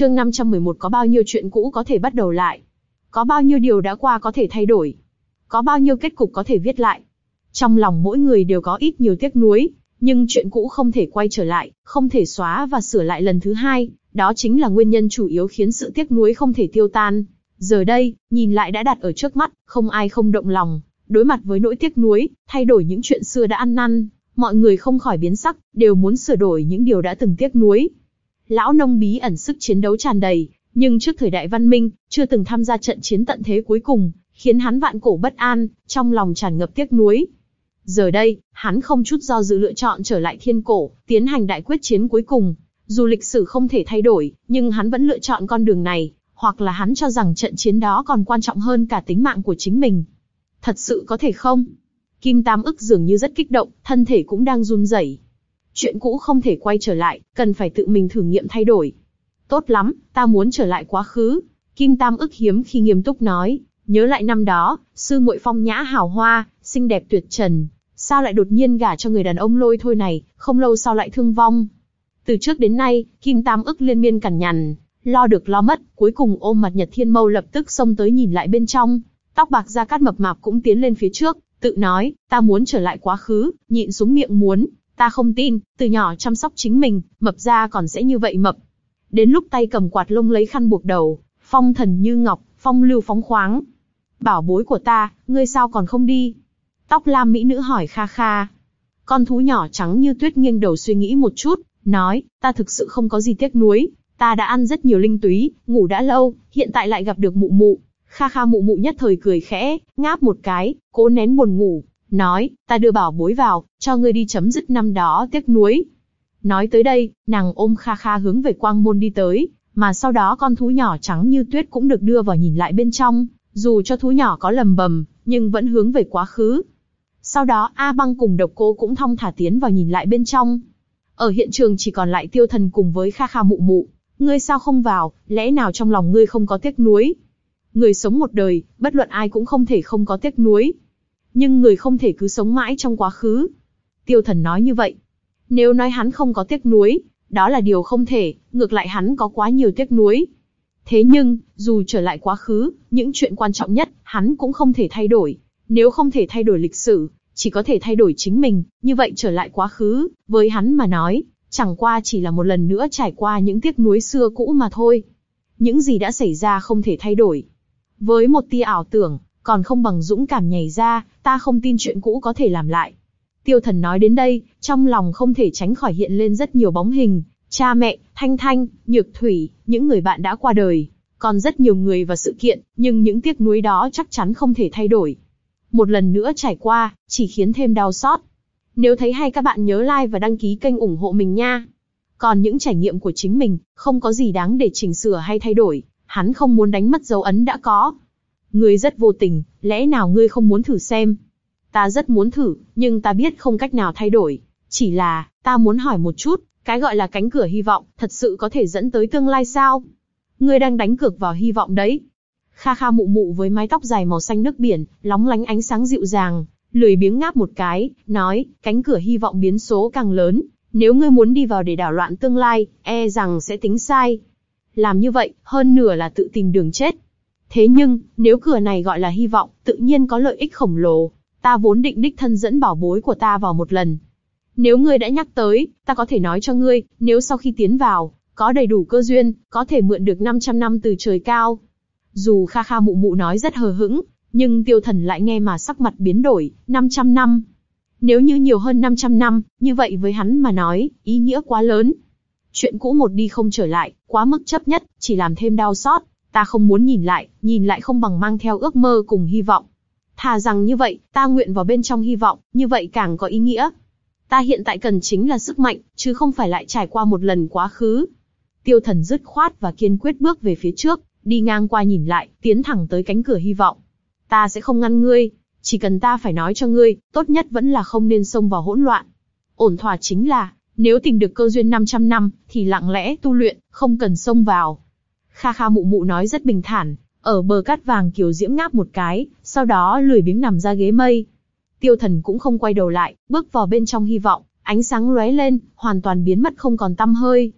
Chương 511 có bao nhiêu chuyện cũ có thể bắt đầu lại? Có bao nhiêu điều đã qua có thể thay đổi? Có bao nhiêu kết cục có thể viết lại? Trong lòng mỗi người đều có ít nhiều tiếc nuối, nhưng chuyện cũ không thể quay trở lại, không thể xóa và sửa lại lần thứ hai, đó chính là nguyên nhân chủ yếu khiến sự tiếc nuối không thể tiêu tan. Giờ đây, nhìn lại đã đặt ở trước mắt, không ai không động lòng, đối mặt với nỗi tiếc nuối, thay đổi những chuyện xưa đã ăn năn, mọi người không khỏi biến sắc, đều muốn sửa đổi những điều đã từng tiếc nuối. Lão nông bí ẩn sức chiến đấu tràn đầy, nhưng trước thời đại văn minh, chưa từng tham gia trận chiến tận thế cuối cùng, khiến hắn vạn cổ bất an, trong lòng tràn ngập tiếc nuối. Giờ đây, hắn không chút do dự lựa chọn trở lại thiên cổ, tiến hành đại quyết chiến cuối cùng. Dù lịch sử không thể thay đổi, nhưng hắn vẫn lựa chọn con đường này, hoặc là hắn cho rằng trận chiến đó còn quan trọng hơn cả tính mạng của chính mình. Thật sự có thể không? Kim Tam ức dường như rất kích động, thân thể cũng đang run rẩy. Chuyện cũ không thể quay trở lại, cần phải tự mình thử nghiệm thay đổi. Tốt lắm, ta muốn trở lại quá khứ. Kim Tam ức hiếm khi nghiêm túc nói, nhớ lại năm đó, sư muội phong nhã hào hoa, xinh đẹp tuyệt trần, sao lại đột nhiên gả cho người đàn ông lôi thôi này, không lâu sau lại thương vong. Từ trước đến nay, Kim Tam ức liên miên cằn nhằn, lo được lo mất, cuối cùng ôm mặt Nhật Thiên Mâu lập tức xông tới nhìn lại bên trong. Tóc bạc da cát mập mạp cũng tiến lên phía trước, tự nói, ta muốn trở lại quá khứ, nhịn xuống miệng muốn, ta không tin, từ nhỏ chăm sóc chính mình, mập ra còn sẽ như vậy mập. Đến lúc tay cầm quạt lông lấy khăn buộc đầu, phong thần như ngọc, phong lưu phóng khoáng. Bảo bối của ta, ngươi sao còn không đi? Tóc lam mỹ nữ hỏi kha kha. Con thú nhỏ trắng như tuyết nghiêng đầu suy nghĩ một chút, nói, ta thực sự không có gì tiếc nuối, ta đã ăn rất nhiều linh túy, ngủ đã lâu, hiện tại lại gặp được mụ mụ. Kha kha mụ mụ nhất thời cười khẽ, ngáp một cái, cố nén buồn ngủ, nói, ta đưa bảo bối vào, cho ngươi đi chấm dứt năm đó tiếc nuối. Nói tới đây, nàng ôm kha kha hướng về quang môn đi tới, mà sau đó con thú nhỏ trắng như tuyết cũng được đưa vào nhìn lại bên trong, dù cho thú nhỏ có lầm bầm, nhưng vẫn hướng về quá khứ. Sau đó A băng cùng độc cô cũng thong thả tiến vào nhìn lại bên trong. Ở hiện trường chỉ còn lại tiêu thần cùng với kha kha mụ mụ, ngươi sao không vào, lẽ nào trong lòng ngươi không có tiếc nuối? Người sống một đời, bất luận ai cũng không thể không có tiếc nuối. Nhưng người không thể cứ sống mãi trong quá khứ. Tiêu thần nói như vậy. Nếu nói hắn không có tiếc nuối, đó là điều không thể, ngược lại hắn có quá nhiều tiếc nuối. Thế nhưng, dù trở lại quá khứ, những chuyện quan trọng nhất, hắn cũng không thể thay đổi. Nếu không thể thay đổi lịch sử, chỉ có thể thay đổi chính mình, như vậy trở lại quá khứ, với hắn mà nói, chẳng qua chỉ là một lần nữa trải qua những tiếc nuối xưa cũ mà thôi. Những gì đã xảy ra không thể thay đổi. Với một tia ảo tưởng, còn không bằng dũng cảm nhảy ra, ta không tin chuyện cũ có thể làm lại. Tiêu thần nói đến đây, trong lòng không thể tránh khỏi hiện lên rất nhiều bóng hình, cha mẹ, thanh thanh, nhược thủy, những người bạn đã qua đời. Còn rất nhiều người và sự kiện, nhưng những tiếc nuối đó chắc chắn không thể thay đổi. Một lần nữa trải qua, chỉ khiến thêm đau xót. Nếu thấy hay các bạn nhớ like và đăng ký kênh ủng hộ mình nha. Còn những trải nghiệm của chính mình, không có gì đáng để chỉnh sửa hay thay đổi, hắn không muốn đánh mất dấu ấn đã có. Ngươi rất vô tình, lẽ nào ngươi không muốn thử xem? Ta rất muốn thử, nhưng ta biết không cách nào thay đổi. Chỉ là, ta muốn hỏi một chút, cái gọi là cánh cửa hy vọng, thật sự có thể dẫn tới tương lai sao? Ngươi đang đánh cược vào hy vọng đấy. Kha kha mụ mụ với mái tóc dài màu xanh nước biển, lóng lánh ánh sáng dịu dàng, lười biếng ngáp một cái, nói, cánh cửa hy vọng biến số càng lớn, nếu ngươi muốn đi vào để đảo loạn tương lai, e rằng sẽ tính sai. Làm như vậy, hơn nửa là tự tìm đường chết. Thế nhưng, nếu cửa này gọi là hy vọng, tự nhiên có lợi ích khổng lồ. Ta vốn định đích thân dẫn bảo bối của ta vào một lần. Nếu ngươi đã nhắc tới, ta có thể nói cho ngươi, nếu sau khi tiến vào, có đầy đủ cơ duyên, có thể mượn được 500 năm từ trời cao. Dù Kha Kha mụ mụ nói rất hờ hững, nhưng tiêu thần lại nghe mà sắc mặt biến đổi, 500 năm. Nếu như nhiều hơn 500 năm, như vậy với hắn mà nói, ý nghĩa quá lớn. Chuyện cũ một đi không trở lại, quá mức chấp nhất, chỉ làm thêm đau xót. Ta không muốn nhìn lại, nhìn lại không bằng mang theo ước mơ cùng hy vọng. Thà rằng như vậy, ta nguyện vào bên trong hy vọng, như vậy càng có ý nghĩa. Ta hiện tại cần chính là sức mạnh, chứ không phải lại trải qua một lần quá khứ. Tiêu thần dứt khoát và kiên quyết bước về phía trước, đi ngang qua nhìn lại, tiến thẳng tới cánh cửa hy vọng. Ta sẽ không ngăn ngươi, chỉ cần ta phải nói cho ngươi, tốt nhất vẫn là không nên xông vào hỗn loạn. Ổn thỏa chính là, nếu tìm được cơ duyên 500 năm, thì lặng lẽ tu luyện, không cần xông vào. Kha kha mụ mụ nói rất bình thản, ở bờ cát vàng kiều diễm ngáp một cái, sau đó lười biếng nằm ra ghế mây. Tiêu thần cũng không quay đầu lại, bước vào bên trong hy vọng, ánh sáng lóe lên, hoàn toàn biến mất không còn tăm hơi.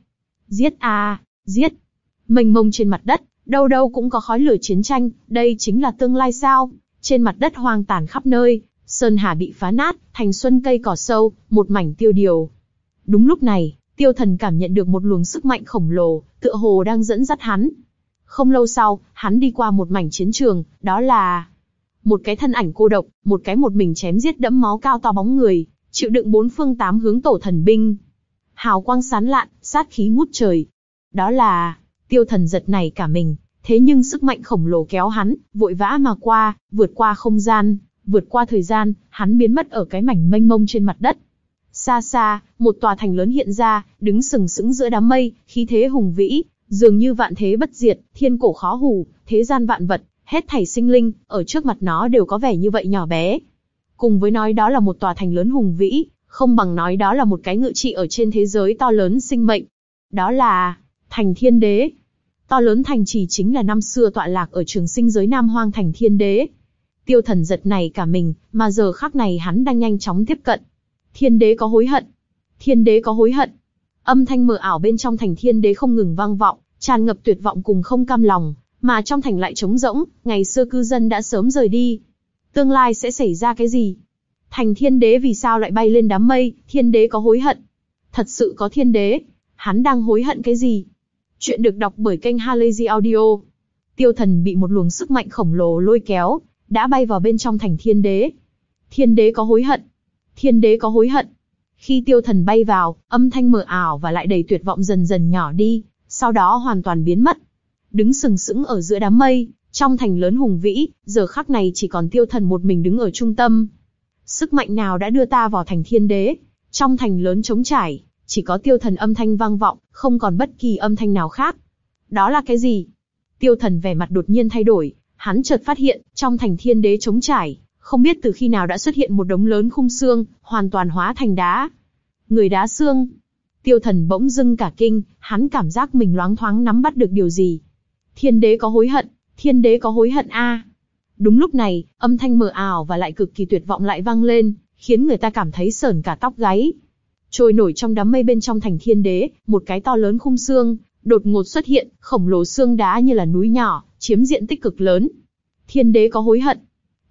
Giết a, giết. mênh mông trên mặt đất, đâu đâu cũng có khói lửa chiến tranh, đây chính là tương lai sao? Trên mặt đất hoang tàn khắp nơi, sơn hà bị phá nát, thành xuân cây cỏ sâu, một mảnh tiêu điều. Đúng lúc này, tiêu thần cảm nhận được một luồng sức mạnh khổng lồ, tựa hồ đang dẫn dắt hắn. Không lâu sau, hắn đi qua một mảnh chiến trường, đó là một cái thân ảnh cô độc, một cái một mình chém giết đẫm máu cao to bóng người, chịu đựng bốn phương tám hướng tổ thần binh. Hào quang sán lạn, sát khí ngút trời. Đó là, tiêu thần giật này cả mình, thế nhưng sức mạnh khổng lồ kéo hắn, vội vã mà qua, vượt qua không gian, vượt qua thời gian, hắn biến mất ở cái mảnh mênh mông trên mặt đất. Xa xa, một tòa thành lớn hiện ra, đứng sừng sững giữa đám mây, khí thế hùng vĩ, dường như vạn thế bất diệt, thiên cổ khó hủ, thế gian vạn vật, hết thảy sinh linh, ở trước mặt nó đều có vẻ như vậy nhỏ bé. Cùng với nói đó là một tòa thành lớn hùng vĩ, không bằng nói đó là một cái ngự trị ở trên thế giới to lớn sinh mệnh. Đó là thành thiên đế. To lớn thành trì chính là năm xưa tọa lạc ở trường sinh giới Nam Hoang thành thiên đế. Tiêu thần giật này cả mình, mà giờ khắc này hắn đang nhanh chóng tiếp cận. Thiên đế có hối hận. Thiên đế có hối hận. Âm thanh mờ ảo bên trong thành thiên đế không ngừng vang vọng, tràn ngập tuyệt vọng cùng không cam lòng, mà trong thành lại trống rỗng, ngày xưa cư dân đã sớm rời đi. Tương lai sẽ xảy ra cái gì? Thành thiên đế vì sao lại bay lên đám mây, thiên đế có hối hận. Thật sự có thiên đế, hắn đang hối hận cái gì? Chuyện được đọc bởi kênh Halazy Audio. Tiêu thần bị một luồng sức mạnh khổng lồ lôi kéo, đã bay vào bên trong thành thiên đế. Thiên đế có hối hận. Thiên đế có hối hận. Khi tiêu thần bay vào, âm thanh mờ ảo và lại đầy tuyệt vọng dần dần nhỏ đi, sau đó hoàn toàn biến mất. Đứng sừng sững ở giữa đám mây, trong thành lớn hùng vĩ, giờ khắc này chỉ còn tiêu thần một mình đứng ở trung tâm. Sức mạnh nào đã đưa ta vào thành thiên đế? Trong thành lớn trống trải, chỉ có tiêu thần âm thanh vang vọng, không còn bất kỳ âm thanh nào khác. Đó là cái gì? Tiêu thần vẻ mặt đột nhiên thay đổi, hắn chợt phát hiện, trong thành thiên đế trống trải, không biết từ khi nào đã xuất hiện một đống lớn khung xương, hoàn toàn hóa thành đá. Người đá xương. Tiêu thần bỗng dưng cả kinh, hắn cảm giác mình loáng thoáng nắm bắt được điều gì. Thiên đế có hối hận, thiên đế có hối hận a. Đúng lúc này, âm thanh mờ ảo và lại cực kỳ tuyệt vọng lại vang lên, khiến người ta cảm thấy sởn cả tóc gáy. Trôi nổi trong đám mây bên trong thành thiên đế, một cái to lớn khung xương, đột ngột xuất hiện, khổng lồ xương đá như là núi nhỏ, chiếm diện tích cực lớn. Thiên đế có hối hận.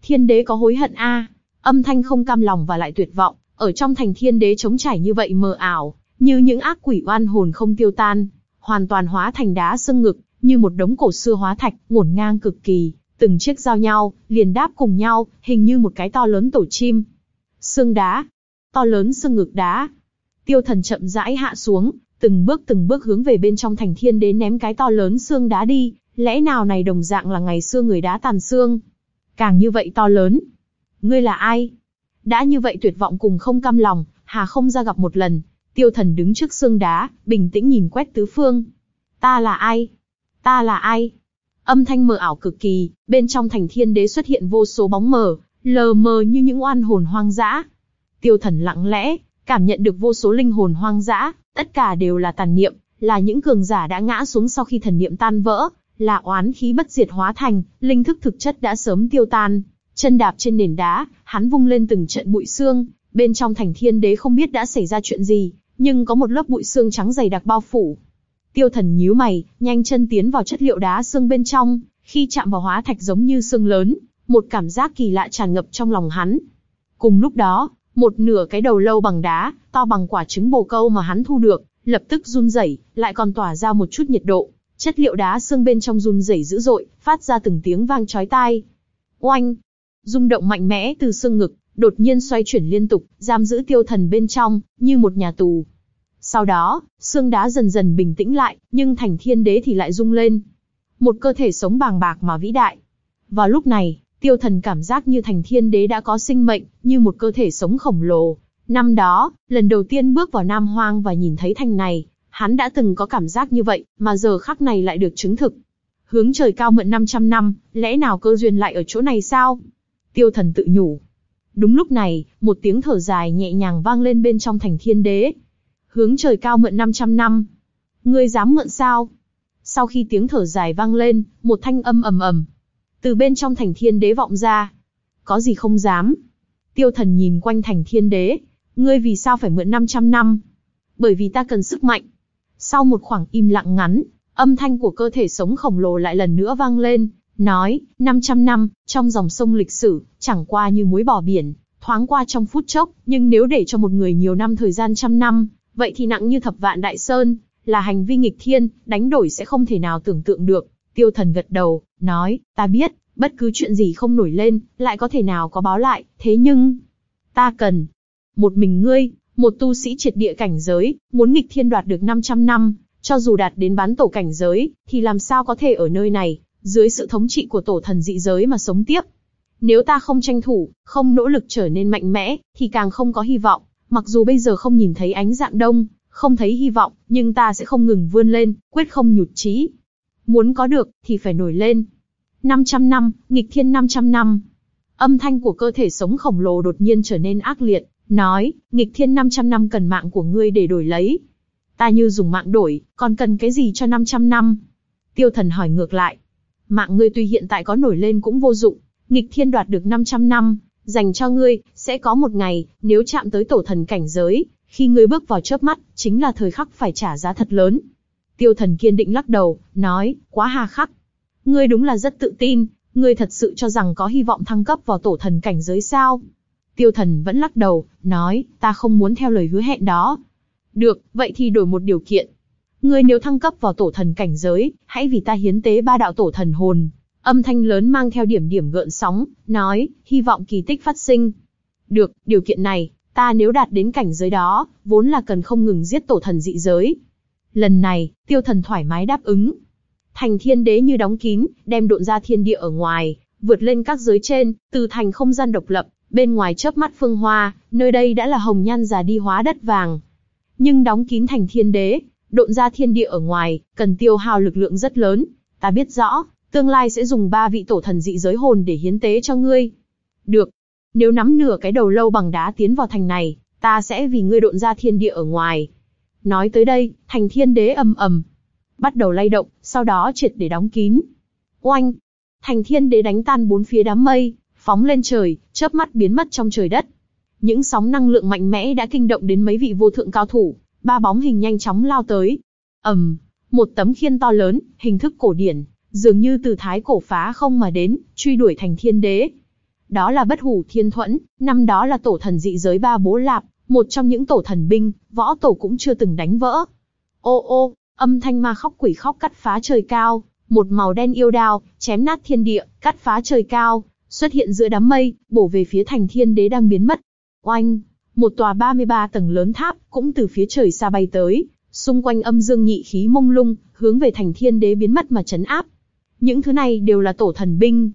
Thiên đế có hối hận a. Âm thanh không cam lòng và lại tuyệt vọng, ở trong thành thiên đế chống chảy như vậy mờ ảo, như những ác quỷ oan hồn không tiêu tan, hoàn toàn hóa thành đá sưng ngực, như một đống cổ xưa hóa thạch, ngổn ngang cực kỳ, từng chiếc giao nhau, liền đáp cùng nhau, hình như một cái to lớn tổ chim. Xương đá, to lớn xương ngực đá. Tiêu thần chậm rãi hạ xuống, từng bước từng bước hướng về bên trong thành thiên đế ném cái to lớn xương đá đi, lẽ nào này đồng dạng là ngày xưa người đá tàn xương. Càng như vậy to lớn. Ngươi là ai? Đã như vậy tuyệt vọng cùng không cam lòng, hà không ra gặp một lần. Tiêu thần đứng trước xương đá, bình tĩnh nhìn quét tứ phương. Ta là ai? Ta là ai? Âm thanh mờ ảo cực kỳ, bên trong thành thiên đế xuất hiện vô số bóng mờ, lờ mờ như những oan hồn hoang dã. Tiêu thần lặng lẽ, cảm nhận được vô số linh hồn hoang dã, tất cả đều là tàn niệm, là những cường giả đã ngã xuống sau khi thần niệm tan vỡ, là oán khí bất diệt hóa thành, linh thức thực chất đã sớm tiêu tan. Chân đạp trên nền đá, hắn vung lên từng trận bụi xương, bên trong thành thiên đế không biết đã xảy ra chuyện gì, nhưng có một lớp bụi xương trắng dày đặc bao phủ. Tiêu thần nhíu mày, nhanh chân tiến vào chất liệu đá xương bên trong, khi chạm vào hóa thạch giống như xương lớn, một cảm giác kỳ lạ tràn ngập trong lòng hắn. Cùng lúc đó, một nửa cái đầu lâu bằng đá, to bằng quả trứng bồ câu mà hắn thu được, lập tức run rẩy, lại còn tỏa ra một chút nhiệt độ. Chất liệu đá xương bên trong run rẩy dữ dội, phát ra từng tiếng vang chói tai. Oanh! Rung động mạnh mẽ từ xương ngực, đột nhiên xoay chuyển liên tục, giam giữ tiêu thần bên trong, như một nhà tù. Sau đó, xương đá dần dần bình tĩnh lại, nhưng thành thiên đế thì lại rung lên. Một cơ thể sống bàng bạc mà vĩ đại. Vào lúc này, tiêu thần cảm giác như thành thiên đế đã có sinh mệnh, như một cơ thể sống khổng lồ. Năm đó, lần đầu tiên bước vào Nam Hoang và nhìn thấy thành này, hắn đã từng có cảm giác như vậy, mà giờ khắc này lại được chứng thực. Hướng trời cao mượn 500 năm, lẽ nào cơ duyên lại ở chỗ này sao? Tiêu thần tự nhủ. Đúng lúc này, một tiếng thở dài nhẹ nhàng vang lên bên trong thành thiên đế. Hướng trời cao mượn 500 năm. Ngươi dám mượn sao? Sau khi tiếng thở dài vang lên, một thanh âm ầm ầm. Từ bên trong thành thiên đế vọng ra. Có gì không dám? Tiêu thần nhìn quanh thành thiên đế. Ngươi vì sao phải mượn 500 năm? Bởi vì ta cần sức mạnh. Sau một khoảng im lặng ngắn, Âm thanh của cơ thể sống khổng lồ lại lần nữa vang lên, nói, 500 năm, trong dòng sông lịch sử, chẳng qua như muối bỏ biển, thoáng qua trong phút chốc, nhưng nếu để cho một người nhiều năm thời gian trăm năm, vậy thì nặng như thập vạn đại sơn, là hành vi nghịch thiên, đánh đổi sẽ không thể nào tưởng tượng được. Tiêu thần gật đầu, nói, ta biết, bất cứ chuyện gì không nổi lên, lại có thể nào có báo lại, thế nhưng, ta cần, một mình ngươi, một tu sĩ triệt địa cảnh giới, muốn nghịch thiên đoạt được 500 năm, cho dù đạt đến bán tổ cảnh giới, thì làm sao có thể ở nơi này, dưới sự thống trị của tổ thần dị giới mà sống tiếp. Nếu ta không tranh thủ, không nỗ lực trở nên mạnh mẽ, thì càng không có hy vọng. Mặc dù bây giờ không nhìn thấy ánh dạng đông, không thấy hy vọng, nhưng ta sẽ không ngừng vươn lên, quyết không nhụt chí. Muốn có được, thì phải nổi lên. 500 năm, nghịch thiên 500 năm. Âm thanh của cơ thể sống khổng lồ đột nhiên trở nên ác liệt, nói, nghịch thiên 500 năm cần mạng của ngươi để đổi lấy. Ta như dùng mạng đổi, còn cần cái gì cho 500 năm? Tiêu thần hỏi ngược lại. Mạng ngươi tuy hiện tại có nổi lên cũng vô dụng, nghịch thiên đoạt được 500 năm, dành cho ngươi, sẽ có một ngày, nếu chạm tới tổ thần cảnh giới, khi ngươi bước vào chớp mắt, chính là thời khắc phải trả giá thật lớn. Tiêu thần kiên định lắc đầu, nói, quá hà khắc. Ngươi đúng là rất tự tin, ngươi thật sự cho rằng có hy vọng thăng cấp vào tổ thần cảnh giới sao? Tiêu thần vẫn lắc đầu, nói, ta không muốn theo lời hứa hẹn đó. Được, vậy thì đổi một điều kiện. Ngươi nếu thăng cấp vào tổ thần cảnh giới, hãy vì ta hiến tế ba đạo tổ thần hồn. Âm thanh lớn mang theo điểm điểm gợn sóng, nói, hy vọng kỳ tích phát sinh. Được, điều kiện này, ta nếu đạt đến cảnh giới đó, vốn là cần không ngừng giết tổ thần dị giới. Lần này, tiêu thần thoải mái đáp ứng. Thành thiên đế như đóng kín, đem độn ra thiên địa ở ngoài, vượt lên các giới trên, từ thành không gian độc lập, bên ngoài chớp mắt phương hoa, nơi đây đã là hồng nhan già đi hóa đất vàng. Nhưng đóng kín thành thiên đế, độn ra thiên địa ở ngoài, cần tiêu hao lực lượng rất lớn. Ta biết rõ, tương lai sẽ dùng ba vị tổ thần dị giới hồn để hiến tế cho ngươi. Được. Nếu nắm nửa cái đầu lâu bằng đá tiến vào thành này, ta sẽ vì ngươi độn ra thiên địa ở ngoài. Nói tới đây, thành thiên đế ầm ầm, bắt đầu lay động, sau đó triệt để đóng kín. Oanh! Thành thiên đế đánh tan bốn phía đám mây, phóng lên trời, chớp mắt biến mất trong trời đất. Những sóng năng lượng mạnh mẽ đã kinh động đến mấy vị vô thượng cao thủ, ba bóng hình nhanh chóng lao tới. ầm, một tấm khiên to lớn, hình thức cổ điển, dường như từ thái cổ phá không mà đến, truy đuổi thành thiên đế. Đó là bất hủ thiên thuẫn, năm đó là tổ thần dị giới ba bố lạp, một trong những tổ thần binh, võ tổ cũng chưa từng đánh vỡ. Ô ô, âm thanh ma khóc quỷ khóc cắt phá trời cao, một màu đen yêu đao, chém nát thiên địa, cắt phá trời cao, xuất hiện giữa đám mây, bổ về phía thành thiên đế đang biến mất. Oanh, một tòa 33 tầng lớn tháp cũng từ phía trời xa bay tới, xung quanh âm dương nhị khí mông lung, hướng về thành thiên đế biến mất mà chấn áp. Những thứ này đều là tổ thần binh.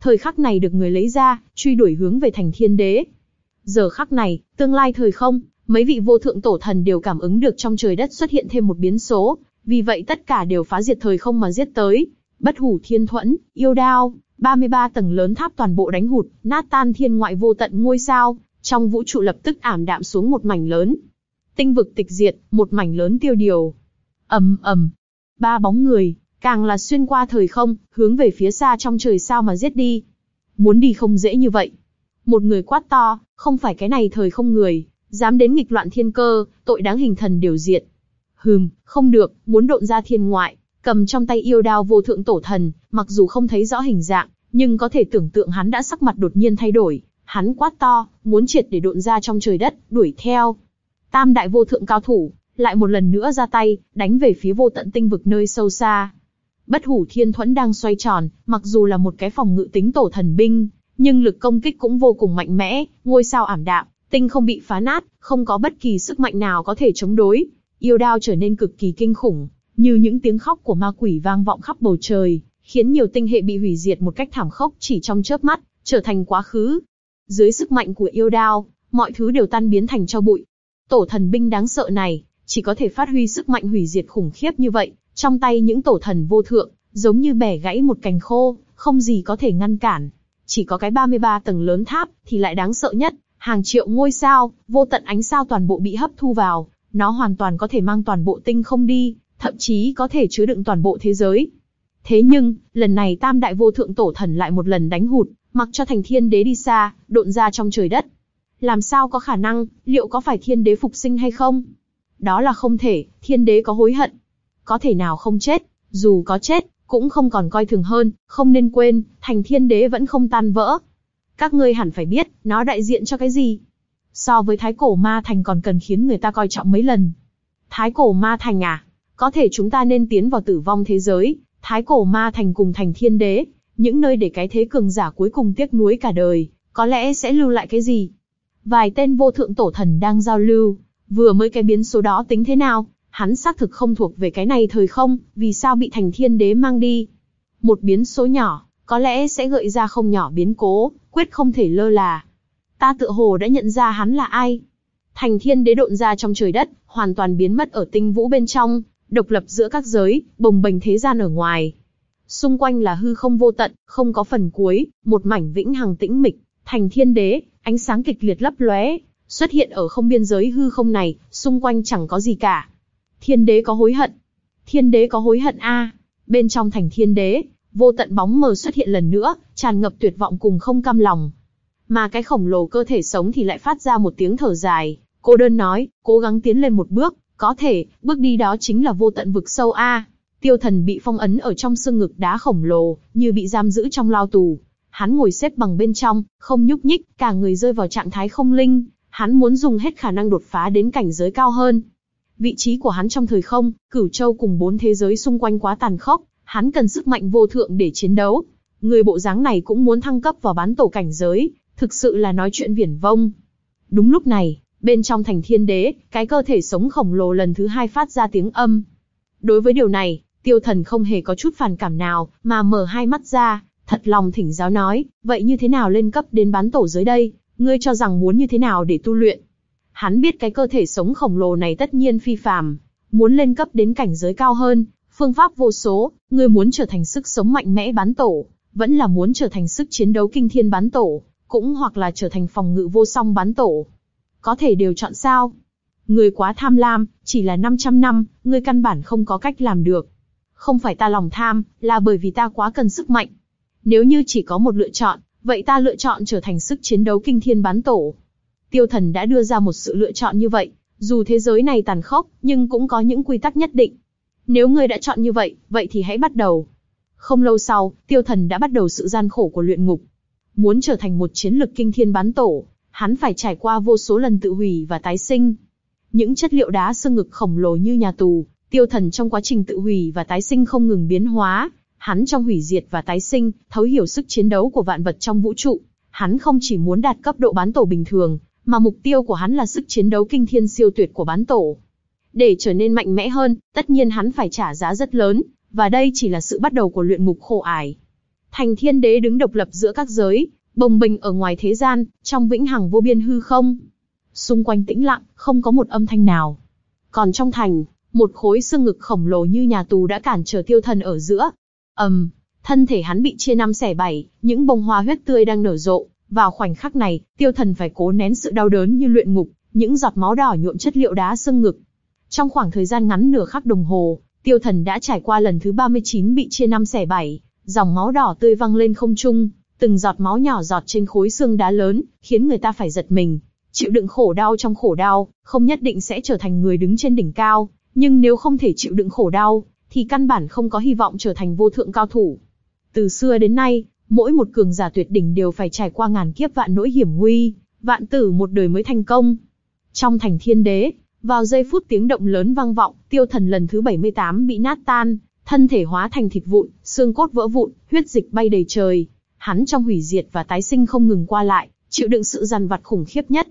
Thời khắc này được người lấy ra, truy đuổi hướng về thành thiên đế. Giờ khắc này, tương lai thời không, mấy vị vô thượng tổ thần đều cảm ứng được trong trời đất xuất hiện thêm một biến số, vì vậy tất cả đều phá diệt thời không mà giết tới. Bất hủ thiên thuẫn, yêu đao, 33 tầng lớn tháp toàn bộ đánh hụt, nát tan thiên ngoại vô tận ngôi sao, trong vũ trụ lập tức ảm đạm xuống một mảnh lớn. Tinh vực tịch diệt, một mảnh lớn tiêu điều. ầm ầm, ba bóng người, càng là xuyên qua thời không, hướng về phía xa trong trời sao mà giết đi. Muốn đi không dễ như vậy. Một người quát to, không phải cái này thời không người, dám đến nghịch loạn thiên cơ, tội đáng hình thần điều diệt. Hừm, không được, muốn độn ra thiên ngoại, cầm trong tay yêu đao vô thượng tổ thần, mặc dù không thấy rõ hình dạng, nhưng có thể tưởng tượng hắn đã sắc mặt đột nhiên thay đổi, hắn quát to, muốn triệt để độn ra trong trời đất, đuổi theo. Tam đại vô thượng cao thủ, lại một lần nữa ra tay, đánh về phía vô tận tinh vực nơi sâu xa. Bất hủ thiên thuẫn đang xoay tròn, mặc dù là một cái phòng ngự tính tổ thần binh, nhưng lực công kích cũng vô cùng mạnh mẽ, ngôi sao ảm đạm, tinh không bị phá nát, không có bất kỳ sức mạnh nào có thể chống đối. Yêu đao trở nên cực kỳ kinh khủng, như những tiếng khóc của ma quỷ vang vọng khắp bầu trời, khiến nhiều tinh hệ bị hủy diệt một cách thảm khốc chỉ trong chớp mắt, trở thành quá khứ. Dưới sức mạnh của yêu đao, mọi thứ đều tan biến thành cho bụi. Tổ thần binh đáng sợ này, chỉ có thể phát huy sức mạnh hủy diệt khủng khiếp như vậy, trong tay những tổ thần vô thượng, giống như bẻ gãy một cành khô, không gì có thể ngăn cản. Chỉ có cái 33 tầng lớn tháp thì lại đáng sợ nhất, hàng triệu ngôi sao, vô tận ánh sao toàn bộ bị hấp thu vào, nó hoàn toàn có thể mang toàn bộ tinh không đi, thậm chí có thể chứa đựng toàn bộ thế giới. Thế nhưng, lần này tam đại vô thượng tổ thần lại một lần đánh hụt, mặc cho thành thiên đế đi xa, độn ra trong trời đất. Làm sao có khả năng, liệu có phải thiên đế phục sinh hay không? Đó là không thể, thiên đế có hối hận. Có thể nào không chết, Dù có chết, cũng không còn coi thường hơn, không nên quên, thành thiên đế vẫn không tan vỡ. Các ngươi hẳn phải biết, nó đại diện cho cái gì. So với thái cổ ma thành còn cần khiến người ta coi trọng mấy lần. Thái cổ ma thành à? Có thể chúng ta nên tiến vào tử vong thế giới, thái cổ ma thành cùng thành thiên đế, những nơi để cái thế cường giả cuối cùng tiếc nuối cả đời, có lẽ sẽ lưu lại cái gì? Vài tên vô thượng tổ thần đang giao lưu, vừa mới cái biến số đó tính thế nào, hắn xác thực không thuộc về cái này thời không, vì sao bị thành thiên đế mang đi. Một biến số nhỏ, có lẽ sẽ gợi ra không nhỏ biến cố, quyết không thể lơ là. Ta tựa hồ đã nhận ra hắn là ai. Thành thiên đế độn ra trong trời đất, hoàn toàn biến mất ở tinh vũ bên trong, độc lập giữa các giới, bồng bềnh thế gian ở ngoài. Xung quanh là hư không vô tận, không có phần cuối, một mảnh vĩnh hằng tĩnh mịch, thành thiên đế, ánh sáng kịch liệt lấp lóe, xuất hiện ở không biên giới hư không này, xung quanh chẳng có gì cả. Thiên đế có hối hận. Thiên đế có hối hận a. Bên trong thành thiên đế, vô tận bóng mờ xuất hiện lần nữa, tràn ngập tuyệt vọng cùng không cam lòng. Mà cái khổng lồ cơ thể sống thì lại phát ra một tiếng thở dài, cô đơn nói, cố gắng tiến lên một bước, có thể, bước đi đó chính là vô tận vực sâu a. Tiêu thần bị phong ấn ở trong xương ngực đá khổng lồ, như bị giam giữ trong lao tù. Hắn ngồi xếp bằng bên trong, không nhúc nhích, cả người rơi vào trạng thái không linh. Hắn muốn dùng hết khả năng đột phá đến cảnh giới cao hơn. Vị trí của hắn trong thời không, cửu châu cùng bốn thế giới xung quanh quá tàn khốc, hắn cần sức mạnh vô thượng để chiến đấu. Người bộ dáng này cũng muốn thăng cấp vào bán tổ cảnh giới, thực sự là nói chuyện viển vông. Đúng lúc này, bên trong thành thiên đế, cái cơ thể sống khổng lồ lần thứ hai phát ra tiếng âm. Đối với điều này, tiêu thần không hề có chút phản cảm nào, mà mở hai mắt ra, thật lòng thỉnh giáo nói, vậy như thế nào lên cấp đến bán tổ dưới đây, ngươi cho rằng muốn như thế nào để tu luyện. Hắn biết cái cơ thể sống khổng lồ này tất nhiên phi phàm, muốn lên cấp đến cảnh giới cao hơn, phương pháp vô số, ngươi muốn trở thành sức sống mạnh mẽ bán tổ, vẫn là muốn trở thành sức chiến đấu kinh thiên bán tổ, cũng hoặc là trở thành phòng ngự vô song bán tổ. Có thể đều chọn sao? Ngươi quá tham lam, chỉ là 500 năm, ngươi căn bản không có cách làm được. Không phải ta lòng tham, là bởi vì ta quá cần sức mạnh. Nếu như chỉ có một lựa chọn, vậy ta lựa chọn trở thành sức chiến đấu kinh thiên bán tổ. Tiêu thần đã đưa ra một sự lựa chọn như vậy, dù thế giới này tàn khốc, nhưng cũng có những quy tắc nhất định. Nếu ngươi đã chọn như vậy, vậy thì hãy bắt đầu. Không lâu sau, tiêu thần đã bắt đầu sự gian khổ của luyện ngục. Muốn trở thành một chiến lực kinh thiên bán tổ, hắn phải trải qua vô số lần tự hủy và tái sinh. Những chất liệu đá xương ngực khổng lồ như nhà tù, tiêu thần trong quá trình tự hủy và tái sinh không ngừng biến hóa. Hắn trong hủy diệt và tái sinh, thấu hiểu sức chiến đấu của vạn vật trong vũ trụ. Hắn không chỉ muốn đạt cấp độ bán tổ bình thường, mà mục tiêu của hắn là sức chiến đấu kinh thiên siêu tuyệt của bán tổ. Để trở nên mạnh mẽ hơn, tất nhiên hắn phải trả giá rất lớn, và đây chỉ là sự bắt đầu của luyện ngục khổ ải. Thành thiên đế đứng độc lập giữa các giới, bồng bềnh ở ngoài thế gian, trong vĩnh hằng vô biên hư không. Xung quanh tĩnh lặng, không có một âm thanh nào. Còn trong thành, một khối xương ngực khổng lồ như nhà tù đã cản trở tiêu thần ở giữa. ầm, um, thân thể hắn bị chia năm xẻ bảy, những bông hoa huyết tươi đang nở rộ. Vào khoảnh khắc này, tiêu thần phải cố nén sự đau đớn như luyện ngục, những giọt máu đỏ nhuộm chất liệu đá xương ngực. Trong khoảng thời gian ngắn nửa khắc đồng hồ, tiêu thần đã trải qua lần thứ 39 bị chia năm xẻ bảy, dòng máu đỏ tươi văng lên không trung, từng giọt máu nhỏ giọt trên khối xương đá lớn, khiến người ta phải giật mình. Chịu đựng khổ đau trong khổ đau, không nhất định sẽ trở thành người đứng trên đỉnh cao, nhưng nếu không thể chịu đựng khổ đau, thì căn bản không có hy vọng trở thành vô thượng cao thủ. Từ xưa đến nay, mỗi một cường giả tuyệt đỉnh đều phải trải qua ngàn kiếp vạn nỗi hiểm nguy, vạn tử một đời mới thành công. Trong thành thiên đế, vào giây phút tiếng động lớn vang vọng, tiêu thần lần thứ 78 bị nát tan, thân thể hóa thành thịt vụn, xương cốt vỡ vụn, huyết dịch bay đầy trời. Hắn trong hủy diệt và tái sinh không ngừng qua lại, chịu đựng sự dằn vặt khủng khiếp nhất.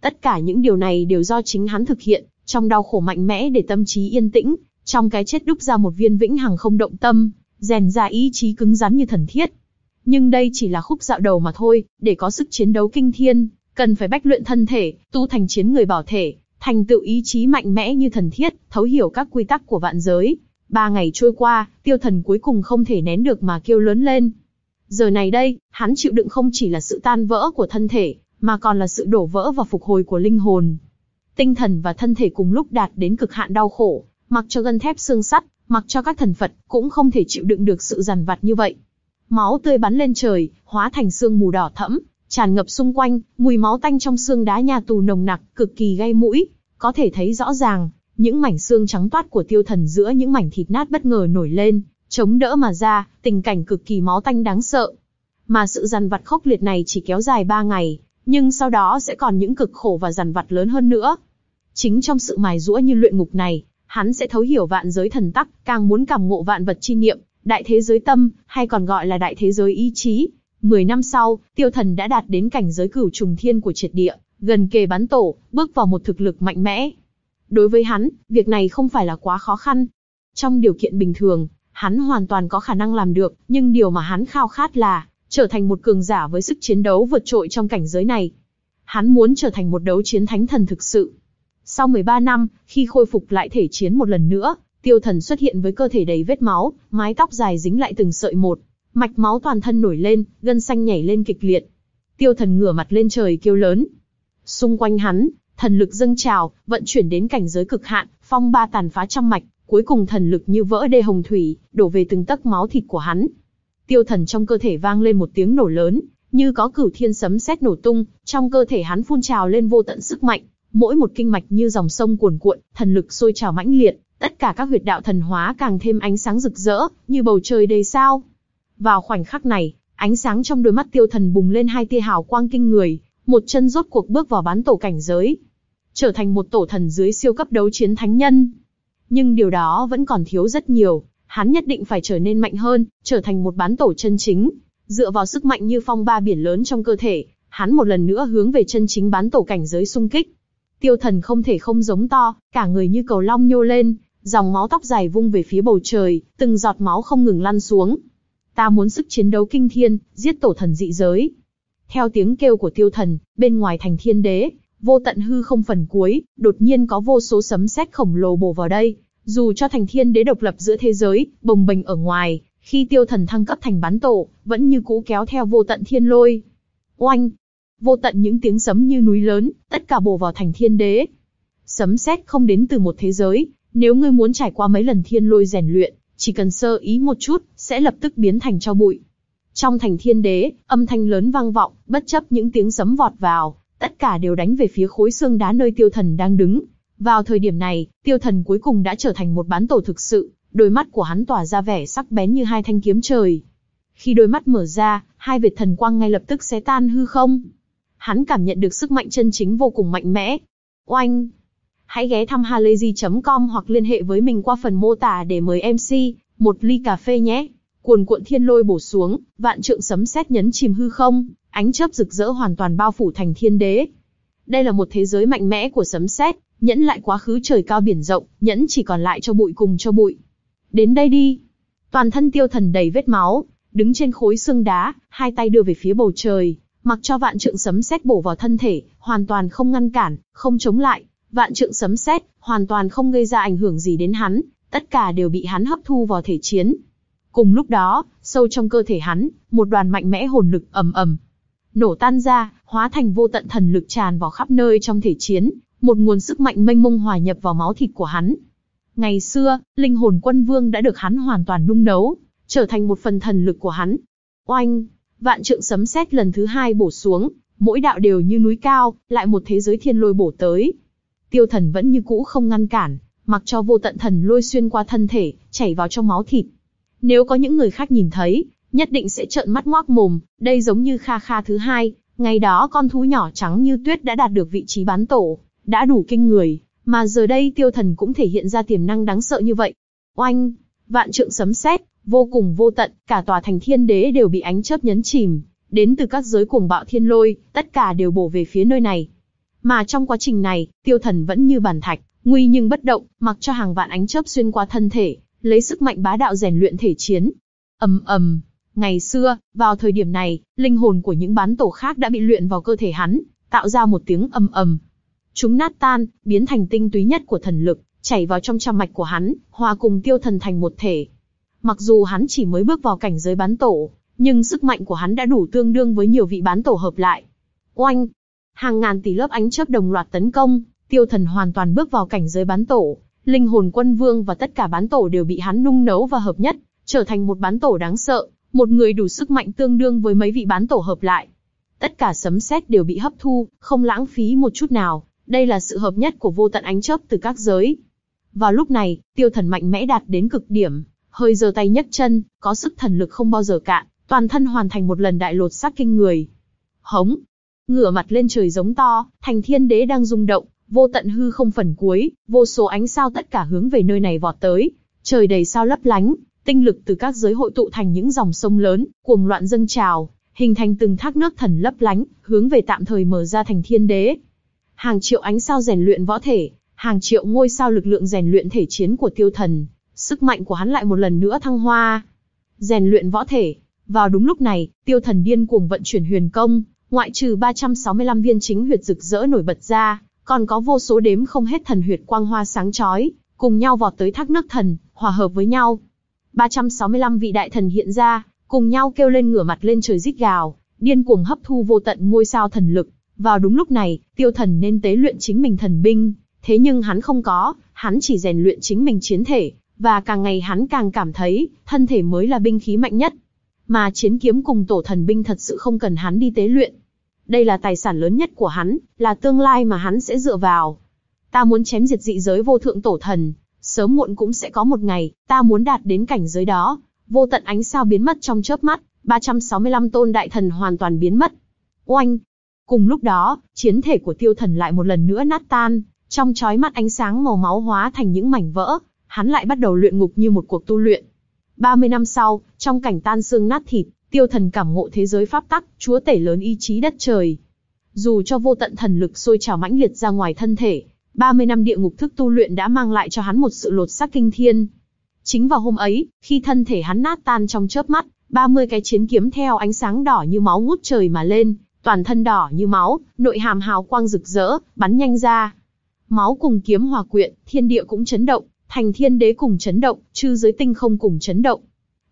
Tất cả những điều này đều do chính hắn thực hiện, trong đau khổ mạnh mẽ để tâm trí yên tĩnh, trong cái chết đúc ra một viên vĩnh hằng không động tâm, rèn ra ý chí cứng rắn như thần thiết. Nhưng đây chỉ là khúc dạo đầu mà thôi, để có sức chiến đấu kinh thiên, cần phải bách luyện thân thể, tu thành chiến người bảo thể, thành tựu ý chí mạnh mẽ như thần thiết, thấu hiểu các quy tắc của vạn giới. Ba ngày trôi qua, tiêu thần cuối cùng không thể nén được mà kêu lớn lên. Giờ này đây, hắn chịu đựng không chỉ là sự tan vỡ của thân thể, mà còn là sự đổ vỡ và phục hồi của linh hồn. Tinh thần và thân thể cùng lúc đạt đến cực hạn đau khổ, mặc cho gân thép xương sắt, mặc cho các thần Phật cũng không thể chịu đựng được sự giàn vặt như vậy. Máu tươi bắn lên trời, hóa thành sương mù đỏ thẫm, tràn ngập xung quanh, mùi máu tanh trong xương đá nhà tù nồng nặc, cực kỳ gây mũi. Có thể thấy rõ ràng, những mảnh xương trắng toát của tiêu thần giữa những mảnh thịt nát bất ngờ nổi lên, chống đỡ mà ra, tình cảnh cực kỳ máu tanh đáng sợ. Mà sự dằn vặt khốc liệt này chỉ kéo dài ba ngày, nhưng sau đó sẽ còn những cực khổ và dằn vặt lớn hơn nữa. Chính trong sự mài rũa như luyện ngục này, hắn sẽ thấu hiểu vạn giới thần tắc, càng muốn cảm ngộ vạn vật chi niệm, đại thế giới tâm, hay còn gọi là đại thế giới ý chí. Mười năm sau, tiêu thần đã đạt đến cảnh giới cửu trùng thiên của triệt địa, gần kề bắn tổ, bước vào một thực lực mạnh mẽ. Đối với hắn, việc này không phải là quá khó khăn. Trong điều kiện bình thường, hắn hoàn toàn có khả năng làm được, nhưng điều mà hắn khao khát là trở thành một cường giả với sức chiến đấu vượt trội trong cảnh giới này. Hắn muốn trở thành một đấu chiến thánh thần thực sự. Sau 13 năm, khi khôi phục lại thể chiến một lần nữa, tiêu thần xuất hiện với cơ thể đầy vết máu, mái tóc dài dính lại từng sợi một, mạch máu toàn thân nổi lên, gân xanh nhảy lên kịch liệt. Tiêu thần ngửa mặt lên trời kêu lớn. Xung quanh hắn, thần lực dâng trào, vận chuyển đến cảnh giới cực hạn, phong ba tàn phá trăm mạch, cuối cùng thần lực như vỡ đê hồng thủy, đổ về từng tấc máu thịt của hắn. Tiêu thần trong cơ thể vang lên một tiếng nổ lớn, như có cửu thiên sấm sét nổ tung, trong cơ thể hắn phun trào lên vô tận sức mạnh, mỗi một kinh mạch như dòng sông cuồn cuộn, thần lực sôi trào mãnh liệt, tất cả các huyệt đạo thần hóa càng thêm ánh sáng rực rỡ, như bầu trời đầy sao. Vào khoảnh khắc này, ánh sáng trong đôi mắt tiêu thần bùng lên hai tia hào quang kinh người, một chân rốt cuộc bước vào bán tổ cảnh giới, trở thành một tổ thần dưới siêu cấp đấu chiến thánh nhân. Nhưng điều đó vẫn còn thiếu rất nhiều, hắn nhất định phải trở nên mạnh hơn, trở thành một bán tổ chân chính. Dựa vào sức mạnh như phong ba biển lớn trong cơ thể, hắn một lần nữa hướng về chân chính bán tổ cảnh giới sung kích. Tiêu thần không thể không giống to, cả người như cầu long nhô lên, dòng máu tóc dài vung về phía bầu trời, từng giọt máu không ngừng lăn xuống. Ta muốn sức chiến đấu kinh thiên, giết tổ thần dị giới. Theo tiếng kêu của tiêu thần, bên ngoài thành thiên đế, vô tận hư không phần cuối, đột nhiên có vô số sấm sét khổng lồ bổ vào đây. Dù cho thành thiên đế độc lập giữa thế giới, bồng bềnh ở ngoài, khi tiêu thần thăng cấp thành bán tổ, vẫn như cũ kéo theo vô tận thiên lôi. Oanh! Vô tận những tiếng sấm như núi lớn, tất cả bổ vào thành thiên đế. Sấm sét không đến từ một thế giới, nếu ngươi muốn trải qua mấy lần thiên lôi rèn luyện, chỉ cần sơ ý một chút, sẽ lập tức biến thành cho bụi. Trong thành thiên đế, âm thanh lớn vang vọng, bất chấp những tiếng sấm vọt vào, tất cả đều đánh về phía khối xương đá nơi tiêu thần đang đứng. Vào thời điểm này, tiêu thần cuối cùng đã trở thành một bán tổ thực sự, đôi mắt của hắn tỏa ra vẻ sắc bén như hai thanh kiếm trời. Khi đôi mắt mở ra, hai vệt thần quang ngay lập tức xé tan hư không. Hắn cảm nhận được sức mạnh chân chính vô cùng mạnh mẽ. Oanh! Hãy ghé thăm halayzi.com hoặc liên hệ với mình qua phần mô tả để mời MC, một ly cà phê nhé. Cuồn cuộn thiên lôi bổ xuống, vạn trượng sấm sét nhấn chìm hư không, ánh chớp rực rỡ hoàn toàn bao phủ thành thiên đế. Đây là một thế giới mạnh mẽ của sấm sét, nhẫn lại quá khứ trời cao biển rộng, nhẫn chỉ còn lại cho bụi cùng cho bụi. Đến đây đi. Toàn thân tiêu thần đầy vết máu, đứng trên khối xương đá, hai tay đưa về phía bầu trời, mặc cho vạn trượng sấm sét bổ vào thân thể, hoàn toàn không ngăn cản, không chống lại. Vạn trượng sấm sét hoàn toàn không gây ra ảnh hưởng gì đến hắn, tất cả đều bị hắn hấp thu vào thể chiến. Cùng lúc đó, sâu trong cơ thể hắn, một đoàn mạnh mẽ hồn lực ầm ầm nổ tan ra, hóa thành vô tận thần lực tràn vào khắp nơi trong thể chiến, một nguồn sức mạnh mênh mông hòa nhập vào máu thịt của hắn. Ngày xưa, linh hồn quân vương đã được hắn hoàn toàn nung nấu, trở thành một phần thần lực của hắn. Oanh, vạn trượng sấm sét lần thứ hai bổ xuống, mỗi đạo đều như núi cao, lại một thế giới thiên lôi bổ tới. Tiêu thần vẫn như cũ không ngăn cản, mặc cho vô tận thần lôi xuyên qua thân thể, chảy vào trong máu thịt. Nếu có những người khác nhìn thấy, nhất định sẽ trợn mắt ngoác mồm, đây giống như Kha Kha thứ hai, ngày đó con thú nhỏ trắng như tuyết đã đạt được vị trí bán tổ, đã đủ kinh người, mà giờ đây tiêu thần cũng thể hiện ra tiềm năng đáng sợ như vậy. Oanh, vạn trượng sấm sét, vô cùng vô tận, cả tòa thành thiên đế đều bị ánh chớp nhấn chìm, đến từ các giới cuồng bạo thiên lôi, tất cả đều bổ về phía nơi này. Mà trong quá trình này, tiêu thần vẫn như bản thạch, nguy nhưng bất động, mặc cho hàng vạn ánh chớp xuyên qua thân thể, lấy sức mạnh bá đạo rèn luyện thể chiến. ầm ầm, Ngày xưa, vào thời điểm này, linh hồn của những bán tổ khác đã bị luyện vào cơ thể hắn, tạo ra một tiếng ầm ầm. Chúng nát tan, biến thành tinh túy nhất của thần lực, chảy vào trong trăm mạch của hắn, hòa cùng tiêu thần thành một thể. Mặc dù hắn chỉ mới bước vào cảnh giới bán tổ, nhưng sức mạnh của hắn đã đủ tương đương với nhiều vị bán tổ hợp lại. Oanh! Hàng ngàn tỷ lớp ánh chớp đồng loạt tấn công, tiêu thần hoàn toàn bước vào cảnh giới bán tổ, linh hồn quân vương và tất cả bán tổ đều bị hắn nung nấu và hợp nhất, trở thành một bán tổ đáng sợ, một người đủ sức mạnh tương đương với mấy vị bán tổ hợp lại. Tất cả sấm sét đều bị hấp thu, không lãng phí một chút nào, đây là sự hợp nhất của vô tận ánh chớp từ các giới. Vào lúc này, tiêu thần mạnh mẽ đạt đến cực điểm, hơi giơ tay nhấc chân, có sức thần lực không bao giờ cạn, toàn thân hoàn thành một lần đại lột xác kinh người. Hống! Ngửa mặt lên trời giống to, thành thiên đế đang rung động, vô tận hư không phần cuối, vô số ánh sao tất cả hướng về nơi này vọt tới, trời đầy sao lấp lánh, tinh lực từ các giới hội tụ thành những dòng sông lớn, cuồng loạn dâng trào, hình thành từng thác nước thần lấp lánh, hướng về tạm thời mở ra thành thiên đế. Hàng triệu ánh sao rèn luyện võ thể, hàng triệu ngôi sao lực lượng rèn luyện thể chiến của tiêu thần, sức mạnh của hắn lại một lần nữa thăng hoa. Rèn luyện võ thể, vào đúng lúc này, tiêu thần điên cuồng vận chuyển huyền công, ngoại trừ 365 viên chính huyệt rực rỡ nổi bật ra, còn có vô số đếm không hết thần huyệt quang hoa sáng chói, cùng nhau vọt tới thác nước thần, hòa hợp với nhau. 365 vị đại thần hiện ra, cùng nhau kêu lên ngửa mặt lên trời rít gào, điên cuồng hấp thu vô tận ngôi sao thần lực. Vào đúng lúc này, tiêu thần nên tế luyện chính mình thần binh, thế nhưng hắn không có, hắn chỉ rèn luyện chính mình chiến thể, và càng ngày hắn càng cảm thấy, thân thể mới là binh khí mạnh nhất. Mà chiến kiếm cùng tổ thần binh thật sự không cần hắn đi tế luyện. Đây là tài sản lớn nhất của hắn, là tương lai mà hắn sẽ dựa vào. Ta muốn chém diệt dị giới vô thượng tổ thần, sớm muộn cũng sẽ có một ngày, ta muốn đạt đến cảnh giới đó. Vô tận ánh sao biến mất trong chớp mắt, 365 tôn đại thần hoàn toàn biến mất. Oanh! Cùng lúc đó, chiến thể của tiêu thần lại một lần nữa nát tan, trong chói mắt ánh sáng màu máu hóa thành những mảnh vỡ, hắn lại bắt đầu luyện ngục như một cuộc tu luyện. 30 năm sau, trong cảnh tan xương nát thịt, tiêu thần cảm ngộ thế giới pháp tắc, chúa tể lớn ý chí đất trời. Dù cho vô tận thần lực sôi trào mãnh liệt ra ngoài thân thể, 30 năm địa ngục thức tu luyện đã mang lại cho hắn một sự lột xác kinh thiên. Chính vào hôm ấy, khi thân thể hắn nát tan trong chớp mắt, 30 cái chiến kiếm theo ánh sáng đỏ như máu ngút trời mà lên, toàn thân đỏ như máu, nội hàm hào quang rực rỡ, bắn nhanh ra. Máu cùng kiếm hòa quyện, thiên địa cũng chấn động, thành thiên đế cùng chấn động, chư giới tinh không cùng chấn động.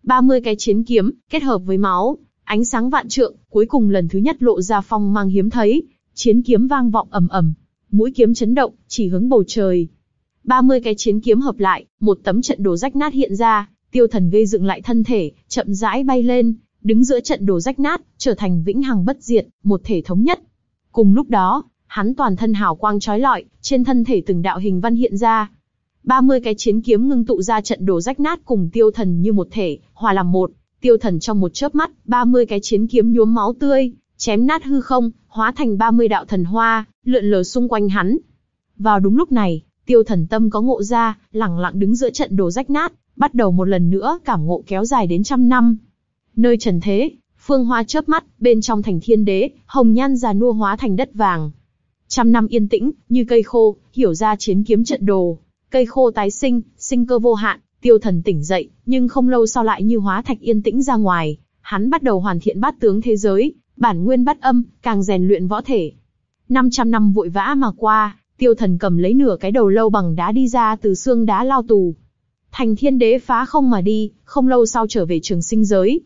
30 cái chiến kiếm, kết hợp với máu, ánh sáng vạn trượng, cuối cùng lần thứ nhất lộ ra phong mang hiếm thấy, chiến kiếm vang vọng ầm ầm, mũi kiếm chấn động, chỉ hướng bầu trời. 30 cái chiến kiếm hợp lại, một tấm trận đồ rách nát hiện ra, tiêu thần gây dựng lại thân thể, chậm rãi bay lên, đứng giữa trận đồ rách nát, trở thành vĩnh hằng bất diệt, một thể thống nhất. Cùng lúc đó, hắn toàn thân hào quang chói lọi, trên thân thể từng đạo hình văn hiện ra. 30 cái chiến kiếm ngưng tụ ra trận đồ rách nát cùng tiêu thần như một thể, hòa làm một. Tiêu thần trong một chớp mắt, 30 cái chiến kiếm nhuốm máu tươi, chém nát hư không, hóa thành 30 đạo thần hoa, lượn lờ xung quanh hắn. Vào đúng lúc này, tiêu thần tâm có ngộ ra, lẳng lặng đứng giữa trận đồ rách nát, bắt đầu một lần nữa cảm ngộ kéo dài đến trăm năm. Nơi trần thế, phương hoa chớp mắt, bên trong thành thiên đế, hồng nhan già nua hóa thành đất vàng. Trăm năm yên tĩnh, như cây khô, hiểu ra chiến kiếm trận đồ. Cây khô tái sinh, sinh cơ vô hạn, tiêu thần tỉnh dậy, nhưng không lâu sau lại như hóa thạch yên tĩnh ra ngoài. Hắn bắt đầu hoàn thiện bát tướng thế giới, bản nguyên bắt âm, càng rèn luyện võ thể. 500 năm vội vã mà qua, tiêu thần cầm lấy nửa cái đầu lâu bằng đá đi ra từ xương đá lao tù. Thành thiên đế phá không mà đi, không lâu sau trở về trường sinh giới.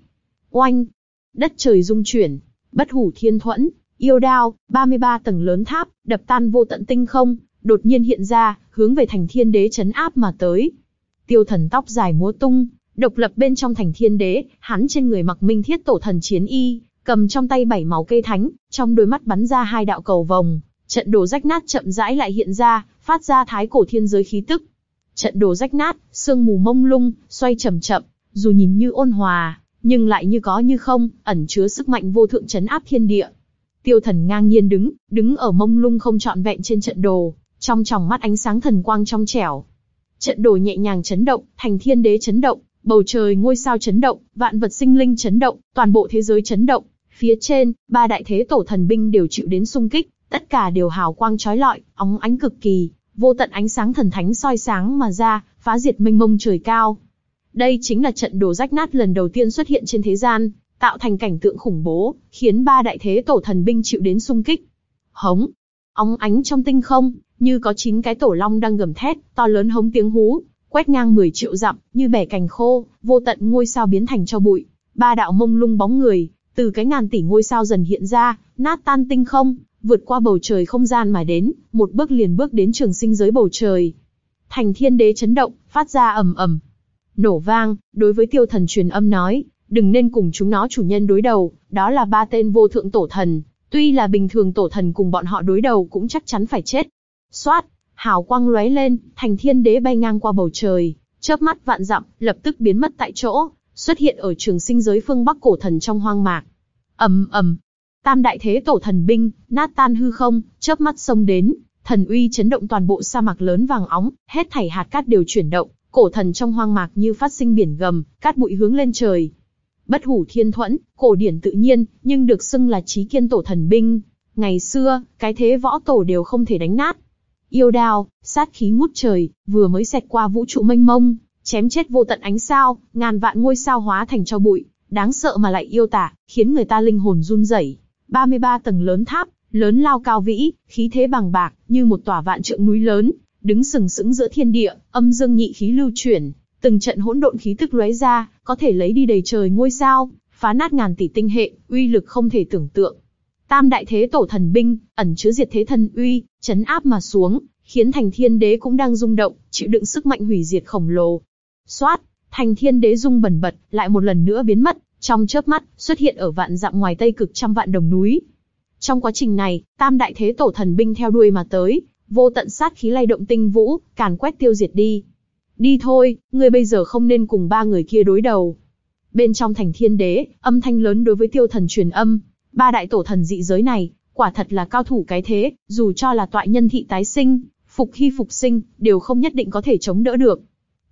Oanh! Đất trời rung chuyển, bất hủ thiên thuẫn, yêu đao, 33 tầng lớn tháp, đập tan vô tận tinh không, đột nhiên hiện ra, hướng về thành thiên đế chấn áp mà tới. Tiêu thần tóc dài múa tung, độc lập bên trong thành thiên đế, hắn trên người mặc minh thiết tổ thần chiến y, cầm trong tay bảy máu cây thánh, trong đôi mắt bắn ra hai đạo cầu vồng, trận đồ rách nát chậm rãi lại hiện ra, phát ra thái cổ thiên giới khí tức. Trận đồ rách nát, sương mù mông lung, xoay chậm chậm, dù nhìn như ôn hòa, nhưng lại như có như không, ẩn chứa sức mạnh vô thượng chấn áp thiên địa. Tiêu thần ngang nhiên đứng, đứng ở mông lung không trọn vẹn trên trận đồ, trong tròng mắt ánh sáng thần quang trong trẻo. Trận đồ nhẹ nhàng chấn động, thành thiên đế chấn động, bầu trời ngôi sao chấn động, vạn vật sinh linh chấn động, toàn bộ thế giới chấn động. Phía trên, ba đại thế tổ thần binh đều chịu đến xung kích, tất cả đều hào quang chói lọi, óng ánh cực kỳ, vô tận ánh sáng thần thánh soi sáng mà ra, phá diệt mênh mông trời cao. Đây chính là trận đồ rách nát lần đầu tiên xuất hiện trên thế gian, tạo thành cảnh tượng khủng bố, khiến ba đại thế tổ thần binh chịu đến xung kích. Hống, óng ánh trong tinh không, như có chín cái tổ long đang gầm thét, to lớn hống tiếng hú, quét ngang 10 triệu dặm, như bẻ cành khô, vô tận ngôi sao biến thành cho bụi. Ba đạo mông lung bóng người, từ cái ngàn tỷ ngôi sao dần hiện ra, nát tan tinh không, vượt qua bầu trời không gian mà đến, một bước liền bước đến trường sinh giới bầu trời. Thành thiên đế chấn động, phát ra ầm ầm. Nổ vang, đối với tiêu thần truyền âm nói, đừng nên cùng chúng nó chủ nhân đối đầu, đó là ba tên vô thượng tổ thần, tuy là bình thường tổ thần cùng bọn họ đối đầu cũng chắc chắn phải chết. Xoát, hào quang lóe lên, thành thiên đế bay ngang qua bầu trời, chớp mắt vạn dặm, lập tức biến mất tại chỗ, xuất hiện ở trường sinh giới phương Bắc cổ thần trong hoang mạc. ầm ầm, tam đại thế tổ thần binh, nát tan hư không, chớp mắt xông đến, thần uy chấn động toàn bộ sa mạc lớn vàng óng, hết thảy hạt cát đều chuyển động, cổ thần trong hoang mạc như phát sinh biển gầm, cát bụi hướng lên trời. Bất hủ thiên thuẫn, cổ điển tự nhiên, nhưng được xưng là trí kiên tổ thần binh. Ngày xưa, cái thế võ tổ đều không thể đánh nát. Yêu đao, sát khí ngút trời, vừa mới xẹt qua vũ trụ mênh mông, chém chết vô tận ánh sao, ngàn vạn ngôi sao hóa thành cho bụi, đáng sợ mà lại yêu tả, khiến người ta linh hồn run rẩy. 33 tầng lớn tháp, lớn lao cao vĩ, khí thế bằng bạc, như một tòa vạn trượng núi lớn, đứng sừng sững giữa thiên địa, âm dương nhị khí lưu chuyển, từng trận hỗn độn khí tức lóe ra, có thể lấy đi đầy trời ngôi sao, phá nát ngàn tỷ tinh hệ, uy lực không thể tưởng tượng. Tam đại thế tổ thần binh, ẩn chứa diệt thế thần uy, chấn áp mà xuống, khiến thành thiên đế cũng đang rung động, chịu đựng sức mạnh hủy diệt khổng lồ. Xoát, thành thiên đế rung bẩn bật, lại một lần nữa biến mất, trong chớp mắt, xuất hiện ở vạn dặm ngoài tây cực trăm vạn đồng núi. Trong quá trình này, tam đại thế tổ thần binh theo đuôi mà tới, vô tận sát khí lay động tinh vũ, càn quét tiêu diệt đi. Đi thôi, ngươi bây giờ không nên cùng ba người kia đối đầu. Bên trong thành thiên đế, âm thanh lớn đối với tiêu thần truyền âm, ba đại tổ thần dị giới này, quả thật là cao thủ cái thế, dù cho là tọa nhân thị tái sinh, phục hy phục sinh, đều không nhất định có thể chống đỡ được.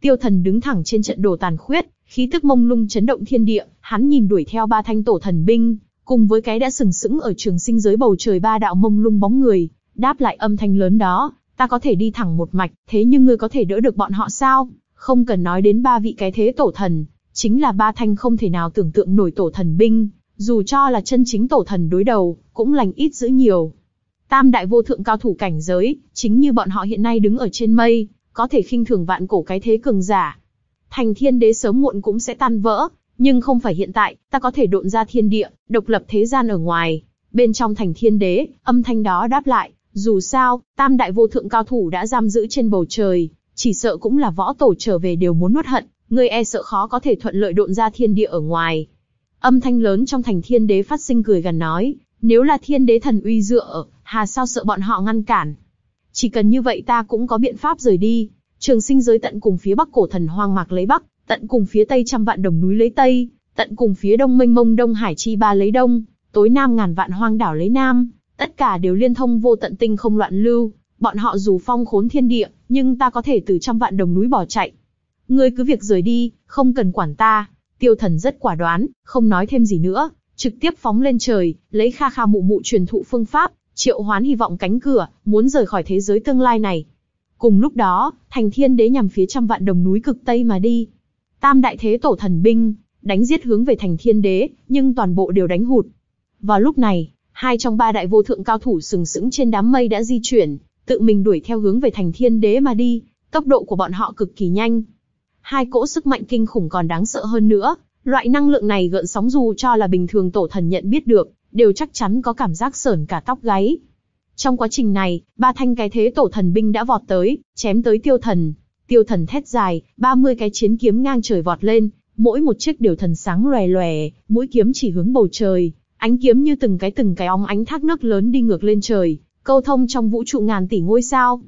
Tiêu thần đứng thẳng trên trận đồ tàn khuyết, khí tức mông lung chấn động thiên địa, hắn nhìn đuổi theo ba thanh tổ thần binh, cùng với cái đã sừng sững ở trường sinh giới bầu trời ba đạo mông lung bóng người, đáp lại âm thanh lớn đó, ta có thể đi thẳng một mạch, thế nhưng ngươi có thể đỡ được bọn họ sao? Không cần nói đến ba vị cái thế tổ thần, chính là ba thanh không thể nào tưởng tượng nổi tổ thần binh, dù cho là chân chính tổ thần đối đầu, cũng lành ít dữ nhiều. Tam đại vô thượng cao thủ cảnh giới, chính như bọn họ hiện nay đứng ở trên mây, có thể khinh thường vạn cổ cái thế cường giả. Thành thiên đế sớm muộn cũng sẽ tan vỡ, nhưng không phải hiện tại, ta có thể độn ra thiên địa, độc lập thế gian ở ngoài. Bên trong thành thiên đế, âm thanh đó đáp lại, dù sao, tam đại vô thượng cao thủ đã giam giữ trên bầu trời, chỉ sợ cũng là võ tổ trở về đều muốn nuốt hận, ngươi e sợ khó có thể thuận lợi độn ra thiên địa ở ngoài. Âm thanh lớn trong thành thiên đế phát sinh cười gần nói, nếu là thiên đế thần uy dựa ở, hà sao sợ bọn họ ngăn cản. Chỉ cần như vậy ta cũng có biện pháp rời đi. Trường sinh giới tận cùng phía bắc cổ thần hoang mạc lấy bắc, tận cùng phía tây trăm vạn đồng núi lấy tây, tận cùng phía đông mênh mông đông hải chi ba lấy đông, tối nam ngàn vạn hoang đảo lấy nam, tất cả đều liên thông vô tận tinh không loạn lưu. Bọn họ dù phong khốn thiên địa, nhưng ta có thể từ trăm vạn đồng núi bỏ chạy. Ngươi cứ việc rời đi, không cần quản ta. Tiêu thần rất quả đoán, không nói thêm gì nữa, trực tiếp phóng lên trời, lấy kha kha mụ mụ truyền thụ phương pháp, triệu hoán hy vọng cánh cửa, muốn rời khỏi thế giới tương lai này. Cùng lúc đó, thành thiên đế nhằm phía trăm vạn đồng núi cực tây mà đi. Tam đại thế tổ thần binh, đánh giết hướng về thành thiên đế, nhưng toàn bộ đều đánh hụt. Vào lúc này, hai trong ba đại vô thượng cao thủ sừng sững trên đám mây đã di chuyển, tự mình đuổi theo hướng về thành thiên đế mà đi, tốc độ của bọn họ cực kỳ nhanh. Hai cỗ sức mạnh kinh khủng còn đáng sợ hơn nữa, loại năng lượng này gợn sóng dù cho là bình thường tổ thần nhận biết được, đều chắc chắn có cảm giác sởn cả tóc gáy. Trong quá trình này, ba thanh cái thế tổ thần binh đã vọt tới, chém tới tiêu thần. Tiêu thần thét dài, 30 cái chiến kiếm ngang trời vọt lên, mỗi một chiếc đều thần sáng lòe lòe, mũi kiếm chỉ hướng bầu trời, ánh kiếm như từng cái từng cái óng ánh thác nước lớn đi ngược lên trời, câu thông trong vũ trụ ngàn tỷ ngôi sao.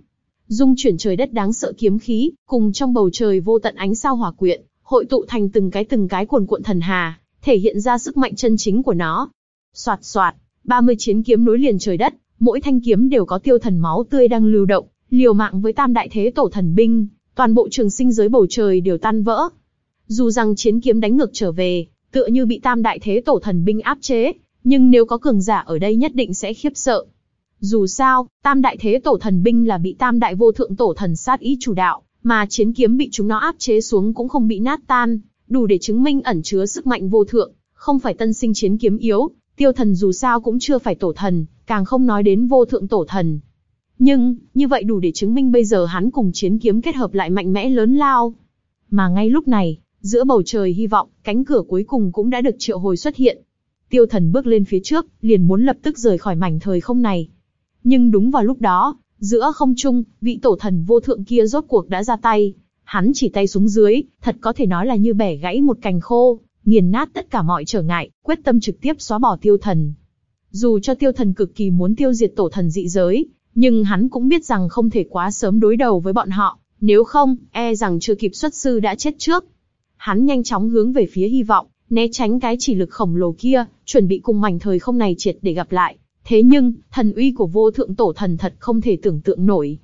Dung chuyển trời đất đáng sợ kiếm khí, cùng trong bầu trời vô tận ánh sao hòa quyện, hội tụ thành từng cái từng cái cuồn cuộn thần hà, thể hiện ra sức mạnh chân chính của nó. Soạt soạt, 30 chiến kiếm nối liền trời đất, mỗi thanh kiếm đều có tiêu thần máu tươi đang lưu động, liều mạng với tam đại thế tổ thần binh, toàn bộ trường sinh giới bầu trời đều tan vỡ. Dù rằng chiến kiếm đánh ngược trở về, tựa như bị tam đại thế tổ thần binh áp chế, nhưng nếu có cường giả ở đây nhất định sẽ khiếp sợ. Dù sao, tam đại thế tổ thần binh là bị tam đại vô thượng tổ thần sát ý chủ đạo, mà chiến kiếm bị chúng nó áp chế xuống cũng không bị nát tan, đủ để chứng minh ẩn chứa sức mạnh vô thượng, không phải tân sinh chiến kiếm yếu, tiêu thần dù sao cũng chưa phải tổ thần, càng không nói đến vô thượng tổ thần. Nhưng, như vậy đủ để chứng minh bây giờ hắn cùng chiến kiếm kết hợp lại mạnh mẽ lớn lao. Mà ngay lúc này, giữa bầu trời hy vọng, cánh cửa cuối cùng cũng đã được triệu hồi xuất hiện. Tiêu thần bước lên phía trước, liền muốn lập tức rời khỏi mảnh thời không này. Nhưng đúng vào lúc đó, giữa không trung, vị tổ thần vô thượng kia rốt cuộc đã ra tay. Hắn chỉ tay xuống dưới, thật có thể nói là như bẻ gãy một cành khô, nghiền nát tất cả mọi trở ngại, quyết tâm trực tiếp xóa bỏ tiêu thần. Dù cho tiêu thần cực kỳ muốn tiêu diệt tổ thần dị giới, Nhưng hắn cũng biết rằng không thể quá sớm đối đầu với bọn họ, nếu không, e rằng chưa kịp xuất sư đã chết trước. Hắn nhanh chóng hướng về phía hy vọng, né tránh cái chỉ lực khổng lồ kia, chuẩn bị cùng mảnh thời không này triệt để gặp lại. Thế nhưng, thần uy của vô thượng tổ thần thật không thể tưởng tượng nổi.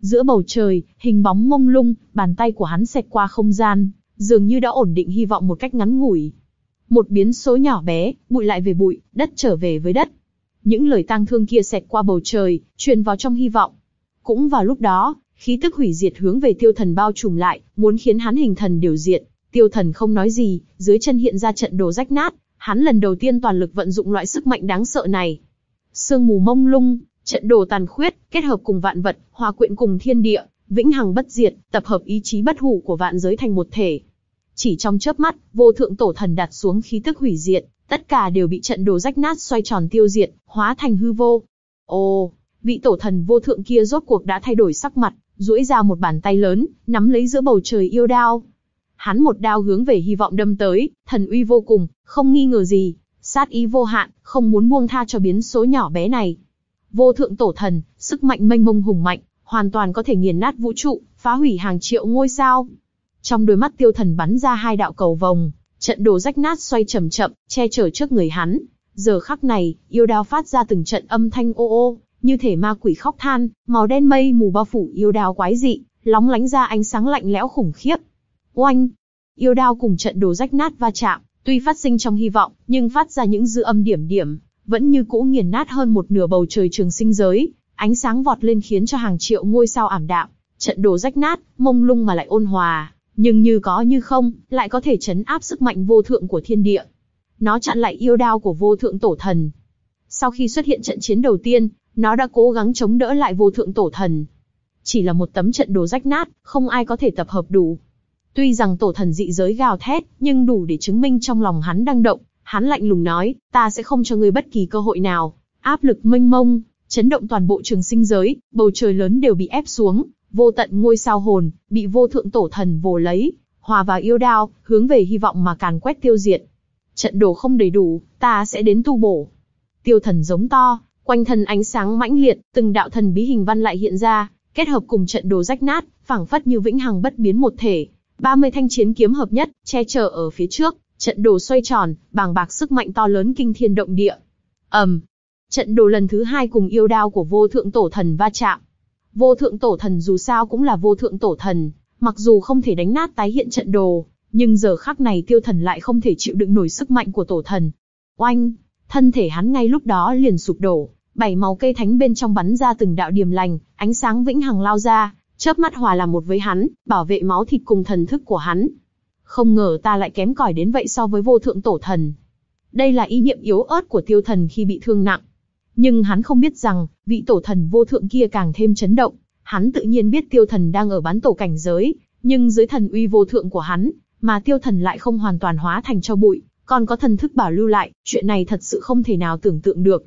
Giữa bầu trời, hình bóng mông lung, bàn tay của hắn xẹt qua không gian, dường như đã ổn định hy vọng một cách ngắn ngủi. Một biến số nhỏ bé, bụi lại về bụi, đất trở về với đất. Những lời tang thương kia xẹt qua bầu trời, truyền vào trong hy vọng. Cũng vào lúc đó, khí tức hủy diệt hướng về tiêu thần bao trùm lại, muốn khiến hắn hình thần điều diệt. Tiêu thần không nói gì, dưới chân hiện ra trận đồ rách nát, hắn lần đầu tiên toàn lực vận dụng loại sức mạnh đáng sợ này. Sương mù mông lung, trận đồ tàn khuyết, kết hợp cùng vạn vật, hòa quyện cùng thiên địa, vĩnh hằng bất diệt, tập hợp ý chí bất hủ của vạn giới thành một thể. Chỉ trong chớp mắt, vô thượng tổ thần đặt xuống khí tức hủy diệt, tất cả đều bị trận đồ rách nát xoay tròn tiêu diệt, hóa thành hư vô. Ồ, vị tổ thần vô thượng kia rốt cuộc đã thay đổi sắc mặt, duỗi ra một bàn tay lớn, nắm lấy giữa bầu trời yêu đao. Hắn một đao hướng về hy vọng đâm tới, thần uy vô cùng, không nghi ngờ gì, sát ý vô hạn, không muốn buông tha cho biến số nhỏ bé này. Vô thượng tổ thần, sức mạnh mênh mông hùng mạnh, hoàn toàn có thể nghiền nát vũ trụ, phá hủy hàng triệu ngôi sao. Trong đôi mắt tiêu thần bắn ra hai đạo cầu vồng, trận đồ rách nát xoay chậm chậm, che chở trước người hắn. Giờ khắc này, yêu đao phát ra từng trận âm thanh ô ô, như thể ma quỷ khóc than, màu đen mây mù bao phủ yêu đao quái dị, lóng lánh ra ánh sáng lạnh lẽo khủng khiếp. Oanh! Yêu đao cùng trận đồ rách nát va chạm, tuy phát sinh trong hy vọng, nhưng phát ra những dư âm điểm điểm, vẫn như cũ nghiền nát hơn một nửa bầu trời trường sinh giới, ánh sáng vọt lên khiến cho hàng triệu ngôi sao ảm đạm, trận đồ rách nát, mông lung mà lại ôn hòa, nhưng như có như không, lại có thể chấn áp sức mạnh vô thượng của thiên địa. Nó chặn lại yêu đao của vô thượng tổ thần. Sau khi xuất hiện trận chiến đầu tiên, nó đã cố gắng chống đỡ lại vô thượng tổ thần. Chỉ là một tấm trận đồ rách nát, không ai có thể tập hợp đủ. Tuy rằng tổ thần dị giới gào thét, nhưng đủ để chứng minh trong lòng hắn đang động. Hắn lạnh lùng nói, ta sẽ không cho ngươi bất kỳ cơ hội nào. Áp lực mênh mông, chấn động toàn bộ trường sinh giới, bầu trời lớn đều bị ép xuống, vô tận ngôi sao hồn, bị vô thượng tổ thần vồ lấy, hòa vào yêu đao, hướng về hy vọng mà càn quét tiêu diệt. Trận đồ không đầy đủ, ta sẽ đến tu bổ. Tiêu thần giống to, quanh thân ánh sáng mãnh liệt, từng đạo thần bí hình văn lại hiện ra, kết hợp cùng trận đồ rách nát, phảng phất như vĩnh hằng bất biến một thể. 30 thanh chiến kiếm hợp nhất, che chở ở phía trước, trận đồ xoay tròn, bàng bạc sức mạnh to lớn kinh thiên động địa. ầm, trận đồ lần thứ hai cùng yêu đao của vô thượng tổ thần va chạm. Vô thượng tổ thần dù sao cũng là vô thượng tổ thần, mặc dù không thể đánh nát tái hiện trận đồ, nhưng giờ khắc này tiêu thần lại không thể chịu đựng nổi sức mạnh của tổ thần. Oanh! Thân thể hắn ngay lúc đó liền sụp đổ, bảy màu cây thánh bên trong bắn ra từng đạo điểm lành, ánh sáng vĩnh hằng lao ra, chớp mắt hòa làm một với hắn, bảo vệ máu thịt cùng thần thức của hắn. Không ngờ ta lại kém cỏi đến vậy so với vô thượng tổ thần. Đây là ý niệm yếu ớt của tiêu thần khi bị thương nặng. Nhưng hắn không biết rằng, vị tổ thần vô thượng kia càng thêm chấn động. Hắn tự nhiên biết tiêu thần đang ở bán tổ cảnh giới, nhưng dưới thần uy vô thượng của hắn, mà tiêu thần lại không hoàn toàn hóa thành cho bụi, còn có thần thức bảo lưu lại, chuyện này thật sự không thể nào tưởng tượng được.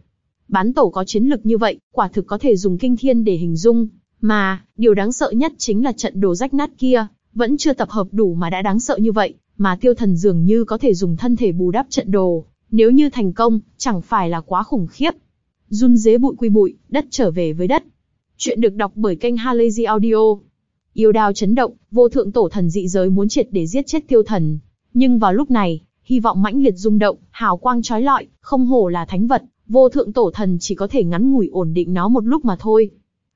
Bán tổ có chiến lực như vậy, quả thực có thể dùng kinh thiên để hình dung, mà, điều đáng sợ nhất chính là trận đồ rách nát kia, vẫn chưa tập hợp đủ mà đã đáng sợ như vậy, mà tiêu thần dường như có thể dùng thân thể bù đắp trận đồ, nếu như thành công, chẳng phải là quá khủng khiếp. Run dế bụi quy bụi, đất trở về với đất. Chuyện được đọc bởi kênh Halazy Audio. Yêu đao chấn động, vô thượng tổ thần dị giới muốn triệt để giết chết tiêu thần. Nhưng vào lúc này, hy vọng mãnh liệt rung động, hào quang chói lọi, không hổ là thánh vật, vô thượng tổ thần chỉ có thể ngắn ngủi ổn định nó một lúc mà thôi.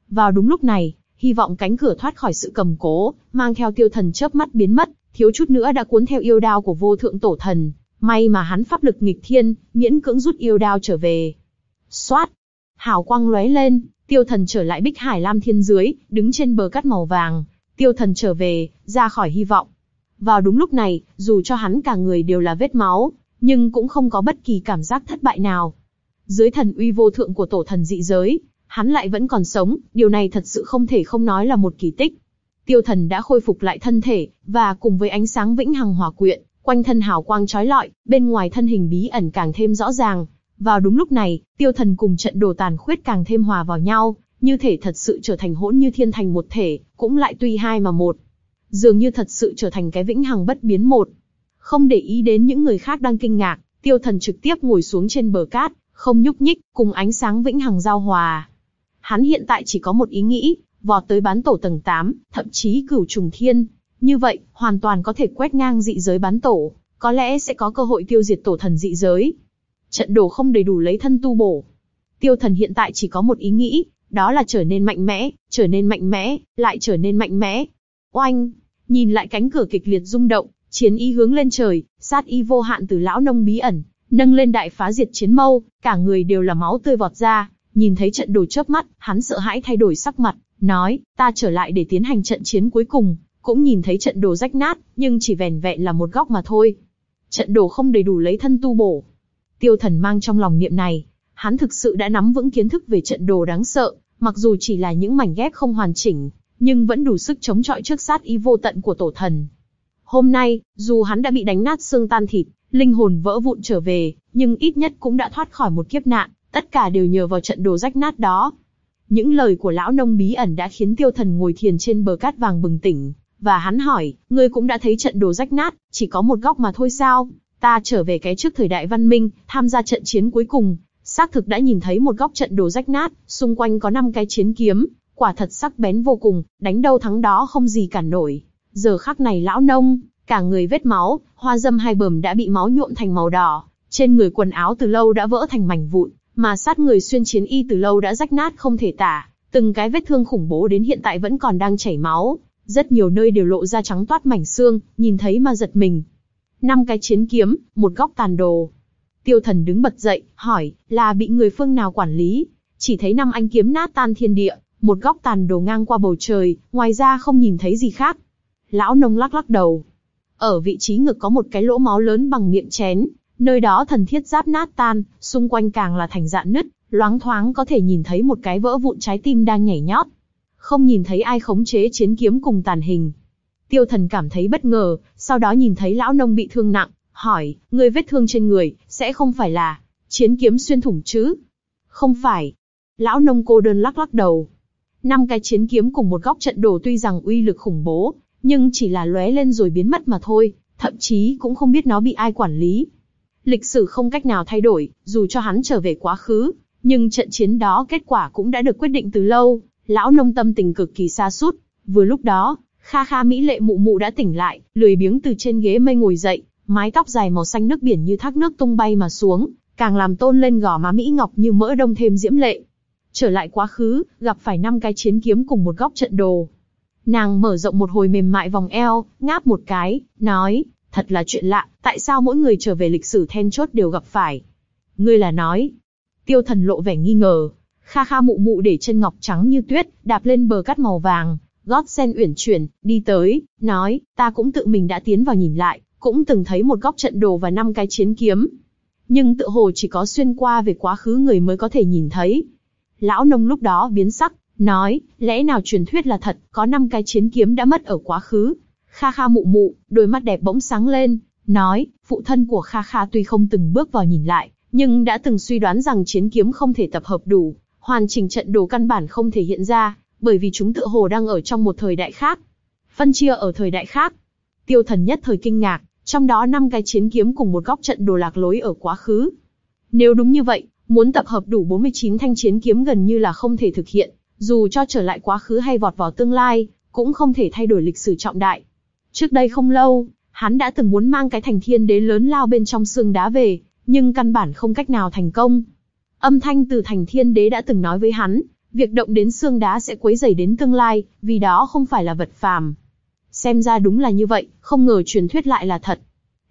Vào đúng lúc này, hy vọng cánh cửa thoát khỏi sự cầm cố, mang theo tiêu thần chớp mắt biến mất, thiếu chút nữa đã cuốn theo yêu đao của vô thượng tổ thần. May mà hắn pháp lực nghịch thiên, miễn cưỡng rút yêu đao trở về. Xoát! Hào quang lóe lên, tiêu thần trở lại bích hải lam thiên dưới, đứng trên bờ cát màu vàng. Tiêu thần trở về, ra khỏi hy vọng. Vào đúng lúc này, dù cho hắn cả người đều là vết máu, nhưng cũng không có bất kỳ cảm giác thất bại nào. Dưới thần uy vô thượng của tổ thần dị giới, hắn lại vẫn còn sống, điều này thật sự không thể không nói là một kỳ tích. Tiêu thần đã khôi phục lại thân thể, và cùng với ánh sáng vĩnh hằng hòa quyện, quanh thân hào quang chói lọi, bên ngoài thân hình bí ẩn càng thêm rõ ràng. Vào đúng lúc này, tiêu thần cùng trận đồ tàn khuyết càng thêm hòa vào nhau, như thể thật sự trở thành hỗn như thiên thành một thể, cũng lại tuy hai mà một. Dường như thật sự trở thành cái vĩnh hằng bất biến một. Không để ý đến những người khác đang kinh ngạc, tiêu thần trực tiếp ngồi xuống trên bờ cát, không nhúc nhích, cùng ánh sáng vĩnh hằng giao hòa. Hắn hiện tại chỉ có một ý nghĩ, vọt tới bán tổ tầng 8, thậm chí cửu trùng thiên. Như vậy, hoàn toàn có thể quét ngang dị giới bán tổ, có lẽ sẽ có cơ hội tiêu diệt tổ thần dị giới. Trận đồ không đầy đủ lấy thân tu bổ. Tiêu thần hiện tại chỉ có một ý nghĩ, đó là trở nên mạnh mẽ, trở nên mạnh mẽ, lại trở nên mạnh mẽ. Oanh! Nhìn lại cánh cửa kịch liệt rung động, chiến ý hướng lên trời, sát ý vô hạn từ lão nông bí ẩn, nâng lên đại phá diệt chiến mâu, cả người đều là máu tươi vọt ra, nhìn thấy trận đồ chớp mắt, hắn sợ hãi thay đổi sắc mặt, nói, ta trở lại để tiến hành trận chiến cuối cùng, cũng nhìn thấy trận đồ rách nát, nhưng chỉ vẻn vẹn là một góc mà thôi. Trận đồ không đầy đủ lấy thân tu bổ. Tiêu thần mang trong lòng niệm này, hắn thực sự đã nắm vững kiến thức về trận đồ đáng sợ, mặc dù chỉ là những mảnh ghép không hoàn chỉnh, nhưng vẫn đủ sức chống chọi trước sát ý vô tận của tổ thần. Hôm nay, dù hắn đã bị đánh nát xương tan thịt, linh hồn vỡ vụn trở về, nhưng ít nhất cũng đã thoát khỏi một kiếp nạn, tất cả đều nhờ vào trận đồ rách nát đó. Những lời của lão nông bí ẩn đã khiến tiêu thần ngồi thiền trên bờ cát vàng bừng tỉnh, và hắn hỏi, ngươi cũng đã thấy trận đồ rách nát, chỉ có một góc mà thôi sao? Ta trở về cái trước thời đại văn minh, tham gia trận chiến cuối cùng, xác thực đã nhìn thấy một góc trận đồ rách nát, xung quanh có năm cái chiến kiếm, quả thật sắc bén vô cùng, đánh đâu thắng đó không gì cản nổi. Giờ khắc này lão nông, cả người vết máu, hoa dâm hai bờm đã bị máu nhuộm thành màu đỏ, trên người quần áo từ lâu đã vỡ thành mảnh vụn, mà sát người xuyên chiến y từ lâu đã rách nát không thể tả, từng cái vết thương khủng bố đến hiện tại vẫn còn đang chảy máu, rất nhiều nơi đều lộ ra trắng toát mảnh xương, nhìn thấy mà giật mình. Năm cái chiến kiếm, một góc tàn đồ. Tiêu thần đứng bật dậy, hỏi, là bị người phương nào quản lý? Chỉ thấy năm anh kiếm nát tan thiên địa, một góc tàn đồ ngang qua bầu trời, ngoài ra không nhìn thấy gì khác. Lão nông lắc lắc đầu. Ở vị trí ngực có một cái lỗ máu lớn bằng miệng chén, nơi đó thần thiết giáp nát tan, xung quanh càng là thành dạn nứt, loáng thoáng có thể nhìn thấy một cái vỡ vụn trái tim đang nhảy nhót. Không nhìn thấy ai khống chế chiến kiếm cùng tàn hình. Tiêu thần cảm thấy bất ngờ, sau đó nhìn thấy lão nông bị thương nặng, hỏi, người vết thương trên người, sẽ không phải là chiến kiếm xuyên thủng chứ? Không phải. Lão nông cô đơn lắc lắc đầu. Năm cái chiến kiếm cùng một góc trận đồ tuy rằng uy lực khủng bố, nhưng chỉ là lóe lên rồi biến mất mà thôi, thậm chí cũng không biết nó bị ai quản lý. Lịch sử không cách nào thay đổi, dù cho hắn trở về quá khứ, nhưng trận chiến đó kết quả cũng đã được quyết định từ lâu, lão nông tâm tình cực kỳ xa sút Vừa lúc đó, Kha Kha Mỹ lệ mụ mụ đã tỉnh lại, lười biếng từ trên ghế mây ngồi dậy, mái tóc dài màu xanh nước biển như thác nước tung bay mà xuống, càng làm tôn lên gò má Mỹ Ngọc như mỡ đông thêm diễm lệ. Trở lại quá khứ, gặp phải năm cái chiến kiếm cùng một góc trận đồ. Nàng mở rộng một hồi mềm mại vòng eo, ngáp một cái, nói, thật là chuyện lạ, tại sao mỗi người trở về lịch sử then chốt đều gặp phải. Ngươi là nói. Tiêu thần lộ vẻ nghi ngờ. Kha kha mụ mụ để chân ngọc trắng như tuyết, đạp lên bờ cát màu vàng, gót sen uyển chuyển, đi tới, nói, ta cũng tự mình đã tiến vào nhìn lại, cũng từng thấy một góc trận đồ và năm cái chiến kiếm. Nhưng tự hồ chỉ có xuyên qua về quá khứ người mới có thể nhìn thấy. Lão nông lúc đó biến sắc, nói, lẽ nào truyền thuyết là thật, có năm cái chiến kiếm đã mất ở quá khứ. Kha Kha mụ mụ, đôi mắt đẹp bỗng sáng lên, nói, phụ thân của Kha Kha tuy không từng bước vào nhìn lại, nhưng đã từng suy đoán rằng chiến kiếm không thể tập hợp đủ, hoàn chỉnh trận đồ căn bản không thể hiện ra, bởi vì chúng tự hồ đang ở trong một thời đại khác. Phân chia ở thời đại khác. Tiêu thần nhất thời kinh ngạc, trong đó năm cái chiến kiếm cùng một góc trận đồ lạc lối ở quá khứ. Nếu đúng như vậy, muốn tập hợp đủ 49 thanh chiến kiếm gần như là không thể thực hiện, dù cho trở lại quá khứ hay vọt vào tương lai, cũng không thể thay đổi lịch sử trọng đại. Trước đây không lâu, hắn đã từng muốn mang cái thành thiên đế lớn lao bên trong xương đá về, nhưng căn bản không cách nào thành công. Âm thanh từ thành thiên đế đã từng nói với hắn, việc động đến xương đá sẽ quấy rầy đến tương lai, vì đó không phải là vật phàm. Xem ra đúng là như vậy, không ngờ truyền thuyết lại là thật.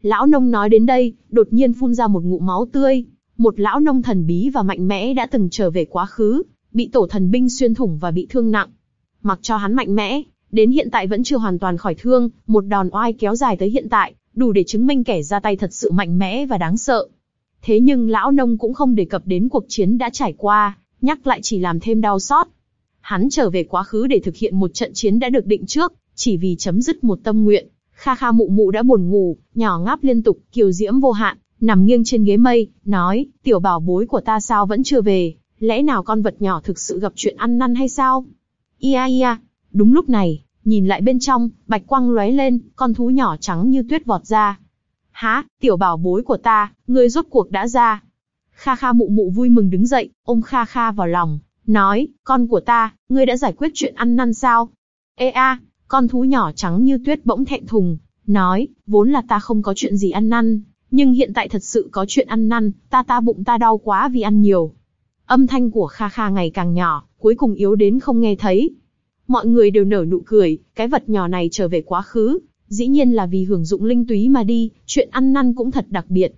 Lão nông nói đến đây, đột nhiên phun ra một ngụm máu tươi. Một lão nông thần bí và mạnh mẽ đã từng trở về quá khứ, bị tổ thần binh xuyên thủng và bị thương nặng. Mặc cho hắn mạnh mẽ, đến hiện tại vẫn chưa hoàn toàn khỏi thương, một đòn oai kéo dài tới hiện tại, đủ để chứng minh kẻ ra tay thật sự mạnh mẽ và đáng sợ. Thế nhưng lão nông cũng không đề cập đến cuộc chiến đã trải qua, nhắc lại chỉ làm thêm đau xót. Hắn trở về quá khứ để thực hiện một trận chiến đã được định trước, chỉ vì chấm dứt một tâm nguyện. Kha kha mụ mụ đã buồn ngủ, nhỏ ngáp liên tục, kiều diễm vô hạn, nằm nghiêng trên ghế mây, nói, tiểu bảo bối của ta sao vẫn chưa về, lẽ nào con vật nhỏ thực sự gặp chuyện ăn năn hay sao? Ia ia, đúng lúc này, nhìn lại bên trong, bạch quang lóe lên, con thú nhỏ trắng như tuyết vọt ra. Há, tiểu bảo bối của ta, ngươi rốt cuộc đã ra. Kha kha mụ mụ vui mừng đứng dậy, ôm kha kha vào lòng, nói, con của ta, ngươi đã giải quyết chuyện ăn năn sao? Ê a, con thú nhỏ trắng như tuyết bỗng thẹn thùng, nói, vốn là ta không có chuyện gì ăn năn, nhưng hiện tại thật sự có chuyện ăn năn, ta ta bụng ta đau quá vì ăn nhiều. Âm thanh của Kha Kha ngày càng nhỏ, cuối cùng yếu đến không nghe thấy. Mọi người đều nở nụ cười, cái vật nhỏ này trở về quá khứ, dĩ nhiên là vì hưởng dụng linh túy mà đi, chuyện ăn năn cũng thật đặc biệt.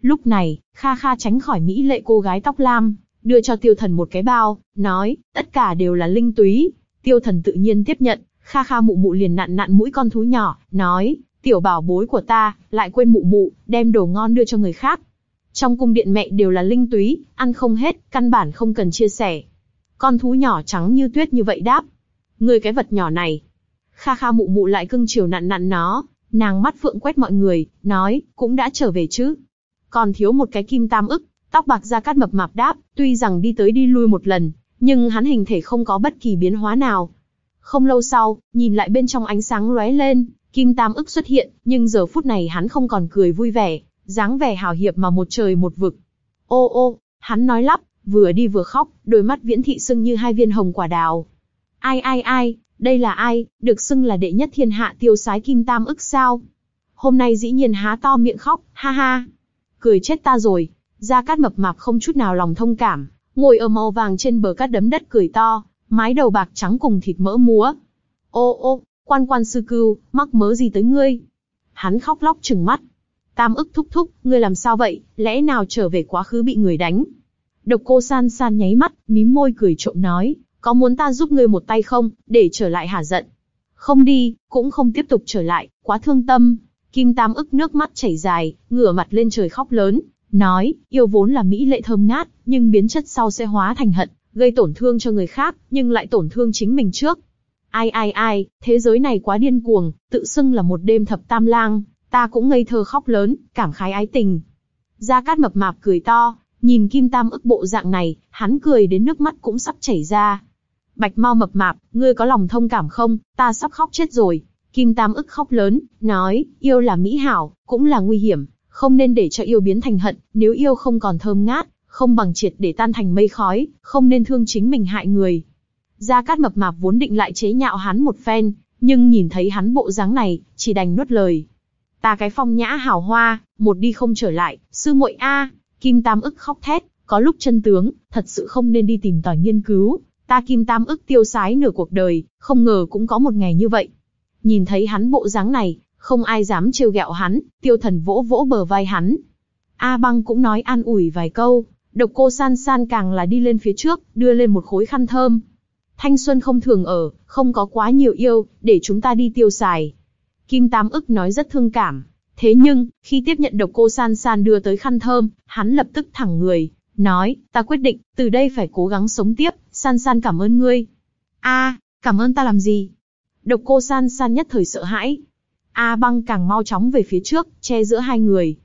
Lúc này, Kha Kha tránh khỏi mỹ lệ cô gái tóc lam, đưa cho tiêu thần một cái bao, nói, tất cả đều là linh túy. Tiêu thần tự nhiên tiếp nhận, Kha Kha mụ mụ liền nặn nặn mũi con thú nhỏ, nói, tiểu bảo bối của ta, lại quên mụ mụ, đem đồ ngon đưa cho người khác. Trong cung điện mẹ đều là linh túy, ăn không hết, căn bản không cần chia sẻ. Con thú nhỏ trắng như tuyết như vậy đáp. Người cái vật nhỏ này. Kha Kha mụ mụ lại cưng chiều nặn nặn nó, nàng mắt phượng quét mọi người, nói, cũng đã trở về chứ. Còn thiếu một cái kim tam ức, tóc bạc ra cát mập mạp đáp, tuy rằng đi tới đi lui một lần, nhưng hắn hình thể không có bất kỳ biến hóa nào. Không lâu sau, nhìn lại bên trong ánh sáng lóe lên, Kim Tam ức xuất hiện, nhưng giờ phút này hắn không còn cười vui vẻ, dáng vẻ hào hiệp mà một trời một vực. Ô ô, hắn nói lắp, vừa đi vừa khóc, đôi mắt viễn thị sưng như hai viên hồng quả đào. Ai ai ai, đây là ai, được xưng là đệ nhất thiên hạ tiêu sái Kim Tam ức sao? Hôm nay dĩ nhiên há to miệng khóc, ha ha. Cười chết ta rồi, Gia Cát mập mạp không chút nào lòng thông cảm, ngồi ở màu vàng trên bờ cát đấm đất cười to, mái đầu bạc trắng cùng thịt mỡ múa. Ô ô, quan quan sư cưu, mắc mớ gì tới ngươi? Hắn khóc lóc trừng mắt. Tam ức thúc thúc, ngươi làm sao vậy, lẽ nào trở về quá khứ bị người đánh? Độc cô san san nháy mắt, mím môi cười trộm nói, có muốn ta giúp ngươi một tay không, để trở lại hả giận? Không đi, cũng không tiếp tục trở lại, quá thương tâm. Kim Tam ức nước mắt chảy dài, ngửa mặt lên trời khóc lớn, nói, yêu vốn là mỹ lệ thơm ngát, nhưng biến chất sau sẽ hóa thành hận, gây tổn thương cho người khác, nhưng lại tổn thương chính mình trước. Ai ai ai, thế giới này quá điên cuồng, tự xưng là một đêm thập tam lang, ta cũng ngây thơ khóc lớn, cảm khái ái tình. Gia Cát mập mạp cười to, nhìn Kim Tam ức bộ dạng này, hắn cười đến nước mắt cũng sắp chảy ra. Bạch Mao mập mạp, ngươi có lòng thông cảm không, ta sắp khóc chết rồi. Kim Tam ức khóc lớn, nói, yêu là mỹ hảo, cũng là nguy hiểm, không nên để cho yêu biến thành hận, nếu yêu không còn thơm ngát, không bằng triệt để tan thành mây khói, không nên thương chính mình hại người. Gia Cát mập mạp vốn định lại chế nhạo hắn một phen, nhưng nhìn thấy hắn bộ dáng này, chỉ đành nuốt lời. Ta cái phong nhã hảo hoa, một đi không trở lại, sư muội a, Kim Tam ức khóc thét, có lúc chân tướng, thật sự không nên đi tìm tòi nghiên cứu, ta Kim Tam ức tiêu sái nửa cuộc đời, không ngờ cũng có một ngày như vậy. Nhìn thấy hắn bộ dáng này, không ai dám trêu ghẹo hắn, tiêu thần vỗ vỗ bờ vai hắn. A băng cũng nói an ủi vài câu, độc cô san san càng là đi lên phía trước, đưa lên một khối khăn thơm. Thanh xuân không thường ở, không có quá nhiều yêu, để chúng ta đi tiêu xài. Kim Tam ức nói rất thương cảm. Thế nhưng, khi tiếp nhận độc cô san san đưa tới khăn thơm, hắn lập tức thẳng người, nói, ta quyết định, từ đây phải cố gắng sống tiếp, san san cảm ơn ngươi. a cảm ơn ta làm gì? Độc cô san san nhất thời sợ hãi, A băng càng mau chóng về phía trước, che giữa hai người.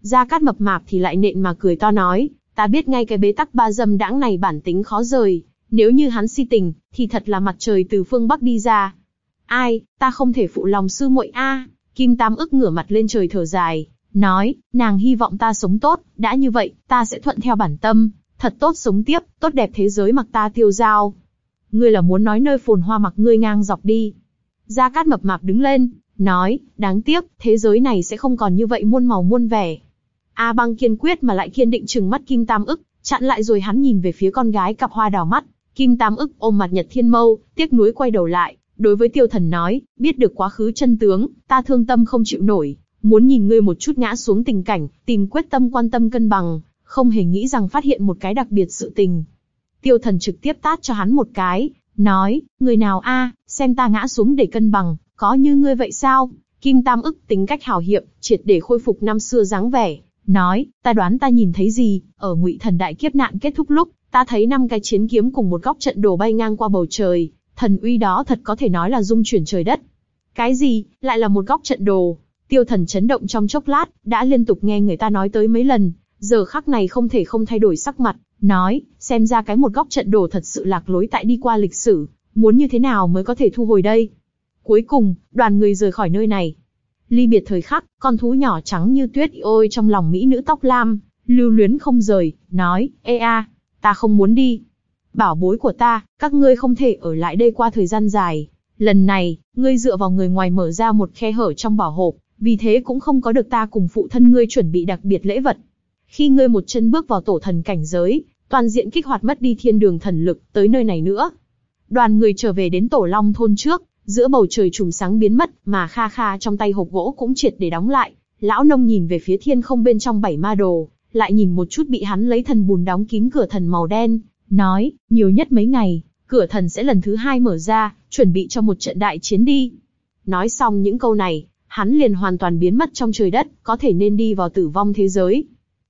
Gia Cát mập mạp thì lại nện mà cười to nói, ta biết ngay cái bế tắc ba dâm đãng này bản tính khó rời, nếu như hắn si tình, thì thật là mặt trời từ phương Bắc đi ra. Ai, ta không thể phụ lòng sư muội a. Kim Tam ức ngửa mặt lên trời thở dài, nói, nàng hy vọng ta sống tốt, đã như vậy, ta sẽ thuận theo bản tâm, thật tốt sống tiếp, tốt đẹp thế giới mặc ta tiêu giao. Ngươi là muốn nói nơi phồn hoa mặc ngươi ngang dọc đi. Gia Cát mập mạp đứng lên, nói, đáng tiếc, thế giới này sẽ không còn như vậy muôn màu muôn vẻ. A băng kiên quyết mà lại kiên định trừng mắt Kim Tam ức, chặn lại rồi hắn nhìn về phía con gái cặp hoa đào mắt, Kim Tam ức ôm mặt Nhật Thiên Mâu, tiếc nuối quay đầu lại, đối với tiêu thần nói, biết được quá khứ chân tướng, ta thương tâm không chịu nổi, muốn nhìn ngươi một chút ngã xuống tình cảnh, tìm quyết tâm quan tâm cân bằng, không hề nghĩ rằng phát hiện một cái đặc biệt sự tình. Tiêu thần trực tiếp tát cho hắn một cái, nói, người nào a, xem ta ngã xuống để cân bằng, có như ngươi vậy sao? Kim Tam ức tính cách hào hiệp, triệt để khôi phục năm xưa dáng vẻ, nói, ta đoán ta nhìn thấy gì, ở ngụy thần đại kiếp nạn kết thúc lúc, ta thấy năm cái chiến kiếm cùng một góc trận đồ bay ngang qua bầu trời, thần uy đó thật có thể nói là dung chuyển trời đất. Cái gì, lại là một góc trận đồ? Tiêu thần chấn động trong chốc lát, đã liên tục nghe người ta nói tới mấy lần, giờ khắc này không thể không thay đổi sắc mặt, nói, xem ra cái một góc trận đồ thật sự lạc lối tại đi qua lịch sử, muốn như thế nào mới có thể thu hồi đây? Cuối cùng, đoàn người rời khỏi nơi này. Ly biệt thời khắc, con thú nhỏ trắng như tuyết ôi trong lòng mỹ nữ tóc lam, lưu luyến không rời, nói, ê a, ta không muốn đi. Bảo bối của ta, các ngươi không thể ở lại đây qua thời gian dài. Lần này, ngươi dựa vào người ngoài mở ra một khe hở trong bảo hộp, vì thế cũng không có được ta cùng phụ thân ngươi chuẩn bị đặc biệt lễ vật. Khi ngươi một chân bước vào tổ thần cảnh giới, toàn diện kích hoạt mất đi thiên đường thần lực tới nơi này nữa. Đoàn người trở về đến tổ long thôn trước, giữa bầu trời trùm sáng biến mất, mà kha kha trong tay hộp gỗ cũng triệt để đóng lại. Lão nông nhìn về phía thiên không bên trong bảy ma đồ, lại nhìn một chút bị hắn lấy thần bùn đóng kín cửa thần màu đen, nói, nhiều nhất mấy ngày, cửa thần sẽ lần thứ hai mở ra, chuẩn bị cho một trận đại chiến đi. Nói xong những câu này, hắn liền hoàn toàn biến mất trong trời đất, có thể nên đi vào tử vong thế giới.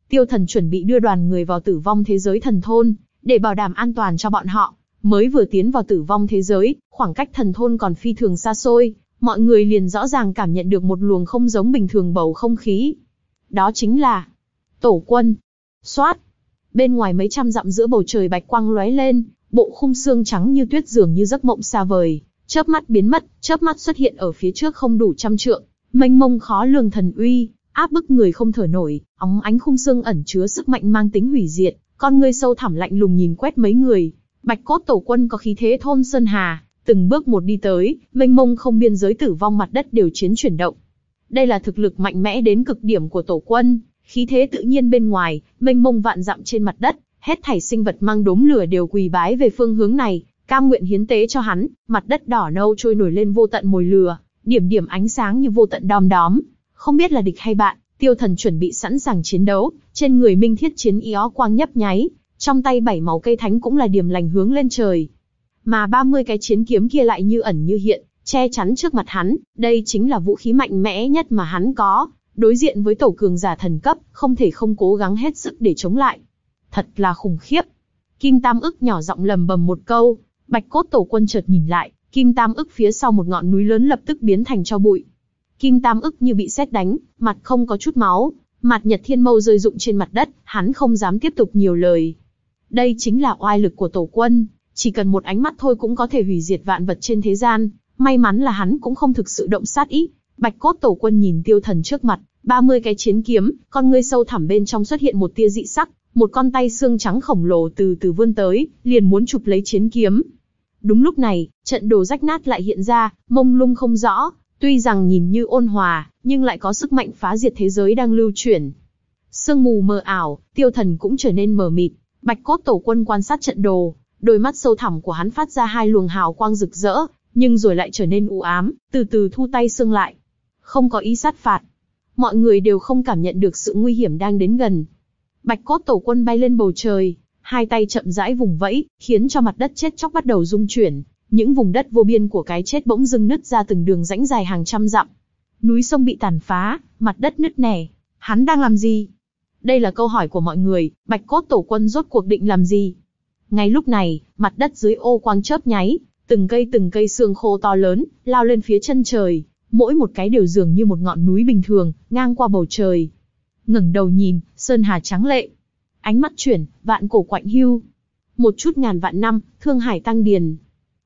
Tiêu thần chuẩn bị đưa đoàn người vào tử vong thế giới thần thôn, để bảo đảm an toàn cho bọn họ. Mới vừa tiến vào tử vong thế giới, khoảng cách thần thôn còn phi thường xa xôi, mọi người liền rõ ràng cảm nhận được một luồng không giống bình thường bầu không khí. Đó chính là tổ quân. Xoát. Bên ngoài mấy trăm dặm giữa bầu trời bạch quang lóe lên, bộ khung xương trắng như tuyết dường như giấc mộng xa vời, chớp mắt biến mất, chớp mắt xuất hiện ở phía trước không đủ trăm trượng, mênh mông khó lường thần uy, áp bức người không thở nổi, óng ánh khung xương ẩn chứa sức mạnh mang tính hủy diệt, con ngươi sâu thẳm lạnh lùng nhìn quét mấy người. Bạch cốt tổ quân có khí thế thôn sơn hà, từng bước một đi tới, mênh mông không biên giới tử vong mặt đất đều chiến chuyển động. Đây là thực lực mạnh mẽ đến cực điểm của tổ quân, khí thế tự nhiên bên ngoài, mênh mông vạn dặm trên mặt đất, hết thảy sinh vật mang đốm lửa đều quỳ bái về phương hướng này, cam nguyện hiến tế cho hắn, mặt đất đỏ nâu trôi nổi lên vô tận mồi lửa, điểm điểm ánh sáng như vô tận đom đóm, không biết là địch hay bạn, tiêu thần chuẩn bị sẵn sàng chiến đấu, trên người minh thiết chiến y ó quang nhấp nháy, trong tay bảy màu cây thánh cũng là điểm lành hướng lên trời. Mà 30 cái chiến kiếm kia lại như ẩn như hiện, che chắn trước mặt hắn, đây chính là vũ khí mạnh mẽ nhất mà hắn có, đối diện với tổ cường giả thần cấp, không thể không cố gắng hết sức để chống lại. Thật là khủng khiếp. Kim Tam ức nhỏ giọng lầm bầm một câu, bạch cốt tổ quân chợt nhìn lại, Kim Tam ức phía sau một ngọn núi lớn lập tức biến thành cho bụi. Kim Tam ức như bị sét đánh, mặt không có chút máu, mặt Nhật Thiên Mâu rơi rụng trên mặt đất, hắn không dám tiếp tục nhiều lời. Đây chính là oai lực của tổ quân, chỉ cần một ánh mắt thôi cũng có thể hủy diệt vạn vật trên thế gian. May mắn là hắn cũng không thực sự động sát ý. Bạch cốt tổ quân nhìn tiêu thần trước mặt, 30 cái chiến kiếm, con ngươi sâu thẳm bên trong xuất hiện một tia dị sắc, một con tay xương trắng khổng lồ từ từ vươn tới, liền muốn chụp lấy chiến kiếm. Đúng lúc này, trận đồ rách nát lại hiện ra, mông lung không rõ, tuy rằng nhìn như ôn hòa, nhưng lại có sức mạnh phá diệt thế giới đang lưu chuyển. Sương mù mờ ảo, tiêu thần cũng trở nên mờ mịt, bạch cốt tổ quân quan sát trận đồ, đôi mắt sâu thẳm của hắn phát ra hai luồng hào quang rực rỡ, nhưng rồi lại trở nên u ám, từ từ thu tay xương lại. Không có ý sát phạt. Mọi người đều không cảm nhận được sự nguy hiểm đang đến gần. Bạch cốt tổ quân bay lên bầu trời, hai tay chậm rãi vùng vẫy, khiến cho mặt đất chết chóc bắt đầu rung chuyển. Những vùng đất vô biên của cái chết bỗng dưng nứt ra từng đường rãnh dài hàng trăm dặm. Núi sông bị tàn phá, mặt đất nứt nẻ. Hắn đang làm gì? Đây là câu hỏi của mọi người, bạch cốt tổ quân rốt cuộc định làm gì? Ngay lúc này, mặt đất dưới ô quang chớp nháy, từng cây từng cây xương khô to lớn, lao lên phía chân trời, mỗi một cái đều dường như một ngọn núi bình thường, ngang qua bầu trời. ngẩng đầu nhìn, sơn hà trắng lệ. Ánh mắt chuyển, vạn cổ quạnh hưu. Một chút ngàn vạn năm, thương hải tăng điền.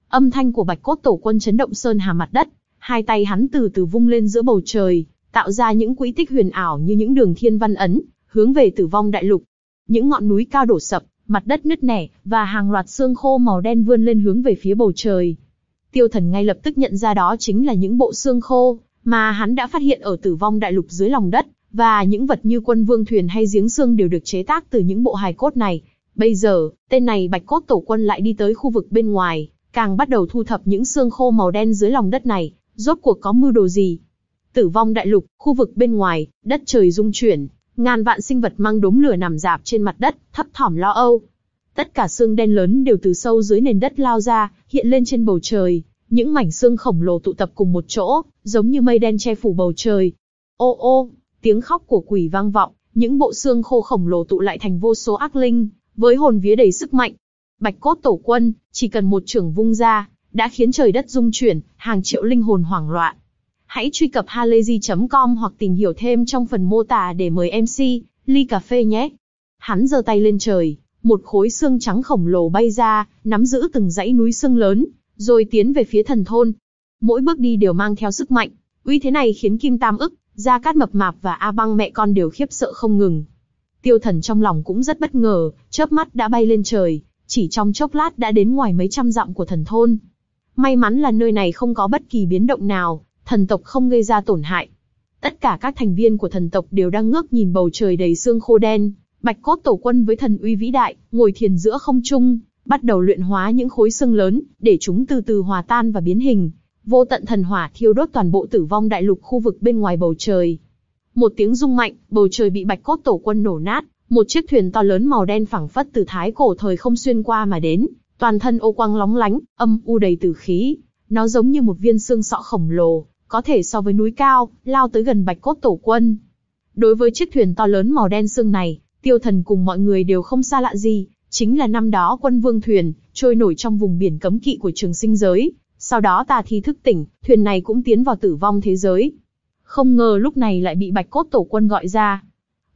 Âm thanh của bạch cốt tổ quân chấn động sơn hà mặt đất, hai tay hắn từ từ vung lên giữa bầu trời, tạo ra những quỹ tích huyền ảo như những đường thiên văn ấn, hướng về tử vong đại lục. Những ngọn núi cao đổ sập, mặt đất nứt nẻ, và hàng loạt xương khô màu đen vươn lên hướng về phía bầu trời. Tiêu thần ngay lập tức nhận ra đó chính là những bộ xương khô, mà hắn đã phát hiện ở tử vong đại lục dưới lòng đất, và những vật như quân vương thuyền hay giếng xương đều được chế tác từ những bộ hài cốt này. Bây giờ, tên này bạch cốt tổ quân lại đi tới khu vực bên ngoài, càng bắt đầu thu thập những xương khô màu đen dưới lòng đất này, rốt cuộc có mưu đồ gì? Tử vong đại lục, khu vực bên ngoài, đất trời rung chuyển, ngàn vạn sinh vật mang đốm lửa nằm dạp trên mặt đất, thấp thỏm lo âu. Tất cả xương đen lớn đều từ sâu dưới nền đất lao ra, hiện lên trên bầu trời. Những mảnh xương khổng lồ tụ tập cùng một chỗ, giống như mây đen che phủ bầu trời. Ô ô, tiếng khóc của quỷ vang vọng, những bộ xương khô khổng lồ tụ lại thành vô số ác linh, với hồn vía đầy sức mạnh. Bạch cốt tổ quân, chỉ cần một trưởng vung ra, đã khiến trời đất rung chuyển, hàng triệu linh hồn hoảng loạn. Hãy truy cập halayzi.com hoặc tìm hiểu thêm trong phần mô tả để mời MC, ly cà phê nhé. Hắn giơ tay lên trời, một khối xương trắng khổng lồ bay ra, nắm giữ từng dãy núi xương lớn, rồi tiến về phía thần thôn. Mỗi bước đi đều mang theo sức mạnh, uy thế này khiến Kim Tam ức, Gia Cát Mập Mạp và A Băng mẹ con đều khiếp sợ không ngừng. Tiêu thần trong lòng cũng rất bất ngờ, chớp mắt đã bay lên trời, chỉ trong chốc lát đã đến ngoài mấy trăm dặm của thần thôn. May mắn là nơi này không có bất kỳ biến động nào, thần tộc không gây ra tổn hại. Tất cả các thành viên của thần tộc đều đang ngước nhìn bầu trời đầy sương khô đen, bạch cốt tổ quân với thần uy vĩ đại, ngồi thiền giữa không trung, bắt đầu luyện hóa những khối xương lớn, để chúng từ từ hòa tan và biến hình. Vô tận thần hỏa thiêu đốt toàn bộ tử vong đại lục khu vực bên ngoài bầu trời. Một tiếng rung mạnh, bầu trời bị bạch cốt tổ quân nổ nát, một chiếc thuyền to lớn màu đen phẳng phất từ thái cổ thời không xuyên qua mà đến, toàn thân ô quang lóng lánh, âm u đầy tử khí. Nó giống như một viên xương sọ khổng lồ, có thể so với núi cao, lao tới gần bạch cốt tổ quân. Đối với chiếc thuyền to lớn màu đen xương này, tiêu thần cùng mọi người đều không xa lạ gì, chính là năm đó quân vương thuyền, trôi nổi trong vùng biển cấm kỵ của trường sinh giới. Sau đó tà thi thức tỉnh, thuyền này cũng tiến vào tử vong thế giới. Không ngờ lúc này lại bị bạch cốt tổ quân gọi ra.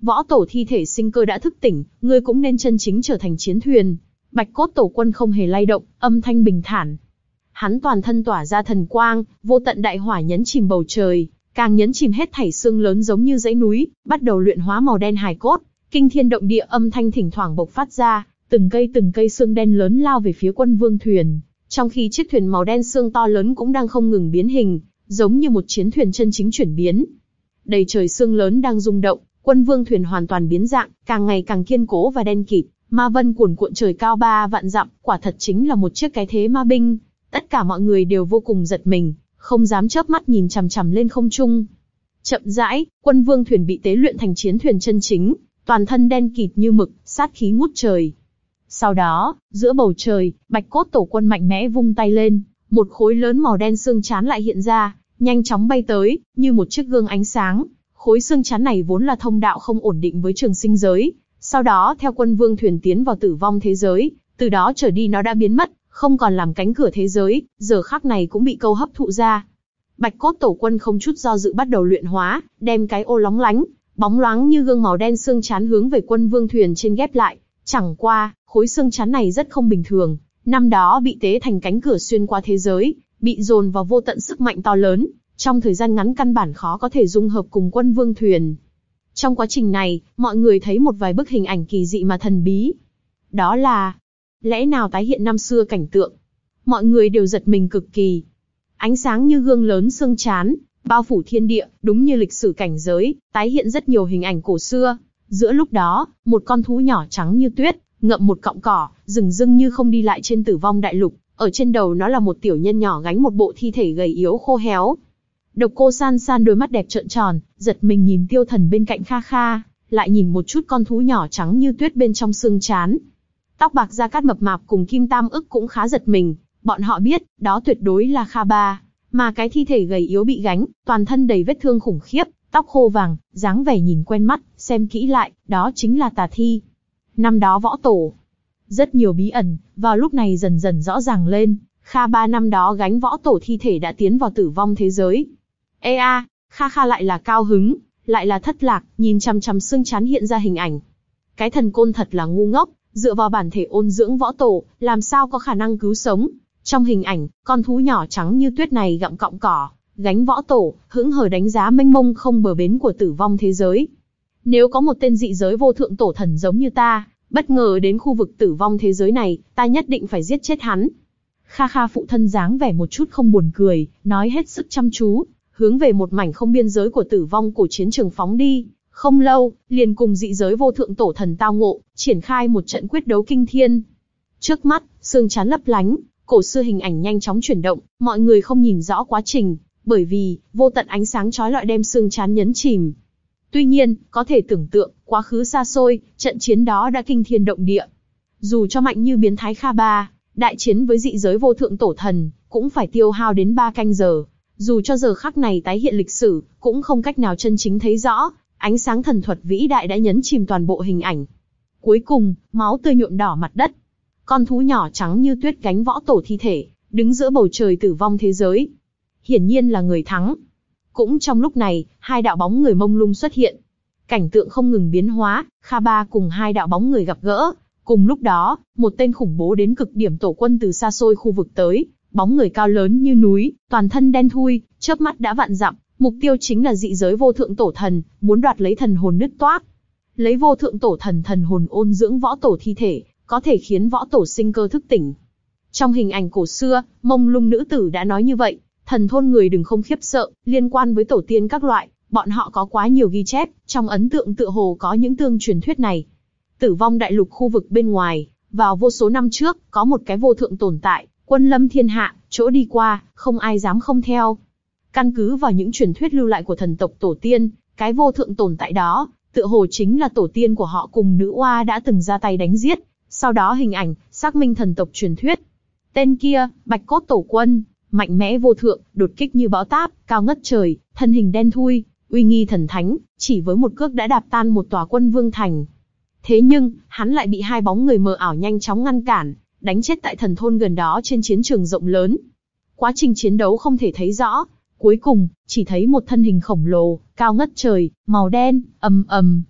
Võ tổ thi thể sinh cơ đã thức tỉnh, ngươi cũng nên chân chính trở thành chiến thuyền. Bạch cốt tổ quân không hề lay động, âm thanh bình thản. Hắn toàn thân tỏa ra thần quang, vô tận đại hỏa nhấn chìm bầu trời, càng nhấn chìm hết thảy xương lớn giống như dãy núi, bắt đầu luyện hóa màu đen hài cốt. Kinh thiên động địa âm thanh thỉnh thoảng bộc phát ra, từng cây từng cây xương đen lớn lao về phía quân vương thuyền, trong khi chiếc thuyền màu đen xương to lớn cũng đang không ngừng biến hình, giống như một chiến thuyền chân chính chuyển biến. Đầy trời xương lớn đang rung động, quân vương thuyền hoàn toàn biến dạng, càng ngày càng kiên cố và đen kịt, ma vân cuồn cuộn trời cao ba vạn dặm, quả thật chính là một chiếc cái thế ma binh. Tất cả mọi người đều vô cùng giật mình, không dám chớp mắt nhìn chằm chằm lên không trung. Chậm rãi, quân vương thuyền bị tế luyện thành chiến thuyền chân chính, toàn thân đen kịt như mực, sát khí ngút trời. Sau đó, giữa bầu trời, bạch cốt tổ quân mạnh mẽ vung tay lên, một khối lớn màu đen xương chán lại hiện ra, nhanh chóng bay tới, như một chiếc gương ánh sáng. Khối xương chán này vốn là thông đạo không ổn định với trường sinh giới, sau đó theo quân vương thuyền tiến vào tử vong thế giới, từ đó trở đi nó đã biến mất, không còn làm cánh cửa thế giới, giờ khắc này cũng bị câu hấp thụ ra. Bạch cốt tổ quân không chút do dự bắt đầu luyện hóa, đem cái ô lóng lánh, bóng loáng như gương màu đen xương chán hướng về quân vương thuyền trên ghép lại. Chẳng qua, khối xương chắn này rất không bình thường, năm đó bị tế thành cánh cửa xuyên qua thế giới, bị dồn vào vô tận sức mạnh to lớn, trong thời gian ngắn căn bản khó có thể dung hợp cùng quân vương thuyền. Trong quá trình này, mọi người thấy một vài bức hình ảnh kỳ dị mà thần bí. Đó là, lẽ nào tái hiện năm xưa cảnh tượng? Mọi người đều giật mình cực kỳ. Ánh sáng như gương lớn xương chán, bao phủ thiên địa, đúng như lịch sử cảnh giới, tái hiện rất nhiều hình ảnh cổ xưa. Giữa lúc đó, một con thú nhỏ trắng như tuyết, ngậm một cọng cỏ, rừng rưng như không đi lại trên tử vong đại lục, ở trên đầu nó là một tiểu nhân nhỏ gánh một bộ thi thể gầy yếu khô héo. Độc cô san san đôi mắt đẹp trợn tròn, giật mình nhìn tiêu thần bên cạnh kha kha, lại nhìn một chút con thú nhỏ trắng như tuyết bên trong xương chán. Tóc bạc da cát mập mạp cùng kim tam ức cũng khá giật mình, bọn họ biết, đó tuyệt đối là kha ba, mà cái thi thể gầy yếu bị gánh, toàn thân đầy vết thương khủng khiếp, tóc khô vàng, dáng vẻ nhìn quen mắt, xem kỹ lại, đó chính là tà thi. Năm đó võ tổ, rất nhiều bí ẩn, vào lúc này dần dần rõ ràng lên, Kha ba năm đó gánh võ tổ thi thể đã tiến vào tử vong thế giới. Ê a, Kha Kha lại là cao hứng, lại là thất lạc, nhìn chằm chằm xương chán hiện ra hình ảnh. Cái thần côn thật là ngu ngốc, dựa vào bản thể ôn dưỡng võ tổ, làm sao có khả năng cứu sống. Trong hình ảnh, con thú nhỏ trắng như tuyết này gặm cọng cỏ, gánh võ tổ, hững hờ đánh giá mênh mông không bờ bến của tử vong thế giới. Nếu có một tên dị giới vô thượng tổ thần giống như ta, bất ngờ đến khu vực tử vong thế giới này, ta nhất định phải giết chết hắn. Kha Kha phụ thân dáng vẻ một chút không buồn cười, nói hết sức chăm chú, hướng về một mảnh không biên giới của tử vong của chiến trường phóng đi. Không lâu, liền cùng dị giới vô thượng tổ thần tao ngộ, triển khai một trận quyết đấu kinh thiên. Trước mắt, xương chán lấp lánh, cổ xưa hình ảnh nhanh chóng chuyển động, mọi người không nhìn rõ quá trình, bởi vì, vô tận ánh sáng chói lọi đem xương chán nhấn chìm. Tuy nhiên, có thể tưởng tượng, quá khứ xa xôi, trận chiến đó đã kinh thiên động địa. Dù cho mạnh như biến thái Kha Ba, đại chiến với dị giới vô thượng tổ thần, cũng phải tiêu hao đến 3 canh giờ. Dù cho giờ khắc này tái hiện lịch sử, cũng không cách nào chân chính thấy rõ, ánh sáng thần thuật vĩ đại đã nhấn chìm toàn bộ hình ảnh. Cuối cùng, máu tươi nhuộm đỏ mặt đất. Con thú nhỏ trắng như tuyết gánh võ tổ thi thể, đứng giữa bầu trời tử vong thế giới. Hiển nhiên là người thắng. Cũng trong lúc này, hai đạo bóng người mông lung xuất hiện. Cảnh tượng không ngừng biến hóa, Kha Ba cùng hai đạo bóng người gặp gỡ. Cùng lúc đó, một tên khủng bố đến cực điểm tổ quân từ xa xôi khu vực tới, bóng người cao lớn như núi, toàn thân đen thui, chớp mắt đã vạn dặm, mục tiêu chính là dị giới vô thượng tổ thần, muốn đoạt lấy thần hồn nứt toác. Lấy vô thượng tổ thần thần hồn ôn dưỡng võ tổ thi thể, có thể khiến võ tổ sinh cơ thức tỉnh. Trong hình ảnh cổ xưa, mông lung nữ tử đã nói như vậy, thần thôn người đừng không khiếp sợ, liên quan với tổ tiên các loại, bọn họ có quá nhiều ghi chép, trong ấn tượng tựa hồ có những tương truyền thuyết này. Tử vong đại lục khu vực bên ngoài, vào vô số năm trước, có một cái vô thượng tồn tại, quân lâm thiên hạ, chỗ đi qua, không ai dám không theo. Căn cứ vào những truyền thuyết lưu lại của thần tộc tổ tiên, cái vô thượng tồn tại đó, tựa hồ chính là tổ tiên của họ cùng nữ oa đã từng ra tay đánh giết, sau đó hình ảnh, xác minh thần tộc truyền thuyết. Tên kia, Bạch Cốt Tổ Quân, mạnh mẽ vô thượng, đột kích như bão táp, cao ngất trời, thân hình đen thui, uy nghi thần thánh, chỉ với một cước đã đạp tan một tòa quân vương thành. Thế nhưng, hắn lại bị hai bóng người mờ ảo nhanh chóng ngăn cản, đánh chết tại thần thôn gần đó trên chiến trường rộng lớn. Quá trình chiến đấu không thể thấy rõ, cuối cùng, chỉ thấy một thân hình khổng lồ, cao ngất trời, màu đen, ầm ầm,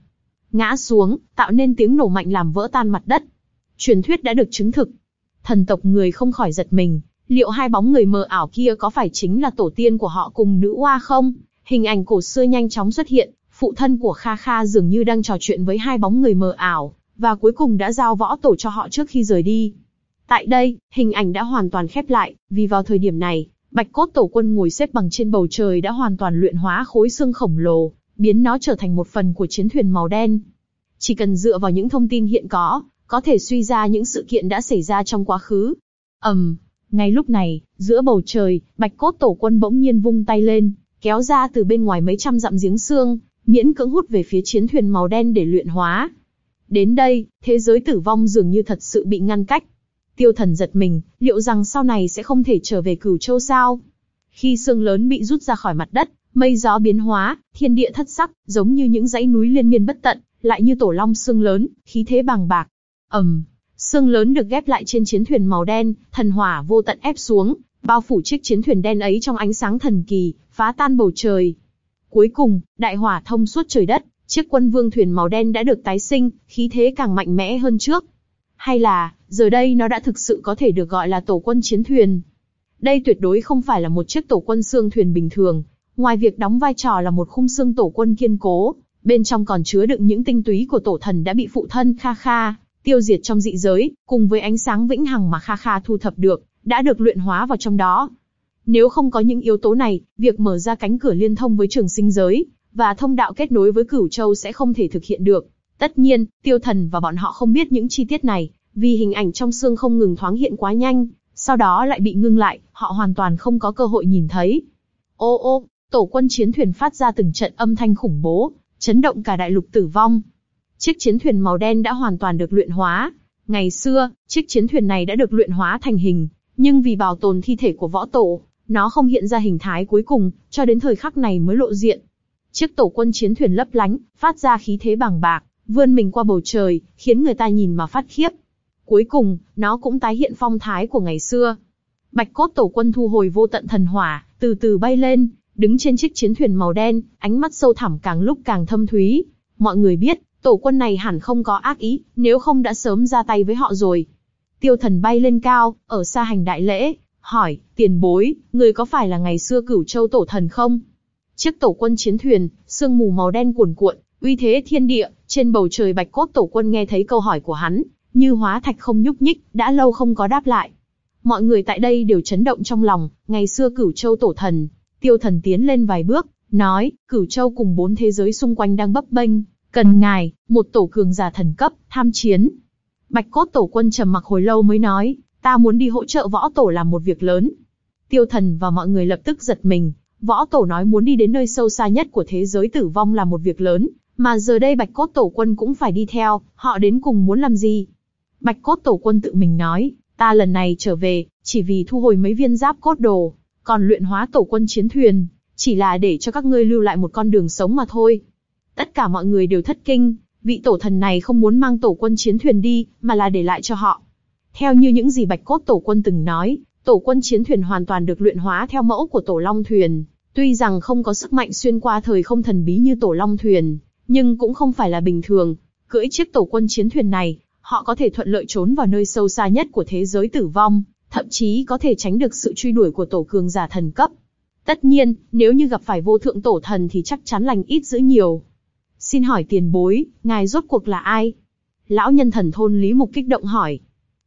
ngã xuống, tạo nên tiếng nổ mạnh làm vỡ tan mặt đất. Truyền thuyết đã được chứng thực. Thần tộc người không khỏi giật mình, liệu hai bóng người mờ ảo kia có phải chính là tổ tiên của họ cùng nữ oa không? Hình ảnh cổ xưa nhanh chóng xuất hiện, phụ thân của Kha Kha dường như đang trò chuyện với hai bóng người mờ ảo, và cuối cùng đã giao võ tổ cho họ trước khi rời đi. Tại đây, hình ảnh đã hoàn toàn khép lại, vì vào thời điểm này, Bạch cốt tổ quân ngồi xếp bằng trên bầu trời đã hoàn toàn luyện hóa khối xương khổng lồ, biến nó trở thành một phần của chiến thuyền màu đen. Chỉ cần dựa vào những thông tin hiện có, có thể suy ra những sự kiện đã xảy ra trong quá khứ. ầm, um, ngay lúc này, giữa bầu trời, Bạch cốt tổ quân bỗng nhiên vung tay lên, kéo ra từ bên ngoài mấy trăm dặm giếng xương, miễn cưỡng hút về phía chiến thuyền màu đen để luyện hóa. Đến đây, thế giới tử vong dường như thật sự bị ngăn cách. Tiêu thần giật mình, liệu rằng sau này sẽ không thể trở về cửu châu sao? Khi xương lớn bị rút ra khỏi mặt đất, mây gió biến hóa, thiên địa thất sắc, giống như những dãy núi liên miên bất tận, lại như tổ long xương lớn, khí thế bằng bạc. ầm, um, xương lớn được ghép lại trên chiến thuyền màu đen, thần hỏa vô tận ép xuống, bao phủ chiếc chiến thuyền đen ấy trong ánh sáng thần kỳ, phá tan bầu trời. Cuối cùng, đại hỏa thông suốt trời đất, chiếc quân vương thuyền màu đen đã được tái sinh, khí thế càng mạnh mẽ hơn trước. Hay là, giờ đây nó đã thực sự có thể được gọi là tổ quân chiến thuyền. Đây tuyệt đối không phải là một chiếc tổ quân xương thuyền bình thường, ngoài việc đóng vai trò là một khung xương tổ quân kiên cố, bên trong còn chứa đựng những tinh túy của tổ thần đã bị phụ thân Kha Kha tiêu diệt trong dị giới, cùng với ánh sáng vĩnh hằng mà Kha Kha thu thập được, đã được luyện hóa vào trong đó. Nếu không có những yếu tố này, việc mở ra cánh cửa liên thông với trường sinh giới, và thông đạo kết nối với cửu châu sẽ không thể thực hiện được. Tất nhiên, tiêu thần và bọn họ không biết những chi tiết này, vì hình ảnh trong xương không ngừng thoáng hiện quá nhanh, sau đó lại bị ngưng lại, họ hoàn toàn không có cơ hội nhìn thấy. Ô ô, tổ quân chiến thuyền phát ra từng trận âm thanh khủng bố, chấn động cả đại lục tử vong. Chiếc chiến thuyền màu đen đã hoàn toàn được luyện hóa. Ngày xưa, chiếc chiến thuyền này đã được luyện hóa thành hình, nhưng vì bảo tồn thi thể của võ tổ, nó không hiện ra hình thái cuối cùng, cho đến thời khắc này mới lộ diện. Chiếc tổ quân chiến thuyền lấp lánh, phát ra khí thế bằng bạc, vươn mình qua bầu trời, khiến người ta nhìn mà phát khiếp. Cuối cùng, nó cũng tái hiện phong thái của ngày xưa. Bạch cốt tổ quân thu hồi vô tận thần hỏa, từ từ bay lên, đứng trên chiếc chiến thuyền màu đen, ánh mắt sâu thẳm càng lúc càng thâm thúy. Mọi người biết, tổ quân này hẳn không có ác ý, nếu không đã sớm ra tay với họ rồi. Tiêu thần bay lên cao, ở xa hành đại lễ, hỏi, tiền bối, người có phải là ngày xưa cửu châu tổ thần không? Chiếc tổ quân chiến thuyền, sương mù màu đen cuồn cuộn, uy thế thiên địa, trên bầu trời bạch cốt tổ quân nghe thấy câu hỏi của hắn, như hóa thạch không nhúc nhích, đã lâu không có đáp lại. Mọi người tại đây đều chấn động trong lòng, ngày xưa cửu châu tổ thần, tiêu thần tiến lên vài bước, nói, cửu châu cùng bốn thế giới xung quanh đang bấp bênh, cần ngài, một tổ cường giả thần cấp, tham chiến. Bạch cốt tổ quân trầm mặc hồi lâu mới nói, ta muốn đi hỗ trợ võ tổ làm một việc lớn. Tiêu thần và mọi người lập tức giật mình, võ tổ nói muốn đi đến nơi sâu xa nhất của thế giới tử vong là một việc lớn, mà giờ đây bạch cốt tổ quân cũng phải đi theo, họ đến cùng muốn làm gì? Bạch cốt tổ quân tự mình nói, ta lần này trở về, chỉ vì thu hồi mấy viên giáp cốt đồ, còn luyện hóa tổ quân chiến thuyền, chỉ là để cho các ngươi lưu lại một con đường sống mà thôi. Tất cả mọi người đều thất kinh, vị tổ thần này không muốn mang tổ quân chiến thuyền đi, mà là để lại cho họ. Theo như những gì Bạch Cốt Tổ quân từng nói, tổ quân chiến thuyền hoàn toàn được luyện hóa theo mẫu của tổ long thuyền. Tuy rằng không có sức mạnh xuyên qua thời không thần bí như tổ long thuyền, nhưng cũng không phải là bình thường. Cưỡi chiếc tổ quân chiến thuyền này, họ có thể thuận lợi trốn vào nơi sâu xa nhất của thế giới tử vong, thậm chí có thể tránh được sự truy đuổi của tổ cường giả thần cấp. Tất nhiên, nếu như gặp phải vô thượng tổ thần thì chắc chắn lành ít giữ nhiều. Xin hỏi tiền bối, ngài rốt cuộc là ai? Lão nhân thần thôn Lý Mục kích động hỏi.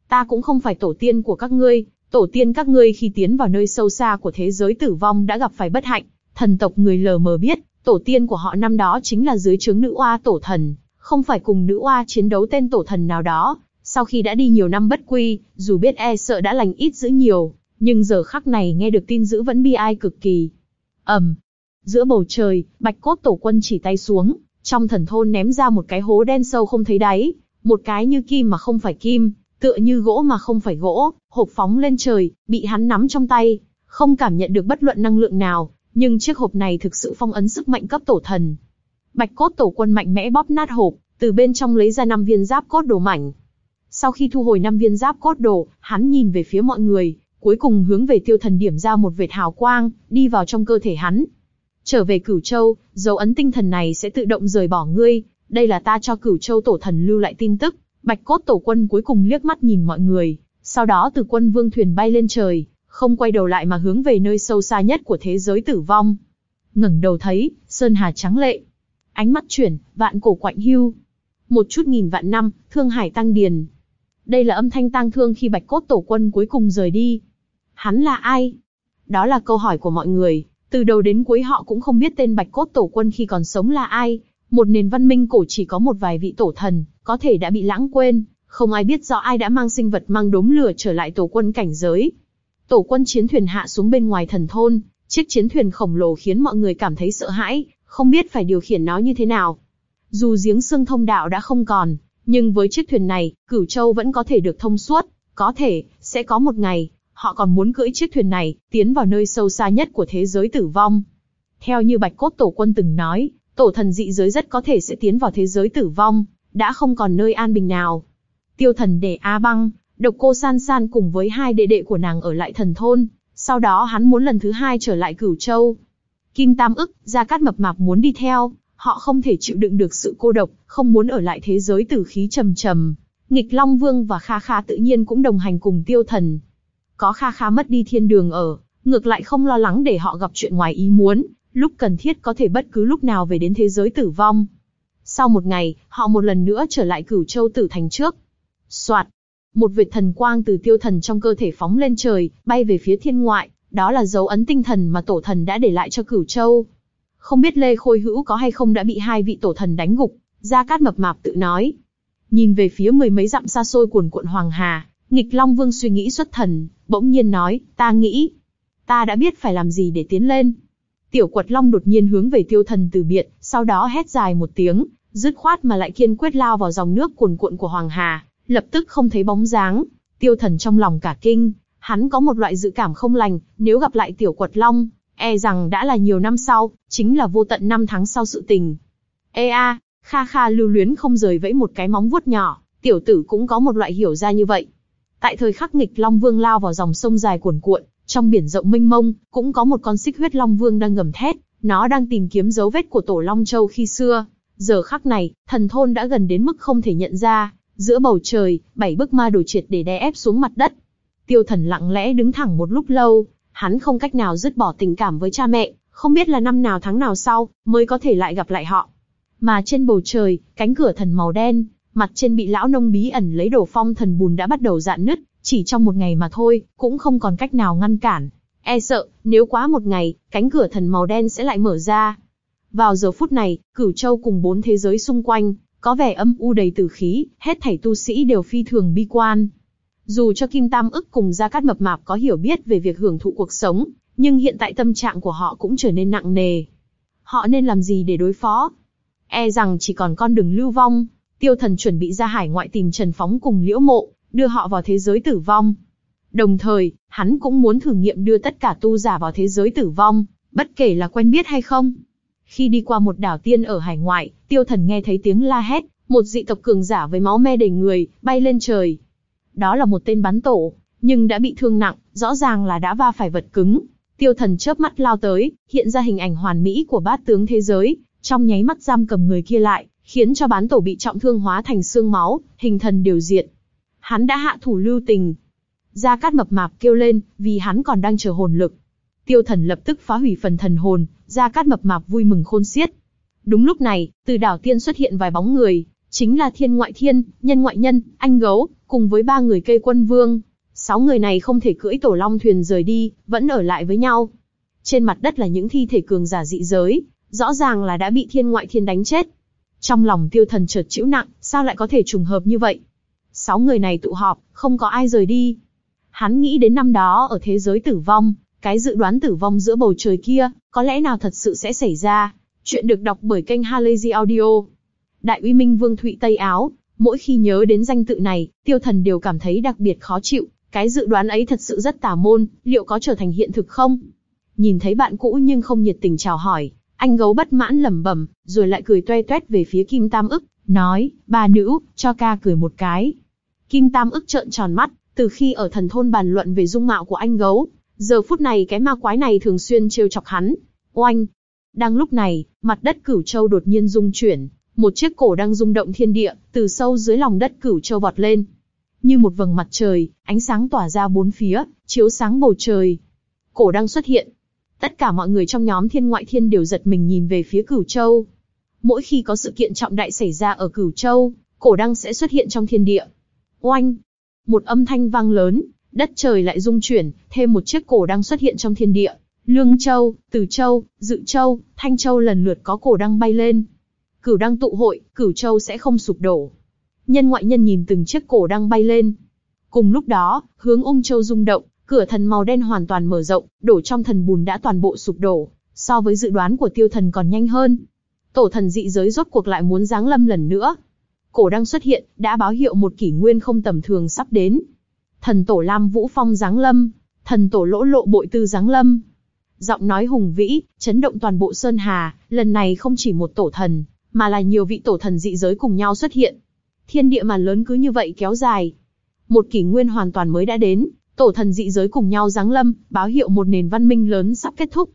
Ta cũng không phải tổ tiên của các ngươi, tổ tiên các ngươi khi tiến vào nơi sâu xa của thế giới tử vong đã gặp phải bất hạnh. Thần tộc người lờ mờ biết, tổ tiên của họ năm đó chính là dưới trướng nữ oa tổ thần, không phải cùng nữ oa chiến đấu tên tổ thần nào đó. Sau khi đã đi nhiều năm bất quy, dù biết e sợ đã lành ít giữ nhiều, nhưng giờ khắc này nghe được tin dữ vẫn bi ai cực kỳ. ầm, giữa bầu trời, bạch cốt tổ quân chỉ tay xuống, trong thần thôn ném ra một cái hố đen sâu không thấy đáy, một cái như kim mà không phải kim, tựa như gỗ mà không phải gỗ, hộp phóng lên trời, bị hắn nắm trong tay, không cảm nhận được bất luận năng lượng nào, nhưng chiếc hộp này thực sự phong ấn sức mạnh cấp tổ thần. Bạch cốt tổ quân mạnh mẽ bóp nát hộp, từ bên trong lấy ra năm viên giáp cốt đồ mảnh. Sau khi thu hồi năm viên giáp cốt đồ, hắn nhìn về phía mọi người, cuối cùng hướng về tiêu thần điểm ra một vệt hào quang, đi vào trong cơ thể hắn. Trở về cửu châu, dấu ấn tinh thần này sẽ tự động rời bỏ ngươi, đây là ta cho cửu châu tổ thần lưu lại tin tức. Bạch cốt tổ quân cuối cùng liếc mắt nhìn mọi người, sau đó từ quân vương thuyền bay lên trời, không quay đầu lại mà hướng về nơi sâu xa nhất của thế giới tử vong. ngẩng đầu thấy, sơn hà trắng lệ. Ánh mắt chuyển, vạn cổ quạnh hưu. Một chút nghìn vạn năm, thương hải tăng điền. Đây là âm thanh tang thương khi bạch cốt tổ quân cuối cùng rời đi. Hắn là ai? Đó là câu hỏi của mọi người, từ đầu đến cuối họ cũng không biết tên bạch cốt tổ quân khi còn sống là ai. Một nền văn minh cổ chỉ có một vài vị tổ thần, có thể đã bị lãng quên, không ai biết rõ ai đã mang sinh vật mang đốm lửa trở lại tổ quân cảnh giới. Tổ quân chiến thuyền hạ xuống bên ngoài thần thôn, chiếc chiến thuyền khổng lồ khiến mọi người cảm thấy sợ hãi, không biết phải điều khiển nó như thế nào. Dù giếng xương thông đạo đã không còn, nhưng với chiếc thuyền này, Cửu Châu vẫn có thể được thông suốt, có thể, sẽ có một ngày, họ còn muốn cưỡi chiếc thuyền này, tiến vào nơi sâu xa nhất của thế giới tử vong. Theo như Bạch Cốt Tổ Quân từng nói, tổ thần dị giới rất có thể sẽ tiến vào thế giới tử vong, đã không còn nơi an bình nào. Tiêu thần để A băng, độc cô san san cùng với hai đệ đệ của nàng ở lại thần thôn, sau đó hắn muốn lần thứ hai trở lại cửu châu. Kim Tam ức, Gia Cát Mập Mạp muốn đi theo, họ không thể chịu đựng được sự cô độc, không muốn ở lại thế giới tử khí trầm trầm. Nghịch Long Vương và Kha Kha tự nhiên cũng đồng hành cùng tiêu thần. Có Kha Kha mất đi thiên đường ở, ngược lại không lo lắng để họ gặp chuyện ngoài ý muốn, lúc cần thiết có thể bất cứ lúc nào về đến thế giới tử vong. Sau một ngày, họ một lần nữa trở lại cửu châu tử thành trước. Soạt, một vệt thần quang từ tiêu thần trong cơ thể phóng lên trời, bay về phía thiên ngoại, đó là dấu ấn tinh thần mà tổ thần đã để lại cho cửu châu. Không biết Lê Khôi Hữu có hay không đã bị hai vị tổ thần đánh gục, Gia Cát mập mạp tự nói. Nhìn về phía mười mấy dặm xa xôi cuồn cuộn Hoàng Hà, nghịch Long Vương suy nghĩ xuất thần, bỗng nhiên nói, ta nghĩ, ta đã biết phải làm gì để tiến lên. Tiểu quật Long đột nhiên hướng về tiêu thần từ biệt, sau đó hét dài một tiếng, dứt khoát mà lại kiên quyết lao vào dòng nước cuồn cuộn của Hoàng Hà, lập tức không thấy bóng dáng. Tiêu thần trong lòng cả kinh, hắn có một loại dự cảm không lành, nếu gặp lại tiểu quật long, e rằng đã là nhiều năm sau, chính là vô tận năm tháng sau sự tình. Ê a, kha kha lưu luyến không rời vẫy một cái móng vuốt nhỏ, tiểu tử cũng có một loại hiểu ra như vậy. Tại thời khắc nghịch long vương lao vào dòng sông dài cuồn cuộn, trong biển rộng mênh mông, cũng có một con xích huyết long vương đang gầm thét, nó đang tìm kiếm dấu vết của tổ long châu khi xưa. Giờ khắc này, thần thôn đã gần đến mức không thể nhận ra, Giữa bầu trời, bảy bức ma đồ triệt để đè ép xuống mặt đất. Tiêu thần lặng lẽ đứng thẳng một lúc lâu, hắn không cách nào dứt bỏ tình cảm với cha mẹ, không biết là năm nào tháng nào sau, mới có thể lại gặp lại họ. Mà trên bầu trời, cánh cửa thần màu đen, mặt trên bị lão nông bí ẩn lấy đồ phong thần bùn đã bắt đầu dạn nứt, chỉ trong một ngày mà thôi, cũng không còn cách nào ngăn cản. E sợ, nếu quá một ngày, cánh cửa thần màu đen sẽ lại mở ra. Vào giờ phút này, cửu châu cùng bốn thế giới xung quanh, có vẻ âm u đầy tử khí, hết thảy tu sĩ đều phi thường bi quan. Dù cho Kim Tam ức cùng Gia Cát Mập Mạp có hiểu biết về việc hưởng thụ cuộc sống, nhưng hiện tại tâm trạng của họ cũng trở nên nặng nề. Họ nên làm gì để đối phó? E rằng chỉ còn con đường lưu vong, tiêu thần chuẩn bị ra hải ngoại tìm Trần Phóng cùng Liễu Mộ, đưa họ vào thế giới tử vong. Đồng thời, hắn cũng muốn thử nghiệm đưa tất cả tu giả vào thế giới tử vong, bất kể là quen biết hay không. Khi đi qua một đảo tiên ở hải ngoại, tiêu thần nghe thấy tiếng la hét, một dị tộc cường giả với máu me đầy người, bay lên trời. Đó là một tên bắn tổ, nhưng đã bị thương nặng, rõ ràng là đã va phải vật cứng. Tiêu thần chớp mắt lao tới, hiện ra hình ảnh hoàn mỹ của bát tướng thế giới, trong nháy mắt giam cầm người kia lại, khiến cho bán tổ bị trọng thương hóa thành xương máu, hình thần điều diệt. Hắn đã hạ thủ lưu tình. Gia Cát mập mạp kêu lên, vì hắn còn đang chờ hồn lực. Tiêu thần lập tức phá hủy phần thần hồn, Gia Cát mập mạp vui mừng khôn xiết. Đúng lúc này, từ đảo tiên xuất hiện vài bóng người, Chính là thiên ngoại thiên, nhân ngoại nhân, anh gấu, cùng với ba người cây quân vương. Sáu người này không thể cưỡi tổ long thuyền rời đi, vẫn ở lại với nhau. Trên mặt đất là những thi thể cường giả dị giới, rõ ràng là đã bị thiên ngoại thiên đánh chết. Trong lòng tiêu thần chợt chịu nặng, sao lại có thể trùng hợp như vậy? Sáu người này tụ họp, không có ai rời đi. Hắn nghĩ đến năm đó ở thế giới tử vong, cái dự đoán tử vong giữa bầu trời kia, có lẽ nào thật sự sẽ xảy ra. Chuyện được đọc bởi kênh Halazy Audio. Đại uy minh vương Thụy Tây Áo, mỗi khi nhớ đến danh tự này, tiêu thần đều cảm thấy đặc biệt khó chịu. Cái dự đoán ấy thật sự rất tà môn, liệu có trở thành hiện thực không? Nhìn thấy bạn cũ nhưng không nhiệt tình chào hỏi, anh gấu bất mãn lẩm bẩm, rồi lại cười toe toét về phía Kim Tam ức, nói, bà nữ, cho ca cười một cái. Kim Tam ức trợn tròn mắt, từ khi ở thần thôn bàn luận về dung mạo của anh gấu, giờ phút này cái ma quái này thường xuyên trêu chọc hắn. Oanh! Đang lúc này, mặt đất cửu châu đột nhiên rung chuyển, một chiếc cổ đang rung động thiên địa, từ sâu dưới lòng đất cửu châu vọt lên. Như một vầng mặt trời, ánh sáng tỏa ra bốn phía, chiếu sáng bầu trời. Cổ đang xuất hiện. Tất cả mọi người trong nhóm thiên ngoại thiên đều giật mình nhìn về phía cửu châu. Mỗi khi có sự kiện trọng đại xảy ra ở cửu châu, cổ đăng sẽ xuất hiện trong thiên địa. Oanh! Một âm thanh vang lớn, đất trời lại rung chuyển, thêm một chiếc cổ đăng xuất hiện trong thiên địa. Lương Châu, Từ Châu, Dự Châu, Thanh Châu lần lượt có cổ đăng bay lên. Cửu đăng tụ hội, Cửu Châu sẽ không sụp đổ. Nhân ngoại nhân nhìn từng chiếc cổ đăng bay lên. Cùng lúc đó, hướng ung châu rung động, cửa thần màu đen hoàn toàn mở rộng, đổ trong thần bùn đã toàn bộ sụp đổ. So với dự đoán của tiêu thần còn nhanh hơn. Tổ thần dị giới rốt cuộc lại muốn giáng lâm lần nữa. Cổ đăng xuất hiện, đã báo hiệu một kỷ nguyên không tầm thường sắp đến. Thần tổ Lam Vũ Phong giáng lâm, thần tổ lỗ lộ bội tư giáng lâm. Giọng nói hùng vĩ, chấn động toàn bộ Sơn Hà, lần này không chỉ một tổ thần, mà là nhiều vị tổ thần dị giới cùng nhau xuất hiện. Thiên địa màn lớn cứ như vậy kéo dài. Một kỷ nguyên hoàn toàn mới đã đến, tổ thần dị giới cùng nhau giáng lâm, báo hiệu một nền văn minh lớn sắp kết thúc.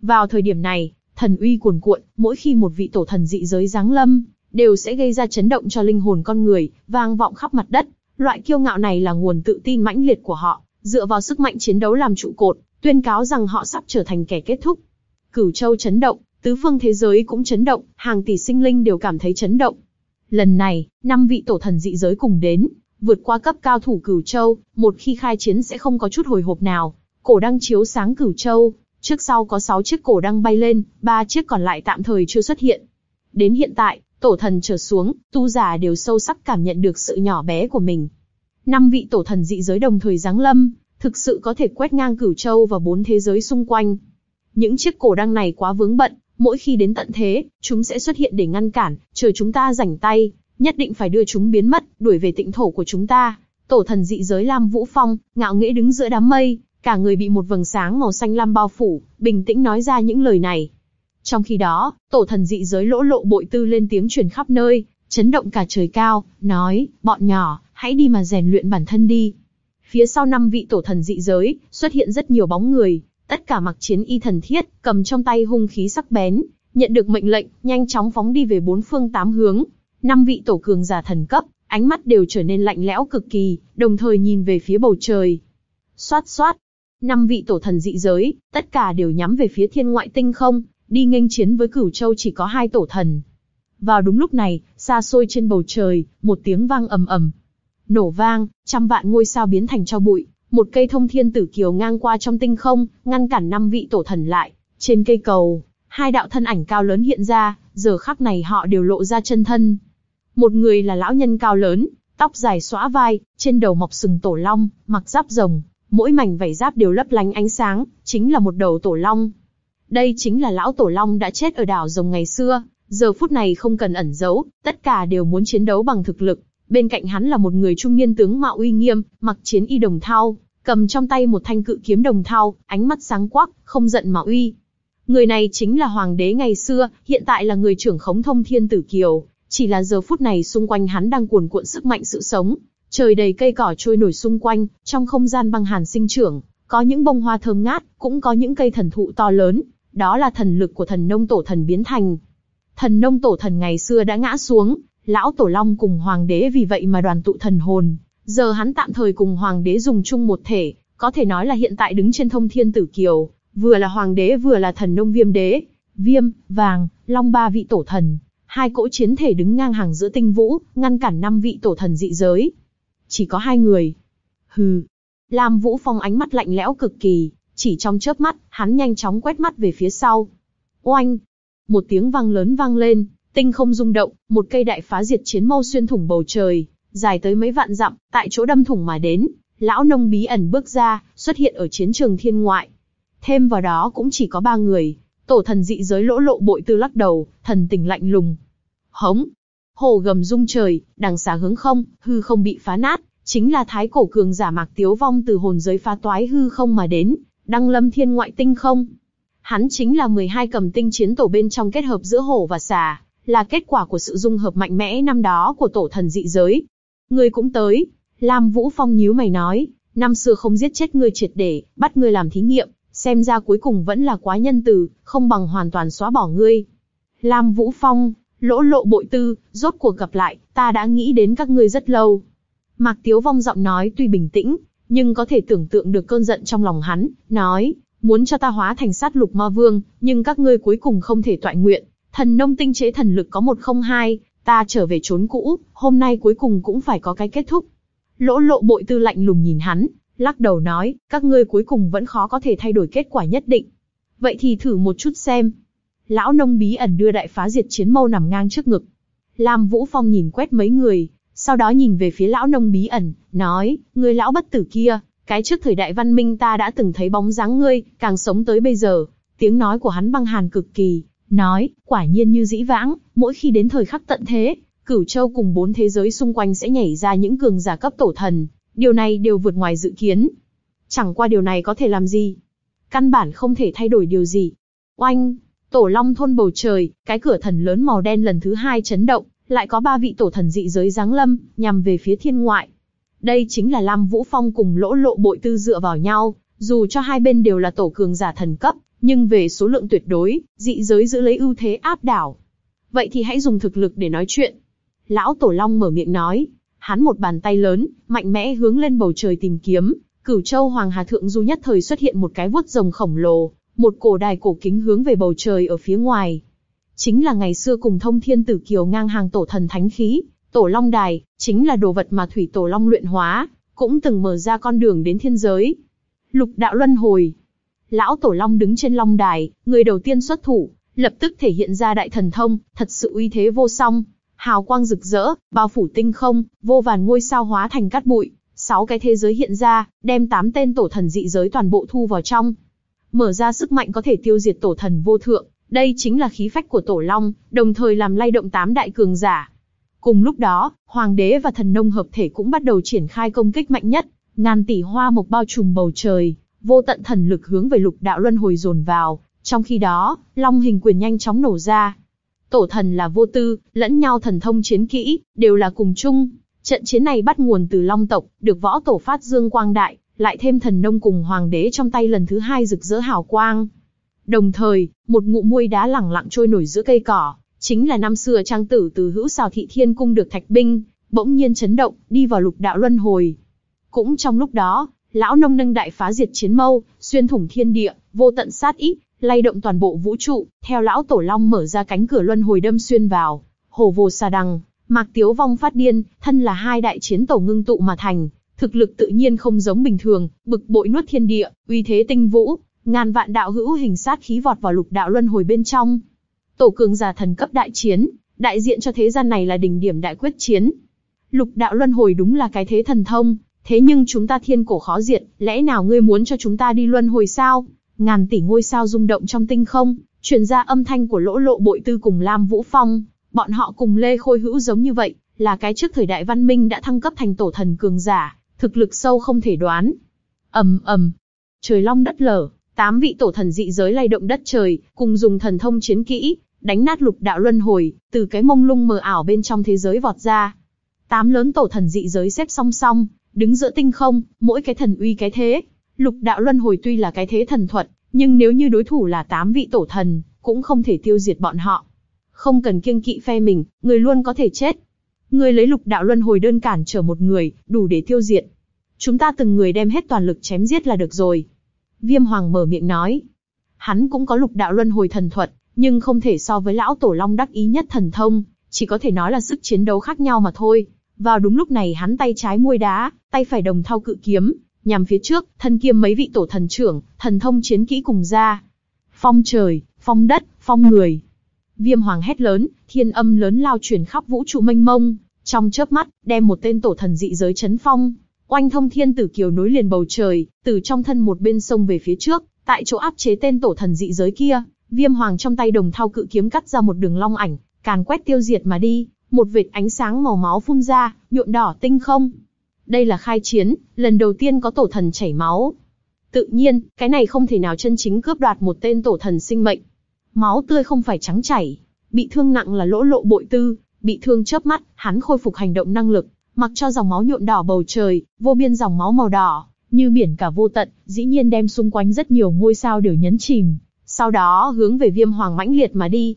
Vào thời điểm này, thần uy cuồn cuộn, mỗi khi một vị tổ thần dị giới giáng lâm, đều sẽ gây ra chấn động cho linh hồn con người, vang vọng khắp mặt đất. Loại kiêu ngạo này là nguồn tự tin mãnh liệt của họ, dựa vào sức mạnh chiến đấu làm trụ cột, tuyên cáo rằng họ sắp trở thành kẻ kết thúc. Cửu Châu chấn động, tứ phương thế giới cũng chấn động, hàng tỷ sinh linh đều cảm thấy chấn động. Lần này, năm vị tổ thần dị giới cùng đến, vượt qua cấp cao thủ Cửu Châu, một khi khai chiến sẽ không có chút hồi hộp nào. Cổ đăng chiếu sáng Cửu Châu, trước sau có 6 chiếc cổ đăng bay lên, ba chiếc còn lại tạm thời chưa xuất hiện. Đến hiện tại, tổ thần trở xuống, tu giả đều sâu sắc cảm nhận được sự nhỏ bé của mình. Năm vị tổ thần dị giới đồng thời giáng lâm, thực sự có thể quét ngang Cửu Châu và bốn thế giới xung quanh. Những chiếc cổ đăng này quá vướng bận, mỗi khi đến tận thế, chúng sẽ xuất hiện để ngăn cản, chờ chúng ta rảnh tay, nhất định phải đưa chúng biến mất, đuổi về tịnh thổ của chúng ta. Tổ thần dị giới Lam Vũ Phong, ngạo nghễ đứng giữa đám mây, cả người bị một vầng sáng màu xanh lam bao phủ, bình tĩnh nói ra những lời này. Trong khi đó, tổ thần dị giới lỗ lộ bội tư lên tiếng truyền khắp nơi, chấn động cả trời cao, nói, bọn nhỏ, hãy đi mà rèn luyện bản thân đi. Phía sau năm vị tổ thần dị giới, xuất hiện rất nhiều bóng người, tất cả mặc chiến y thần thiết, cầm trong tay hung khí sắc bén, nhận được mệnh lệnh, nhanh chóng phóng đi về bốn phương tám hướng. Năm vị tổ cường giả thần cấp, ánh mắt đều trở nên lạnh lẽo cực kỳ, đồng thời nhìn về phía bầu trời. Xoát xoát, năm vị tổ thần dị giới, tất cả đều nhắm về phía thiên ngoại tinh không, đi nghênh chiến với cửu châu chỉ có hai tổ thần. Vào đúng lúc này, xa xôi trên bầu trời, một tiếng vang ầm ầm. Nổ vang, trăm vạn ngôi sao biến thành cho bụi, một cây thông thiên tử kiều ngang qua trong tinh không, ngăn cản năm vị tổ thần lại. Trên cây cầu, hai đạo thân ảnh cao lớn hiện ra, giờ khắc này họ đều lộ ra chân thân. Một người là lão nhân cao lớn, tóc dài xõa vai, trên đầu mọc sừng tổ long, mặc giáp rồng, mỗi mảnh vảy giáp đều lấp lánh ánh sáng, chính là một đầu tổ long. Đây chính là lão tổ long đã chết ở đảo rồng ngày xưa, giờ phút này không cần ẩn giấu, tất cả đều muốn chiến đấu bằng thực lực. Bên cạnh hắn là một người trung niên tướng mạo uy nghiêm, mặc chiến y đồng thau, cầm trong tay một thanh cự kiếm đồng thau, ánh mắt sáng quắc, không giận mà uy. Người này chính là hoàng đế ngày xưa, hiện tại là người trưởng khống thông thiên tử kiều, chỉ là giờ phút này xung quanh hắn đang cuồn cuộn sức mạnh sự sống, trời đầy cây cỏ trôi nổi xung quanh, trong không gian băng hàn sinh trưởng, có những bông hoa thơm ngát, cũng có những cây thần thụ to lớn, đó là thần lực của thần nông tổ thần biến thành. Thần nông tổ thần ngày xưa đã ngã xuống, lão tổ long cùng hoàng đế vì vậy mà đoàn tụ thần hồn, giờ hắn tạm thời cùng hoàng đế dùng chung một thể, có thể nói là hiện tại đứng trên thông thiên tử kiều, vừa là hoàng đế vừa là thần nông viêm đế, viêm, vàng, long ba vị tổ thần, hai cỗ chiến thể đứng ngang hàng giữa tinh vũ, ngăn cản năm vị tổ thần dị giới. Chỉ có hai người. Hừ. Lam Vũ Phong ánh mắt lạnh lẽo cực kỳ, chỉ trong chớp mắt, hắn nhanh chóng quét mắt về phía sau. Oanh! Một tiếng vang lớn vang lên, tinh không rung động, một cây đại phá diệt chiến mâu xuyên thủng bầu trời, dài tới mấy vạn dặm, tại chỗ đâm thủng mà đến. Lão nông bí ẩn bước ra, xuất hiện ở chiến trường thiên ngoại. Thêm vào đó cũng chỉ có ba người, tổ thần dị giới lỗ lộ bội tư lắc đầu, thần tình lạnh lùng. Hống! Hồ gầm rung trời, đằng xà hướng không, hư không bị phá nát, chính là thái cổ cường giả mạc tiếu vong từ hồn giới phá toái hư không mà đến, đăng lâm thiên ngoại tinh không. Hắn chính là 12 cầm tinh chiến tổ bên trong kết hợp giữa hổ và xà, là kết quả của sự dung hợp mạnh mẽ năm đó của tổ thần dị giới. Ngươi cũng tới. Lam Vũ Phong nhíu mày nói, năm xưa không giết chết ngươi triệt để, bắt ngươi làm thí nghiệm, xem ra cuối cùng vẫn là quá nhân từ, không bằng hoàn toàn xóa bỏ ngươi. Lam Vũ Phong, lỗ lộ bội tư, rốt cuộc gặp lại, ta đã nghĩ đến các ngươi rất lâu. Mạc Tiếu Vong giọng nói tuy bình tĩnh, nhưng có thể tưởng tượng được cơn giận trong lòng hắn, nói, muốn cho ta hóa thành sát lục ma vương, nhưng các ngươi cuối cùng không thể toại nguyện. Thần nông tinh chế thần lực có một không hai, ta trở về trốn cũ, hôm nay cuối cùng cũng phải có cái kết thúc. Lỗ lộ bội tư lạnh lùng nhìn hắn, lắc đầu nói, các ngươi cuối cùng vẫn khó có thể thay đổi kết quả nhất định. Vậy thì thử một chút xem. Lão nông bí ẩn đưa đại phá diệt chiến mâu nằm ngang trước ngực. Lam Vũ Phong nhìn quét mấy người, sau đó nhìn về phía lão nông bí ẩn, nói, người lão bất tử kia, cái trước thời đại văn minh ta đã từng thấy bóng dáng ngươi, càng sống tới bây giờ. Tiếng nói của hắn băng hàn cực kỳ, nói, quả nhiên như dĩ vãng, mỗi khi đến thời khắc tận thế, cửu châu cùng bốn thế giới xung quanh sẽ nhảy ra những cường giả cấp tổ thần, điều này đều vượt ngoài dự kiến. Chẳng qua điều này có thể làm gì? Căn bản không thể thay đổi điều gì. Oanh! Tổ long thôn bầu trời, cái cửa thần lớn màu đen lần thứ hai chấn động, lại có ba vị tổ thần dị giới giáng lâm, nhằm về phía thiên ngoại. Đây chính là Lam Vũ Phong cùng lỗ lộ bội tư dựa vào nhau, dù cho hai bên đều là tổ cường giả thần cấp, nhưng về số lượng tuyệt đối, dị giới giữ lấy ưu thế áp đảo. Vậy thì hãy dùng thực lực để nói chuyện. Lão Tổ Long mở miệng nói, hắn một bàn tay lớn, mạnh mẽ hướng lên bầu trời tìm kiếm, cửu châu Hoàng Hà Thượng Du nhất thời xuất hiện một cái vuốt rồng khổng lồ, một cổ đài cổ kính hướng về bầu trời ở phía ngoài. Chính là ngày xưa cùng thông thiên tử kiều ngang hàng tổ thần thánh khí, tổ long đài, chính là đồ vật mà thủy tổ long luyện hóa, cũng từng mở ra con đường đến thiên giới. Lục đạo luân hồi. Lão tổ long đứng trên long đài, người đầu tiên xuất thủ, lập tức thể hiện ra đại thần thông, thật sự uy thế vô song. Hào quang rực rỡ, bao phủ tinh không, vô vàn ngôi sao hóa thành cát bụi, sáu cái thế giới hiện ra, đem tám tên tổ thần dị giới toàn bộ thu vào trong. Mở ra sức mạnh có thể tiêu diệt tổ thần vô thượng, đây chính là khí phách của tổ long, đồng thời làm lay động tám đại cường giả. Cùng lúc đó, hoàng đế và thần nông hợp thể cũng bắt đầu triển khai công kích mạnh nhất, ngàn tỷ hoa mộc bao trùm bầu trời, vô tận thần lực hướng về lục đạo luân hồi dồn vào. Trong khi đó, long hình quyền nhanh chóng nổ ra, Tổ thần là vô tư, lẫn nhau thần thông chiến kỹ, đều là cùng chung. Trận chiến này bắt nguồn từ Long tộc, được võ tổ phát dương quang đại, lại thêm thần nông cùng hoàng đế trong tay lần thứ hai rực rỡ hào quang. Đồng thời, một ngụ muôi đá lẳng lặng trôi nổi giữa cây cỏ, chính là năm xưa trang tử từ hữu xào thị thiên cung được thạch binh, bỗng nhiên chấn động, đi vào lục đạo luân hồi. Cũng trong lúc đó, lão nông nâng đại phá diệt chiến mâu, xuyên thủng thiên địa, vô tận sát ý, lay động toàn bộ vũ trụ, theo lão tổ long mở ra cánh cửa luân hồi đâm xuyên vào, hồ vô xà đằng, mạc tiếu vong phát điên, thân là hai đại chiến tổ ngưng tụ mà thành, thực lực tự nhiên không giống bình thường, bực bội nuốt thiên địa, uy thế tinh vũ, ngàn vạn đạo hữu hình sát khí vọt vào lục đạo luân hồi bên trong. Tổ cường giả thần cấp đại chiến, đại diện cho thế gian này là đỉnh điểm đại quyết chiến. Lục đạo luân hồi đúng là cái thế thần thông, thế nhưng chúng ta thiên cổ khó diệt, lẽ nào ngươi muốn cho chúng ta đi luân hồi sao? ngàn tỷ ngôi sao rung động trong tinh không, truyền ra âm thanh của lỗ lộ bội tư cùng Lam Vũ Phong. Bọn họ cùng Lê Khôi Hữu giống như vậy, là cái trước thời đại văn minh đã thăng cấp thành tổ thần cường giả, thực lực sâu không thể đoán. ầm ầm, trời long đất lở, tám vị tổ thần dị giới lay động đất trời, cùng dùng thần thông chiến kỹ, đánh nát lục đạo luân hồi, từ cái mông lung mờ ảo bên trong thế giới vọt ra. Tám lớn tổ thần dị giới xếp song song, đứng giữa tinh không, mỗi cái thần uy cái thế, Lục đạo luân hồi tuy là cái thế thần thuật, nhưng nếu như đối thủ là tám vị tổ thần, cũng không thể tiêu diệt bọn họ. Không cần kiêng kỵ phe mình, người luôn có thể chết. Người lấy lục đạo luân hồi đơn cản trở một người, đủ để tiêu diệt. Chúng ta từng người đem hết toàn lực chém giết là được rồi. Viêm Hoàng mở miệng nói. Hắn cũng có lục đạo luân hồi thần thuật, nhưng không thể so với lão tổ long đắc ý nhất thần thông, chỉ có thể nói là sức chiến đấu khác nhau mà thôi. Vào đúng lúc này hắn tay trái muôi đá, tay phải đồng thao cự kiếm, nhằm phía trước, thân kiêm mấy vị tổ thần trưởng, thần thông chiến kỹ cùng ra. Phong trời, phong đất, phong người. Viêm hoàng hét lớn, thiên âm lớn lao truyền khắp vũ trụ mênh mông, trong chớp mắt, đem một tên tổ thần dị giới chấn phong. Oanh thông thiên tử kiều nối liền bầu trời, từ trong thân một bên sông về phía trước, tại chỗ áp chế tên tổ thần dị giới kia, viêm hoàng trong tay đồng thao cự kiếm cắt ra một đường long ảnh, càn quét tiêu diệt mà đi, một vệt ánh sáng màu máu phun ra, nhuộm đỏ tinh không. Đây là khai chiến, lần đầu tiên có tổ thần chảy máu. Tự nhiên, cái này không thể nào chân chính cướp đoạt một tên tổ thần sinh mệnh. Máu tươi không phải trắng chảy, bị thương nặng là lỗ lộ bội tư, bị thương chớp mắt, hắn khôi phục hành động năng lực, mặc cho dòng máu nhuộm đỏ bầu trời, vô biên dòng máu màu đỏ, như biển cả vô tận, dĩ nhiên đem xung quanh rất nhiều ngôi sao đều nhấn chìm, sau đó hướng về viêm hoàng mãnh liệt mà đi.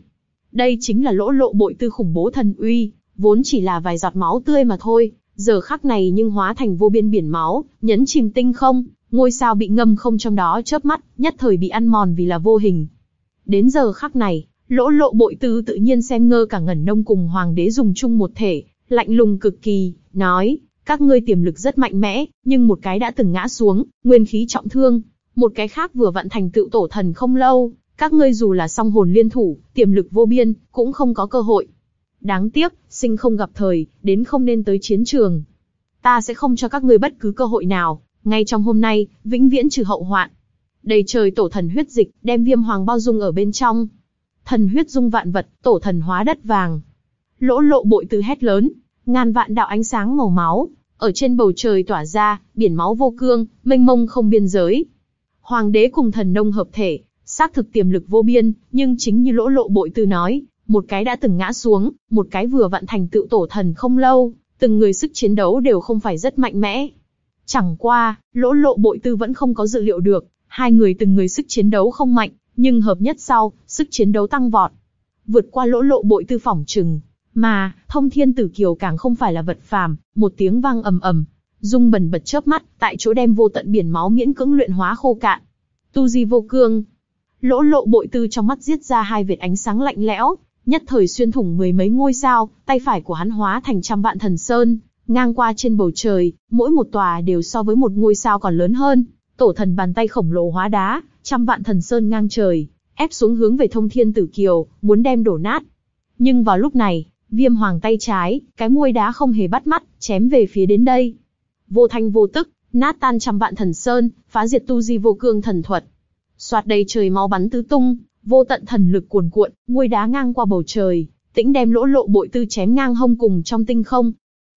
Đây chính là lỗ lộ bội tư khủng bố thần uy, vốn chỉ là vài giọt máu tươi mà thôi, giờ khắc này nhưng hóa thành vô biên biển máu, nhấn chìm tinh không, ngôi sao bị ngâm không trong đó chớp mắt, nhất thời bị ăn mòn vì là vô hình. Đến giờ khắc này, lỗ lộ bội tư tự nhiên xem ngơ cả ngẩn nông cùng hoàng đế dùng chung một thể, lạnh lùng cực kỳ, nói, các ngươi tiềm lực rất mạnh mẽ, nhưng một cái đã từng ngã xuống, nguyên khí trọng thương, một cái khác vừa vận thành tựu tổ thần không lâu, các ngươi dù là song hồn liên thủ, tiềm lực vô biên, cũng không có cơ hội. Đáng tiếc, sinh không gặp thời, đến không nên tới chiến trường. Ta sẽ không cho các ngươi bất cứ cơ hội nào, ngay trong hôm nay, vĩnh viễn trừ hậu hoạn. Đầy trời tổ thần huyết dịch, đem viêm hoàng bao dung ở bên trong. Thần huyết dung vạn vật, tổ thần hóa đất vàng. Lỗ lộ bội từ hét lớn, ngàn vạn đạo ánh sáng màu máu, ở trên bầu trời tỏa ra, biển máu vô cương, mênh mông không biên giới. Hoàng đế cùng thần nông hợp thể, xác thực tiềm lực vô biên, nhưng chính như lỗ lộ bội từ nói, một cái đã từng ngã xuống, một cái vừa vặn thành tựu tổ thần không lâu, từng người sức chiến đấu đều không phải rất mạnh mẽ. Chẳng qua, lỗ lộ bội tư vẫn không có dự liệu được, hai người từng người sức chiến đấu không mạnh, nhưng hợp nhất sau, sức chiến đấu tăng vọt. Vượt qua lỗ lộ bội tư phỏng trừng, mà, thông thiên tử kiều càng không phải là vật phàm, một tiếng vang ầm ầm, dung bần bật chớp mắt, tại chỗ đem vô tận biển máu miễn cưỡng luyện hóa khô cạn. Tu di vô cương. Lỗ lộ bội tư trong mắt giết ra hai vệt ánh sáng lạnh lẽo, nhất thời xuyên thủng mười mấy ngôi sao, tay phải của hắn hóa thành trăm vạn thần sơn, ngang qua trên bầu trời, mỗi một tòa đều so với một ngôi sao còn lớn hơn. Tổ thần bàn tay khổng lồ hóa đá, trăm vạn thần sơn ngang trời, ép xuống hướng về thông thiên tử kiều, muốn đem đổ nát. Nhưng vào lúc này, viêm hoàng tay trái, cái muôi đá không hề bắt mắt, chém về phía đến đây. Vô thanh vô tức, nát tan trăm vạn thần sơn, phá diệt tu di vô cương thần thuật. Xoạt đầy trời máu bắn tứ tung, vô tận thần lực cuồn cuộn, muôi đá ngang qua bầu trời, tĩnh đem lỗ lộ bội tư chém ngang hông cùng trong tinh không.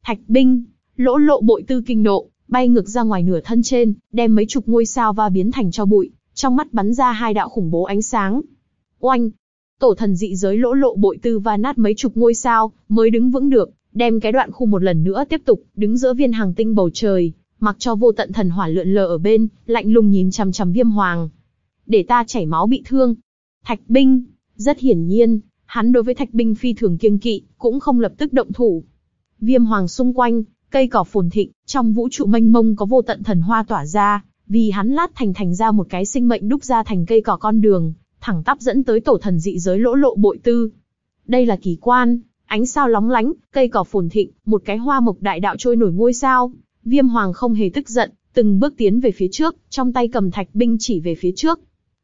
Thạch binh, lỗ lộ bội tư kinh nộ, bay ngược ra ngoài nửa thân trên, đem mấy chục ngôi sao va biến thành cho bụi, trong mắt bắn ra hai đạo khủng bố ánh sáng. Oanh! Tổ thần dị giới lỗ lộ bội tư va nát mấy chục ngôi sao, mới đứng vững được, đem cái đoạn khu một lần nữa tiếp tục, đứng giữa viên hàng tinh bầu trời, mặc cho vô tận thần hỏa lượn lờ ở bên, lạnh lùng nhìn chằm chằm viêm hoàng. Để ta chảy máu bị thương. Thạch binh, rất hiển nhiên, hắn đối với thạch binh phi thường kiêng kỵ, cũng không lập tức động thủ. Viêm hoàng xung quanh, cây cỏ phồn thịnh, trong vũ trụ mênh mông có vô tận thần hoa tỏa ra, vì hắn lát thành thành ra một cái sinh mệnh đúc ra thành cây cỏ con đường, thẳng tắp dẫn tới tổ thần dị giới lỗ lộ bội tư. Đây là kỳ quan, ánh sao lóng lánh, cây cỏ phồn thịnh, một cái hoa mộc đại đạo trôi nổi ngôi sao. Viêm hoàng không hề tức giận, từng bước tiến về phía trước, trong tay cầm thạch binh chỉ về phía trước.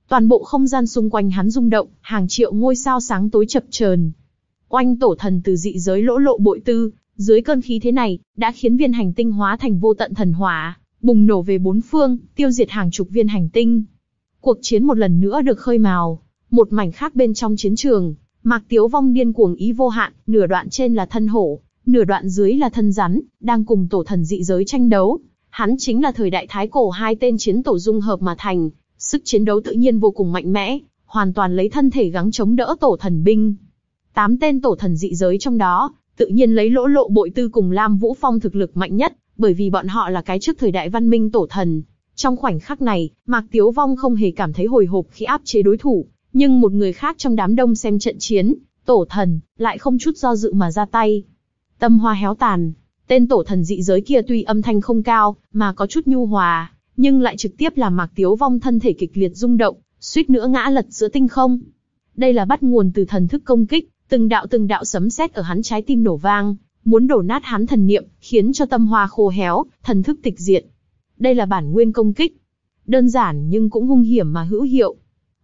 Toàn bộ không gian xung quanh hắn rung động, hàng triệu ngôi sao sáng tối chập chờn. Oanh tổ thần từ dị giới lỗ lộ bội tư, dưới cơn khí thế này, đã khiến viên hành tinh hóa thành vô tận thần hỏa, bùng nổ về bốn phương, tiêu diệt hàng chục viên hành tinh. Cuộc chiến một lần nữa được khơi mào, một mảnh khác bên trong chiến trường, Mạc Tiếu Vong điên cuồng ý vô hạn, nửa đoạn trên là thân hổ, nửa đoạn dưới là thân rắn, đang cùng tổ thần dị giới tranh đấu. Hắn chính là thời đại thái cổ hai tên chiến tổ dung hợp mà thành, sức chiến đấu tự nhiên vô cùng mạnh mẽ, hoàn toàn lấy thân thể gắng chống đỡ tổ thần binh. Tám tên tổ thần dị giới trong đó, tự nhiên lấy lỗ lộ bội tư cùng Lam Vũ Phong thực lực mạnh nhất, bởi vì bọn họ là cái trước thời đại văn minh tổ thần. Trong khoảnh khắc này, Mạc Tiếu Vong không hề cảm thấy hồi hộp khi áp chế đối thủ, nhưng một người khác trong đám đông xem trận chiến, tổ thần, lại không chút do dự mà ra tay. Tâm hoa héo tàn, tên tổ thần dị giới kia tuy âm thanh không cao, mà có chút nhu hòa, nhưng lại trực tiếp làm Mạc Tiếu Vong thân thể kịch liệt rung động, suýt nữa ngã lật giữa tinh không. Đây là bắt nguồn từ thần thức công kích, từng đạo từng đạo sấm sét ở hắn trái tim nổ vang, muốn đổ nát hắn thần niệm, khiến cho tâm hoa khô héo, thần thức tịch diệt. Đây là bản nguyên công kích. Đơn giản nhưng cũng hung hiểm mà hữu hiệu.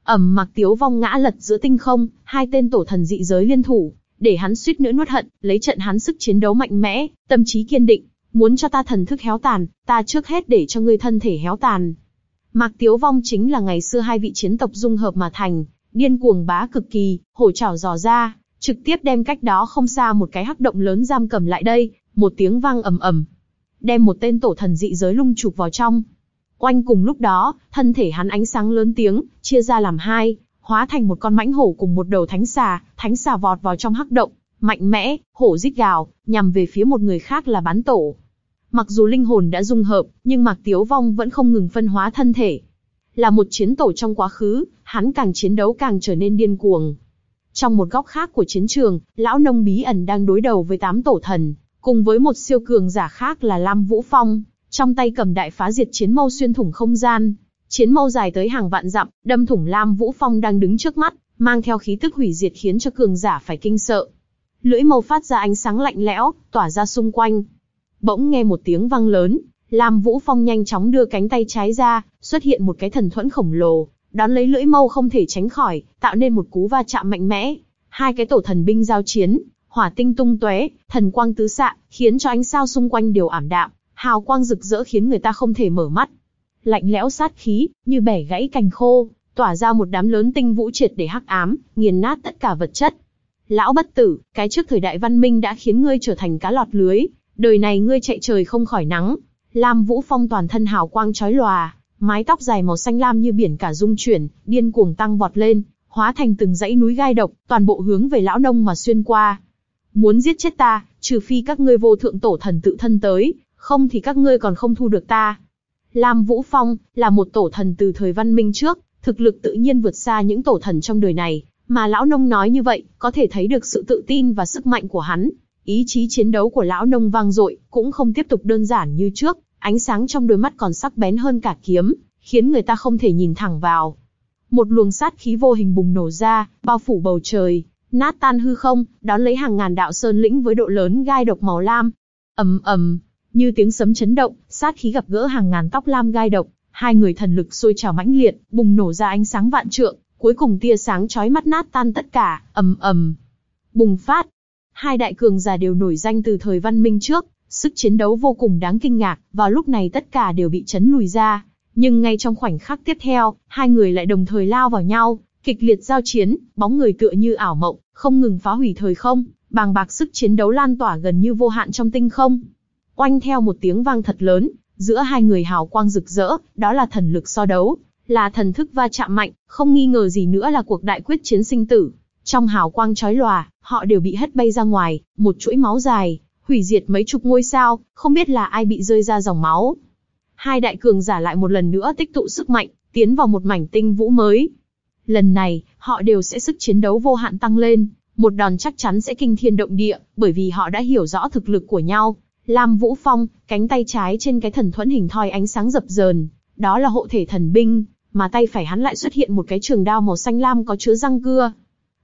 Ẩm mặc tiếu vong ngã lật giữa tinh không, hai tên tổ thần dị giới liên thủ, để hắn suýt nữa nuốt hận, lấy trận hắn sức chiến đấu mạnh mẽ, tâm trí kiên định, muốn cho ta thần thức héo tàn, ta trước hết để cho ngươi thân thể héo tàn. Mạc Tiếu Vong chính là ngày xưa hai vị chiến tộc dung hợp mà thành, điên cuồng bá cực kỳ, hổ chảo dò ra, trực tiếp đem cách đó không xa một cái hắc động lớn giam cầm lại đây, một tiếng vang ầm ầm, đem một tên tổ thần dị giới lung chụp vào trong. Oanh cùng lúc đó, thân thể hắn ánh sáng lớn tiếng, chia ra làm hai, hóa thành một con mãnh hổ cùng một đầu thánh xà, thánh xà vọt vào trong hắc động, mạnh mẽ, hổ rít gào, nhằm về phía một người khác là bán tổ. Mặc dù linh hồn đã dung hợp, nhưng Mạc Tiếu Vong vẫn không ngừng phân hóa thân thể. Là một chiến tổ trong quá khứ, hắn càng chiến đấu càng trở nên điên cuồng. Trong một góc khác của chiến trường, lão nông bí ẩn đang đối đầu với tám tổ thần, cùng với một siêu cường giả khác là Lam Vũ Phong, trong tay cầm đại phá diệt chiến mâu xuyên thủng không gian. Chiến mâu dài tới hàng vạn dặm, đâm thủng Lam Vũ Phong đang đứng trước mắt, mang theo khí tức hủy diệt khiến cho cường giả phải kinh sợ. Lưỡi mâu phát ra ánh sáng lạnh lẽo, tỏa ra xung quanh. Bỗng nghe một tiếng vang lớn, Lam Vũ Phong nhanh chóng đưa cánh tay trái ra, xuất hiện một cái thần thuẫn khổng lồ, đón lấy lưỡi mâu không thể tránh khỏi, tạo nên một cú va chạm mạnh mẽ. Hai cái tổ thần binh giao chiến, hỏa tinh tung tóe, thần quang tứ xạ, khiến cho ánh sao xung quanh đều ảm đạm, hào quang rực rỡ khiến người ta không thể mở mắt. Lạnh lẽo sát khí, như bẻ gãy cành khô, tỏa ra một đám lớn tinh vũ triệt để hắc ám, nghiền nát tất cả vật chất. Lão bất tử, cái trước thời đại văn minh đã khiến ngươi trở thành cá lọt lưới, đời này ngươi chạy trời không khỏi nắng. Lam Vũ Phong toàn thân hào quang chói lòa, mái tóc dài màu xanh lam như biển cả rung chuyển, điên cuồng tăng vọt lên, hóa thành từng dãy núi gai độc, toàn bộ hướng về lão nông mà xuyên qua. Muốn giết chết ta, trừ phi các ngươi vô thượng tổ thần tự thân tới, không thì các ngươi còn không thu được ta. Lam Vũ Phong, là một tổ thần từ thời văn minh trước, thực lực tự nhiên vượt xa những tổ thần trong đời này, mà lão nông nói như vậy, có thể thấy được sự tự tin và sức mạnh của hắn. Ý chí chiến đấu của lão nông vang dội, cũng không tiếp tục đơn giản như trước, ánh sáng trong đôi mắt còn sắc bén hơn cả kiếm, khiến người ta không thể nhìn thẳng vào. Một luồng sát khí vô hình bùng nổ ra, bao phủ bầu trời, nát tan hư không, đón lấy hàng ngàn đạo sơn lĩnh với độ lớn gai độc màu lam. ầm ầm, như tiếng sấm chấn động, sát khí gặp gỡ hàng ngàn tóc lam gai độc, hai người thần lực sôi trào mãnh liệt, bùng nổ ra ánh sáng vạn trượng, cuối cùng tia sáng chói mắt nát tan tất cả, ầm ầm. Bùng phát. Hai đại cường giả đều nổi danh từ thời văn minh trước, sức chiến đấu vô cùng đáng kinh ngạc, vào lúc này tất cả đều bị chấn lùi ra. Nhưng ngay trong khoảnh khắc tiếp theo, hai người lại đồng thời lao vào nhau, kịch liệt giao chiến, bóng người tựa như ảo mộng, không ngừng phá hủy thời không, bàng bạc sức chiến đấu lan tỏa gần như vô hạn trong tinh không. Oanh theo một tiếng vang thật lớn, giữa hai người hào quang rực rỡ, đó là thần lực so đấu, là thần thức va chạm mạnh, không nghi ngờ gì nữa là cuộc đại quyết chiến sinh tử. Trong hào quang chói lòa, họ đều bị hất bay ra ngoài, một chuỗi máu dài, hủy diệt mấy chục ngôi sao, không biết là ai bị rơi ra dòng máu. Hai đại cường giả lại một lần nữa tích tụ sức mạnh, tiến vào một mảnh tinh vũ mới. Lần này, họ đều sẽ sức chiến đấu vô hạn tăng lên, một đòn chắc chắn sẽ kinh thiên động địa, bởi vì họ đã hiểu rõ thực lực của nhau. Lam Vũ Phong, cánh tay trái trên cái thần thuẫn hình thoi ánh sáng dập dờn, đó là hộ thể thần binh, mà tay phải hắn lại xuất hiện một cái trường đao màu xanh lam có chứa răng cưa.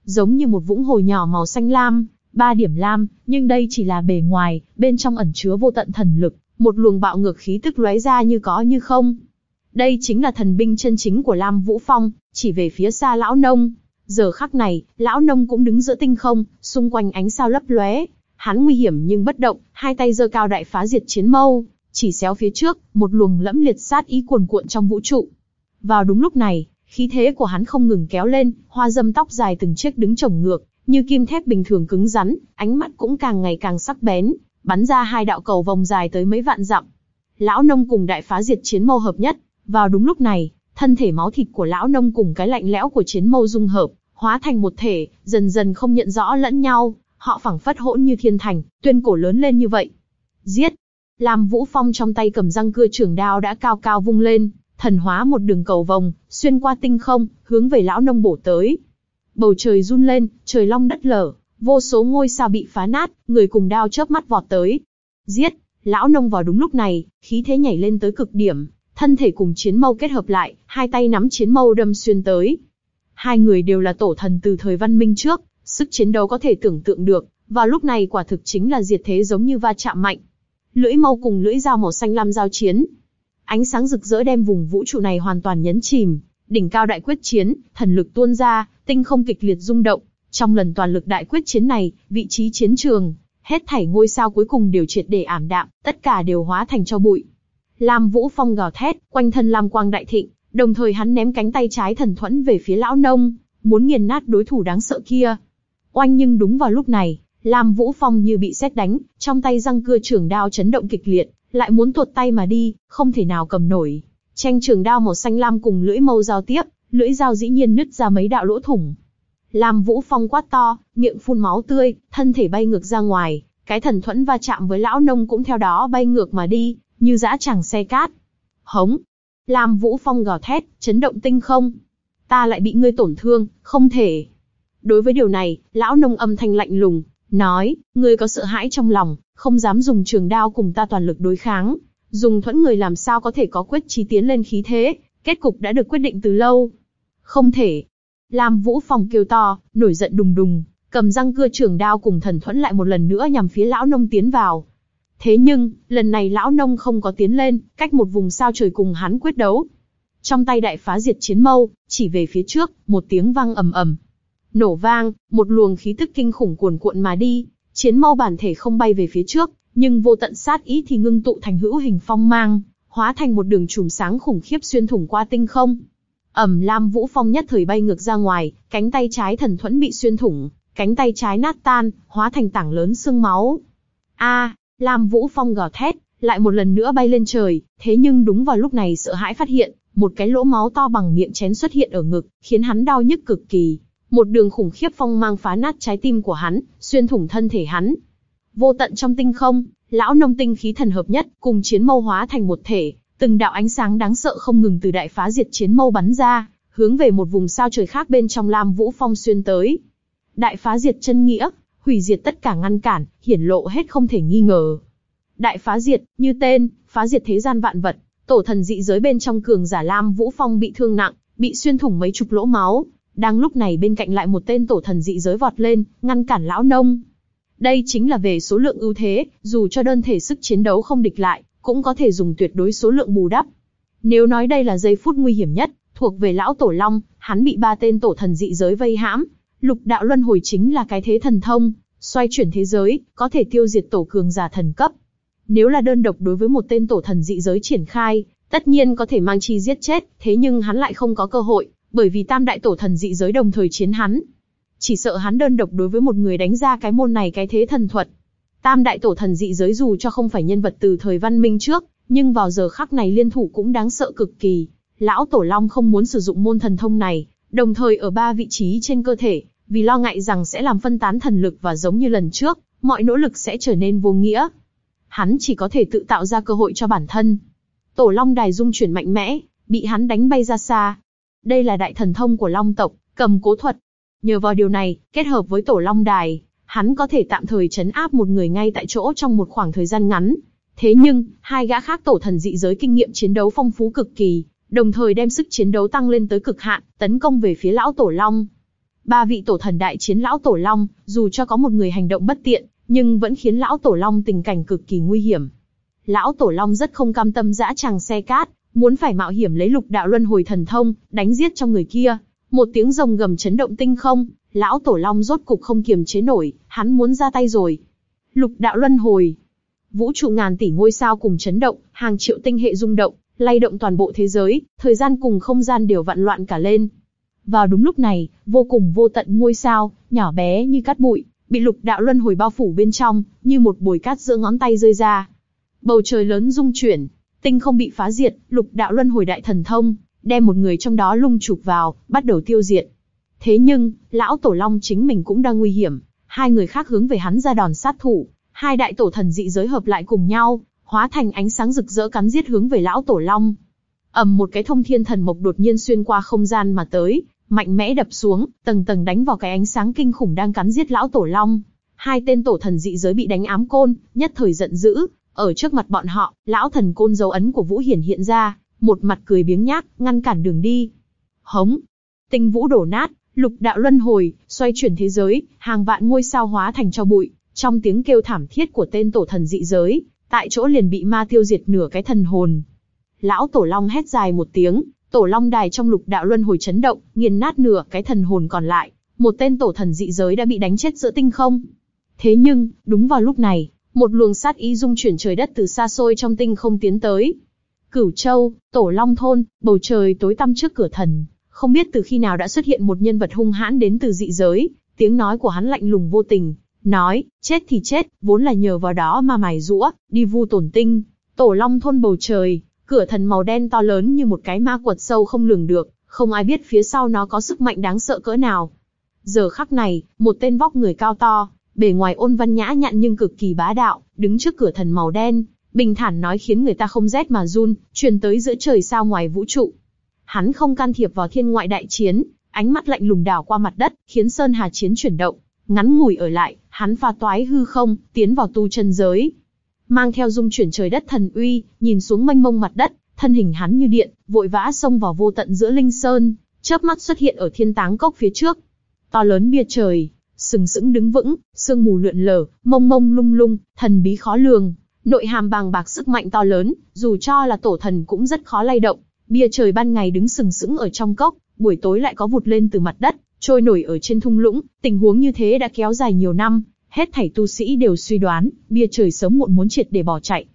Giống như một vũng hồ nhỏ màu xanh lam, ba điểm lam, nhưng đây chỉ là bề ngoài, bên trong ẩn chứa vô tận thần lực, một luồng bạo ngược khí tức lóe ra như có như không. Đây chính là thần binh chân chính của Lam Vũ Phong, chỉ về phía xa lão nông. Giờ khắc này, lão nông cũng đứng giữa tinh không, xung quanh ánh sao lấp lóe. Hắn nguy hiểm nhưng bất động, hai tay giơ cao đại phá diệt chiến mâu, chỉ xéo phía trước, một luồng lẫm liệt sát ý cuồn cuộn trong vũ trụ. Vào đúng lúc này, khí thế của hắn không ngừng kéo lên, hoa dâm tóc dài từng chiếc đứng chồng ngược, như kim thép bình thường cứng rắn, ánh mắt cũng càng ngày càng sắc bén, bắn ra hai đạo cầu vòng dài tới mấy vạn dặm. Lão nông cùng đại phá diệt chiến mâu hợp nhất, vào đúng lúc này, thân thể máu thịt của lão nông cùng cái lạnh lẽo của chiến mâu dung hợp, hóa thành một thể, dần dần không nhận rõ lẫn nhau, họ phẳng phất hỗn như thiên thành, tuyên cổ lớn lên như vậy. Giết! Làm Vũ Phong trong tay cầm răng cưa trường đao đã cao cao vung lên, thần hóa một đường cầu vòng, xuyên qua tinh không, hướng về lão nông bổ tới. Bầu trời run lên, trời long đất lở, vô số ngôi sao bị phá nát, người cùng đao chớp mắt vọt tới. Giết! Lão nông vào đúng lúc này, khí thế nhảy lên tới cực điểm, thân thể cùng chiến mâu kết hợp lại, hai tay nắm chiến mâu đâm xuyên tới. hai người đều là tổ thần từ thời văn minh trước, sức chiến đấu có thể tưởng tượng được, và lúc này quả thực chính là diệt thế giống như va chạm mạnh. Lưỡi mâu cùng lưỡi dao màu xanh lam giao chiến. Ánh sáng rực rỡ đem vùng vũ trụ này hoàn toàn nhấn chìm, đỉnh cao đại quyết chiến, thần lực tuôn ra, tinh không kịch liệt rung động. Trong lần toàn lực đại quyết chiến này, vị trí chiến trường, hết thảy ngôi sao cuối cùng đều triệt để ảm đạm, tất cả đều hóa thành cho bụi. Lam Vũ Phong gào thét, quanh thân lam quang đại thịnh, đồng thời hắn ném cánh tay trái thần thuẫn về phía lão nông, muốn nghiền nát đối thủ đáng sợ kia. Oanh nhưng đúng vào lúc này, Lam Vũ Phong như bị sét đánh, trong tay răng cưa trường đao chấn động kịch liệt, lại muốn tuột tay mà đi, không thể nào cầm nổi. Tranh trường đao màu xanh lam cùng lưỡi mâu giao tiếp, lưỡi dao dĩ nhiên nứt ra mấy đạo lỗ thủng. Lam Vũ Phong quát to, miệng phun máu tươi, thân thể bay ngược ra ngoài, cái thần thuẫn va chạm với lão nông cũng theo đó bay ngược mà đi, như dã chẳng xe cát. Hống! Lam Vũ Phong gào thét, chấn động tinh không. Ta lại bị ngươi tổn thương, không thể. Đối với điều này, lão nông âm thanh lạnh lùng, nói, ngươi có sợ hãi trong lòng, không dám dùng trường đao cùng ta toàn lực đối kháng. Dùng thuẫn người làm sao có thể có quyết chí tiến lên khí thế, kết cục đã được quyết định từ lâu. Không thể. Lam Vũ Phong kêu to, nổi giận đùng đùng, cầm răng cưa trường đao cùng thần thuẫn lại một lần nữa nhằm phía lão nông tiến vào. Thế nhưng, lần này lão nông không có tiến lên, cách một vùng sao trời cùng hắn quyết đấu. Trong tay đại phá diệt chiến mâu, chỉ về phía trước, một tiếng vang ầm ầm. Nổ vang, một luồng khí tức kinh khủng cuồn cuộn mà đi, chiến mâu bản thể không bay về phía trước, nhưng vô tận sát ý thì ngưng tụ thành hữu hình phong mang, hóa thành một đường chùm sáng khủng khiếp xuyên thủng qua tinh không. Ẩm Lam Vũ Phong nhất thời bay ngược ra ngoài, cánh tay trái thần thuẫn bị xuyên thủng, cánh tay trái nát tan, hóa thành tảng lớn xương máu. A, Lam Vũ Phong gào thét, lại một lần nữa bay lên trời, thế nhưng đúng vào lúc này sợ hãi phát hiện, một cái lỗ máu to bằng miệng chén xuất hiện ở ngực, khiến hắn đau nhức cực kỳ. Một đường khủng khiếp phong mang phá nát trái tim của hắn, xuyên thủng thân thể hắn. Vô tận trong tinh không, lão nông tinh khí thần hợp nhất, cùng chiến mâu hóa thành một thể, từng đạo ánh sáng đáng sợ không ngừng từ đại phá diệt chiến mâu bắn ra, hướng về một vùng sao trời khác bên trong Lam Vũ Phong xuyên tới. Đại phá diệt chân nghĩa, hủy diệt tất cả ngăn cản, hiển lộ hết không thể nghi ngờ. Đại phá diệt, như tên, phá diệt thế gian vạn vật, tổ thần dị giới bên trong cường giả Lam Vũ Phong bị thương nặng, bị xuyên thủng mấy chục lỗ máu. Đang lúc này bên cạnh lại một tên tổ thần dị giới vọt lên, ngăn cản lão nông. Đây chính là về số lượng ưu thế, dù cho đơn thể sức chiến đấu không địch lại, cũng có thể dùng tuyệt đối số lượng bù đắp. Nếu nói đây là giây phút nguy hiểm nhất, thuộc về lão tổ long, hắn bị ba tên tổ thần dị giới vây hãm, Lục đạo luân hồi chính là cái thế thần thông, xoay chuyển thế giới, có thể tiêu diệt tổ cường giả thần cấp. Nếu là đơn độc đối với một tên tổ thần dị giới triển khai, tất nhiên có thể mang chi giết chết, thế nhưng hắn lại không có cơ hội, bởi vì tam đại tổ thần dị giới đồng thời chiến hắn. Chỉ sợ hắn đơn độc đối với một người đánh ra cái môn này cái thế thần thuật. Tam đại tổ thần dị giới dù cho không phải nhân vật từ thời văn minh trước, nhưng vào giờ khắc này liên thủ cũng đáng sợ cực kỳ. Lão Tổ Long không muốn sử dụng môn thần thông này, đồng thời ở ba vị trí trên cơ thể, vì lo ngại rằng sẽ làm phân tán thần lực và giống như lần trước, mọi nỗ lực sẽ trở nên vô nghĩa. Hắn chỉ có thể tự tạo ra cơ hội cho bản thân. Tổ Long Đài dung chuyển mạnh mẽ, bị hắn đánh bay ra xa. Đây là đại thần thông của Long tộc, cầm cố thuật. Nhờ vào điều này, kết hợp với Tổ Long Đài, hắn có thể tạm thời chấn áp một người ngay tại chỗ trong một khoảng thời gian ngắn. Thế nhưng, hai gã khác tổ thần dị giới kinh nghiệm chiến đấu phong phú cực kỳ, đồng thời đem sức chiến đấu tăng lên tới cực hạn, tấn công về phía lão tổ long. Ba vị tổ thần đại chiến lão tổ long, dù cho có một người hành động bất tiện, nhưng vẫn khiến lão tổ long tình cảnh cực kỳ nguy hiểm. Lão tổ long rất không cam tâm dã tràng xe cát, muốn phải mạo hiểm lấy lục đạo luân hồi thần thông, đánh giết trong người kia. Một tiếng rồng gầm chấn động tinh không, lão tổ long rốt cục không kiềm chế nổi, hắn muốn ra tay rồi. Lục đạo luân hồi, vũ trụ ngàn tỷ ngôi sao cùng chấn động, hàng triệu tinh hệ rung động, lay động toàn bộ thế giới, thời gian cùng không gian đều vặn loạn cả lên. Vào đúng lúc này, vô cùng vô tận ngôi sao, nhỏ bé như cát bụi, bị lục đạo luân hồi bao phủ bên trong, như một bồi cát giữa ngón tay rơi ra. Bầu trời lớn rung chuyển, tinh không bị phá diệt, lục đạo luân hồi đại thần thông, đem một người trong đó lung chụp vào, bắt đầu tiêu diệt. Thế nhưng, lão tổ long chính mình cũng đang nguy hiểm, hai người khác hướng về hắn ra đòn sát thủ, hai đại tổ thần dị giới hợp lại cùng nhau, hóa thành ánh sáng rực rỡ cắn giết hướng về lão tổ long. ầm một cái thông thiên thần mộc đột nhiên xuyên qua không gian mà tới, mạnh mẽ đập xuống, tầng tầng đánh vào cái ánh sáng kinh khủng đang cắn giết lão tổ long. Hai tên tổ thần dị giới bị đánh ám côn, nhất thời giận dữ, ở trước mặt bọn họ, lão thần côn dấu ấn của Vũ Hiển hiện ra, một mặt cười biếng nhác, ngăn cản đường đi. Hống! tinh vũ đổ nát, lục đạo luân hồi, xoay chuyển thế giới, hàng vạn ngôi sao hóa thành cho bụi, trong tiếng kêu thảm thiết của tên tổ thần dị giới, tại chỗ liền bị ma tiêu diệt nửa cái thần hồn. Lão tổ long hét dài một tiếng, tổ long đài trong lục đạo luân hồi chấn động, nghiền nát nửa cái thần hồn còn lại, một tên tổ thần dị giới đã bị đánh chết giữa tinh không. Thế nhưng, đúng vào lúc này, một luồng sát ý dung chuyển trời đất từ xa xôi trong tinh không tiến tới. Cửu Châu, Tổ Long Thôn, bầu trời tối tăm trước cửa thần, không biết từ khi nào đã xuất hiện một nhân vật hung hãn đến từ dị giới, tiếng nói của hắn lạnh lùng vô tình, nói, chết thì chết, vốn là nhờ vào đó mà mài rũa, đi vu tổn tinh. Tổ Long Thôn bầu trời, cửa thần màu đen to lớn như một cái ma quật sâu không lường được, không ai biết phía sau nó có sức mạnh đáng sợ cỡ nào. Giờ khắc này, một tên vóc người cao to, bề ngoài ôn văn nhã nhặn nhưng cực kỳ bá đạo, đứng trước cửa thần màu đen, bình thản nói khiến người ta không rét mà run, truyền tới giữa trời sao ngoài vũ trụ. Hắn không can thiệp vào thiên ngoại đại chiến, ánh mắt lạnh lùng đảo qua mặt đất, khiến sơn hà chiến chuyển động, ngắn ngủi ở lại, hắn pha toái hư không, tiến vào tu chân giới. Mang theo dung chuyển trời đất thần uy, nhìn xuống mênh mông mặt đất, thân hình hắn như điện, vội vã xông vào vô tận giữa linh sơn, chớp mắt xuất hiện ở thiên táng cốc phía trước. To lớn bia trời, sừng sững đứng vững, sương mù lượn lờ, mông mông lung lung, thần bí khó lường, nội hàm bàng bạc sức mạnh to lớn, dù cho là tổ thần cũng rất khó lay động. Bia trời ban ngày đứng sừng sững ở trong cốc, buổi tối lại có vụt lên từ mặt đất, trôi nổi ở trên thung lũng, tình huống như thế đã kéo dài nhiều năm, hết thảy tu sĩ đều suy đoán, bia trời sớm muộn muốn triệt để bỏ chạy.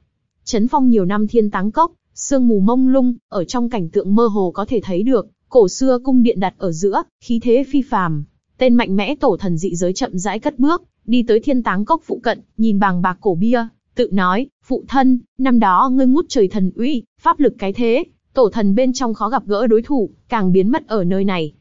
Chấn phong nhiều năm thiên táng cốc, sương mù mông lung, ở trong cảnh tượng mơ hồ có thể thấy được, cổ xưa cung điện đặt ở giữa, khí thế phi phàm, Tên mạnh mẽ tổ thần dị giới chậm rãi cất bước, đi tới thiên táng cốc phụ cận, nhìn bàng bạc cổ bia, tự nói, phụ thân, năm đó ngươi ngút trời thần uy, pháp lực cái thế, tổ thần bên trong khó gặp gỡ đối thủ, càng biến mất ở nơi này.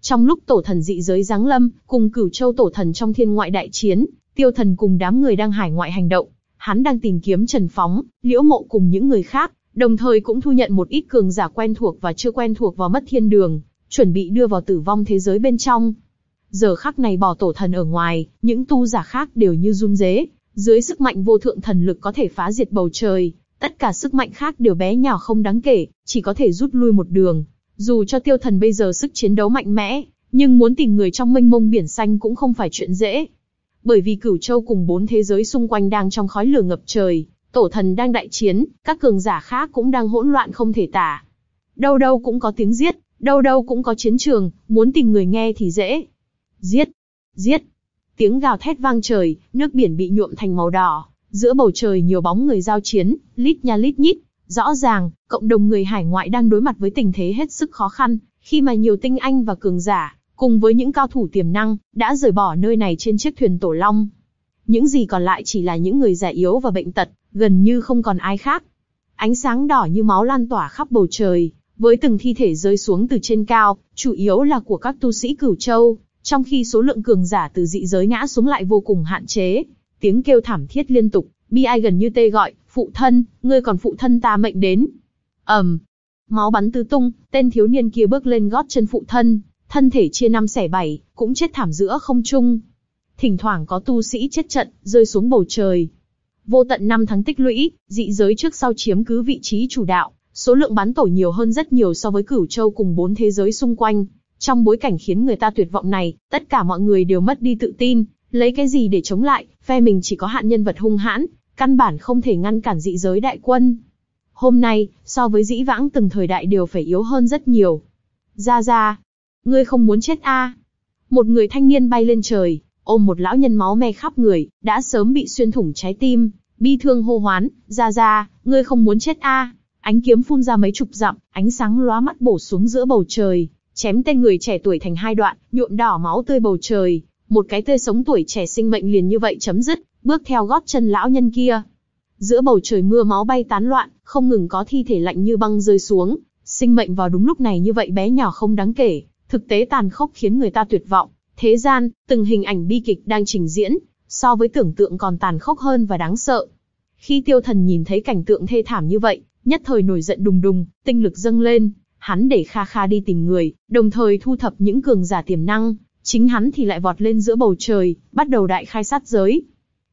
Trong lúc tổ thần dị giới giáng lâm, cùng cửu châu tổ thần trong thiên ngoại đại chiến, tiêu thần cùng đám người đang hải ngoại hành động, hắn đang tìm kiếm Trần Phóng, Liễu Mộ cùng những người khác, đồng thời cũng thu nhận một ít cường giả quen thuộc và chưa quen thuộc vào mất thiên đường, chuẩn bị đưa vào tử vong thế giới bên trong. Giờ khắc này bỏ tổ thần ở ngoài, những tu giả khác đều như run rế, dưới sức mạnh vô thượng thần lực có thể phá diệt bầu trời, tất cả sức mạnh khác đều bé nhỏ không đáng kể, chỉ có thể rút lui một đường. Dù cho tiêu thần bây giờ sức chiến đấu mạnh mẽ, nhưng muốn tìm người trong mênh mông biển xanh cũng không phải chuyện dễ. Bởi vì cửu châu cùng bốn thế giới xung quanh đang trong khói lửa ngập trời, tổ thần đang đại chiến, các cường giả khác cũng đang hỗn loạn không thể tả. Đâu đâu cũng có tiếng giết, đâu đâu cũng có chiến trường, muốn tìm người nghe thì dễ, Giết! Giết! Tiếng gào thét vang trời, nước biển bị nhuộm thành màu đỏ, giữa bầu trời nhiều bóng người giao chiến, lít nha lít nhít. Rõ ràng, cộng đồng người hải ngoại đang đối mặt với tình thế hết sức khó khăn, khi mà nhiều tinh anh và cường giả, cùng với những cao thủ tiềm năng, đã rời bỏ nơi này trên chiếc thuyền tổ long. Những gì còn lại chỉ là những người già yếu và bệnh tật, gần như không còn ai khác. Ánh sáng đỏ như máu lan tỏa khắp bầu trời, với từng thi thể rơi xuống từ trên cao, chủ yếu là của các tu sĩ cửu châu, trong khi số lượng cường giả từ dị giới ngã xuống lại vô cùng hạn chế. Tiếng kêu thảm thiết liên tục, bi ai gần như tê gọi, phụ thân, ngươi còn phụ thân ta mệnh đến. ầm, um, máu bắn tứ tung, tên thiếu niên kia bước lên gót chân phụ thân, thân thể chia năm xẻ bảy, cũng chết thảm giữa không trung. Thỉnh thoảng có tu sĩ chết trận, rơi xuống bầu trời. Vô tận năm tháng tích lũy, dị giới trước sau chiếm cứ vị trí chủ đạo, số lượng bắn tổ nhiều hơn rất nhiều so với cửu châu cùng bốn thế giới xung quanh. Trong bối cảnh khiến người ta tuyệt vọng này, tất cả mọi người đều mất đi tự tin, lấy cái gì để chống lại, phe mình chỉ có hạn nhân vật hung hãn, căn bản không thể ngăn cản dị giới đại quân. Hôm nay, so với dĩ vãng từng thời đại đều phải yếu hơn rất nhiều. Ra ra, ngươi không muốn chết a? Một người thanh niên bay lên trời, ôm một lão nhân máu me khắp người, đã sớm bị xuyên thủng trái tim, bi thương hô hoán, ra ra, ngươi không muốn chết a? Ánh kiếm phun ra mấy chục dặm, ánh sáng lóa mắt bổ xuống giữa bầu trời, chém tên người trẻ tuổi thành hai đoạn, nhuộm đỏ máu tươi bầu trời, một cái tươi sống tuổi trẻ sinh mệnh liền như vậy chấm dứt, bước theo gót chân lão nhân kia. Giữa bầu trời mưa máu bay tán loạn, không ngừng có thi thể lạnh như băng rơi xuống, sinh mệnh vào đúng lúc này như vậy bé nhỏ không đáng kể, thực tế tàn khốc khiến người ta tuyệt vọng. Thế gian, từng hình ảnh bi kịch đang trình diễn, so với tưởng tượng còn tàn khốc hơn và đáng sợ. Khi tiêu thần nhìn thấy cảnh tượng thê thảm như vậy, nhất thời nổi giận đùng đùng, tinh lực dâng lên, hắn để Kha Kha đi tìm người, đồng thời thu thập những cường giả tiềm năng, chính hắn thì lại vọt lên giữa bầu trời, bắt đầu đại khai sát giới.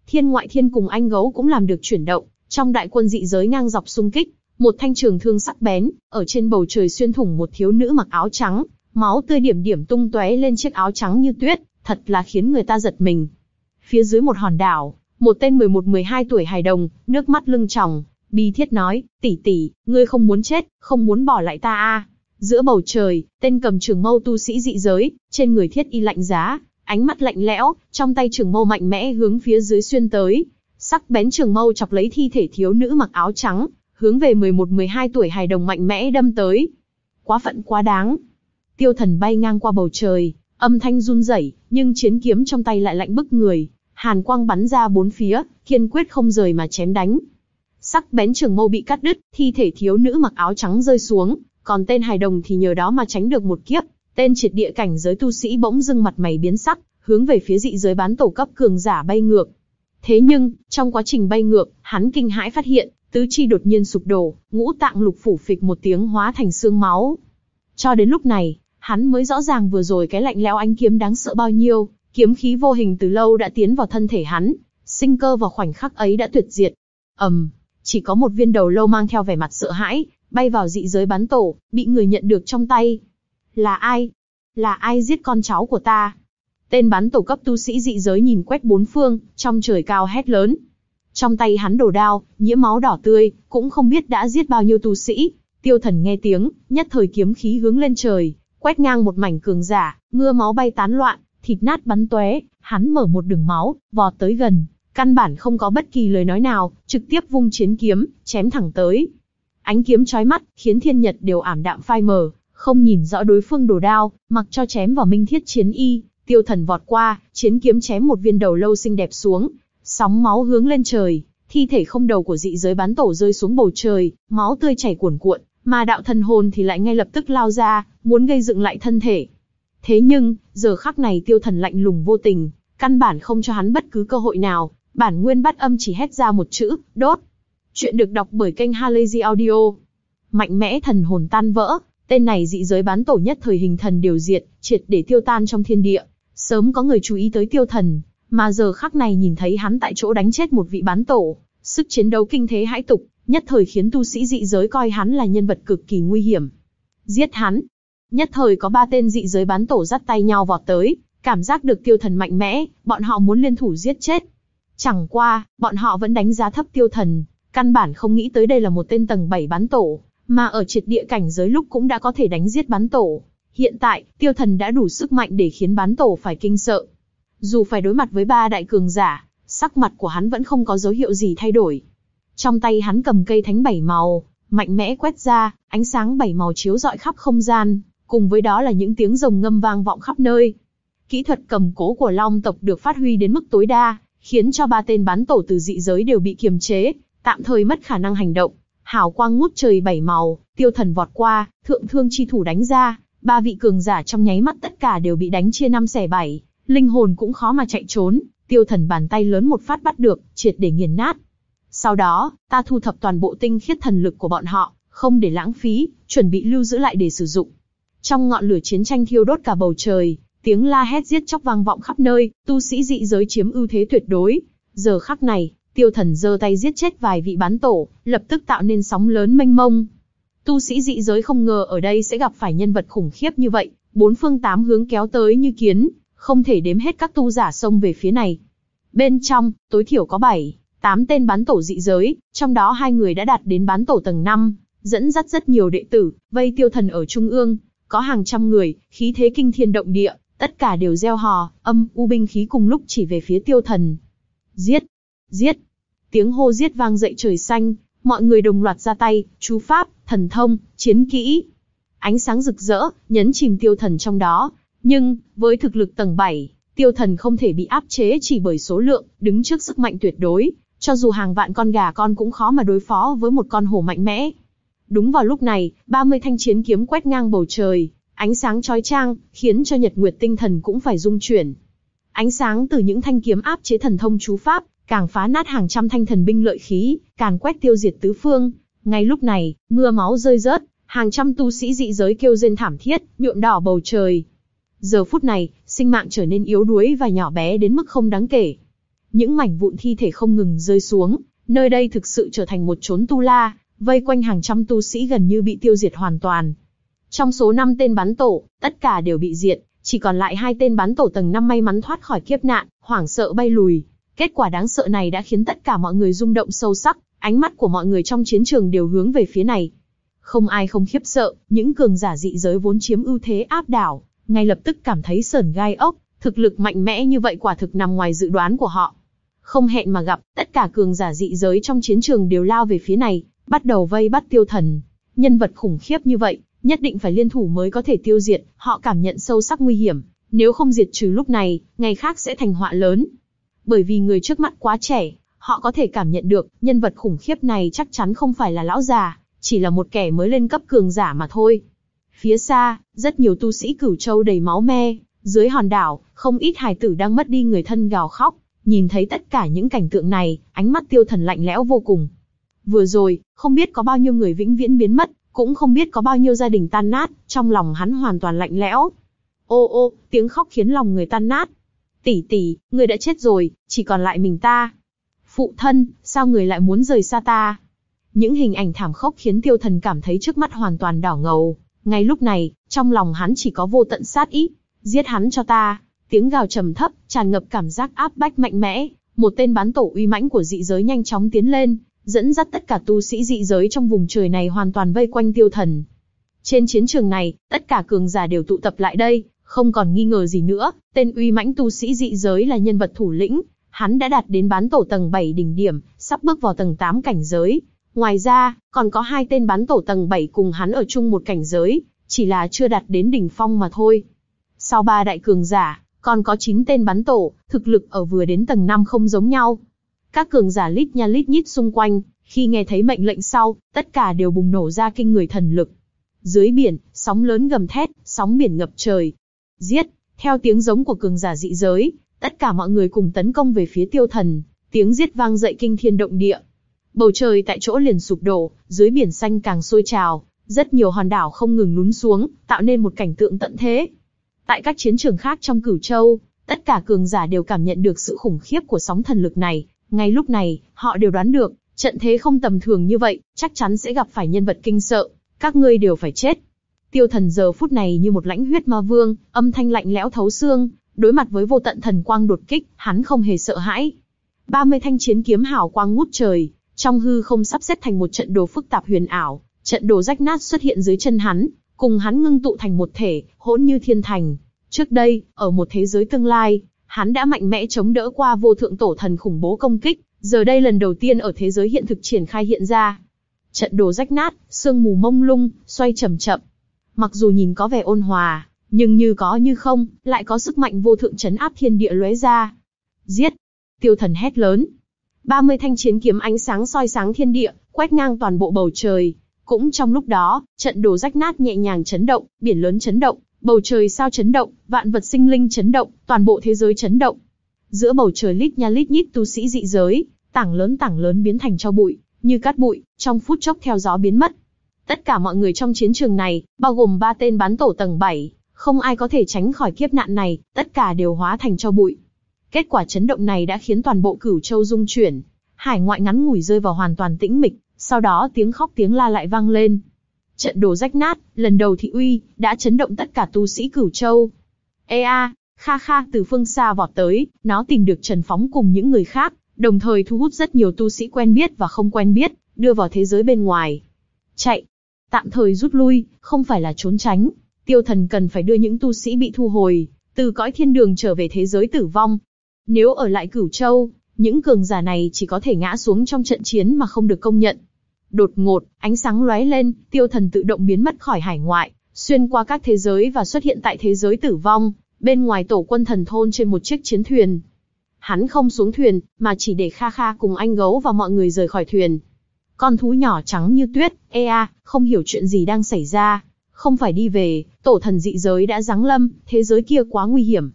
Thiên ngoại thiên cùng anh gấu cũng làm được chuyển động, trong đại quân dị giới ngang dọc xung kích, một thanh trường thương sắc bén, ở trên bầu trời xuyên thủng một thiếu nữ mặc áo trắng, máu tươi điểm điểm tung tóe lên chiếc áo trắng như tuyết, thật là khiến người ta giật mình. Phía dưới một hòn đảo, một tên 11-12 tuổi hài đồng, nước mắt lưng tròng, bi thiết nói, tỷ tỷ, ngươi không muốn chết, không muốn bỏ lại ta à. Giữa bầu trời, tên cầm trường mâu tu sĩ dị giới, trên người thiết y lạnh giá, ánh mắt lạnh lẽo, trong tay trường mâu mạnh mẽ hướng phía dưới xuyên tới. Sắc bén trường mâu chọc lấy thi thể thiếu nữ mặc áo trắng, hướng về 11-12 tuổi hài đồng mạnh mẽ đâm tới. Quá phận quá đáng. Tiêu thần bay ngang qua bầu trời, âm thanh run rẩy, nhưng chiến kiếm trong tay lại lạnh bức người. Hàn quang bắn ra bốn phía, kiên quyết không rời mà chém đánh. Sắc bén trường mâu bị cắt đứt, thi thể thiếu nữ mặc áo trắng rơi xuống, còn tên hài đồng thì nhờ đó mà tránh được một kiếp. Tên triệt địa cảnh giới tu sĩ bỗng dưng mặt mày biến sắc, hướng về phía dị giới bán tổ cấp cường giả bay ngược. Thế nhưng, trong quá trình bay ngược, hắn kinh hãi phát hiện, tứ chi đột nhiên sụp đổ, ngũ tạng lục phủ phịch một tiếng hóa thành xương máu. Cho đến lúc này, hắn mới rõ ràng vừa rồi cái lạnh lẽo ánh kiếm đáng sợ bao nhiêu, kiếm khí vô hình từ lâu đã tiến vào thân thể hắn, sinh cơ vào khoảnh khắc ấy đã tuyệt diệt. ầm, um, chỉ có một viên đầu lâu mang theo vẻ mặt sợ hãi, bay vào dị giới bán tổ, bị người nhận được trong tay. Là ai? Là ai giết con cháu của ta? Tên bắn tổ cấp tu sĩ dị giới nhìn quét bốn phương, trong trời cao hét lớn. Trong tay hắn đổ đao, nhiễm máu đỏ tươi, cũng không biết đã giết bao nhiêu tu sĩ. Tiêu thần nghe tiếng, nhất thời kiếm khí hướng lên trời, quét ngang một mảnh cường giả, mưa máu bay tán loạn, thịt nát bắn tóe, hắn mở một đường máu, vọt tới gần, căn bản không có bất kỳ lời nói nào, trực tiếp vung chiến kiếm, chém thẳng tới. Ánh kiếm chói mắt, khiến thiên nhật đều ảm đạm phai mờ, không nhìn rõ đối phương đổ đao, mặc cho chém vào minh thiết chiến y, tiêu thần vọt qua, chiến kiếm chém một viên đầu lâu xinh đẹp xuống, sóng máu hướng lên trời, thi thể không đầu của dị giới bán tổ rơi xuống bầu trời, máu tươi chảy cuồn cuộn, mà đạo thần hồn thì lại ngay lập tức lao ra, muốn gây dựng lại thân thể. Thế nhưng, giờ khắc này tiêu thần lạnh lùng vô tình, căn bản không cho hắn bất cứ cơ hội nào, bản nguyên bắt âm chỉ hét ra một chữ, đốt. Chuyện được đọc bởi kênh Halazy Audio. Mạnh mẽ thần hồn tan vỡ, tên này dị giới bán tổ nhất thời hình thần điều diệt, triệt để tiêu tan trong thiên địa. Sớm có người chú ý tới tiêu thần, mà giờ khắc này nhìn thấy hắn tại chỗ đánh chết một vị bán tổ, sức chiến đấu kinh thế hãi tục, nhất thời khiến tu sĩ dị giới coi hắn là nhân vật cực kỳ nguy hiểm. Giết hắn. Nhất thời có ba tên dị giới bán tổ dắt tay nhau vọt tới, cảm giác được tiêu thần mạnh mẽ, bọn họ muốn liên thủ giết chết. Chẳng qua, bọn họ vẫn đánh giá thấp tiêu thần, căn bản không nghĩ tới đây là một tên tầng 7 bán tổ, mà ở triệt địa cảnh giới lúc cũng đã có thể đánh giết bán tổ. Hiện tại, tiêu thần đã đủ sức mạnh để khiến bán tổ phải kinh sợ. Dù phải đối mặt với ba đại cường giả, sắc mặt của hắn vẫn không có dấu hiệu gì thay đổi. Trong tay hắn cầm cây thánh bảy màu, mạnh mẽ quét ra, ánh sáng bảy màu chiếu rọi khắp không gian, cùng với đó là những tiếng rồng ngâm vang vọng khắp nơi. Kỹ thuật cầm cố của Long tộc được phát huy đến mức tối đa, khiến cho ba tên bán tổ từ dị giới đều bị kiềm chế, tạm thời mất khả năng hành động. Hào quang ngút trời bảy màu, tiêu thần vọt qua, thượng thương chi thủ đánh ra, ba vị cường giả trong nháy mắt tất cả đều bị đánh chia năm xẻ bảy, linh hồn cũng khó mà chạy trốn, tiêu thần bàn tay lớn một phát bắt được, triệt để nghiền nát. Sau đó, ta thu thập toàn bộ tinh khiết thần lực của bọn họ, không để lãng phí, chuẩn bị lưu giữ lại để sử dụng. Trong ngọn lửa chiến tranh thiêu đốt cả bầu trời, tiếng la hét giết chóc vang vọng khắp nơi, tu sĩ dị giới chiếm ưu thế tuyệt đối. Giờ khắc này, tiêu thần giơ tay giết chết vài vị bán tổ, lập tức tạo nên sóng lớn mênh mông. Tu sĩ dị giới không ngờ ở đây sẽ gặp phải nhân vật khủng khiếp như vậy, bốn phương tám hướng kéo tới như kiến, không thể đếm hết các tu giả xông về phía này. Bên trong, tối thiểu có 7, 8 tên bán tổ dị giới, trong đó hai người đã đạt đến bán tổ tầng 5, dẫn dắt rất nhiều đệ tử, vây tiêu thần ở trung ương, có hàng trăm người, khí thế kinh thiên động địa, tất cả đều gieo hò, âm u binh khí cùng lúc chỉ về phía tiêu thần. Giết! Giết! Tiếng hô giết vang dậy trời xanh, mọi người đồng loạt ra tay, chú pháp, thần thông, chiến kỹ. Ánh sáng rực rỡ, nhấn chìm tiêu thần trong đó, nhưng, với thực lực tầng 7, tiêu thần không thể bị áp chế chỉ bởi số lượng, đứng trước sức mạnh tuyệt đối, cho dù hàng vạn con gà con cũng khó mà đối phó với một con hổ mạnh mẽ. Đúng vào lúc này, 30 thanh chiến kiếm quét ngang bầu trời, ánh sáng chói chang, khiến cho nhật nguyệt tinh thần cũng phải rung chuyển. Ánh sáng từ những thanh kiếm áp chế thần thông chú pháp, càng phá nát hàng trăm thanh thần binh lợi khí, càng quét tiêu diệt tứ phương. Ngay lúc này, mưa máu rơi rớt, hàng trăm tu sĩ dị giới kêu rên thảm thiết, nhuộm đỏ bầu trời. Giờ phút này, sinh mạng trở nên yếu đuối và nhỏ bé đến mức không đáng kể. Những mảnh vụn thi thể không ngừng rơi xuống, nơi đây thực sự trở thành một chốn tu la, vây quanh hàng trăm tu sĩ gần như bị tiêu diệt hoàn toàn. Trong số 5 tên bắn tổ, tất cả đều bị diệt, chỉ còn lại hai tên bắn tổ tầng 5 may mắn thoát khỏi kiếp nạn, hoảng sợ bay lùi. Kết quả đáng sợ này đã khiến tất cả mọi người rung động sâu sắc, ánh mắt của mọi người trong chiến trường đều hướng về phía này. Không ai không khiếp sợ, những cường giả dị giới vốn chiếm ưu thế áp đảo, ngay lập tức cảm thấy sởn gai ốc, thực lực mạnh mẽ như vậy quả thực nằm ngoài dự đoán của họ. Không hẹn mà gặp, tất cả cường giả dị giới trong chiến trường đều lao về phía này, bắt đầu vây bắt tiêu thần. Nhân vật khủng khiếp như vậy, nhất định phải liên thủ mới có thể tiêu diệt, họ cảm nhận sâu sắc nguy hiểm, nếu không diệt trừ lúc này, ngày khác sẽ thành họa lớn. Bởi vì người trước mắt quá trẻ, họ có thể cảm nhận được, nhân vật khủng khiếp này chắc chắn không phải là lão già, chỉ là một kẻ mới lên cấp cường giả mà thôi. Phía xa, rất nhiều tu sĩ cửu châu đầy máu me, dưới hòn đảo, không ít hài tử đang mất đi người thân gào khóc, nhìn thấy tất cả những cảnh tượng này, ánh mắt tiêu thần lạnh lẽo vô cùng. Vừa rồi, không biết có bao nhiêu người vĩnh viễn biến mất, cũng không biết có bao nhiêu gia đình tan nát, trong lòng hắn hoàn toàn lạnh lẽo. Ô ô, tiếng khóc khiến lòng người tan nát. Tỷ tỷ, người đã chết rồi, chỉ còn lại mình ta. Phụ thân, sao người lại muốn rời xa ta? Những hình ảnh thảm khốc khiến tiêu thần cảm thấy trước mắt hoàn toàn đỏ ngầu. Ngay lúc này, trong lòng hắn chỉ có vô tận sát ý. Giết hắn cho ta. Tiếng gào trầm thấp, tràn ngập cảm giác áp bách mạnh mẽ. Một tên bán tổ uy mãnh của dị giới nhanh chóng tiến lên, dẫn dắt tất cả tu sĩ dị giới trong vùng trời này hoàn toàn vây quanh tiêu thần. Trên chiến trường này, tất cả cường giả đều tụ tập lại đây, không còn nghi ngờ gì nữa, tên uy mãnh tu sĩ dị giới là nhân vật thủ lĩnh, hắn đã đạt đến bán tổ tầng 7 đỉnh điểm, sắp bước vào tầng 8 cảnh giới. Ngoài ra, còn có hai tên bán tổ tầng 7 cùng hắn ở chung một cảnh giới, chỉ là chưa đạt đến đỉnh phong mà thôi. Sau ba đại cường giả, còn có 9 tên bán tổ, thực lực ở vừa đến tầng 5 không giống nhau. Các cường giả lít nha lít nhít xung quanh, khi nghe thấy mệnh lệnh sau, tất cả đều bùng nổ ra kinh người thần lực. Dưới biển, sóng lớn gầm thét, sóng biển ngập trời. Giết, theo tiếng giống của cường giả dị giới, tất cả mọi người cùng tấn công về phía tiêu thần, tiếng giết vang dậy kinh thiên động địa. Bầu trời tại chỗ liền sụp đổ, dưới biển xanh càng sôi trào, rất nhiều hòn đảo không ngừng lún xuống, tạo nên một cảnh tượng tận thế. Tại các chiến trường khác trong Cửu Châu, tất cả cường giả đều cảm nhận được sự khủng khiếp của sóng thần lực này, ngay lúc này, họ đều đoán được, trận thế không tầm thường như vậy, chắc chắn sẽ gặp phải nhân vật kinh sợ, các ngươi đều phải chết. Tiêu thần giờ phút này như một lãnh huyết ma vương, âm thanh lạnh lẽo thấu xương, đối mặt với vô tận thần quang đột kích, hắn không hề sợ hãi. 30 thanh chiến kiếm hào quang ngút trời, trong hư không sắp xếp thành một trận đồ phức tạp huyền ảo, trận đồ rách nát xuất hiện dưới chân hắn, cùng hắn ngưng tụ thành một thể, hỗn như thiên thành. Trước đây, ở một thế giới tương lai, hắn đã mạnh mẽ chống đỡ qua vô thượng tổ thần khủng bố công kích, giờ đây lần đầu tiên ở thế giới hiện thực triển khai hiện ra. Trận đồ rách nát, sương mù mông lung, xoay chậm chậm. Mặc dù nhìn có vẻ ôn hòa, nhưng như có như không, lại có sức mạnh vô thượng chấn áp thiên địa lóe ra. Giết! Tiêu thần hét lớn. 30 thanh chiến kiếm ánh sáng soi sáng thiên địa, quét ngang toàn bộ bầu trời. Cũng trong lúc đó, trận đồ rách nát nhẹ nhàng chấn động, biển lớn chấn động, bầu trời sao chấn động, vạn vật sinh linh chấn động, toàn bộ thế giới chấn động. Giữa bầu trời lít nha lít nhít tu sĩ dị giới, tảng lớn tảng lớn biến thành cho bụi, như cát bụi, trong phút chốc theo gió biến mất. Tất cả mọi người trong chiến trường này, bao gồm ba tên bán tổ tầng 7, không ai có thể tránh khỏi kiếp nạn này, tất cả đều hóa thành cho bụi. Kết quả chấn động này đã khiến toàn bộ cửu châu rung chuyển, hải ngoại ngắn ngủi rơi vào hoàn toàn tĩnh mịch, sau đó tiếng khóc tiếng la lại vang lên. Trận đồ rách nát, lần đầu thị uy, đã chấn động tất cả tu sĩ cửu châu. Ê a, Kha Kha từ phương xa vọt tới, nó tìm được Trần Phóng cùng những người khác, đồng thời thu hút rất nhiều tu sĩ quen biết và không quen biết, đưa vào thế giới bên ngoài. Chạy, tạm thời rút lui, không phải là trốn tránh. Tiêu thần cần phải đưa những tu sĩ bị thu hồi, từ cõi thiên đường trở về thế giới tử vong. Nếu ở lại cửu châu, những cường giả này chỉ có thể ngã xuống trong trận chiến mà không được công nhận. Đột ngột, ánh sáng lóe lên, tiêu thần tự động biến mất khỏi hải ngoại, xuyên qua các thế giới và xuất hiện tại thế giới tử vong, bên ngoài tổ quân thần thôn trên một chiếc chiến thuyền. Hắn không xuống thuyền, mà chỉ để Kha Kha cùng anh gấu và mọi người rời khỏi thuyền. Con thú nhỏ trắng như tuyết, ea, không hiểu chuyện gì đang xảy ra. Không phải đi về, tổ thần dị giới đã giáng lâm, thế giới kia quá nguy hiểm.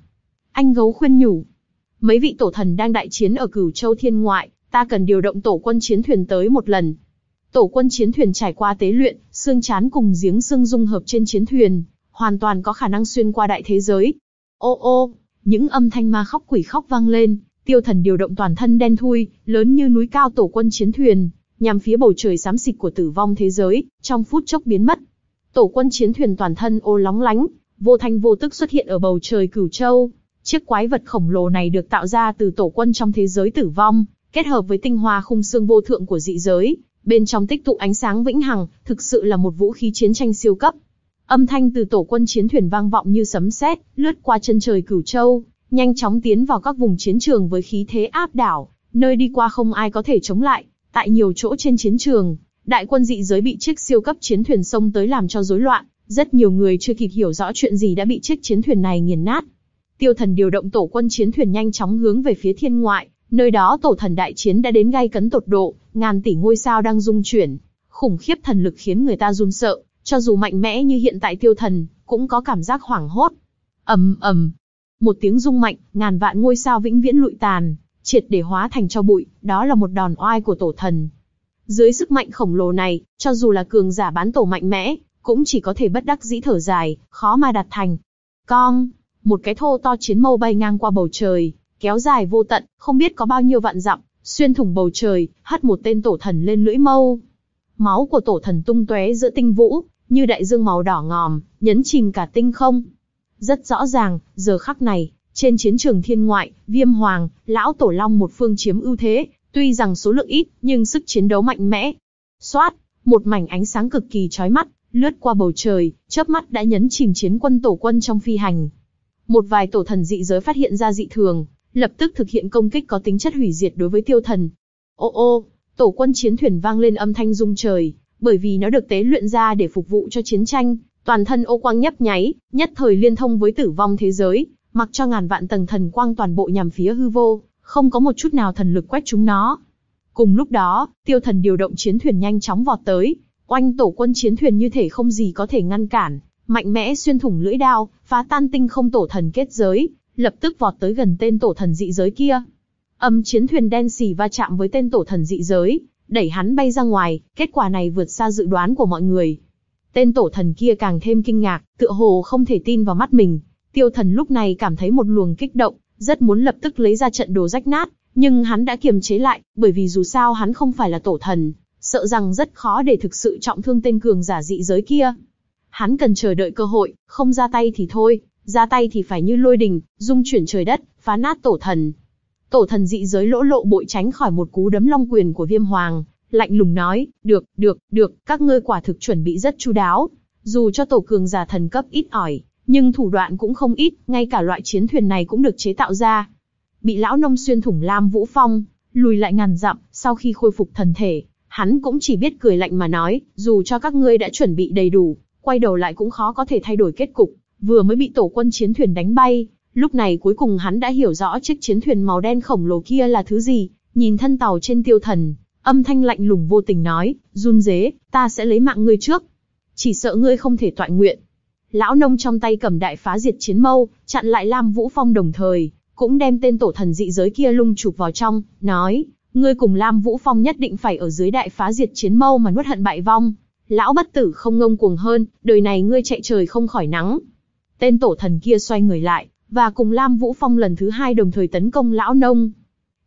Anh gấu khuyên nhủ. Mấy vị tổ thần đang đại chiến ở cửu châu thiên ngoại, ta cần điều động tổ quân chiến thuyền tới một lần. Tổ quân chiến thuyền trải qua tế luyện, xương chán cùng giếng xương dung hợp trên chiến thuyền, hoàn toàn có khả năng xuyên qua đại thế giới. Ô ô, những âm thanh ma khóc quỷ khóc vang lên, tiêu thần điều động toàn thân đen thui, lớn như núi cao tổ quân chiến thuyền, nhằm phía bầu trời xám xịt của tử vong thế giới, trong phút chốc biến mất. Tổ quân chiến thuyền toàn thân ô lóng lánh, vô thanh vô tức xuất hiện ở bầu trời cửu châu. Chiếc quái vật khổng lồ này được tạo ra từ tổ quân trong thế giới tử vong, kết hợp với tinh hoa khung xương vô thượng của dị giới, bên trong tích tụ ánh sáng vĩnh hằng, thực sự là một vũ khí chiến tranh siêu cấp. Âm thanh từ tổ quân chiến thuyền vang vọng như sấm sét, lướt qua chân trời cửu châu, nhanh chóng tiến vào các vùng chiến trường với khí thế áp đảo, nơi đi qua không ai có thể chống lại. Tại nhiều chỗ trên chiến trường, đại quân dị giới bị chiếc siêu cấp chiến thuyền xông tới làm cho rối loạn, rất nhiều người chưa kịp hiểu rõ chuyện gì đã bị chiếc chiến thuyền này nghiền nát. Tiêu Thần điều động tổ quân chiến thuyền nhanh chóng hướng về phía thiên ngoại, nơi đó tổ thần đại chiến đã đến gay cấn tột độ, ngàn tỷ ngôi sao đang rung chuyển, khủng khiếp thần lực khiến người ta run sợ, cho dù mạnh mẽ như hiện tại Tiêu Thần, cũng có cảm giác hoảng hốt. ầm ầm, một tiếng rung mạnh, ngàn vạn ngôi sao vĩnh viễn lụi tàn, triệt để hóa thành cho bụi, đó là một đòn oai của tổ thần. Dưới sức mạnh khổng lồ này, cho dù là cường giả bán tổ mạnh mẽ, cũng chỉ có thể bất đắc dĩ thở dài, khó mà đạt thành. Cong, một cái thô to chiến mâu bay ngang qua bầu trời, kéo dài vô tận, không biết có bao nhiêu vạn dặm, xuyên thủng bầu trời, hất một tên tổ thần lên lưỡi mâu. Máu của tổ thần tung tóe giữa tinh vũ, như đại dương màu đỏ ngòm, nhấn chìm cả tinh không. Rất rõ ràng, giờ khắc này, trên chiến trường thiên ngoại, viêm hoàng, lão tổ long một phương chiếm ưu thế, tuy rằng số lượng ít, nhưng sức chiến đấu mạnh mẽ. Xoát, một mảnh ánh sáng cực kỳ chói mắt, lướt qua bầu trời, chớp mắt đã nhấn chìm chiến quân tổ quân trong phi hành. Một vài tổ thần dị giới phát hiện ra dị thường, lập tức thực hiện công kích có tính chất hủy diệt đối với tiêu thần. Ô ô, tổ quân chiến thuyền vang lên âm thanh rung trời, bởi vì nó được tế luyện ra để phục vụ cho chiến tranh, toàn thân ô quang nhấp nháy, nhất thời liên thông với tử vong thế giới, mặc cho ngàn vạn tầng thần quang toàn bộ nhằm phía hư vô, không có một chút nào thần lực quét chúng nó. Cùng lúc đó, tiêu thần điều động chiến thuyền nhanh chóng vọt tới, oanh tổ quân chiến thuyền như thể không gì có thể ngăn cản, mạnh mẽ xuyên thủng lưỡi đao, phá tan tinh không tổ thần kết giới, lập tức vọt tới gần tên tổ thần dị giới kia. Âm chiến thuyền đen xì va chạm với tên tổ thần dị giới, đẩy hắn bay ra ngoài, kết quả này vượt xa dự đoán của mọi người. Tên tổ thần kia càng thêm kinh ngạc, tựa hồ không thể tin vào mắt mình. Tiêu thần lúc này cảm thấy một luồng kích động, rất muốn lập tức lấy ra trận đồ rách nát, nhưng hắn đã kiềm chế lại, bởi vì dù sao hắn không phải là tổ thần, sợ rằng rất khó để thực sự trọng thương tên cường giả dị giới kia. Hắn cần chờ đợi cơ hội, không ra tay thì thôi, ra tay thì phải như lôi đình, dung chuyển trời đất, phá nát tổ thần. Tổ thần dị giới lỗ lộ bội tránh khỏi một cú đấm long quyền của viêm hoàng, lạnh lùng nói, được, được, được, các ngươi quả thực chuẩn bị rất chu đáo. Dù cho tổ cường giả thần cấp ít ỏi, nhưng thủ đoạn cũng không ít, ngay cả loại chiến thuyền này cũng được chế tạo ra. Bị lão nông xuyên thủng lam vũ phong, lùi lại ngàn dặm, sau khi khôi phục thần thể, hắn cũng chỉ biết cười lạnh mà nói, dù cho các ngươi đã chuẩn bị đầy đủ, quay đầu lại cũng khó có thể thay đổi kết cục, vừa mới bị tổ quân chiến thuyền đánh bay, lúc này cuối cùng hắn đã hiểu rõ chiếc chiến thuyền màu đen khổng lồ kia là thứ gì, nhìn thân tàu trên tiêu thần, âm thanh lạnh lùng vô tình nói, run dế, ta sẽ lấy mạng ngươi trước. Chỉ sợ ngươi không thể tọa nguyện. Lão nông trong tay cầm đại phá diệt chiến mâu, chặn lại Lam Vũ Phong đồng thời, cũng đem tên tổ thần dị giới kia lung chụp vào trong, nói, ngươi cùng Lam Vũ Phong nhất định phải ở dưới đại phá diệt chiến mâu mà nuốt hận bại vong. Lão bất tử không ngông cuồng hơn, đời này ngươi chạy trời không khỏi nắng. Tên tổ thần kia xoay người lại, và cùng Lam Vũ Phong lần thứ hai đồng thời tấn công lão nông.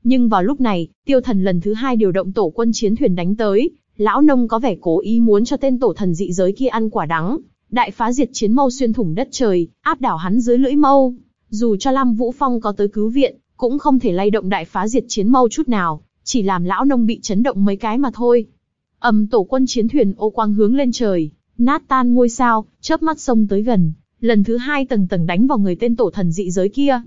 Nhưng vào lúc này, tiêu thần lần thứ hai điều động tổ quân chiến thuyền đánh tới, lão nông có vẻ cố ý muốn cho tên tổ thần dị giới kia ăn quả đắng. Đại phá diệt chiến mâu xuyên thủng đất trời, áp đảo hắn dưới lưỡi mâu. Dù cho Lam Vũ Phong có tới cứu viện, cũng không thể lay động đại phá diệt chiến mâu chút nào, chỉ làm lão nông bị chấn động mấy cái mà thôi. Ầm tổ quân chiến thuyền ô quang hướng lên trời, nát tan ngôi sao, chớp mắt sông tới gần, lần thứ hai tầng tầng đánh vào người tên tổ thần dị giới kia.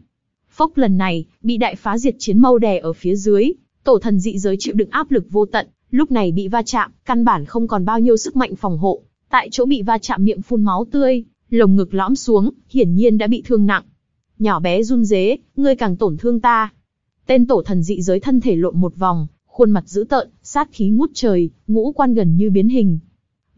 Phốc lần này, bị đại phá diệt chiến mâu đè ở phía dưới, tổ thần dị giới chịu đựng áp lực vô tận, lúc này bị va chạm, căn bản không còn bao nhiêu sức mạnh phòng hộ, tại chỗ bị va chạm miệng phun máu tươi, lồng ngực lõm xuống, hiển nhiên đã bị thương nặng. Nhỏ bé run rế, ngươi càng tổn thương ta. Tên tổ thần dị giới thân thể lộn một vòng, khuôn mặt dữ tợn, sát khí ngút trời, ngũ quan gần như biến hình.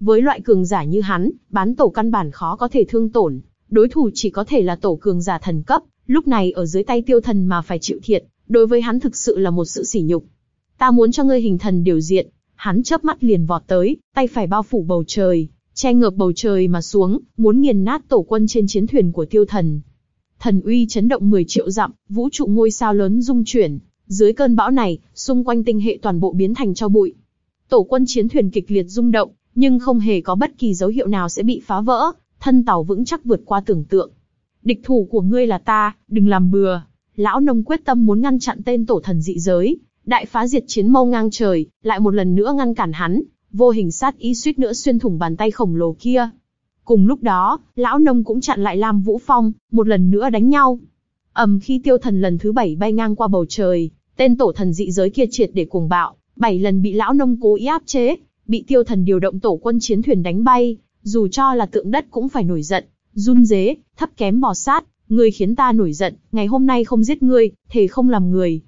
Với loại cường giả như hắn, bán tổ căn bản khó có thể thương tổn, đối thủ chỉ có thể là tổ cường giả thần cấp, lúc này ở dưới tay tiêu thần mà phải chịu thiệt, đối với hắn thực sự là một sự sỉ nhục. Ta muốn cho ngươi hình thần điều diện, hắn chớp mắt liền vọt tới, tay phải bao phủ bầu trời, che ngợp bầu trời mà xuống, muốn nghiền nát tổ quân trên chiến thuyền của tiêu thần. Thần uy chấn động 10 triệu dặm, vũ trụ ngôi sao lớn rung chuyển, dưới cơn bão này, xung quanh tinh hệ toàn bộ biến thành cho bụi. Tổ quân chiến thuyền kịch liệt rung động, nhưng không hề có bất kỳ dấu hiệu nào sẽ bị phá vỡ, thân tàu vững chắc vượt qua tưởng tượng. Địch thủ của ngươi là ta, đừng làm bừa. Lão nông quyết tâm muốn ngăn chặn tên tổ thần dị giới, đại phá diệt chiến mâu ngang trời, lại một lần nữa ngăn cản hắn, vô hình sát ý suýt nữa xuyên thủng bàn tay khổng lồ kia. Cùng lúc đó, lão nông cũng chặn lại Lam Vũ Phong, một lần nữa đánh nhau. ầm khi tiêu thần lần thứ bảy bay ngang qua bầu trời, tên tổ thần dị giới kia triệt để cuồng bạo, bảy lần bị lão nông cố ý áp chế, bị tiêu thần điều động tổ quân chiến thuyền đánh bay, dù cho là tượng đất cũng phải nổi giận, run rế, thấp kém bò sát, ngươi khiến ta nổi giận, ngày hôm nay không giết ngươi, thề không làm người.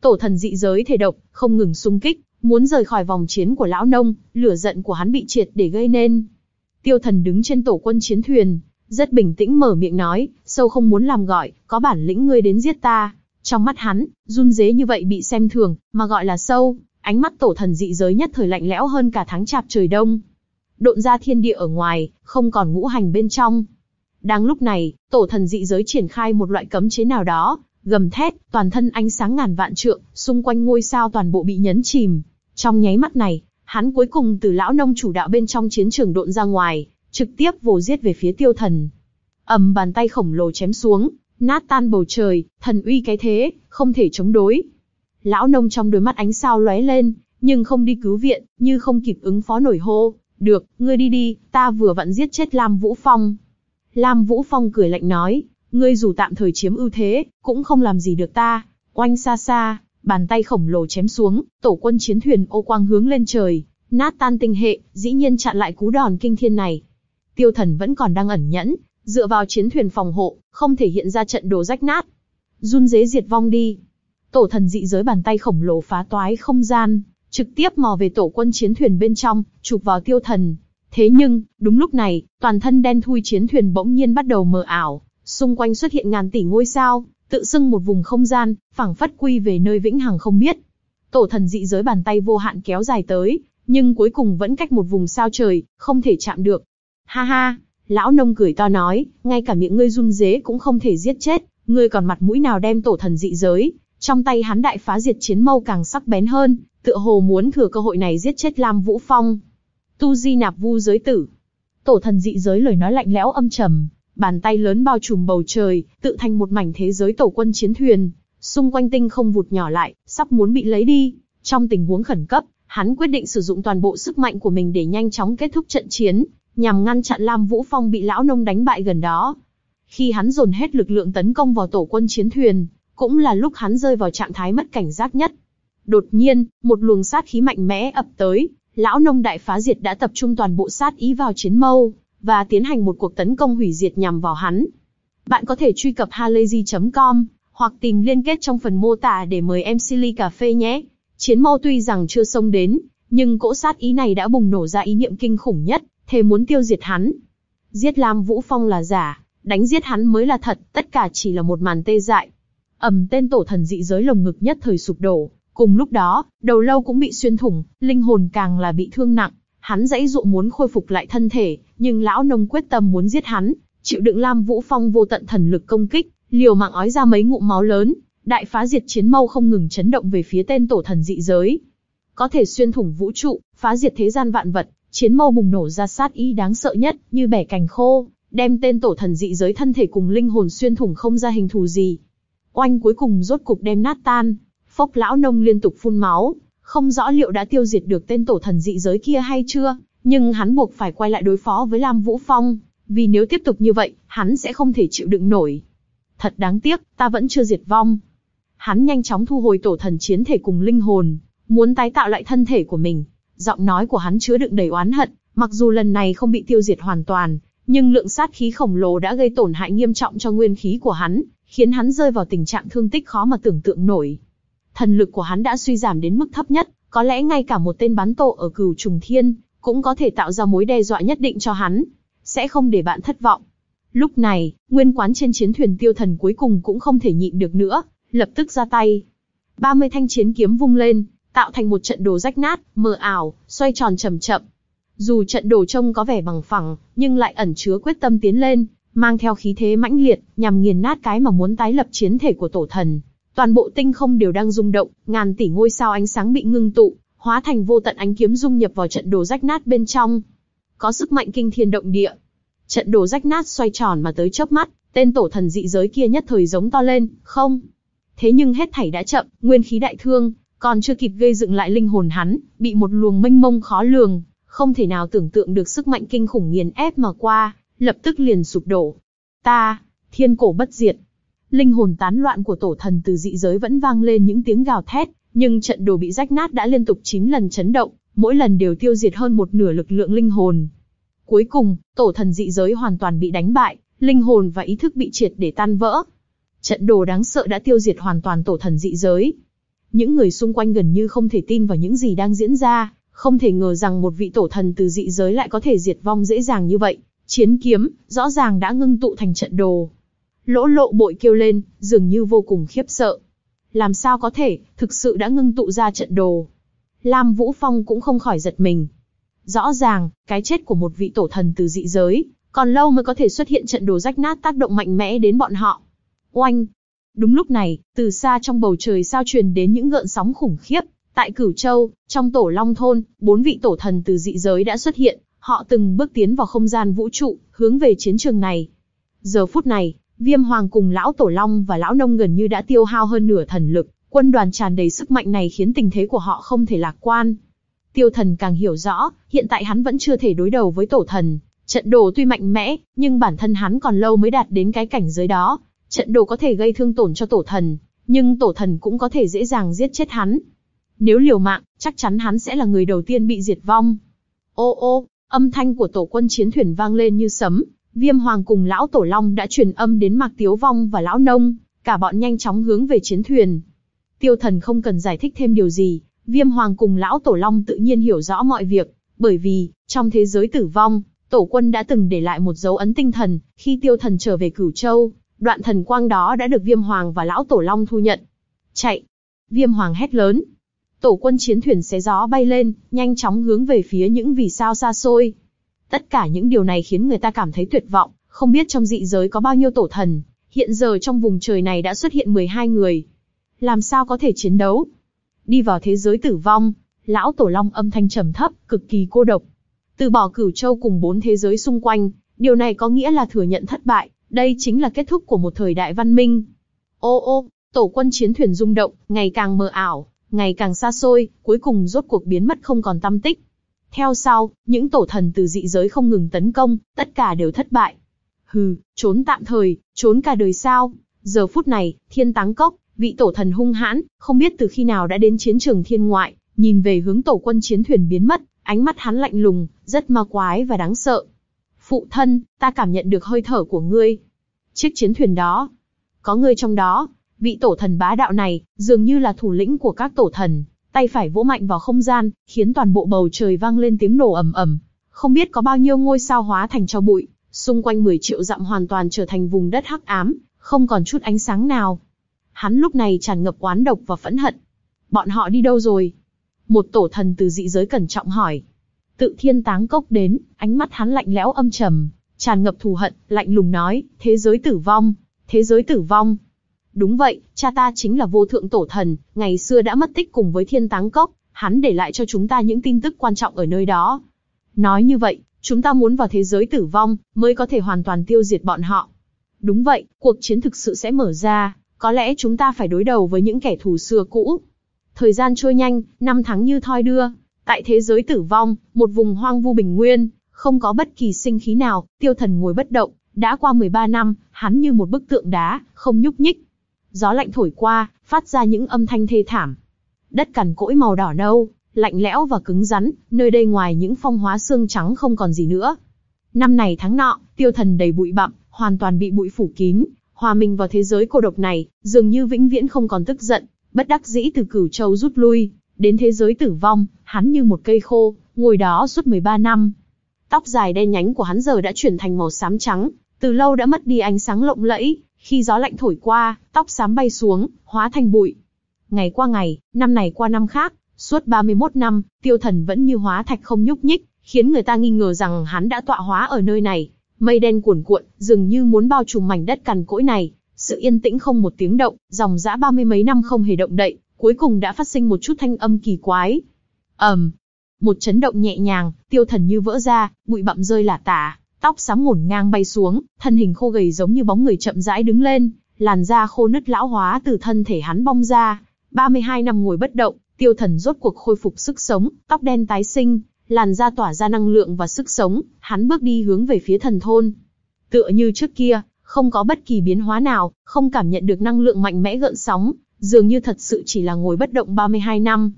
Tổ thần dị giới thể độc, không ngừng xung kích, muốn rời khỏi vòng chiến của lão nông, lửa giận của hắn bị triệt để gây nên. Tiêu thần đứng trên tổ quân chiến thuyền, rất bình tĩnh mở miệng nói, sâu không muốn làm gọi, có bản lĩnh ngươi đến giết ta. Trong mắt hắn, run rế như vậy bị xem thường, mà gọi là sâu, ánh mắt tổ thần dị giới nhất thời lạnh lẽo hơn cả tháng chạp trời đông. Độn ra thiên địa ở ngoài, không còn ngũ hành bên trong. Đang lúc này, tổ thần dị giới triển khai một loại cấm chế nào đó, gầm thét, toàn thân ánh sáng ngàn vạn trượng, xung quanh ngôi sao toàn bộ bị nhấn chìm. Trong nháy mắt này, hắn cuối cùng từ lão nông chủ đạo bên trong chiến trường độn ra ngoài, trực tiếp vồ giết về phía tiêu thần. ầm bàn tay khổng lồ chém xuống, nát tan bầu trời, thần uy cái thế, không thể chống đối. Lão nông trong đôi mắt ánh sao lóe lên, nhưng không đi cứu viện, như không kịp ứng phó nổi hô. Được, ngươi đi đi, ta vừa vặn giết chết Lam Vũ Phong. Lam Vũ Phong cười lạnh nói, ngươi dù tạm thời chiếm ưu thế, cũng không làm gì được ta. Oanh xa xa, bàn tay khổng lồ chém xuống, tổ quân chiến thuyền ô quang hướng lên trời, nát tan tinh hệ, dĩ nhiên chặn lại cú đòn kinh thiên này. Tiêu thần vẫn còn đang ẩn nhẫn, dựa vào chiến thuyền phòng hộ, không thể hiện ra trận đồ rách nát. Run dế diệt vong đi. Tổ thần dị giới bàn tay khổng lồ phá toái không gian, trực tiếp mò về tổ quân chiến thuyền bên trong, chụp vào tiêu thần. Thế nhưng, đúng lúc này, toàn thân đen thui chiến thuyền bỗng nhiên bắt đầu mờ ảo, xung quanh xuất hiện ngàn tỷ ngôi sao, tự xưng một vùng không gian, phẳng phất quy về nơi vĩnh hằng không biết. Tổ thần dị giới bàn tay vô hạn kéo dài tới, nhưng cuối cùng vẫn cách một vùng sao trời, không thể chạm được. Ha ha, lão nông cười to nói, ngay cả miệng ngươi run dế cũng không thể giết chết, ngươi còn mặt mũi nào đem tổ thần dị giới. Trong tay hắn đại phá diệt chiến mâu càng sắc bén hơn, tựa hồ muốn thừa cơ hội này giết chết Lam Vũ Phong. Tu Di nạp vu giới tử. Tổ thần dị giới lời nói lạnh lẽo âm trầm, bàn tay lớn bao trùm bầu trời, tự thành một mảnh thế giới tổ quân chiến thuyền, xung quanh tinh không vụt nhỏ lại, sắp muốn bị lấy đi. Trong tình huống khẩn cấp, hắn quyết định sử dụng toàn bộ sức mạnh của mình để nhanh chóng kết thúc trận chiến, nhằm ngăn chặn Lam Vũ Phong bị lão nông đánh bại gần đó. Khi hắn dồn hết lực lượng tấn công vào tổ quân chiến thuyền, cũng là lúc hắn rơi vào trạng thái mất cảnh giác nhất. Đột nhiên, một luồng sát khí mạnh mẽ ập tới, lão nông đại phá diệt đã tập trung toàn bộ sát ý vào chiến mâu, và tiến hành một cuộc tấn công hủy diệt nhằm vào hắn. Bạn có thể truy cập halayzi.com hoặc tìm liên kết trong phần mô tả để mời em Silly Cà Phê nhé. Chiến mau tuy rằng chưa xông đến, nhưng cỗ sát ý này đã bùng nổ ra ý niệm kinh khủng nhất, thề muốn tiêu diệt hắn. Giết Lam Vũ Phong là giả, đánh giết hắn mới là thật, tất cả chỉ là một màn tê dại. Ẩm tên tổ thần dị giới lồng ngực nhất thời sụp đổ, cùng lúc đó, đầu lâu cũng bị xuyên thủng, linh hồn càng là bị thương nặng. Hắn dãy dụ muốn khôi phục lại thân thể, nhưng lão nông quyết tâm muốn giết hắn, chịu đựng Lam Vũ Phong vô tận thần lực công kích, liều mạng ói ra mấy ngụm máu lớn, đại phá diệt chiến mâu không ngừng chấn động về phía tên tổ thần dị giới. Có thể xuyên thủng vũ trụ, phá diệt thế gian vạn vật, chiến mâu bùng nổ ra sát ý đáng sợ nhất, như bẻ cành khô, đem tên tổ thần dị giới thân thể cùng linh hồn xuyên thủng không ra hình thù gì. Oanh cuối cùng rốt cục đem nát tan, phốc lão nông liên tục phun máu, không rõ liệu đã tiêu diệt được tên tổ thần dị giới kia hay chưa, nhưng hắn buộc phải quay lại đối phó với Lam Vũ Phong, vì nếu tiếp tục như vậy, hắn sẽ không thể chịu đựng nổi. Thật đáng tiếc, ta vẫn chưa diệt vong. Hắn nhanh chóng thu hồi tổ thần chiến thể cùng linh hồn, muốn tái tạo lại thân thể của mình. Giọng nói của hắn chứa đựng đầy oán hận, mặc dù lần này không bị tiêu diệt hoàn toàn, nhưng lượng sát khí khổng lồ đã gây tổn hại nghiêm trọng cho nguyên khí của hắn, khiến hắn rơi vào tình trạng thương tích khó mà tưởng tượng nổi. Thần lực của hắn đã suy giảm đến mức thấp nhất, có lẽ ngay cả một tên bắn tổ ở cửu trùng thiên, cũng có thể tạo ra mối đe dọa nhất định cho hắn, sẽ không để bạn thất vọng. Lúc này, nguyên quán trên chiến thuyền tiêu thần cuối cùng cũng không thể nhịn được nữa, lập tức ra tay. 30 thanh chiến kiếm vung lên, tạo thành một trận đồ rách nát, mờ ảo, xoay tròn chậm chậm. Dù trận đồ trông có vẻ bằng phẳng, nhưng lại ẩn chứa quyết tâm tiến lên, mang theo khí thế mãnh liệt, nhằm nghiền nát cái mà muốn tái lập chiến thể của tổ thần. Toàn bộ tinh không đều đang rung động, ngàn tỷ ngôi sao ánh sáng bị ngưng tụ, hóa thành vô tận ánh kiếm dung nhập vào trận đồ rách nát bên trong. có sức mạnh kinh thiên động địa. Trận đồ rách nát xoay tròn mà tới chớp mắt, tên tổ thần dị giới kia nhất thời giống to lên, không. Thế nhưng hết thảy đã chậm, nguyên khí đại thương, còn chưa kịp gây dựng lại linh hồn hắn, bị một luồng mênh mông khó lường, không thể nào tưởng tượng được sức mạnh kinh khủng nghiền ép mà qua, lập tức liền sụp đổ. Ta, thiên cổ bất diệt. Linh hồn tán loạn của tổ thần từ dị giới vẫn vang lên những tiếng gào thét, nhưng trận đồ bị rách nát đã liên tục 9 lần chấn động, mỗi lần đều tiêu diệt hơn một nửa lực lượng linh hồn. Cuối cùng, tổ thần dị giới hoàn toàn bị đánh bại, linh hồn và ý thức bị triệt để tan vỡ. Trận đồ đáng sợ đã tiêu diệt hoàn toàn tổ thần dị giới. Những người xung quanh gần như không thể tin vào những gì đang diễn ra, không thể ngờ rằng một vị tổ thần từ dị giới lại có thể diệt vong dễ dàng như vậy. Chiến kiếm, rõ ràng đã ngưng tụ thành trận đồ. Lỗ lộ bội kêu lên, dường như vô cùng khiếp sợ. Làm sao có thể, thực sự đã ngưng tụ ra trận đồ. Lam Vũ Phong cũng không khỏi giật mình. Rõ ràng, cái chết của một vị tổ thần từ dị giới, còn lâu mới có thể xuất hiện trận đồ rách nát tác động mạnh mẽ đến bọn họ. Oanh! Đúng lúc này, từ xa trong bầu trời sao truyền đến những gợn sóng khủng khiếp. Tại Cửu Châu, trong tổ Long Thôn, bốn vị tổ thần từ dị giới đã xuất hiện, họ từng bước tiến vào không gian vũ trụ, hướng về chiến trường này. Giờ phút này, Viêm Hoàng cùng Lão Tổ Long và Lão Nông gần như đã tiêu hao hơn nửa thần lực, quân đoàn tràn đầy sức mạnh này khiến tình thế của họ không thể lạc quan. Tiêu thần càng hiểu rõ, hiện tại hắn vẫn chưa thể đối đầu với tổ thần. Trận đồ tuy mạnh mẽ, nhưng bản thân hắn còn lâu mới đạt đến cái cảnh giới đó. Trận đồ có thể gây thương tổn cho tổ thần, nhưng tổ thần cũng có thể dễ dàng giết chết hắn. Nếu liều mạng, chắc chắn hắn sẽ là người đầu tiên bị diệt vong. Ô ô, âm thanh của tổ quân chiến thuyền vang lên như sấm, Viêm Hoàng cùng Lão Tổ Long đã truyền âm đến Mạc Tiếu Vong và Lão Nông, cả bọn nhanh chóng hướng về chiến thuyền. Tiêu Thần không cần giải thích thêm điều gì, Viêm Hoàng cùng Lão Tổ Long tự nhiên hiểu rõ mọi việc, bởi vì, trong thế giới tử vong, Tổ quân đã từng để lại một dấu ấn tinh thần, khi Tiêu Thần trở về Cửu Châu, đoạn thần quang đó đã được Viêm Hoàng và Lão Tổ Long thu nhận. Chạy! Viêm Hoàng hét lớn. Tổ quân chiến thuyền xé gió bay lên, nhanh chóng hướng về phía những vì sao xa xôi. Tất cả những điều này khiến người ta cảm thấy tuyệt vọng, không biết trong dị giới có bao nhiêu tổ thần. Hiện giờ trong vùng trời này đã xuất hiện 12 người. Làm sao có thể chiến đấu? Đi vào thế giới tử vong, lão tổ long âm thanh trầm thấp, cực kỳ cô độc. Từ bỏ cửu châu cùng bốn thế giới xung quanh, điều này có nghĩa là thừa nhận thất bại, đây chính là kết thúc của một thời đại văn minh. Ô ô, tổ quân chiến thuyền rung động, ngày càng mờ ảo, ngày càng xa xôi, cuối cùng rốt cuộc biến mất không còn tâm tích. Theo sau, những tổ thần từ dị giới không ngừng tấn công, tất cả đều thất bại. Hừ, trốn tạm thời, trốn cả đời sao? Giờ phút này, thiên táng cốc, vị tổ thần hung hãn, không biết từ khi nào đã đến chiến trường thiên ngoại, nhìn về hướng tổ quân chiến thuyền biến mất, ánh mắt hắn lạnh lùng, rất ma quái và đáng sợ. Phụ thân, ta cảm nhận được hơi thở của ngươi. Chiếc chiến thuyền đó, có ngươi trong đó, vị tổ thần bá đạo này, dường như là thủ lĩnh của các tổ thần, tay phải vỗ mạnh vào không gian, khiến toàn bộ bầu trời vang lên tiếng nổ ầm ầm. Không biết có bao nhiêu ngôi sao hóa thành cho bụi, xung quanh 10 triệu dặm hoàn toàn trở thành vùng đất hắc ám, không còn chút ánh sáng nào. Hắn lúc này tràn ngập oán độc và phẫn hận. Bọn họ đi đâu rồi? Một tổ thần từ dị giới cẩn trọng hỏi. Tự thiên táng cốc đến, ánh mắt hắn lạnh lẽo âm trầm, tràn ngập thù hận, lạnh lùng nói, thế giới tử vong, thế giới tử vong, Đúng vậy, cha ta chính là vô thượng tổ thần, ngày xưa đã mất tích cùng với thiên táng cốc, hắn để lại cho chúng ta những tin tức quan trọng ở nơi đó. Nói như vậy, chúng ta muốn vào thế giới tử vong, mới có thể hoàn toàn tiêu diệt bọn họ. Đúng vậy, cuộc chiến thực sự sẽ mở ra, có lẽ chúng ta phải đối đầu với những kẻ thù xưa cũ. Thời gian trôi nhanh, năm tháng như thoi đưa. Tại thế giới tử vong, một vùng hoang vu bình nguyên, không có bất kỳ sinh khí nào, tiêu thần ngồi bất động. Đã qua 13 năm, hắn như một bức tượng đá, không nhúc nhích. Gió lạnh thổi qua, phát ra những âm thanh thê thảm. Đất cằn cỗi màu đỏ nâu, lạnh lẽo và cứng rắn, nơi đây ngoài những phong hóa xương trắng không còn gì nữa. Năm này tháng nọ, tiêu thần đầy bụi bặm, hoàn toàn bị bụi phủ kín, hòa mình vào thế giới cô độc này, dường như vĩnh viễn không còn tức giận, bất đắc dĩ từ cửu châu rút lui, đến thế giới tử vong, hắn như một cây khô, ngồi đó suốt 13 năm. Tóc dài đen nhánh của hắn giờ đã chuyển thành màu xám trắng, từ lâu đã mất đi ánh sáng lộng lẫy, khi gió lạnh thổi qua, tóc xám bay xuống, hóa thành bụi. Ngày qua ngày, năm này qua năm khác, suốt 31 năm, tiêu thần vẫn như hóa thạch không nhúc nhích, khiến người ta nghi ngờ rằng hắn đã tọa hóa ở nơi này. Mây đen cuồn cuộn, dường như muốn bao trùm mảnh đất cằn cỗi này. Sự yên tĩnh không một tiếng động, dòng dã ba mươi mấy năm không hề động đậy, cuối cùng đã phát sinh một chút thanh âm kỳ quái. ầm, um, Một chấn động nhẹ nhàng, tiêu thần như vỡ ra, bụi bặm rơi lả tả, tóc xám ngổn ngang bay xuống, thân hình khô gầy giống như bóng người chậm rãi đứng lên, làn da khô nứt lão hóa từ thân thể hắn bong ra. 32 năm ngồi bất động, tiêu thần rốt cuộc khôi phục sức sống, tóc đen tái sinh, làn da tỏa ra năng lượng và sức sống, hắn bước đi hướng về phía thần thôn. Tựa như trước kia, không có bất kỳ biến hóa nào, không cảm nhận được năng lượng mạnh mẽ gợn sóng, dường như thật sự chỉ là ngồi bất động 32 năm.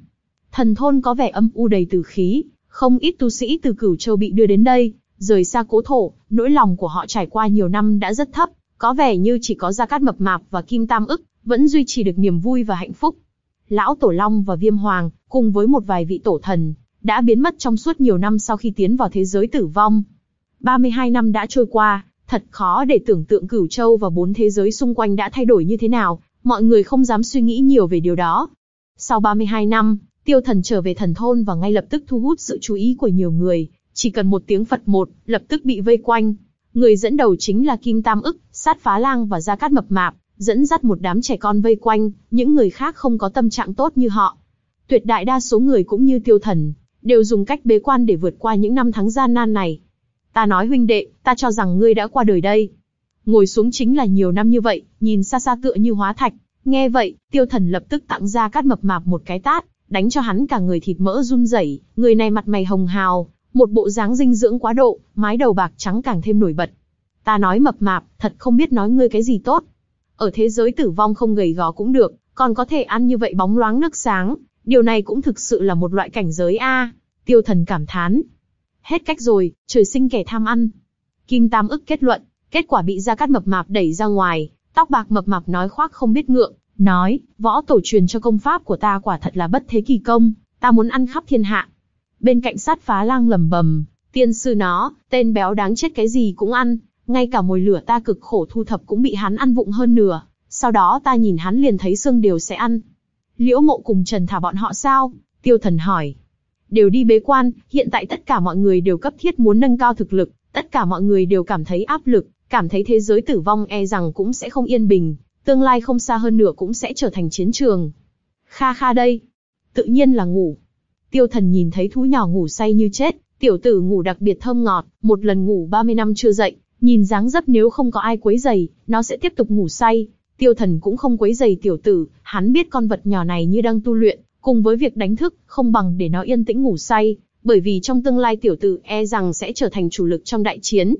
Thần thôn có vẻ âm u đầy tử khí, không ít tu sĩ từ Cửu Châu bị đưa đến đây, rời xa cố thổ, nỗi lòng của họ trải qua nhiều năm đã rất thấp, có vẻ như chỉ có Gia Cát Mập Mạp và Kim Tam ức, vẫn duy trì được niềm vui và hạnh phúc. Lão Tổ Long và Viêm Hoàng, cùng với một vài vị tổ thần, đã biến mất trong suốt nhiều năm sau khi tiến vào thế giới tử vong. 32 năm đã trôi qua, thật khó để tưởng tượng Cửu Châu và bốn thế giới xung quanh đã thay đổi như thế nào, mọi người không dám suy nghĩ nhiều về điều đó. Sau 32 năm, Tiêu Thần trở về thần thôn và ngay lập tức thu hút sự chú ý của nhiều người, chỉ cần một tiếng Phật một, lập tức bị vây quanh. Người dẫn đầu chính là Kim Tam ức, sát phá lang và Gia Cát Mập Mạp, dẫn dắt một đám trẻ con vây quanh, những người khác không có tâm trạng tốt như họ. Tuyệt đại đa số người cũng như tiêu thần, đều dùng cách bế quan để vượt qua những năm tháng gian nan này. Ta nói huynh đệ, ta cho rằng ngươi đã qua đời đây. Ngồi xuống chính là nhiều năm như vậy, nhìn xa xa tựa như hóa thạch. Nghe vậy, tiêu thần lập tức tặng ra cát mập mạp một cái tát, đánh cho hắn cả người thịt mỡ run rẩy. người này mặt mày hồng hào, một bộ dáng dinh dưỡng quá độ, mái đầu bạc trắng càng thêm nổi bật. Ta nói mập mạp, thật không biết nói ngươi cái gì tốt. Ở thế giới tử vong không gầy gò cũng được, còn có thể ăn như vậy bóng loáng nước sáng, điều này cũng thực sự là một loại cảnh giới a. Tiêu thần cảm thán. Hết cách rồi, trời sinh kẻ tham ăn. Kim Tam ức kết luận, kết quả bị Gia Cát mập mạp đẩy ra ngoài, tóc bạc mập mạp nói khoác không biết ngượng, nói, võ tổ truyền cho công pháp của ta quả thật là bất thế kỳ công, ta muốn ăn khắp thiên hạ. Bên cạnh sát phá lang lầm bầm, tiên sư nó, tên béo đáng chết cái gì cũng ăn, ngay cả mồi lửa ta cực khổ thu thập cũng bị hắn ăn vụng hơn nửa, sau đó ta nhìn hắn liền thấy xương đều sẽ ăn. Liễu mộ cùng Trần thả bọn họ sao? Tiêu thần hỏi. Đều đi bế quan, hiện tại tất cả mọi người đều cấp thiết muốn nâng cao thực lực, tất cả mọi người đều cảm thấy áp lực, cảm thấy thế giới tử vong e rằng cũng sẽ không yên bình, tương lai không xa hơn nữa cũng sẽ trở thành chiến trường. Kha kha đây. Tự nhiên là ngủ. Tiêu thần nhìn thấy thú nhỏ ngủ say như chết, tiểu tử ngủ đặc biệt thơm ngọt, một lần ngủ 30 năm chưa dậy, nhìn dáng dấp nếu không có ai quấy giày, nó sẽ tiếp tục ngủ say. Tiêu thần cũng không quấy giày tiểu tử, hắn biết con vật nhỏ này như đang tu luyện, cùng với việc đánh thức, không bằng để nó yên tĩnh ngủ say, bởi vì trong tương lai tiểu tử e rằng sẽ trở thành chủ lực trong đại chiến.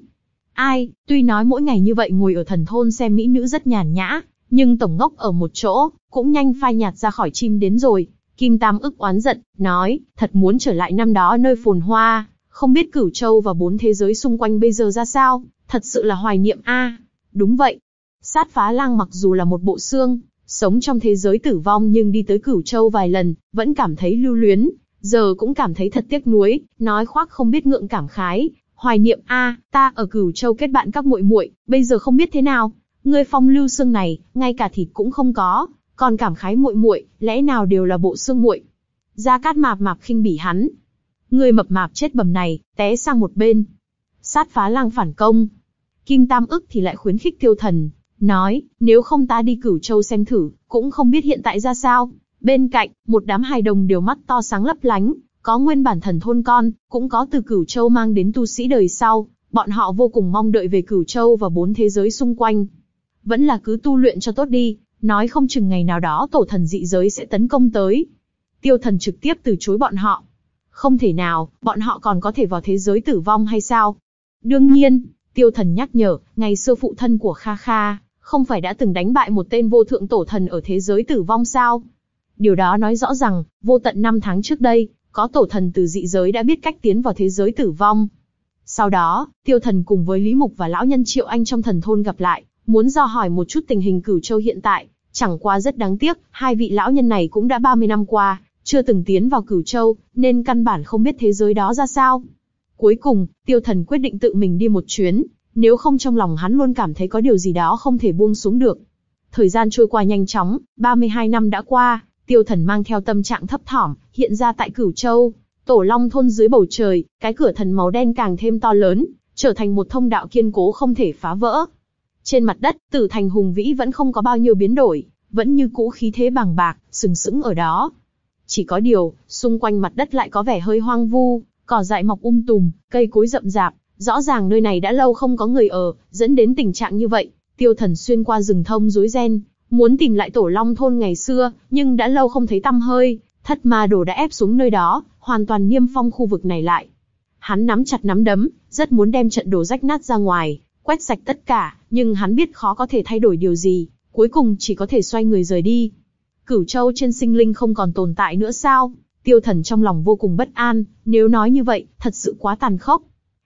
Ai, tuy nói mỗi ngày như vậy ngồi ở thần thôn xem mỹ nữ rất nhàn nhã, nhưng tổng ngốc ở một chỗ, cũng nhanh phai nhạt ra khỏi chim đến rồi. Kim Tam ức oán giận, nói, thật muốn trở lại năm đó nơi phồn hoa, không biết cửu châu và bốn thế giới xung quanh bây giờ ra sao, thật sự là hoài niệm a. Đúng vậy. Sát phá lang mặc dù là một bộ xương, sống trong thế giới tử vong nhưng đi tới cửu châu vài lần, vẫn cảm thấy lưu luyến, giờ cũng cảm thấy thật tiếc nuối, nói khoác không biết ngượng cảm khái, hoài niệm a, ta ở cửu châu kết bạn các muội muội, bây giờ không biết thế nào, ngươi phong lưu xương này, ngay cả thịt cũng không có, còn cảm khái muội muội, lẽ nào đều là bộ xương muội? Gia Cát mạp mạp khinh bỉ hắn, người mập mạp chết bầm này, té sang một bên. Sát phá lang phản công. Kim Tam ức thì lại khuyến khích tiêu thần, nói, nếu không ta đi cửu châu xem thử, cũng không biết hiện tại ra sao. Bên cạnh, một đám hài đồng đều mắt to sáng lấp lánh, có nguyên bản thần thôn con, cũng có từ cửu châu mang đến tu sĩ đời sau, bọn họ vô cùng mong đợi về cửu châu và bốn thế giới xung quanh. Vẫn là cứ tu luyện cho tốt đi, nói không chừng ngày nào đó tổ thần dị giới sẽ tấn công tới. Tiêu thần trực tiếp từ chối bọn họ. Không thể nào, bọn họ còn có thể vào thế giới tử vong hay sao? Đương nhiên, tiêu thần nhắc nhở, ngày xưa phụ thân của Kha Kha, không phải đã từng đánh bại một tên vô thượng tổ thần ở thế giới tử vong sao? Điều đó nói rõ rằng, vô tận năm tháng trước đây, có tổ thần từ dị giới đã biết cách tiến vào thế giới tử vong. Sau đó, tiêu thần cùng với Lý Mục và lão nhân Triệu Anh trong thần thôn gặp lại, muốn do hỏi một chút tình hình cửu châu hiện tại. Chẳng qua rất đáng tiếc, hai vị lão nhân này cũng đã 30 năm qua, chưa từng tiến vào cửu châu, nên căn bản không biết thế giới đó ra sao. Cuối cùng, tiêu thần quyết định tự mình đi một chuyến, nếu không trong lòng hắn luôn cảm thấy có điều gì đó không thể buông xuống được. Thời gian trôi qua nhanh chóng, 32 năm đã qua, tiêu thần mang theo tâm trạng thấp thỏm, hiện ra tại cửu châu. Tổ long thôn dưới bầu trời, cái cửa thần màu đen càng thêm to lớn, trở thành một thông đạo kiên cố không thể phá vỡ. Trên mặt đất, tử thành hùng vĩ vẫn không có bao nhiêu biến đổi, vẫn như cũ khí thế bằng bạc, sừng sững ở đó. Chỉ có điều, xung quanh mặt đất lại có vẻ hơi hoang vu, cỏ dại mọc um tùm, cây cối rậm rạp, rõ ràng nơi này đã lâu không có người ở, dẫn đến tình trạng như vậy. Tiêu thần xuyên qua rừng thông rối ren, muốn tìm lại tổ long thôn ngày xưa, nhưng đã lâu không thấy tăm hơi, thất ma đồ đã ép xuống nơi đó, hoàn toàn niêm phong khu vực này lại. Hắn nắm chặt nắm đấm, rất muốn đem trận đồ rách nát ra ngoài, quét sạch tất cả, nhưng hắn biết khó có thể thay đổi điều gì, cuối cùng chỉ có thể xoay người rời đi. Cửu Châu trên sinh linh không còn tồn tại nữa sao? Tiêu thần trong lòng vô cùng bất an, nếu nói như vậy, thật sự quá tàn khốc.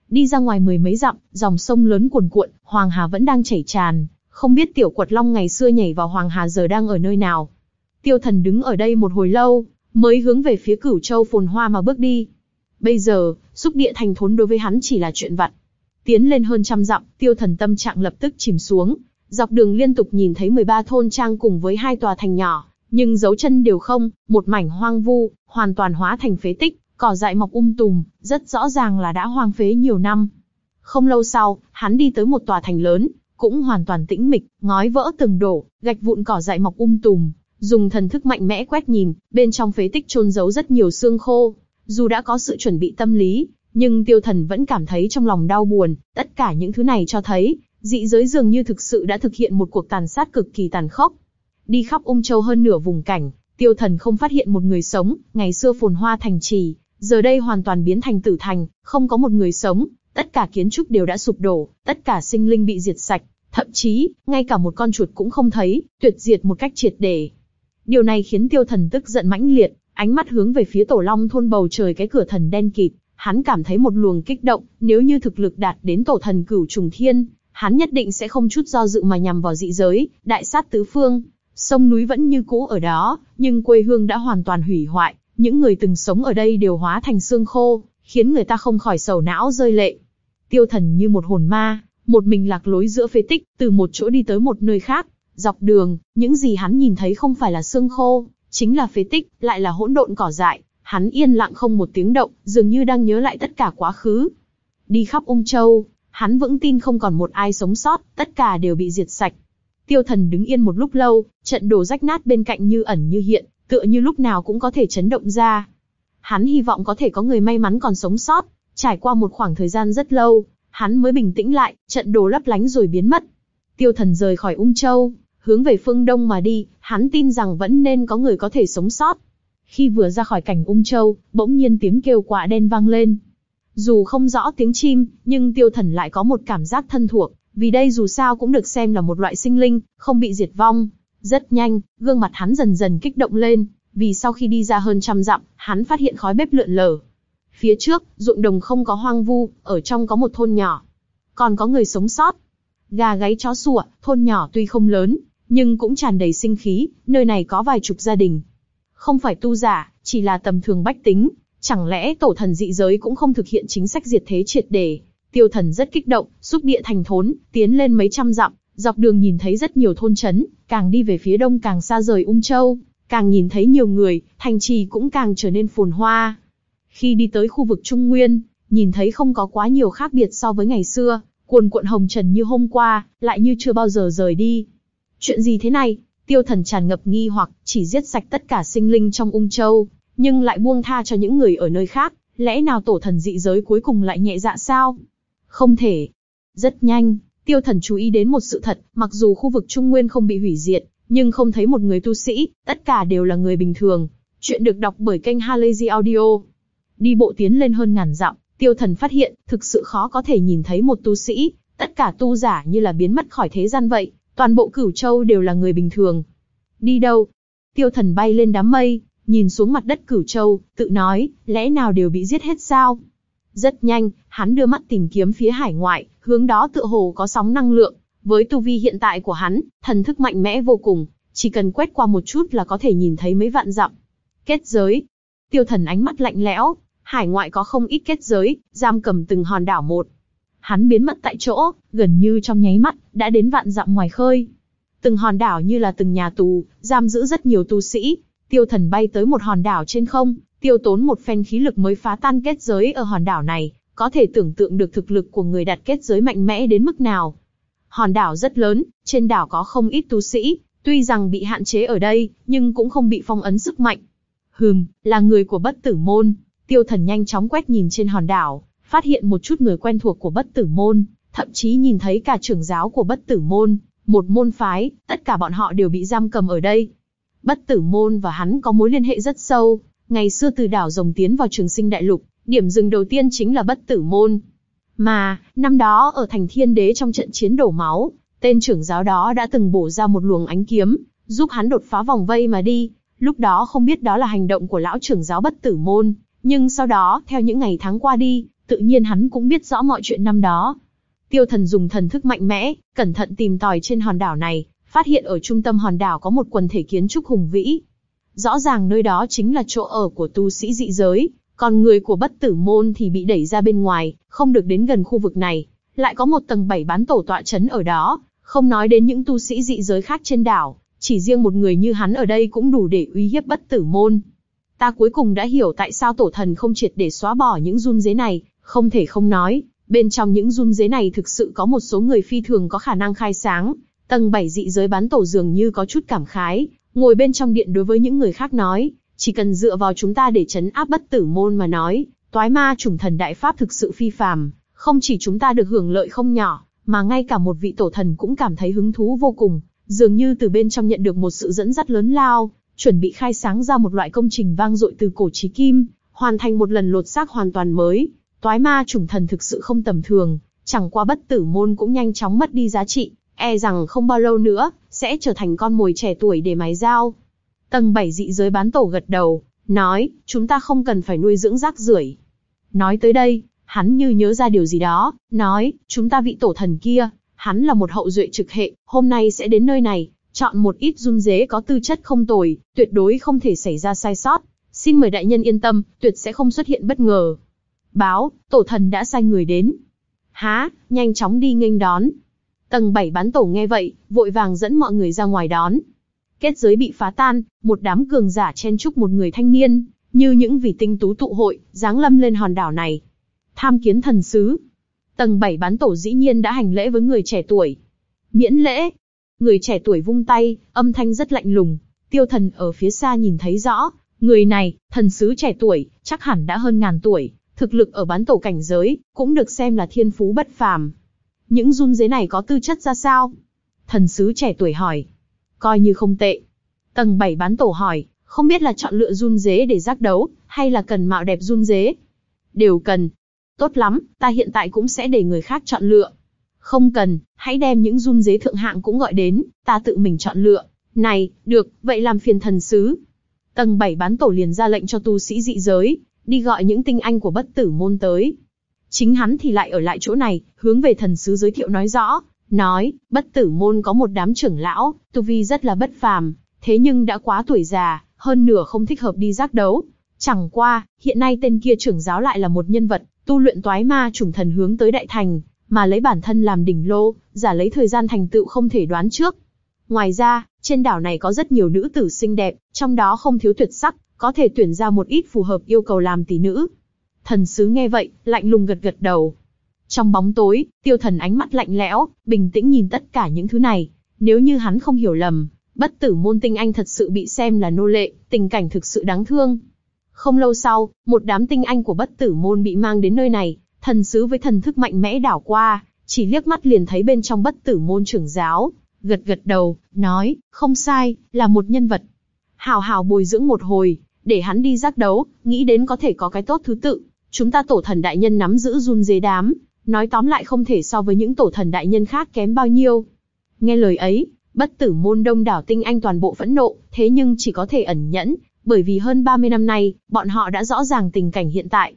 Đi ra ngoài mười mấy dặm, dòng sông lớn cuồn cuộn, Hoàng Hà vẫn đang chảy tràn, không biết tiểu quật long ngày xưa nhảy vào Hoàng Hà giờ đang ở nơi nào. Tiêu thần đứng ở đây một hồi lâu, mới hướng về phía cửu châu phồn hoa mà bước đi. Bây giờ, xúc địa thành thốn đối với hắn chỉ là chuyện vặt. Tiến lên hơn trăm dặm, tiêu thần tâm trạng lập tức chìm xuống. Dọc đường liên tục nhìn thấy 13 thôn trang cùng với hai tòa thành nhỏ, nhưng dấu chân đều không, một mảnh hoang vu, hoàn toàn hóa thành phế tích, cỏ dại mọc um tùm, rất rõ ràng là đã hoang phế nhiều năm. Không lâu sau, hắn đi tới một tòa thành lớn, cũng hoàn toàn tĩnh mịch, ngói vỡ từng đổ, gạch vụn cỏ dại mọc um tùm, dùng thần thức mạnh mẽ quét nhìn, bên trong phế tích chôn giấu rất nhiều xương khô. Dù đã có sự chuẩn bị tâm lý, nhưng tiêu thần vẫn cảm thấy trong lòng đau buồn, tất cả những thứ này cho thấy, dị giới dường như thực sự đã thực hiện một cuộc tàn sát cực kỳ tàn khốc. Đi khắp ung châu hơn nửa vùng cảnh, tiêu thần không phát hiện một người sống, ngày xưa phồn hoa thành trì, giờ đây hoàn toàn biến thành tử thành, không có một người sống, tất cả kiến trúc đều đã sụp đổ, tất cả sinh linh bị diệt sạch, thậm chí, ngay cả một con chuột cũng không thấy, tuyệt diệt một cách triệt để. Điều này khiến tiêu thần tức giận mãnh liệt, ánh mắt hướng về phía tổ long thôn bầu trời cái cửa thần đen kịt, hắn cảm thấy một luồng kích động, nếu như thực lực đạt đến tổ thần cửu trùng thiên, hắn nhất định sẽ không chút do dự mà nhằm vào dị giới, đại sát tứ phương. Sông núi vẫn như cũ ở đó, nhưng quê hương đã hoàn toàn hủy hoại, những người từng sống ở đây đều hóa thành xương khô, khiến người ta không khỏi sầu não rơi lệ. Tiêu thần như một hồn ma, một mình lạc lối giữa phế tích, từ một chỗ đi tới một nơi khác. Dọc đường, những gì hắn nhìn thấy không phải là xương khô, chính là phế tích, lại là hỗn độn cỏ dại. Hắn yên lặng không một tiếng động, dường như đang nhớ lại tất cả quá khứ. Đi khắp ung châu, hắn vững tin không còn một ai sống sót, tất cả đều bị diệt sạch. Tiêu thần đứng yên một lúc lâu, trận đồ rách nát bên cạnh như ẩn như hiện, tựa như lúc nào cũng có thể chấn động ra. Hắn hy vọng có thể có người may mắn còn sống sót, trải qua một khoảng thời gian rất lâu, hắn mới bình tĩnh lại, trận đồ lấp lánh rồi biến mất. Tiêu thần rời khỏi ung châu, hướng về phương đông mà đi, hắn tin rằng vẫn nên có người có thể sống sót. Khi vừa ra khỏi cảnh ung châu, bỗng nhiên tiếng kêu quạ đen vang lên. Dù không rõ tiếng chim, nhưng tiêu thần lại có một cảm giác thân thuộc, vì đây dù sao cũng được xem là một loại sinh linh, không bị diệt vong. Rất nhanh, gương mặt hắn dần dần kích động lên, vì sau khi đi ra hơn trăm dặm, hắn phát hiện khói bếp lượn lờ. Phía trước, ruộng đồng không có hoang vu, ở trong có một thôn nhỏ. Còn có người sống sót. Gà gáy chó sủa, thôn nhỏ tuy không lớn, nhưng cũng tràn đầy sinh khí, nơi này có vài chục gia đình. Không phải tu giả, chỉ là tầm thường bách tính, chẳng lẽ tổ thần dị giới cũng không thực hiện chính sách diệt thế triệt để. Tiêu thần rất kích động, xúc địa thành thốn, tiến lên mấy trăm dặm, dọc đường nhìn thấy rất nhiều thôn trấn, càng đi về phía đông càng xa rời ung châu, càng nhìn thấy nhiều người, thành trì cũng càng trở nên phồn hoa. Khi đi tới khu vực Trung Nguyên, nhìn thấy không có quá nhiều khác biệt so với ngày xưa, cuồn cuộn hồng trần như hôm qua, lại như chưa bao giờ rời đi. Chuyện gì thế này? Tiêu thần tràn ngập nghi hoặc, chỉ giết sạch tất cả sinh linh trong ung châu, nhưng lại buông tha cho những người ở nơi khác, lẽ nào tổ thần dị giới cuối cùng lại nhẹ dạ sao? Không thể. Rất nhanh, tiêu thần chú ý đến một sự thật, mặc dù khu vực Trung Nguyên không bị hủy diệt, nhưng không thấy một người tu sĩ, tất cả đều là người bình thường. Chuyện được đọc bởi kênh Halazy Audio. Đi bộ tiến lên hơn ngàn dặm, tiêu thần phát hiện, thực sự khó có thể nhìn thấy một tu sĩ, tất cả tu giả như là biến mất khỏi thế gian vậy, toàn bộ cửu châu đều là người bình thường. Đi đâu? Tiêu thần bay lên đám mây, nhìn xuống mặt đất cửu châu, tự nói, lẽ nào đều bị giết hết sao? Rất nhanh, hắn đưa mắt tìm kiếm phía hải ngoại, hướng đó tựa hồ có sóng năng lượng. Với tu vi hiện tại của hắn, thần thức mạnh mẽ vô cùng, chỉ cần quét qua một chút là có thể nhìn thấy mấy vạn dặm. Kết giới. Tiêu thần ánh mắt lạnh lẽo, hải ngoại có không ít kết giới, giam cầm từng hòn đảo một. Hắn biến mất tại chỗ, gần như trong nháy mắt, đã đến vạn dặm ngoài khơi. Từng hòn đảo như là từng nhà tù, giam giữ rất nhiều tu sĩ. Tiêu thần bay tới một hòn đảo trên không, tiêu tốn một phen khí lực mới phá tan kết giới ở hòn đảo này, có thể tưởng tượng được thực lực của người đặt kết giới mạnh mẽ đến mức nào. Hòn đảo rất lớn, trên đảo có không ít tu sĩ, tuy rằng bị hạn chế ở đây, nhưng cũng không bị phong ấn sức mạnh. Hừm, là người của bất tử môn. Tiêu thần nhanh chóng quét nhìn trên hòn đảo, phát hiện một chút người quen thuộc của bất tử môn, thậm chí nhìn thấy cả trưởng giáo của bất tử môn, một môn phái, tất cả bọn họ đều bị giam cầm ở đây. Bất tử môn và hắn có mối liên hệ rất sâu, ngày xưa từ đảo rồng tiến vào trường sinh đại lục, điểm dừng đầu tiên chính là bất tử môn. Mà, năm đó ở thành thiên đế trong trận chiến đổ máu, tên trưởng giáo đó đã từng bổ ra một luồng ánh kiếm, giúp hắn đột phá vòng vây mà đi. Lúc đó không biết đó là hành động của lão trưởng giáo bất tử môn, nhưng sau đó, theo những ngày tháng qua đi, tự nhiên hắn cũng biết rõ mọi chuyện năm đó. Tiêu thần dùng thần thức mạnh mẽ, cẩn thận tìm tòi trên hòn đảo này, phát hiện ở trung tâm hòn đảo có một quần thể kiến trúc hùng vĩ. Rõ ràng nơi đó chính là chỗ ở của tu sĩ dị giới, còn người của bất tử môn thì bị đẩy ra bên ngoài, không được đến gần khu vực này. Lại có một tầng bảy bán tổ tọa chấn ở đó, không nói đến những tu sĩ dị giới khác trên đảo, chỉ riêng một người như hắn ở đây cũng đủ để uy hiếp bất tử môn. Ta cuối cùng đã hiểu tại sao tổ thần không triệt để xóa bỏ những run dế này, không thể không nói, bên trong những run dế này thực sự có một số người phi thường có khả năng khai sáng. Tầng 7 dị giới bán tổ dường như có chút cảm khái, ngồi bên trong điện đối với những người khác nói, chỉ cần dựa vào chúng ta để chấn áp bất tử môn mà nói, toái ma chủng thần đại pháp thực sự phi phàm, không chỉ chúng ta được hưởng lợi không nhỏ, mà ngay cả một vị tổ thần cũng cảm thấy hứng thú vô cùng, dường như từ bên trong nhận được một sự dẫn dắt lớn lao, chuẩn bị khai sáng ra một loại công trình vang dội từ cổ chí kim, hoàn thành một lần lột xác hoàn toàn mới. Toái ma chủng thần thực sự không tầm thường, chẳng qua bất tử môn cũng nhanh chóng mất đi giá trị, e rằng không bao lâu nữa, sẽ trở thành con mồi trẻ tuổi để mái dao. Tầng 7 dị giới bán tổ gật đầu, nói, chúng ta không cần phải nuôi dưỡng rác rưởi. Nói tới đây, hắn như nhớ ra điều gì đó, nói, chúng ta vị tổ thần kia, hắn là một hậu duệ trực hệ, hôm nay sẽ đến nơi này, chọn một ít run dế có tư chất không tồi, tuyệt đối không thể xảy ra sai sót. Xin mời đại nhân yên tâm, tuyệt sẽ không xuất hiện bất ngờ. Báo, tổ thần đã sai người đến. Há, nhanh chóng đi nghênh đón. Tầng 7 bán tổ nghe vậy, vội vàng dẫn mọi người ra ngoài đón. Kết giới bị phá tan, một đám cường giả chen chúc một người thanh niên, như những vị tinh tú tụ hội, giáng lâm lên hòn đảo này. Tham kiến thần sứ. Tầng 7 bán tổ dĩ nhiên đã hành lễ với người trẻ tuổi. Miễn lễ. Người trẻ tuổi vung tay, âm thanh rất lạnh lùng. Tiêu thần ở phía xa nhìn thấy rõ, người này, thần sứ trẻ tuổi, chắc hẳn đã hơn ngàn tuổi, thực lực ở bán tổ cảnh giới, cũng được xem là thiên phú bất phàm. Những run dế này có tư chất ra sao? Thần sứ trẻ tuổi hỏi. Coi như không tệ. Tầng 7 bán tổ hỏi, không biết là chọn lựa run dế để giác đấu, hay là cần mạo đẹp run dế? Đều cần. Tốt lắm, ta hiện tại cũng sẽ để người khác chọn lựa. Không cần, hãy đem những run dế thượng hạng cũng gọi đến, ta tự mình chọn lựa. Này, được, vậy làm phiền thần sứ. Tầng 7 bán tổ liền ra lệnh cho tu sĩ dị giới, đi gọi những tinh anh của bất tử môn tới. Chính hắn thì lại ở lại chỗ này, hướng về thần sứ giới thiệu nói rõ, nói, bất tử môn có một đám trưởng lão, tu vi rất là bất phàm, thế nhưng đã quá tuổi già, hơn nửa không thích hợp đi giác đấu. Chẳng qua, hiện nay tên kia trưởng giáo lại là một nhân vật, tu luyện toái ma trùng thần hướng tới đại thành, mà lấy bản thân làm đỉnh lô, giả lấy thời gian thành tựu không thể đoán trước. Ngoài ra, trên đảo này có rất nhiều nữ tử xinh đẹp, trong đó không thiếu tuyệt sắc, có thể tuyển ra một ít phù hợp yêu cầu làm tỷ nữ. Thần sứ nghe vậy, lạnh lùng gật gật đầu. Trong bóng tối, tiêu thần ánh mắt lạnh lẽo, bình tĩnh nhìn tất cả những thứ này. Nếu như hắn không hiểu lầm, bất tử môn tinh anh thật sự bị xem là nô lệ, tình cảnh thực sự đáng thương. Không lâu sau, một đám tinh anh của bất tử môn bị mang đến nơi này, thần sứ với thần thức mạnh mẽ đảo qua, chỉ liếc mắt liền thấy bên trong bất tử môn trưởng giáo, gật gật đầu, nói, không sai, là một nhân vật. Hào hào bồi dưỡng một hồi, để hắn đi giác đấu, nghĩ đến có thể có cái tốt thứ tự. Chúng ta tổ thần đại nhân nắm giữ run dế đám, nói tóm lại không thể so với những tổ thần đại nhân khác kém bao nhiêu. Nghe lời ấy, bất tử môn đông đảo tinh anh toàn bộ phẫn nộ, thế nhưng chỉ có thể ẩn nhẫn, bởi vì hơn 30 năm nay, bọn họ đã rõ ràng tình cảnh hiện tại.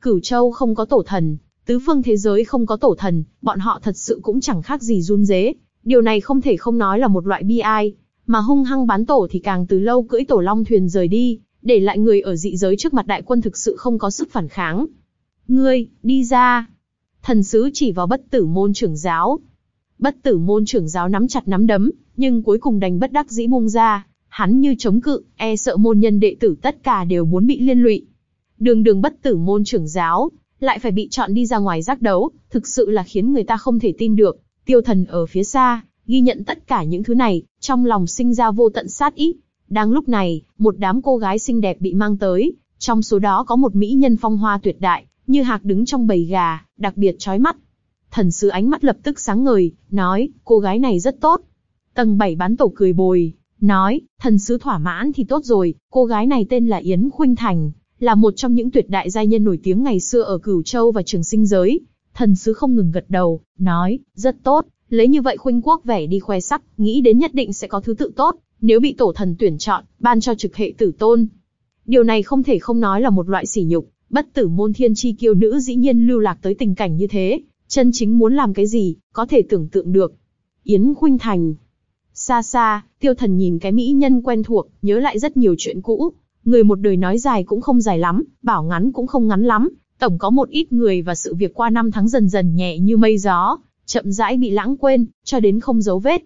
Cửu Châu không có tổ thần, tứ phương thế giới không có tổ thần, bọn họ thật sự cũng chẳng khác gì run dế. Điều này không thể không nói là một loại bi ai, mà hung hăng bán tổ thì càng từ lâu cưỡi tổ long thuyền rời đi, để lại người ở dị giới trước mặt đại quân thực sự không có sức phản kháng. Ngươi, đi ra. Thần sứ chỉ vào bất tử môn trưởng giáo. Bất tử môn trưởng giáo nắm chặt nắm đấm, nhưng cuối cùng đành bất đắc dĩ buông ra. Hắn như chống cự, e sợ môn nhân đệ tử tất cả đều muốn bị liên lụy. Đường đường bất tử môn trưởng giáo, lại phải bị chọn đi ra ngoài giác đấu, thực sự là khiến người ta không thể tin được. Tiêu thần ở phía xa, ghi nhận tất cả những thứ này, trong lòng sinh ra vô tận sát ý. Đang lúc này, một đám cô gái xinh đẹp bị mang tới, trong số đó có một mỹ nhân phong hoa tuyệt đại, như hạc đứng trong bầy gà, đặc biệt chói mắt. Thần sứ ánh mắt lập tức sáng ngời, nói, cô gái này rất tốt. Tầng 7 bán tổ cười bồi, nói, thần sứ thỏa mãn thì tốt rồi, cô gái này tên là Yến Khuynh Thành, là một trong những tuyệt đại giai nhân nổi tiếng ngày xưa ở Cửu Châu và Trường Sinh Giới. Thần sứ không ngừng gật đầu, nói, rất tốt, lấy như vậy Khuynh Quốc vẻ đi khoe sắc, nghĩ đến nhất định sẽ có thứ tự tốt, nếu bị tổ thần tuyển chọn, ban cho trực hệ tử tôn. Điều này không thể không nói là một loại sỉ nhục, bất tử môn thiên chi kiêu nữ dĩ nhiên lưu lạc tới tình cảnh như thế, chân chính muốn làm cái gì, có thể tưởng tượng được. Yến Khuynh Thành, Xa xa, tiêu thần nhìn cái mỹ nhân quen thuộc, nhớ lại rất nhiều chuyện cũ. Người một đời nói dài cũng không dài lắm, bảo ngắn cũng không ngắn lắm. Tổng có một ít người và sự việc qua năm tháng dần dần nhẹ như mây gió, chậm rãi bị lãng quên, cho đến không dấu vết.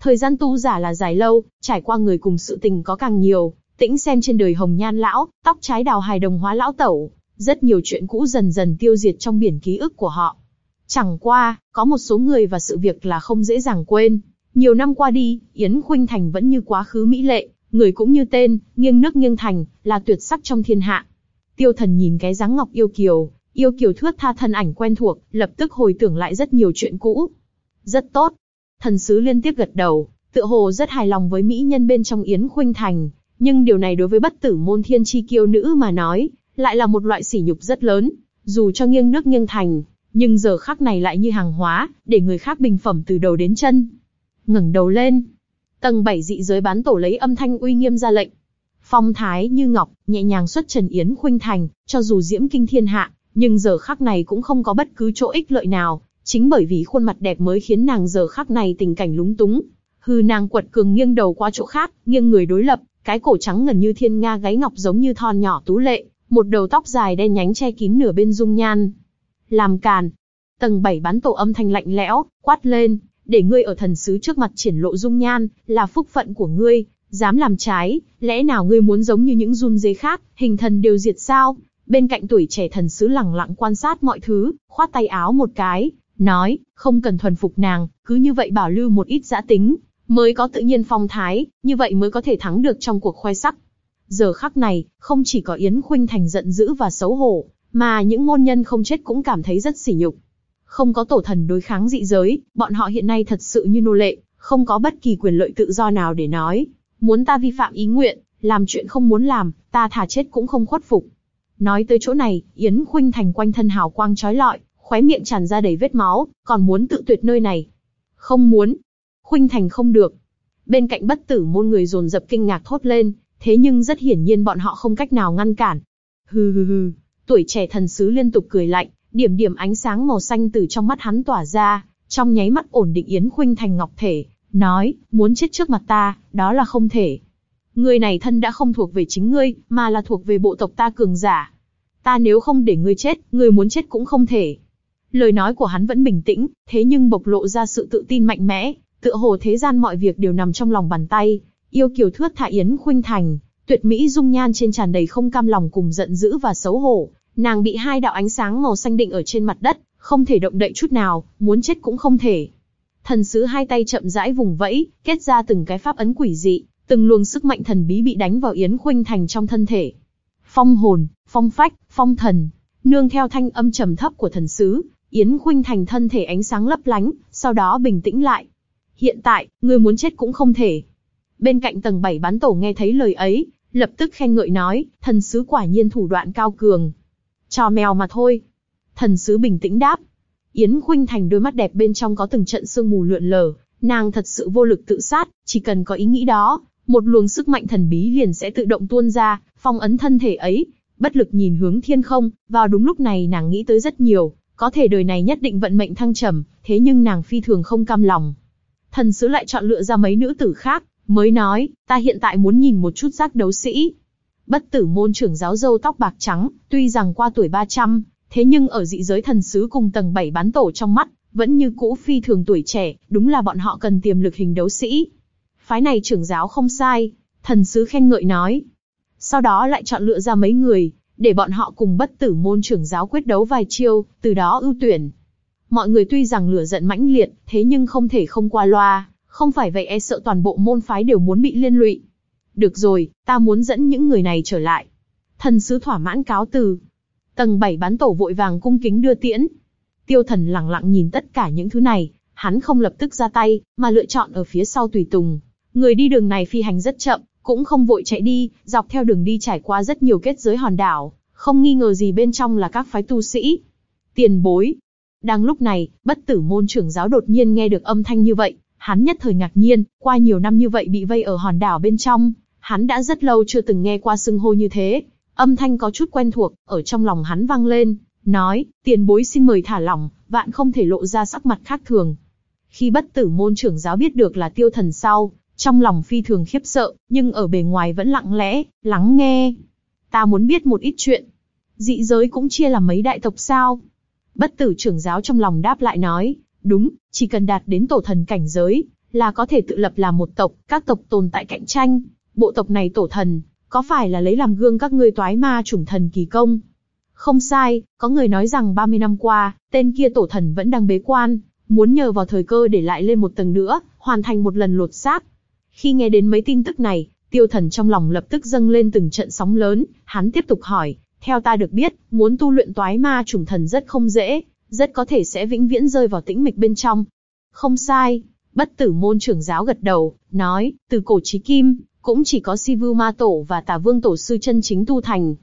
Thời gian tu giả là dài lâu, trải qua người cùng sự tình có càng nhiều, tĩnh xem trên đời hồng nhan lão, tóc trái đào hài đồng hóa lão tẩu, rất nhiều chuyện cũ dần dần tiêu diệt trong biển ký ức của họ. Chẳng qua, có một số người và sự việc là không dễ dàng quên. Nhiều năm qua đi, Yến Khuynh Thành vẫn như quá khứ mỹ lệ, người cũng như tên, nghiêng nước nghiêng thành, là tuyệt sắc trong thiên hạ. Tiêu thần nhìn cái dáng ngọc yêu kiều, yêu kiều thướt tha thân ảnh quen thuộc, lập tức hồi tưởng lại rất nhiều chuyện cũ. Rất tốt. Thần sứ liên tiếp gật đầu, tựa hồ rất hài lòng với mỹ nhân bên trong Yến Khuynh Thành, nhưng điều này đối với bất tử môn thiên chi kiêu nữ mà nói, lại là một loại sỉ nhục rất lớn, dù cho nghiêng nước nghiêng thành, nhưng giờ khắc này lại như hàng hóa, để người khác bình phẩm từ đầu đến chân ngẩng đầu lên. Tầng 7 dị giới bán tổ lấy âm thanh uy nghiêm ra lệnh. Phong thái như ngọc, nhẹ nhàng xuất Trần Yến khuynh thành, cho dù diễm kinh thiên hạ, nhưng giờ khắc này cũng không có bất cứ chỗ ích lợi nào, chính bởi vì khuôn mặt đẹp mới khiến nàng giờ khắc này tình cảnh lúng túng. Hư nàng quật cường nghiêng đầu qua chỗ khác, nghiêng người đối lập, cái cổ trắng ngần như thiên nga gáy ngọc giống như thon nhỏ tú lệ, một đầu tóc dài đen nhánh che kín nửa bên dung nhan. Làm càn. Tầng 7 bán tổ âm thanh lạnh lẽo, quát lên, để ngươi ở thần sứ trước mặt triển lộ dung nhan, là phúc phận của ngươi, dám làm trái, lẽ nào ngươi muốn giống như những run dế khác, hình thần đều diệt sao? Bên cạnh tuổi trẻ thần sứ lẳng lặng quan sát mọi thứ, khoát tay áo một cái, nói, không cần thuần phục nàng, cứ như vậy bảo lưu một ít giã tính, mới có tự nhiên phong thái, như vậy mới có thể thắng được trong cuộc khoe sắc. Giờ khắc này, không chỉ có Yến Khuynh Thành giận dữ và xấu hổ, mà những môn nhân không chết cũng cảm thấy rất sỉ nhục. Không có tổ thần đối kháng dị giới, bọn họ hiện nay thật sự như nô lệ, không có bất kỳ quyền lợi tự do nào để nói. Muốn ta vi phạm ý nguyện, làm chuyện không muốn làm, ta thà chết cũng không khuất phục. Nói tới chỗ này, Yến Khuynh Thành quanh thân hào quang chói lọi, khóe miệng tràn ra đầy vết máu, còn muốn tự tuyệt nơi này. Không muốn. Khuynh Thành không được. Bên cạnh bất tử môn người dồn dập kinh ngạc thốt lên, thế nhưng rất hiển nhiên bọn họ không cách nào ngăn cản. Hừ hừ hừ, tuổi trẻ thần sứ liên tục cười lạnh, Điểm điểm ánh sáng màu xanh từ trong mắt hắn tỏa ra, trong nháy mắt ổn định Yến Khuynh thành ngọc thể, nói, muốn chết trước mặt ta, đó là không thể. Người này thân đã không thuộc về chính ngươi, mà là thuộc về bộ tộc ta cường giả. Ta nếu không để ngươi chết, ngươi muốn chết cũng không thể. Lời nói của hắn vẫn bình tĩnh, thế nhưng bộc lộ ra sự tự tin mạnh mẽ, tựa hồ thế gian mọi việc đều nằm trong lòng bàn tay. Yêu kiều thướt thả Yến Khuynh Thành, tuyệt mỹ dung nhan trên tràn đầy không cam lòng cùng giận dữ và xấu hổ, Nàng bị hai đạo ánh sáng màu xanh định ở trên mặt đất, không thể động đậy chút nào, muốn chết cũng không thể. Thần sứ hai tay chậm rãi vùng vẫy, kết ra từng cái pháp ấn quỷ dị, từng luồng sức mạnh thần bí bị đánh vào Yến Khuynh Thành trong thân thể. Phong hồn, phong phách, phong thần, nương theo thanh âm trầm thấp của thần sứ, Yến Khuynh Thành thân thể ánh sáng lấp lánh, sau đó bình tĩnh lại. Hiện tại, người muốn chết cũng không thể. Bên cạnh tầng 7 bán tổ nghe thấy lời ấy, lập tức khen ngợi nói, thần sứ quả nhiên thủ đoạn cao cường, Cho mèo mà thôi. Thần sứ bình tĩnh đáp. Yến Khuynh Thành đôi mắt đẹp bên trong có từng trận sương mù lượn lờ, nàng thật sự vô lực tự sát, chỉ cần có ý nghĩ đó, một luồng sức mạnh thần bí liền sẽ tự động tuôn ra, phong ấn thân thể ấy. Bất lực nhìn hướng thiên không, vào đúng lúc này nàng nghĩ tới rất nhiều, có thể đời này nhất định vận mệnh thăng trầm, thế nhưng nàng phi thường không cam lòng. Thần sứ lại chọn lựa ra mấy nữ tử khác, mới nói, ta hiện tại muốn nhìn một chút giác đấu sĩ. Bất tử môn trưởng giáo dâu tóc bạc trắng, tuy rằng qua tuổi 300, thế nhưng ở dị giới thần sứ cùng tầng 7 bán tổ trong mắt, vẫn như cũ phi thường tuổi trẻ, đúng là bọn họ cần tiềm lực hình đấu sĩ. Phái này trưởng giáo không sai, thần sứ khen ngợi nói. Sau đó lại chọn lựa ra mấy người, để bọn họ cùng bất tử môn trưởng giáo quyết đấu vài chiêu, từ đó ưu tuyển. Mọi người tuy rằng lửa giận mãnh liệt, thế nhưng không thể không qua loa, không phải vậy e sợ toàn bộ môn phái đều muốn bị liên lụy. Được rồi, ta muốn dẫn những người này trở lại. Thần sứ thỏa mãn cáo từ. Tầng 7 bán tổ vội vàng cung kính đưa tiễn. Tiêu thần lặng lặng nhìn tất cả những thứ này, hắn không lập tức ra tay, mà lựa chọn ở phía sau tùy tùng. Người đi đường này phi hành rất chậm, cũng không vội chạy đi, dọc theo đường đi trải qua rất nhiều kết giới hòn đảo, không nghi ngờ gì bên trong là các phái tu sĩ. Tiền bối. Đang lúc này, bất tử môn trưởng giáo đột nhiên nghe được âm thanh như vậy, hắn nhất thời ngạc nhiên, qua nhiều năm như vậy bị vây ở hòn đảo bên trong, hắn đã rất lâu chưa từng nghe qua xưng hô như thế. Âm thanh có chút quen thuộc, ở trong lòng hắn vang lên, nói, tiền bối xin mời thả lỏng, vạn không thể lộ ra sắc mặt khác thường. Khi bất tử môn trưởng giáo biết được là tiêu thần sau, trong lòng phi thường khiếp sợ, nhưng ở bề ngoài vẫn lặng lẽ, lắng nghe. Ta muốn biết một ít chuyện. Dị giới cũng chia làm mấy đại tộc sao? Bất tử trưởng giáo trong lòng đáp lại nói, đúng, chỉ cần đạt đến tổ thần cảnh giới, là có thể tự lập làm một tộc, các tộc tồn tại cạnh tranh. Bộ tộc này tổ thần, có phải là lấy làm gương các ngươi toái ma chủng thần kỳ công? Không sai, có người nói rằng 30 năm qua, tên kia tổ thần vẫn đang bế quan, muốn nhờ vào thời cơ để lại lên một tầng nữa, hoàn thành một lần lột xác. Khi nghe đến mấy tin tức này, tiêu thần trong lòng lập tức dâng lên từng trận sóng lớn, hắn tiếp tục hỏi, theo ta được biết, muốn tu luyện toái ma trùng thần rất không dễ, rất có thể sẽ vĩnh viễn rơi vào tĩnh mịch bên trong. Không sai, bất tử môn trưởng giáo gật đầu, nói, từ cổ chí kim, cũng chỉ có si vưu ma tổ và tà vương tổ sư chân chính tu thành.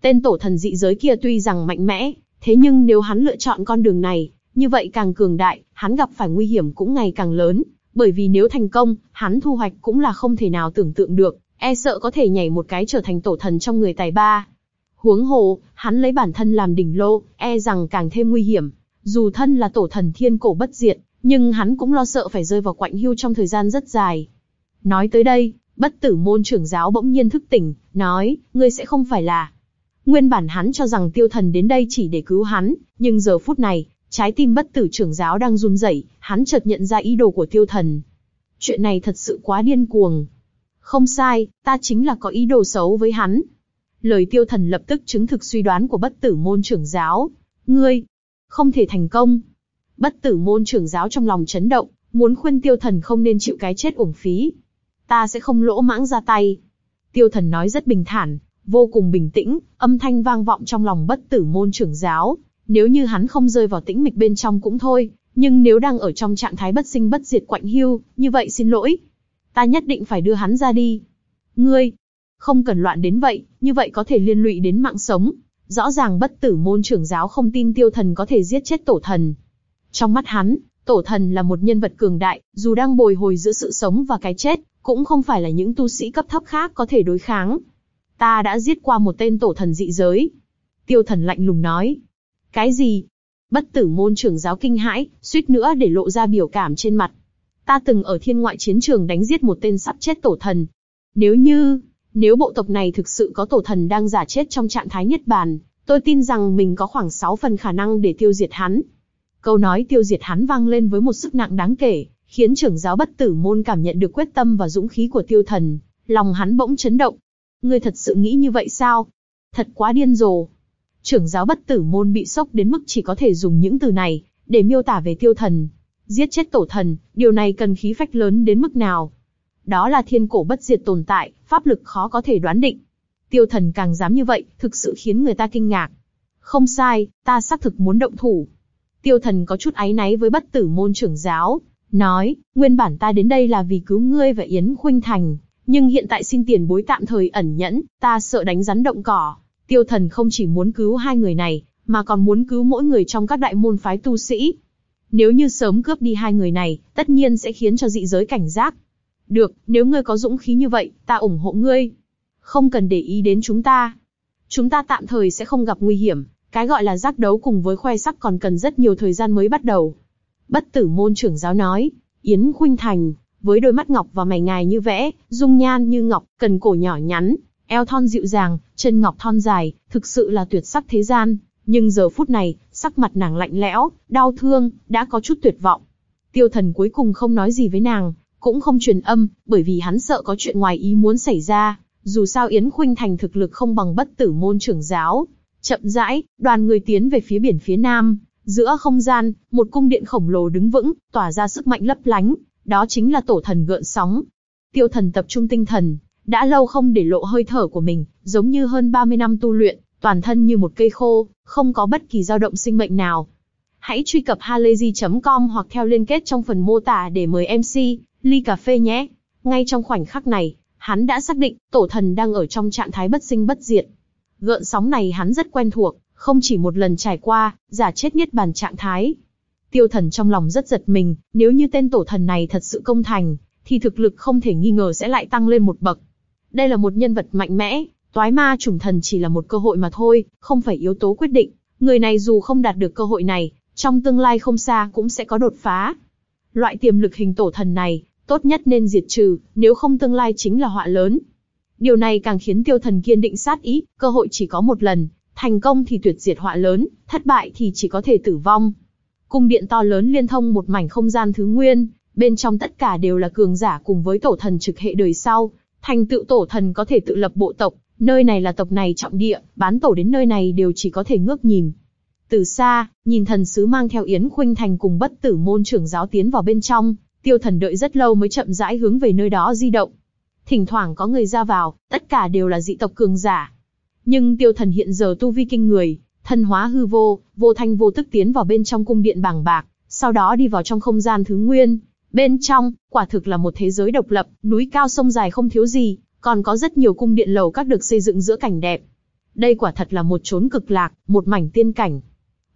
Tên tổ thần dị giới kia tuy rằng mạnh mẽ, thế nhưng nếu hắn lựa chọn con đường này, như vậy càng cường đại, hắn gặp phải nguy hiểm cũng ngày càng lớn, bởi vì nếu thành công, hắn thu hoạch cũng là không thể nào tưởng tượng được, e sợ có thể nhảy một cái trở thành tổ thần trong người tài ba. Huống hồ, hắn lấy bản thân làm đỉnh lô, e rằng càng thêm nguy hiểm. Dù thân là tổ thần thiên cổ bất diệt, nhưng hắn cũng lo sợ phải rơi vào quạnh hưu trong thời gian rất dài. Nói tới đây, bất tử môn trưởng giáo bỗng nhiên thức tỉnh, nói, ngươi sẽ không phải là. Nguyên bản hắn cho rằng tiêu thần đến đây chỉ để cứu hắn, nhưng giờ phút này, trái tim bất tử trưởng giáo đang run rẩy, hắn chợt nhận ra ý đồ của tiêu thần. Chuyện này thật sự quá điên cuồng. Không sai, ta chính là có ý đồ xấu với hắn. Lời tiêu thần lập tức chứng thực suy đoán của bất tử môn trưởng giáo. Ngươi, không thể thành công. Bất tử môn trưởng giáo trong lòng chấn động, muốn khuyên tiêu thần không nên chịu cái chết uổng phí. Ta sẽ không lỗ mãng ra tay. Tiêu thần nói rất bình thản, vô cùng bình tĩnh, âm thanh vang vọng trong lòng bất tử môn trưởng giáo. Nếu như hắn không rơi vào tĩnh mịch bên trong cũng thôi, nhưng nếu đang ở trong trạng thái bất sinh bất diệt quạnh hưu, như vậy xin lỗi. Ta nhất định phải đưa hắn ra đi. Ngươi, không cần loạn đến vậy, như vậy có thể liên lụy đến mạng sống. Rõ ràng bất tử môn trưởng giáo không tin tiêu thần có thể giết chết tổ thần. Trong mắt hắn, tổ thần là một nhân vật cường đại, dù đang bồi hồi giữa sự sống và cái chết, cũng không phải là những tu sĩ cấp thấp khác có thể đối kháng. Ta đã giết qua một tên tổ thần dị giới. Tiêu thần lạnh lùng nói. Cái gì? Bất tử môn trưởng giáo kinh hãi, suýt nữa để lộ ra biểu cảm trên mặt. Ta từng ở thiên ngoại chiến trường đánh giết một tên sắp chết tổ thần. Nếu như, nếu bộ tộc này thực sự có tổ thần đang giả chết trong trạng thái nhất bàn, tôi tin rằng mình có khoảng 6 phần khả năng để tiêu diệt hắn. Câu nói tiêu diệt hắn vang lên với một sức nặng đáng kể, khiến trưởng giáo bất tử môn cảm nhận được quyết tâm và dũng khí của tiêu thần, lòng hắn bỗng chấn động. Ngươi thật sự nghĩ như vậy sao? Thật quá điên rồ. Trưởng giáo bất tử môn bị sốc đến mức chỉ có thể dùng những từ này, để miêu tả về tiêu thần. Giết chết tổ thần, điều này cần khí phách lớn đến mức nào? Đó là thiên cổ bất diệt tồn tại, pháp lực khó có thể đoán định. Tiêu thần càng dám như vậy, thực sự khiến người ta kinh ngạc. Không sai, ta xác thực muốn động thủ. Tiêu thần có chút áy náy với bất tử môn trưởng giáo, nói, nguyên bản ta đến đây là vì cứu ngươi và Yến Khuynh Thành, nhưng hiện tại xin tiền bối tạm thời ẩn nhẫn, ta sợ đánh rắn động cỏ. Tiêu thần không chỉ muốn cứu hai người này, mà còn muốn cứu mỗi người trong các đại môn phái tu sĩ. Nếu như sớm cướp đi hai người này, tất nhiên sẽ khiến cho dị giới cảnh giác. Được, nếu ngươi có dũng khí như vậy, ta ủng hộ ngươi. Không cần để ý đến chúng ta. Chúng ta tạm thời sẽ không gặp nguy hiểm, cái gọi là giác đấu cùng với khoe sắc còn cần rất nhiều thời gian mới bắt đầu. Bất tử môn trưởng giáo nói, Yến Khuynh Thành, với đôi mắt ngọc và mày ngài như vẽ, dung nhan như ngọc, cần cổ nhỏ nhắn, eo thon dịu dàng, chân ngọc thon dài, thực sự là tuyệt sắc thế gian. Nhưng giờ phút này, sắc mặt nàng lạnh lẽo, đau thương, đã có chút tuyệt vọng. Tiêu thần cuối cùng không nói gì với nàng, cũng không truyền âm, bởi vì hắn sợ có chuyện ngoài ý muốn xảy ra. Dù sao Yến Khuynh Thành thực lực không bằng bất tử môn trưởng giáo. Chậm rãi, đoàn người tiến về phía biển phía nam. Giữa không gian, một cung điện khổng lồ đứng vững, tỏa ra sức mạnh lấp lánh. Đó chính là tổ thần gợn sóng. Tiêu thần tập trung tinh thần, đã lâu không để lộ hơi thở của mình, giống như hơn 30 năm tu luyện, toàn thân như một cây khô, không có bất kỳ dao động sinh mệnh nào. Hãy truy cập halayzi.com hoặc theo liên kết trong phần mô tả để mời MC, ly cà phê nhé. Ngay trong khoảnh khắc này, hắn đã xác định tổ thần đang ở trong trạng thái bất sinh bất diệt. Gợn sóng này hắn rất quen thuộc, không chỉ một lần trải qua, giả chết nhất bàn trạng thái. Tiêu thần trong lòng rất giật mình, nếu như tên tổ thần này thật sự công thành, thì thực lực không thể nghi ngờ sẽ lại tăng lên một bậc. Đây là một nhân vật mạnh mẽ, toái ma trùng thần chỉ là một cơ hội mà thôi, không phải yếu tố quyết định. Người này dù không đạt được cơ hội này, trong tương lai không xa cũng sẽ có đột phá. Loại tiềm lực hình tổ thần này, tốt nhất nên diệt trừ, nếu không tương lai chính là họa lớn. Điều này càng khiến tiêu thần kiên định sát ý, cơ hội chỉ có một lần, thành công thì tuyệt diệt họa lớn, thất bại thì chỉ có thể tử vong. Cung điện to lớn liên thông một mảnh không gian thứ nguyên, bên trong tất cả đều là cường giả cùng với tổ thần trực hệ đời sau, thành tựu tổ thần có thể tự lập bộ tộc, nơi này là tộc này trọng địa, bán tổ đến nơi này đều chỉ có thể ngước nhìn. Từ xa, nhìn thần sứ mang theo Yến Khuynh Thành cùng bất tử môn trưởng giáo tiến vào bên trong, tiêu thần đợi rất lâu mới chậm rãi hướng về nơi đó di động. Thỉnh thoảng có người ra vào, tất cả đều là dị tộc cường giả. Nhưng tiêu thần hiện giờ tu vi kinh người, thân hóa hư vô, vô thanh vô tức tiến vào bên trong cung điện bảng bạc, sau đó đi vào trong không gian thứ nguyên. Bên trong, quả thực là một thế giới độc lập, núi cao sông dài không thiếu gì, còn có rất nhiều cung điện lầu các được xây dựng giữa cảnh đẹp. Đây quả thật là một chốn cực lạc, một mảnh tiên cảnh.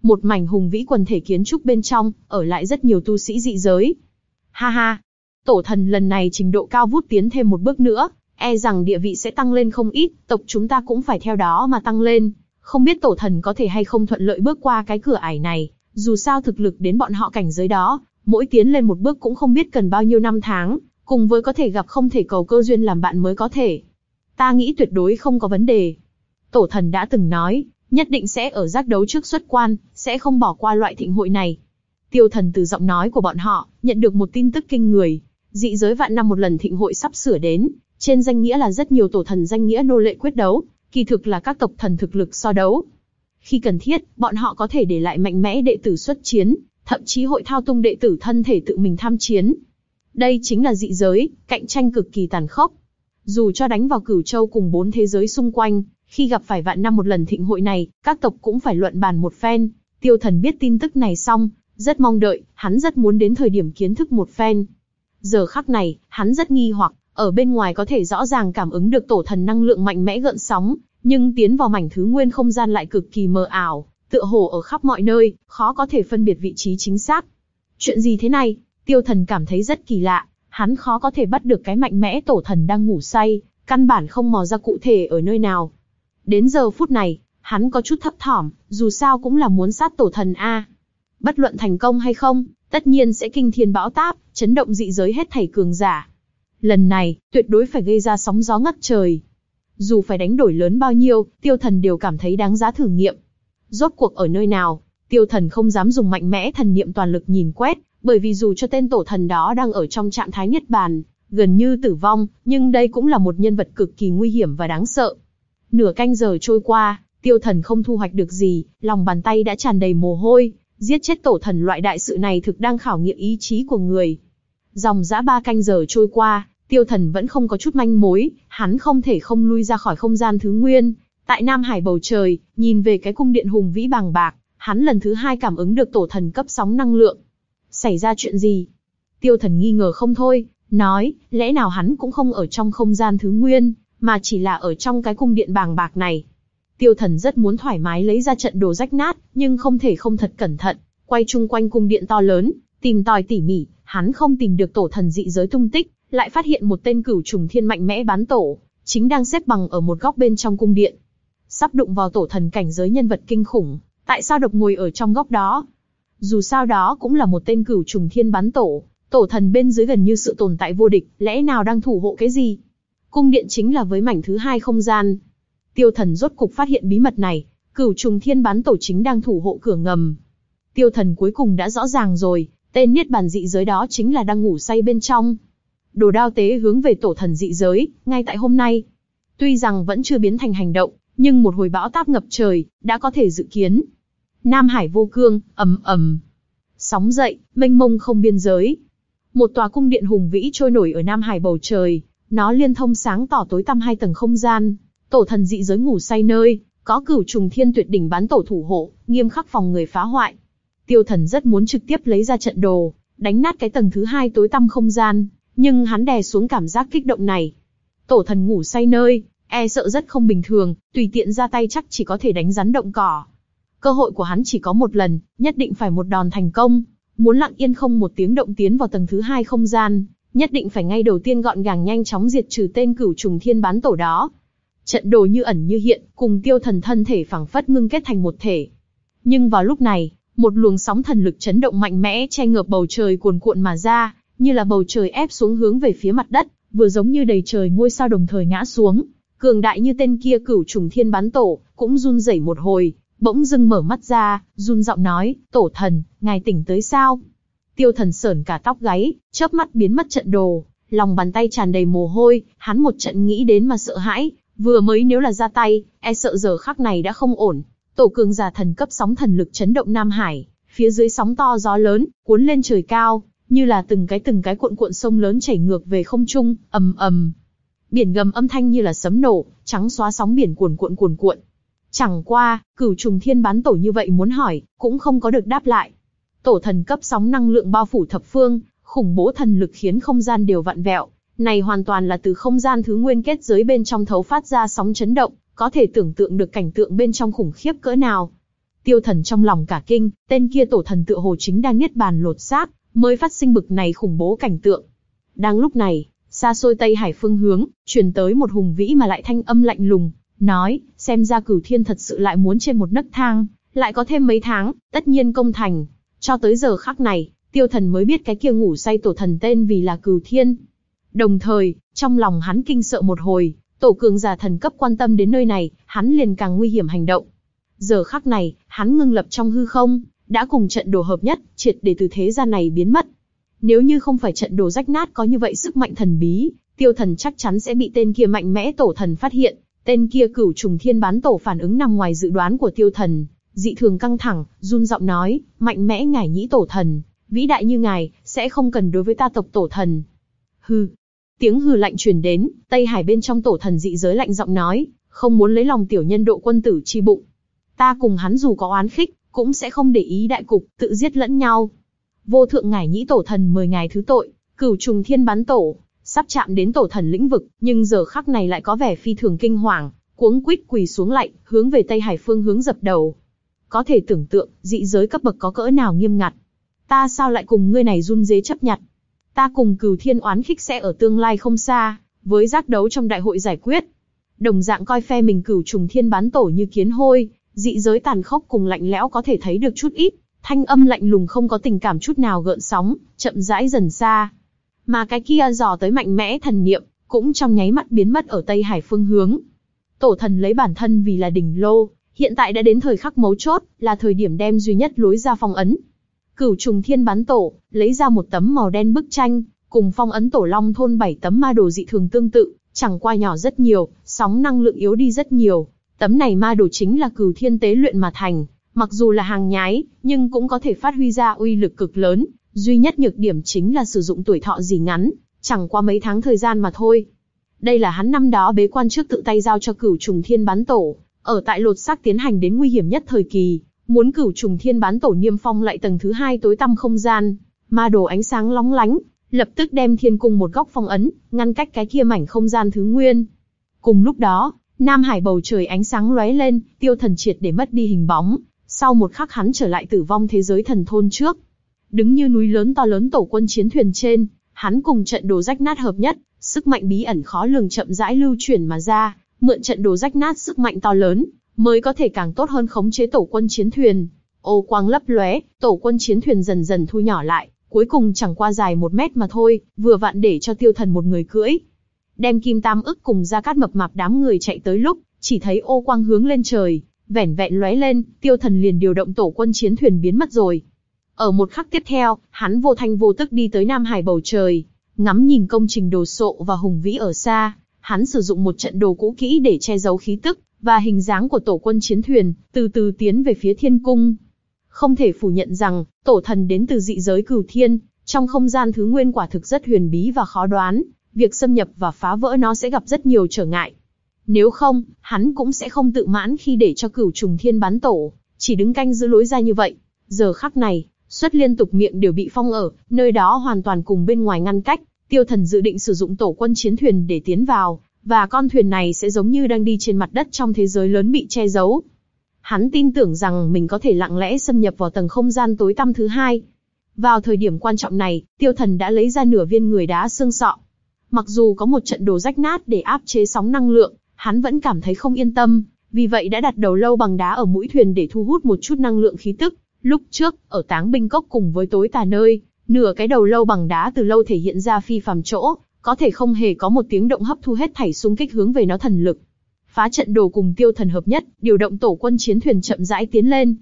Một mảnh hùng vĩ quần thể kiến trúc bên trong, ở lại rất nhiều tu sĩ dị giới. Ha ha, tổ thần lần này trình độ cao vút tiến thêm một bước nữa, e rằng địa vị sẽ tăng lên không ít, tộc chúng ta cũng phải theo đó mà tăng lên. Không biết tổ thần có thể hay không thuận lợi bước qua cái cửa ải này, dù sao thực lực đến bọn họ cảnh giới đó, mỗi tiến lên một bước cũng không biết cần bao nhiêu năm tháng, cùng với có thể gặp không thể cầu cơ duyên làm bạn mới có thể. Ta nghĩ tuyệt đối không có vấn đề. Tổ thần đã từng nói, nhất định sẽ ở giác đấu trước xuất quan, sẽ không bỏ qua loại thịnh hội này. Tiêu thần từ giọng nói của bọn họ, nhận được một tin tức kinh người. Dị giới vạn năm một lần thịnh hội sắp sửa đến, trên danh nghĩa là rất nhiều tổ thần danh nghĩa nô lệ quyết đấu, kỳ thực là các tộc thần thực lực so đấu. Khi cần thiết, bọn họ có thể để lại mạnh mẽ đệ tử xuất chiến, thậm chí hội thao tung đệ tử thân thể tự mình tham chiến. Đây chính là dị giới, cạnh tranh cực kỳ tàn khốc. Dù cho đánh vào cửu châu cùng bốn thế giới xung quanh, khi gặp phải vạn năm một lần thịnh hội này, các tộc cũng phải luận bàn một phen. Tiêu thần biết tin tức này xong, rất mong đợi, hắn rất muốn đến thời điểm kiến thức một phen. Giờ khắc này, hắn rất nghi hoặc, ở bên ngoài có thể rõ ràng cảm ứng được tổ thần năng lượng mạnh mẽ gợn sóng, nhưng tiến vào mảnh thứ nguyên không gian lại cực kỳ mờ ảo, tựa hồ ở khắp mọi nơi, khó có thể phân biệt vị trí chính xác. Chuyện gì thế này? Tiêu thần cảm thấy rất kỳ lạ, hắn khó có thể bắt được cái mạnh mẽ tổ thần đang ngủ say, căn bản không mò ra cụ thể ở nơi nào. Đến giờ phút này, hắn có chút thấp thỏm, dù sao cũng là muốn sát tổ thần A. Bất luận thành công hay không, tất nhiên sẽ kinh thiên bão táp, chấn động dị giới hết thảy cường giả. Lần này, tuyệt đối phải gây ra sóng gió ngất trời. Dù phải đánh đổi lớn bao nhiêu, tiêu thần đều cảm thấy đáng giá thử nghiệm. Rốt cuộc ở nơi nào, tiêu thần không dám dùng mạnh mẽ thần niệm toàn lực nhìn quét, bởi vì dù cho tên tổ thần đó đang ở trong trạng thái nhất bàn, gần như tử vong, nhưng đây cũng là một nhân vật cực kỳ nguy hiểm và đáng sợ. Nửa canh giờ trôi qua, tiêu thần không thu hoạch được gì, lòng bàn tay đã tràn đầy mồ hôi, giết chết tổ thần loại đại sự này thực đang khảo nghiệm ý chí của người. Dòng dã ba canh giờ trôi qua, tiêu thần vẫn không có chút manh mối, hắn không thể không lui ra khỏi không gian thứ nguyên. Tại Nam Hải bầu trời, nhìn về cái cung điện hùng vĩ bằng bạc, hắn lần thứ hai cảm ứng được tổ thần cấp sóng năng lượng. Xảy ra chuyện gì? Tiêu thần nghi ngờ không thôi, nói, lẽ nào hắn cũng không ở trong không gian thứ nguyên, mà chỉ là ở trong cái cung điện bàng bạc này. Tiêu thần rất muốn thoải mái lấy ra trận đồ rách nát, nhưng không thể không thật cẩn thận, quay chung quanh cung điện to lớn, tìm tòi tỉ mỉ, hắn không tìm được tổ thần dị giới tung tích, lại phát hiện một tên cửu trùng thiên mạnh mẽ bán tổ, chính đang xếp bằng ở một góc bên trong cung điện. Sắp đụng vào tổ thần cảnh giới nhân vật kinh khủng, tại sao độc ngồi ở trong góc đó? Dù sao đó cũng là một tên cửu trùng thiên bán tổ, tổ thần bên dưới gần như sự tồn tại vô địch, lẽ nào đang thủ hộ cái gì? Cung điện chính là với mảnh thứ hai không gian. Tiêu thần rốt cục phát hiện bí mật này, cửu trùng thiên bán tổ chính đang thủ hộ cửa ngầm. Tiêu thần cuối cùng đã rõ ràng rồi, tên niết bàn dị giới đó chính là đang ngủ say bên trong. Đồ đao tế hướng về tổ thần dị giới, ngay tại hôm nay. Tuy rằng vẫn chưa biến thành hành động, nhưng một hồi bão táp ngập trời, đã có thể dự kiến. Nam Hải vô cương, ầm ầm. Sóng dậy, mênh mông không biên giới. Một tòa cung điện hùng vĩ trôi nổi ở Nam Hải bầu trời, Nó liên thông sáng tỏ tối tăm hai tầng không gian, tổ thần dị giới ngủ say nơi, có cửu trùng thiên tuyệt đỉnh bán tổ thủ hộ, nghiêm khắc phòng người phá hoại. Tiêu thần rất muốn trực tiếp lấy ra trận đồ, đánh nát cái tầng thứ hai tối tăm không gian, nhưng hắn đè xuống cảm giác kích động này. Tổ thần ngủ say nơi, e sợ rất không bình thường, tùy tiện ra tay chắc chỉ có thể đánh rắn động cỏ. Cơ hội của hắn chỉ có một lần, nhất định phải một đòn thành công. Muốn lặng yên không một tiếng động tiến vào tầng thứ hai không gian, nhất định phải ngay đầu tiên gọn gàng nhanh chóng diệt trừ tên cửu trùng thiên bán tổ đó. Trận đồ như ẩn như hiện, cùng tiêu thần thân thể phảng phất ngưng kết thành một thể. Nhưng vào lúc này, một luồng sóng thần lực chấn động mạnh mẽ che ngợp bầu trời cuồn cuộn mà ra, như là bầu trời ép xuống hướng về phía mặt đất, vừa giống như đầy trời ngôi sao đồng thời ngã xuống. Cường đại như tên kia cửu trùng thiên bán tổ, cũng run rẩy một hồi, bỗng dưng mở mắt ra, run giọng nói, tổ thần, ngài tỉnh tới sao? Tiêu thần sởn cả tóc gáy, chớp mắt biến mất trận đồ, lòng bàn tay tràn đầy mồ hôi, hắn một trận nghĩ đến mà sợ hãi, vừa mới nếu là ra tay, e sợ giờ khắc này đã không ổn. Tổ cường giả thần cấp sóng thần lực chấn động Nam Hải, phía dưới sóng to gió lớn, cuốn lên trời cao, như là từng cái từng cái cuộn cuộn sông lớn chảy ngược về không trung, ầm ầm. Biển gầm âm thanh như là sấm nổ, trắng xóa sóng biển cuồn cuộn cuồn cuộn. Chẳng qua, cửu trùng thiên bán tổ như vậy muốn hỏi, cũng không có được đáp lại. Tổ thần cấp sóng năng lượng bao phủ thập phương, khủng bố thần lực khiến không gian đều vặn vẹo. Này hoàn toàn là từ không gian thứ nguyên kết giới bên trong thấu phát ra sóng chấn động, có thể tưởng tượng được cảnh tượng bên trong khủng khiếp cỡ nào. Tiêu thần trong lòng cả kinh, tên kia tổ thần tựa hồ chính đang niết bàn lột xác, mới phát sinh bực này khủng bố cảnh tượng. Đang lúc này, xa xôi Tây Hải phương hướng, truyền tới một hùng vĩ mà lại thanh âm lạnh lùng, nói, xem ra cửu thiên thật sự lại muốn trên một nấc thang, lại có thêm mấy tháng, tất nhiên công thành. Cho tới giờ khắc này, tiêu thần mới biết cái kia ngủ say tổ thần tên vì là cửu thiên. Đồng thời, trong lòng hắn kinh sợ một hồi, tổ cường giả thần cấp quan tâm đến nơi này, hắn liền càng nguy hiểm hành động. Giờ khắc này, hắn ngưng lập trong hư không, đã cùng trận đồ hợp nhất, triệt để từ thế gian này biến mất. Nếu như không phải trận đồ rách nát có như vậy sức mạnh thần bí, tiêu thần chắc chắn sẽ bị tên kia mạnh mẽ tổ thần phát hiện. Tên kia cửu trùng thiên bán tổ phản ứng nằm ngoài dự đoán của tiêu thần, dị thường căng thẳng, run giọng nói, mạnh mẽ ngài nhĩ tổ thần, vĩ đại như ngài, sẽ không cần đối với ta tộc tổ thần. Hừ. Tiếng hừ lạnh truyền đến, Tây Hải bên trong tổ thần dị giới lạnh giọng nói, không muốn lấy lòng tiểu nhân độ quân tử chi bụng. Ta cùng hắn dù có oán khích, cũng sẽ không để ý đại cục, tự giết lẫn nhau. Vô thượng ngải nhĩ tổ thần mời ngài thứ tội, cửu trùng thiên bắn tổ, sắp chạm đến tổ thần lĩnh vực, nhưng giờ khắc này lại có vẻ phi thường kinh hoàng, cuống quýt quỳ xuống lạy, hướng về Tây Hải phương hướng dập đầu. Có thể tưởng tượng, dị giới cấp bậc có cỡ nào nghiêm ngặt. Ta sao lại cùng ngươi này run dế chấp nhặt? Ta cùng cửu thiên oán khích sẽ ở tương lai không xa, với giác đấu trong đại hội giải quyết. Đồng dạng coi phe mình cửu trùng thiên bán tổ như kiến hôi, dị giới tàn khốc cùng lạnh lẽo có thể thấy được chút ít, thanh âm lạnh lùng không có tình cảm chút nào gợn sóng, chậm rãi dần xa. Mà cái kia dò tới mạnh mẽ thần niệm, cũng trong nháy mắt biến mất ở Tây Hải phương hướng. Tổ thần lấy bản thân vì là đỉnh lô, hiện tại đã đến thời khắc mấu chốt, là thời điểm đem duy nhất lối ra phong ấn. Cửu trùng thiên bán tổ, lấy ra một tấm màu đen bức tranh, cùng phong ấn tổ long thôn bảy tấm ma đồ dị thường tương tự, chẳng qua nhỏ rất nhiều, sóng năng lượng yếu đi rất nhiều, Tấm này ma đồ chính là cửu thiên tế luyện mà thành, mặc dù là hàng nhái, nhưng cũng có thể phát huy ra uy lực cực lớn, duy nhất nhược điểm chính là sử dụng tuổi thọ gì ngắn, chẳng qua mấy tháng thời gian mà thôi. Đây là hắn năm đó bế quan trước tự tay giao cho cửu trùng thiên bán tổ, ở tại lột xác tiến hành đến nguy hiểm nhất thời kỳ, muốn cửu trùng thiên bán tổ niêm phong lại tầng thứ hai tối tăm không gian, ma đồ ánh sáng lóng lánh, lập tức đem thiên cung một góc phong ấn, ngăn cách cái kia mảnh không gian thứ nguyên. Cùng lúc đó, Nam Hải bầu trời ánh sáng lóe lên, tiêu thần triệt để mất đi hình bóng, sau một khắc hắn trở lại tử vong thế giới thần thôn trước. Đứng như núi lớn to lớn tổ quân chiến thuyền trên, hắn cùng trận đồ rách nát hợp nhất, sức mạnh bí ẩn khó lường chậm rãi lưu chuyển mà ra, mượn trận đồ rách nát sức mạnh to lớn, mới có thể càng tốt hơn khống chế tổ quân chiến thuyền. Ô quang lấp lóe, tổ quân chiến thuyền dần dần thu nhỏ lại, cuối cùng chẳng qua dài một mét mà thôi, vừa vặn để cho tiêu thần một người cưỡi đem kim tam ức cùng ra cát mập mạp đám người chạy tới lúc, chỉ thấy ô quang hướng lên trời, vẻn vẹn lóe lên, tiêu thần liền điều động tổ quân chiến thuyền biến mất rồi. Ở một khắc tiếp theo, hắn vô thanh vô tức đi tới Nam Hải bầu trời, ngắm nhìn công trình đồ sộ và hùng vĩ ở xa, hắn sử dụng một trận đồ cũ kỹ để che giấu khí tức và hình dáng của tổ quân chiến thuyền, từ từ tiến về phía thiên cung. Không thể phủ nhận rằng, tổ thần đến từ dị giới cửu thiên, trong không gian thứ nguyên quả thực rất huyền bí và khó đoán, việc xâm nhập và phá vỡ nó sẽ gặp rất nhiều trở ngại. Nếu không, hắn cũng sẽ không tự mãn khi để cho cửu trùng thiên bán tổ, chỉ đứng canh giữ lối ra như vậy. Giờ khắc này, xuất liên tục miệng đều bị phong ở, nơi đó hoàn toàn cùng bên ngoài ngăn cách, tiêu thần dự định sử dụng tổ quân chiến thuyền để tiến vào, và con thuyền này sẽ giống như đang đi trên mặt đất trong thế giới lớn bị che giấu. Hắn tin tưởng rằng mình có thể lặng lẽ xâm nhập vào tầng không gian tối tăm thứ hai. Vào thời điểm quan trọng này, tiêu thần đã lấy ra nửa viên người đá xương sọ. Mặc dù có một trận đồ rách nát để áp chế sóng năng lượng, hắn vẫn cảm thấy không yên tâm, vì vậy đã đặt đầu lâu bằng đá ở mũi thuyền để thu hút một chút năng lượng khí tức. Lúc trước, ở táng binh cốc cùng với tối tà nơi, nửa cái đầu lâu bằng đá từ lâu thể hiện ra phi phàm chỗ, có thể không hề có một tiếng động hấp thu hết thảy xung kích hướng về nó thần lực. Phá trận đồ cùng tiêu thần hợp nhất, điều động tổ quân chiến thuyền chậm rãi tiến lên.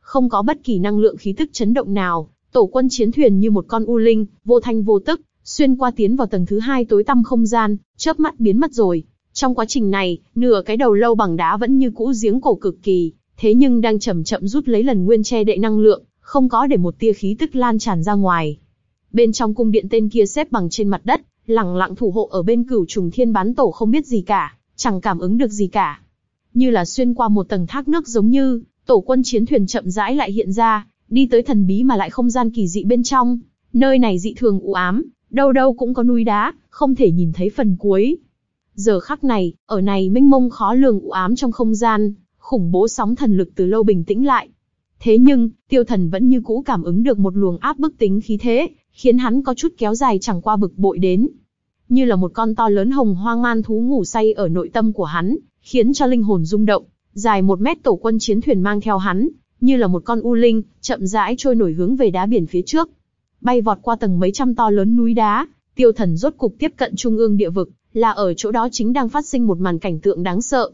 Không có bất kỳ năng lượng khí tức chấn động nào, tổ quân chiến thuyền như một con u linh, vô thanh vô tức, xuyên qua tiến vào tầng thứ hai tối tăm không gian, chớp mắt biến mất rồi. Trong quá trình này, nửa cái đầu lâu bằng đá vẫn như cũ giếng cổ cực kỳ, thế nhưng đang chậm chậm rút lấy lần nguyên che đậy năng lượng, không có để một tia khí tức lan tràn ra ngoài. Bên trong cung điện tên kia xếp bằng trên mặt đất, lặng lặng thủ hộ ở bên cửu trùng thiên bán tổ không biết gì cả, chẳng cảm ứng được gì cả. Như là xuyên qua một tầng thác nước giống như, tổ quân chiến thuyền chậm rãi lại hiện ra, đi tới thần bí mà lại không gian kỳ dị bên trong. Nơi này dị thường u ám, đâu đâu cũng có núi đá, không thể nhìn thấy phần cuối. Giờ khắc này, ở này mênh mông khó lường u ám trong không gian, khủng bố sóng thần lực từ lâu bình tĩnh lại. Thế nhưng, tiêu thần vẫn như cũ cảm ứng được một luồng áp bức tính khí thế, khiến hắn có chút kéo dài chẳng qua bực bội đến. Như là một con to lớn hồng hoang man thú ngủ say ở nội tâm của hắn, khiến cho linh hồn rung động, dài một mét tổ quân chiến thuyền mang theo hắn, như là một con u linh, chậm rãi trôi nổi hướng về đá biển phía trước. Bay vọt qua tầng mấy trăm to lớn núi đá, tiêu thần rốt cục tiếp cận trung ương địa vực, là ở chỗ đó chính đang phát sinh một màn cảnh tượng đáng sợ.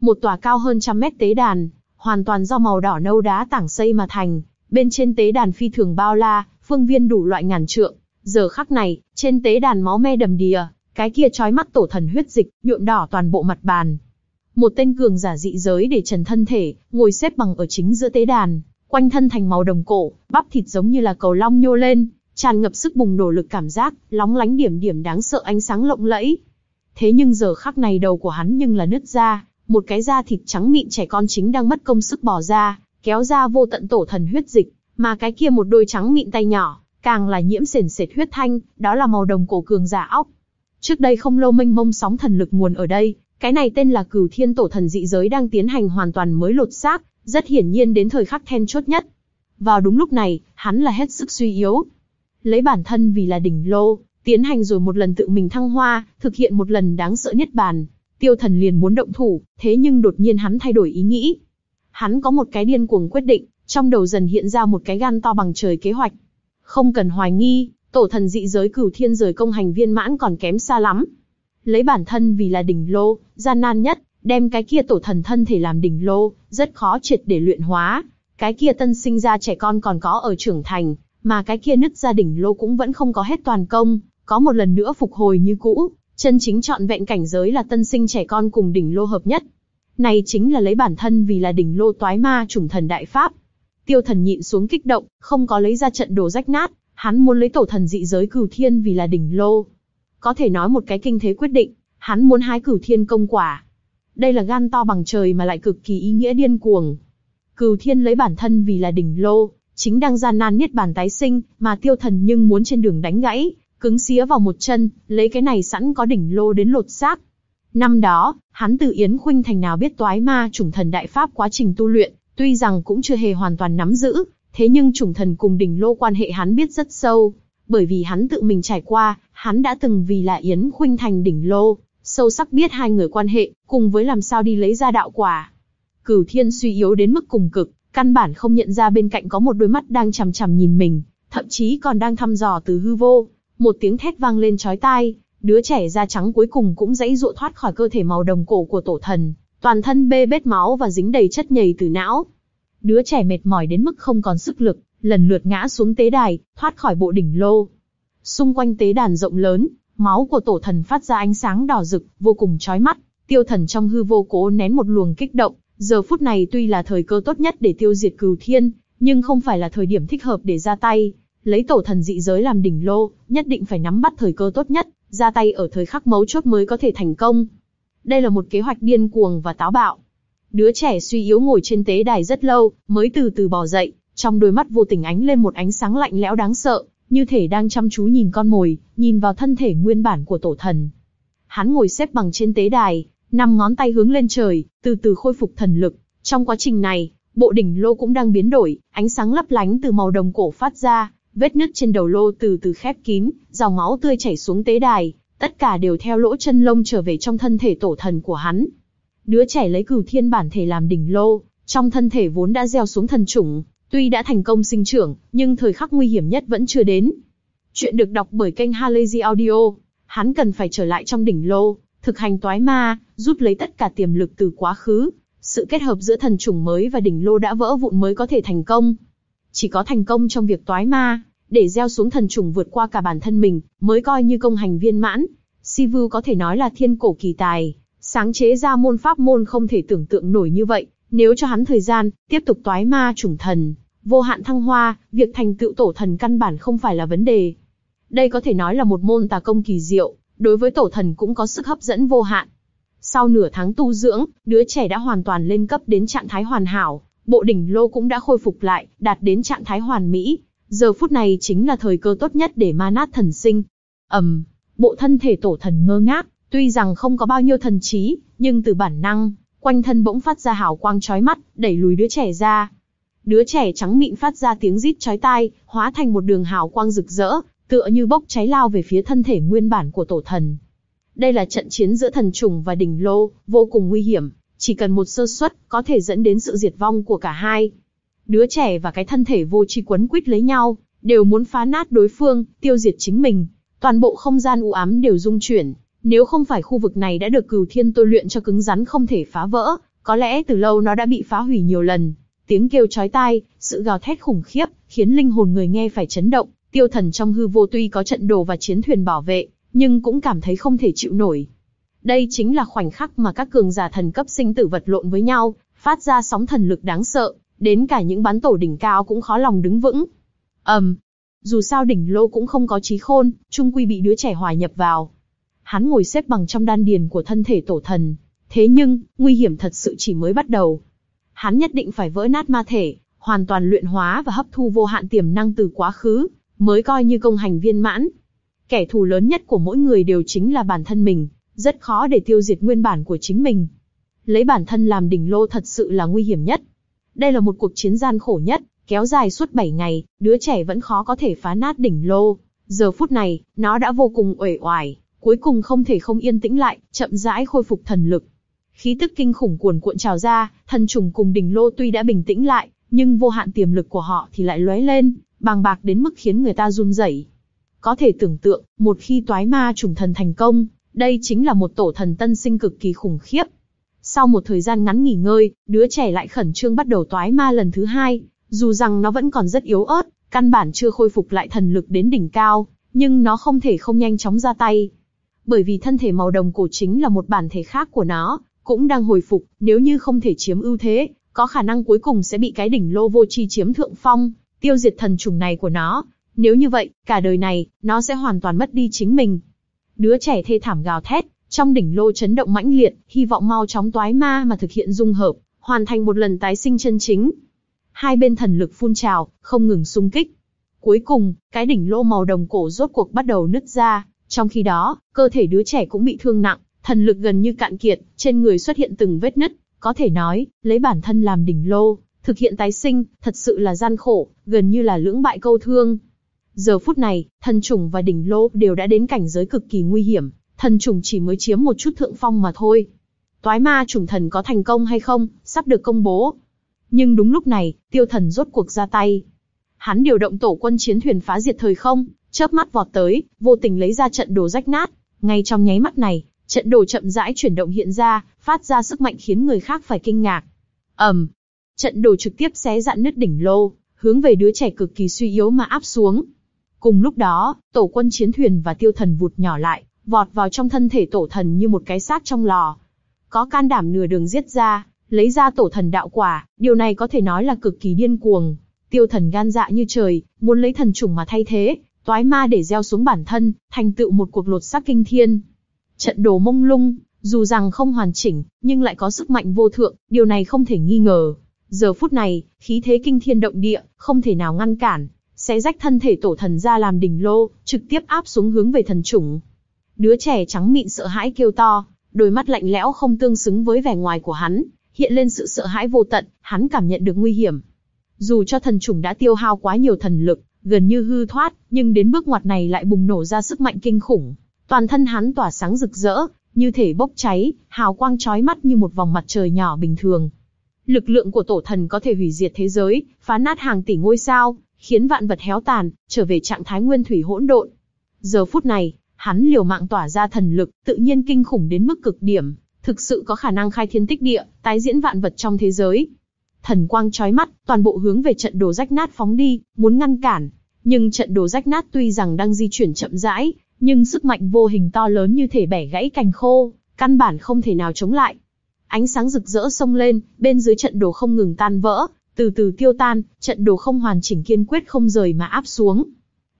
Một tòa cao hơn trăm mét tế đàn, hoàn toàn do màu đỏ nâu đá tảng xây mà thành, bên trên tế đàn phi thường bao la, phương viên đủ loại ngàn trượng. Giờ khắc này, trên tế đàn máu me đầm đìa, cái kia trói mắt tổ thần huyết dịch, nhuộm đỏ toàn bộ mặt bàn. Một tên cường giả dị giới để trần thân thể, ngồi xếp bằng ở chính giữa tế đàn, quanh thân thành màu đồng cổ, bắp thịt giống như là cầu long nhô lên, tràn ngập sức bùng nổ lực cảm giác, lóng lánh điểm điểm đáng sợ ánh sáng lộng lẫy. Thế nhưng giờ khắc này đầu của hắn nhưng là nứt ra, một cái da thịt trắng mịn trẻ con chính đang mất công sức bỏ ra, kéo ra vô tận tổ thần huyết dịch, mà cái kia một đôi trắng mịn tay nhỏ, càng là nhiễm sền sệt huyết thanh, đó là màu đồng cổ cường giả óc. Trước đây không lâu mênh mông sóng thần lực nguồn ở đây, cái này tên là cửu thiên tổ thần dị giới đang tiến hành hoàn toàn mới lột xác, rất hiển nhiên đến thời khắc then chốt nhất. Vào đúng lúc này, hắn là hết sức suy yếu. Lấy bản thân vì là đỉnh lô, tiến hành rồi một lần tự mình thăng hoa, thực hiện một lần đáng sợ nhất bàn. Tiêu thần liền muốn động thủ, thế nhưng đột nhiên hắn thay đổi ý nghĩ. Hắn có một cái điên cuồng quyết định, trong đầu dần hiện ra một cái gan to bằng trời kế hoạch. Không cần hoài nghi, tổ thần dị giới cửu thiên rời công hành viên mãn còn kém xa lắm. Lấy bản thân vì là đỉnh lô, gian nan nhất, đem cái kia tổ thần thân thể làm đỉnh lô, rất khó triệt để luyện hóa. Cái kia tân sinh ra trẻ con còn có ở trưởng thành, mà cái kia nứt ra đỉnh lô cũng vẫn không có hết toàn công, có một lần nữa phục hồi như cũ, chân chính trọn vẹn cảnh giới là tân sinh trẻ con cùng đỉnh lô hợp nhất. Này chính là lấy bản thân vì là đỉnh lô toái ma chủng thần đại pháp, Tiêu thần nhịn xuống kích động, không có lấy ra trận đồ rách nát, hắn muốn lấy tổ thần dị giới cửu thiên vì là đỉnh lô. Có thể nói một cái kinh thế quyết định, hắn muốn hái cửu thiên công quả. Đây là gan to bằng trời mà lại cực kỳ ý nghĩa điên cuồng. Cửu thiên lấy bản thân vì là đỉnh lô, chính đang gian nan niết bàn tái sinh, mà tiêu thần nhưng muốn trên đường đánh gãy, cứng xía vào một chân, lấy cái này sẵn có đỉnh lô đến lột xác. Năm đó, hắn từ Yến Khuynh Thành nào biết toái ma chủng thần đại pháp quá trình tu luyện, Tuy rằng cũng chưa hề hoàn toàn nắm giữ, thế nhưng chủng thần cùng đỉnh lô quan hệ hắn biết rất sâu, bởi vì hắn tự mình trải qua, hắn đã từng vì là Yến Khuynh Thành đỉnh lô, sâu sắc biết hai người quan hệ, cùng với làm sao đi lấy ra đạo quả. Cửu Thiên suy yếu đến mức cùng cực, căn bản không nhận ra bên cạnh có một đôi mắt đang chằm chằm nhìn mình, thậm chí còn đang thăm dò từ hư vô. Một tiếng thét vang lên chói tai, đứa trẻ da trắng cuối cùng cũng dãy dụa thoát khỏi cơ thể màu đồng cổ của tổ thần, toàn thân bê bết máu và dính đầy chất nhầy từ não. Đứa trẻ mệt mỏi đến mức không còn sức lực, lần lượt ngã xuống tế đài, thoát khỏi bộ đỉnh lô. Xung quanh tế đàn rộng lớn, máu của tổ thần phát ra ánh sáng đỏ rực, vô cùng chói mắt. Tiêu thần trong hư vô cố nén một luồng kích động, giờ phút này tuy là thời cơ tốt nhất để tiêu diệt cừu thiên, nhưng không phải là thời điểm thích hợp để ra tay. Lấy tổ thần dị giới làm đỉnh lô, nhất định phải nắm bắt thời cơ tốt nhất, ra tay ở thời khắc mấu chốt mới có thể thành công. Đây là một kế hoạch điên cuồng và táo bạo. Đứa trẻ suy yếu ngồi trên tế đài rất lâu, mới từ từ bò dậy, trong đôi mắt vô tình ánh lên một ánh sáng lạnh lẽo đáng sợ, như thể đang chăm chú nhìn con mồi, nhìn vào thân thể nguyên bản của tổ thần. Hắn ngồi xếp bằng trên tế đài, năm ngón tay hướng lên trời, từ từ khôi phục thần lực. Trong quá trình này, bộ đỉnh lô cũng đang biến đổi, ánh sáng lấp lánh từ màu đồng cổ phát ra, vết nứt trên đầu lô từ từ khép kín, dòng máu tươi chảy xuống tế đài, tất cả đều theo lỗ chân lông trở về trong thân thể tổ thần của hắn. Đứa trẻ lấy cửu thiên bản thể làm đỉnh lô, trong thân thể vốn đã gieo xuống thần chủng, tuy đã thành công sinh trưởng, nhưng thời khắc nguy hiểm nhất vẫn chưa đến. Chuyện được đọc bởi kênh Halazy Audio, hắn cần phải trở lại trong đỉnh lô, thực hành toái ma, rút lấy tất cả tiềm lực từ quá khứ. Sự kết hợp giữa thần trùng mới và đỉnh lô đã vỡ vụn mới có thể thành công. Chỉ có thành công trong việc toái ma, để gieo xuống thần trùng vượt qua cả bản thân mình, mới coi như công hành viên mãn. Sivu có thể nói là thiên cổ kỳ tài, sáng chế ra môn pháp môn không thể tưởng tượng nổi như vậy. Nếu cho hắn thời gian, tiếp tục toái ma trùng thần, vô hạn thăng hoa, việc thành tựu tổ thần căn bản không phải là vấn đề. Đây có thể nói là một môn tà công kỳ diệu, đối với tổ thần cũng có sức hấp dẫn vô hạn. Sau nửa tháng tu dưỡng, đứa trẻ đã hoàn toàn lên cấp đến trạng thái hoàn hảo, bộ đỉnh lô cũng đã khôi phục lại, đạt đến trạng thái hoàn mỹ. Giờ phút này chính là thời cơ tốt nhất để ma nát thần sinh. ầm, bộ thân thể tổ thần ngơ ngác, tuy rằng không có bao nhiêu thần trí, nhưng từ bản năng, quanh thân bỗng phát ra hào quang chói mắt, đẩy lùi đứa trẻ ra. Đứa trẻ trắng mịn phát ra tiếng rít chói tai, hóa thành một đường hào quang rực rỡ, tựa như bốc cháy lao về phía thân thể nguyên bản của tổ thần. Đây là trận chiến giữa thần trùng và đỉnh lô, vô cùng nguy hiểm, chỉ cần một sơ suất có thể dẫn đến sự diệt vong của cả hai. Đứa trẻ và cái thân thể vô tri quấn quýt lấy nhau, đều muốn phá nát đối phương, tiêu diệt chính mình. Toàn bộ không gian u ám đều rung chuyển, nếu không phải khu vực này đã được cửu thiên tôi luyện cho cứng rắn không thể phá vỡ, có lẽ từ lâu nó đã bị phá hủy nhiều lần. Tiếng kêu chói tai, sự gào thét khủng khiếp, khiến linh hồn người nghe phải chấn động. Tiêu thần trong hư vô tuy có trận đồ và chiến thuyền bảo vệ, nhưng cũng cảm thấy không thể chịu nổi. Đây chính là khoảnh khắc mà các cường giả thần cấp sinh tử vật lộn với nhau, phát ra sóng thần lực đáng sợ, đến cả những bán tổ đỉnh cao cũng khó lòng đứng vững. ầm, um, dù sao đỉnh lô cũng không có trí khôn, trung quy bị đứa trẻ hòa nhập vào. Hắn ngồi xếp bằng trong đan điền của thân thể tổ thần. Thế nhưng, nguy hiểm thật sự chỉ mới bắt đầu. Hắn nhất định phải vỡ nát ma thể, hoàn toàn luyện hóa và hấp thu vô hạn tiềm năng từ quá khứ, mới coi như công hành viên mãn. Kẻ thù lớn nhất của mỗi người đều chính là bản thân mình, rất khó để tiêu diệt nguyên bản của chính mình. Lấy bản thân làm đỉnh lô thật sự là nguy hiểm nhất. Đây là một cuộc chiến gian khổ nhất, kéo dài suốt 7 ngày, đứa trẻ vẫn khó có thể phá nát đỉnh lô. Giờ phút này, nó đã vô cùng uể oải, cuối cùng không thể không yên tĩnh lại, chậm rãi khôi phục thần lực. Khí tức kinh khủng cuồn cuộn trào ra, thần trùng cùng đỉnh lô tuy đã bình tĩnh lại, nhưng vô hạn tiềm lực của họ thì lại lóe lên, bàng bạc đến mức khiến người ta run rẩy. Có thể tưởng tượng, một khi toái ma trùng thần thành công, đây chính là một tổ thần tân sinh cực kỳ khủng khiếp. Sau một thời gian ngắn nghỉ ngơi, đứa trẻ lại khẩn trương bắt đầu toái ma lần thứ hai, dù rằng nó vẫn còn rất yếu ớt, căn bản chưa khôi phục lại thần lực đến đỉnh cao, nhưng nó không thể không nhanh chóng ra tay. Bởi vì thân thể màu đồng cổ chính là một bản thể khác của nó, cũng đang hồi phục, nếu như không thể chiếm ưu thế, có khả năng cuối cùng sẽ bị cái đỉnh lô vô chi chiếm thượng phong, tiêu diệt thần trùng này của nó. Nếu như vậy, cả đời này, nó sẽ hoàn toàn mất đi chính mình. Đứa trẻ thê thảm gào thét, trong đỉnh lô chấn động mãnh liệt, hy vọng mau chóng toái ma mà thực hiện dung hợp, hoàn thành một lần tái sinh chân chính. Hai bên thần lực phun trào, không ngừng xung kích. Cuối cùng, cái đỉnh lô màu đồng cổ rốt cuộc bắt đầu nứt ra, trong khi đó, cơ thể đứa trẻ cũng bị thương nặng, thần lực gần như cạn kiệt, trên người xuất hiện từng vết nứt, có thể nói, lấy bản thân làm đỉnh lô, thực hiện tái sinh, thật sự là gian khổ, gần như là lưỡng bại câu thương. Giờ phút này, thần trùng và đỉnh lô đều đã đến cảnh giới cực kỳ nguy hiểm, thần trùng chỉ mới chiếm một chút thượng phong mà thôi. Toái ma trùng thần có thành công hay không, sắp được công bố. Nhưng đúng lúc này, tiêu thần rốt cuộc ra tay. Hắn điều động tổ quân chiến thuyền phá diệt thời không, chớp mắt vọt tới, vô tình lấy ra trận đồ rách nát. Ngay trong nháy mắt này, trận đồ chậm rãi chuyển động hiện ra, phát ra sức mạnh khiến người khác phải kinh ngạc. ầm, um, trận đồ trực tiếp xé dạn nứt đỉnh lô, hướng về đứa trẻ cực kỳ suy yếu mà áp xuống. Cùng lúc đó, tổ quân chiến thuyền và tiêu thần vụt nhỏ lại, vọt vào trong thân thể tổ thần như một cái xác trong lò. Có can đảm nửa đường giết ra, lấy ra tổ thần đạo quả, điều này có thể nói là cực kỳ điên cuồng. Tiêu thần gan dạ như trời, muốn lấy thần trùng mà thay thế, toái ma để gieo xuống bản thân, thành tựu một cuộc lột xác kinh thiên. Trận đồ mông lung, dù rằng không hoàn chỉnh, nhưng lại có sức mạnh vô thượng, điều này không thể nghi ngờ. Giờ phút này, khí thế kinh thiên động địa, không thể nào ngăn cản, sẽ rách thân thể tổ thần ra làm đỉnh lô, trực tiếp áp xuống hướng về thần chủng. Đứa trẻ trắng mịn sợ hãi kêu to, đôi mắt lạnh lẽo không tương xứng với vẻ ngoài của hắn, hiện lên sự sợ hãi vô tận, hắn cảm nhận được nguy hiểm. Dù cho thần chủng đã tiêu hao quá nhiều thần lực, gần như hư thoát, nhưng đến bước ngoặt này lại bùng nổ ra sức mạnh kinh khủng. Toàn thân hắn tỏa sáng rực rỡ, như thể bốc cháy, hào quang chói mắt như một vòng mặt trời nhỏ bình thường. Lực lượng của tổ thần có thể hủy diệt thế giới, phá nát hàng tỷ ngôi sao, khiến vạn vật héo tàn, trở về trạng thái nguyên thủy hỗn độn. Giờ phút này, hắn liều mạng tỏa ra thần lực, tự nhiên kinh khủng đến mức cực điểm, thực sự có khả năng khai thiên tích địa, tái diễn vạn vật trong thế giới. Thần quang chói mắt, toàn bộ hướng về trận đồ rách nát phóng đi, muốn ngăn cản. Nhưng trận đồ rách nát tuy rằng đang di chuyển chậm rãi, nhưng sức mạnh vô hình to lớn như thể bẻ gãy cành khô, căn bản không thể nào chống lại. Ánh sáng rực rỡ xông lên, bên dưới trận đồ không ngừng tan vỡ, từ từ tiêu tan, trận đồ không hoàn chỉnh kiên quyết không rời mà áp xuống.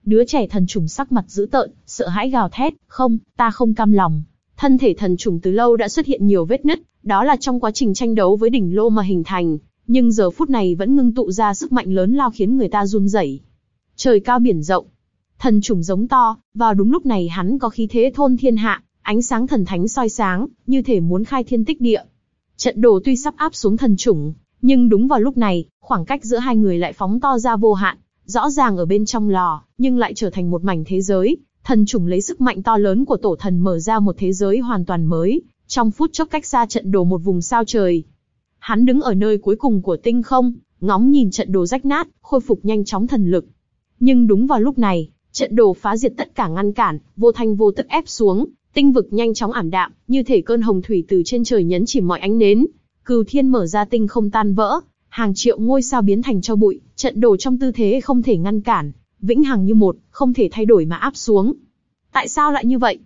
Đứa trẻ thần trùng sắc mặt dữ tợn, sợ hãi gào thét, không, ta không cam lòng. Thân thể thần trùng từ lâu đã xuất hiện nhiều vết nứt, đó là trong quá trình tranh đấu với đỉnh lô mà hình thành, nhưng giờ phút này vẫn ngưng tụ ra sức mạnh lớn lao khiến người ta run rẩy. Trời cao biển rộng, thần trùng giống to, vào đúng lúc này hắn có khí thế thôn thiên hạ, ánh sáng thần thánh soi sáng, như thể muốn khai thiên tích địa. Trận đồ tuy sắp áp xuống thần trùng, nhưng đúng vào lúc này, khoảng cách giữa hai người lại phóng to ra vô hạn, rõ ràng ở bên trong lò, nhưng lại trở thành một mảnh thế giới. Thần trùng lấy sức mạnh to lớn của tổ thần mở ra một thế giới hoàn toàn mới, trong phút chốc cách xa trận đồ một vùng sao trời. Hắn đứng ở nơi cuối cùng của tinh không, ngóng nhìn trận đồ rách nát, khôi phục nhanh chóng thần lực. Nhưng đúng vào lúc này, trận đồ phá diệt tất cả ngăn cản, vô thanh vô tức ép xuống, tinh vực nhanh chóng ảm đạm, như thể cơn hồng thủy từ trên trời nhấn chìm mọi ánh nến. Cừu thiên mở ra tinh không tan vỡ, hàng triệu ngôi sao biến thành cho bụi, trận đồ trong tư thế không thể ngăn cản, vĩnh hằng như một, không thể thay đổi mà áp xuống. Tại sao lại như vậy?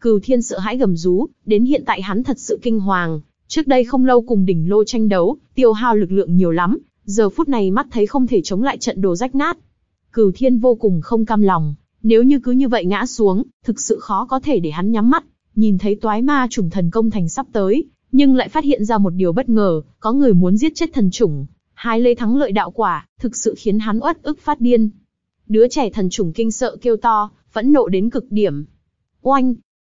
Cừu thiên sợ hãi gầm rú, đến hiện tại hắn thật sự kinh hoàng. Trước đây không lâu cùng đỉnh lô tranh đấu, tiêu hao lực lượng nhiều lắm, giờ phút này mắt thấy không thể chống lại trận đồ rách nát. Cừu thiên vô cùng không cam lòng, nếu như cứ như vậy ngã xuống, thực sự khó có thể để hắn nhắm mắt, nhìn thấy toái ma trùng thần công thành sắp tới, nhưng lại phát hiện ra một điều bất ngờ, có người muốn giết chết thần chủng. Hai lê thắng lợi đạo quả, thực sự khiến hắn uất ức phát điên. Đứa trẻ thần chủng kinh sợ kêu to, phẫn nộ đến cực điểm. Oanh!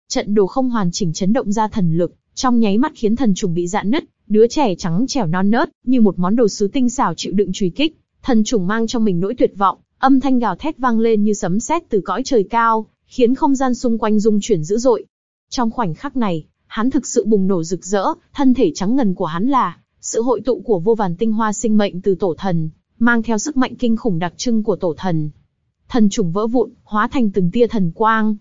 Trận đồ không hoàn chỉnh chấn động ra thần lực, trong nháy mắt khiến thần trùng bị dạn nứt, đứa trẻ trắng trẻo non nớt, như một món đồ sứ tinh xảo chịu đựng truy kích, thần trùng mang trong mình nỗi tuyệt vọng, âm thanh gào thét vang lên như sấm sét từ cõi trời cao, khiến không gian xung quanh rung chuyển dữ dội. Trong khoảnh khắc này, hắn thực sự bùng nổ rực rỡ, thân thể trắng ngần của hắn là sự hội tụ của vô vàn tinh hoa sinh mệnh từ tổ thần, mang theo sức mạnh kinh khủng đặc trưng của tổ thần. Thần trùng vỡ vụn, hóa thành từng tia thần quang.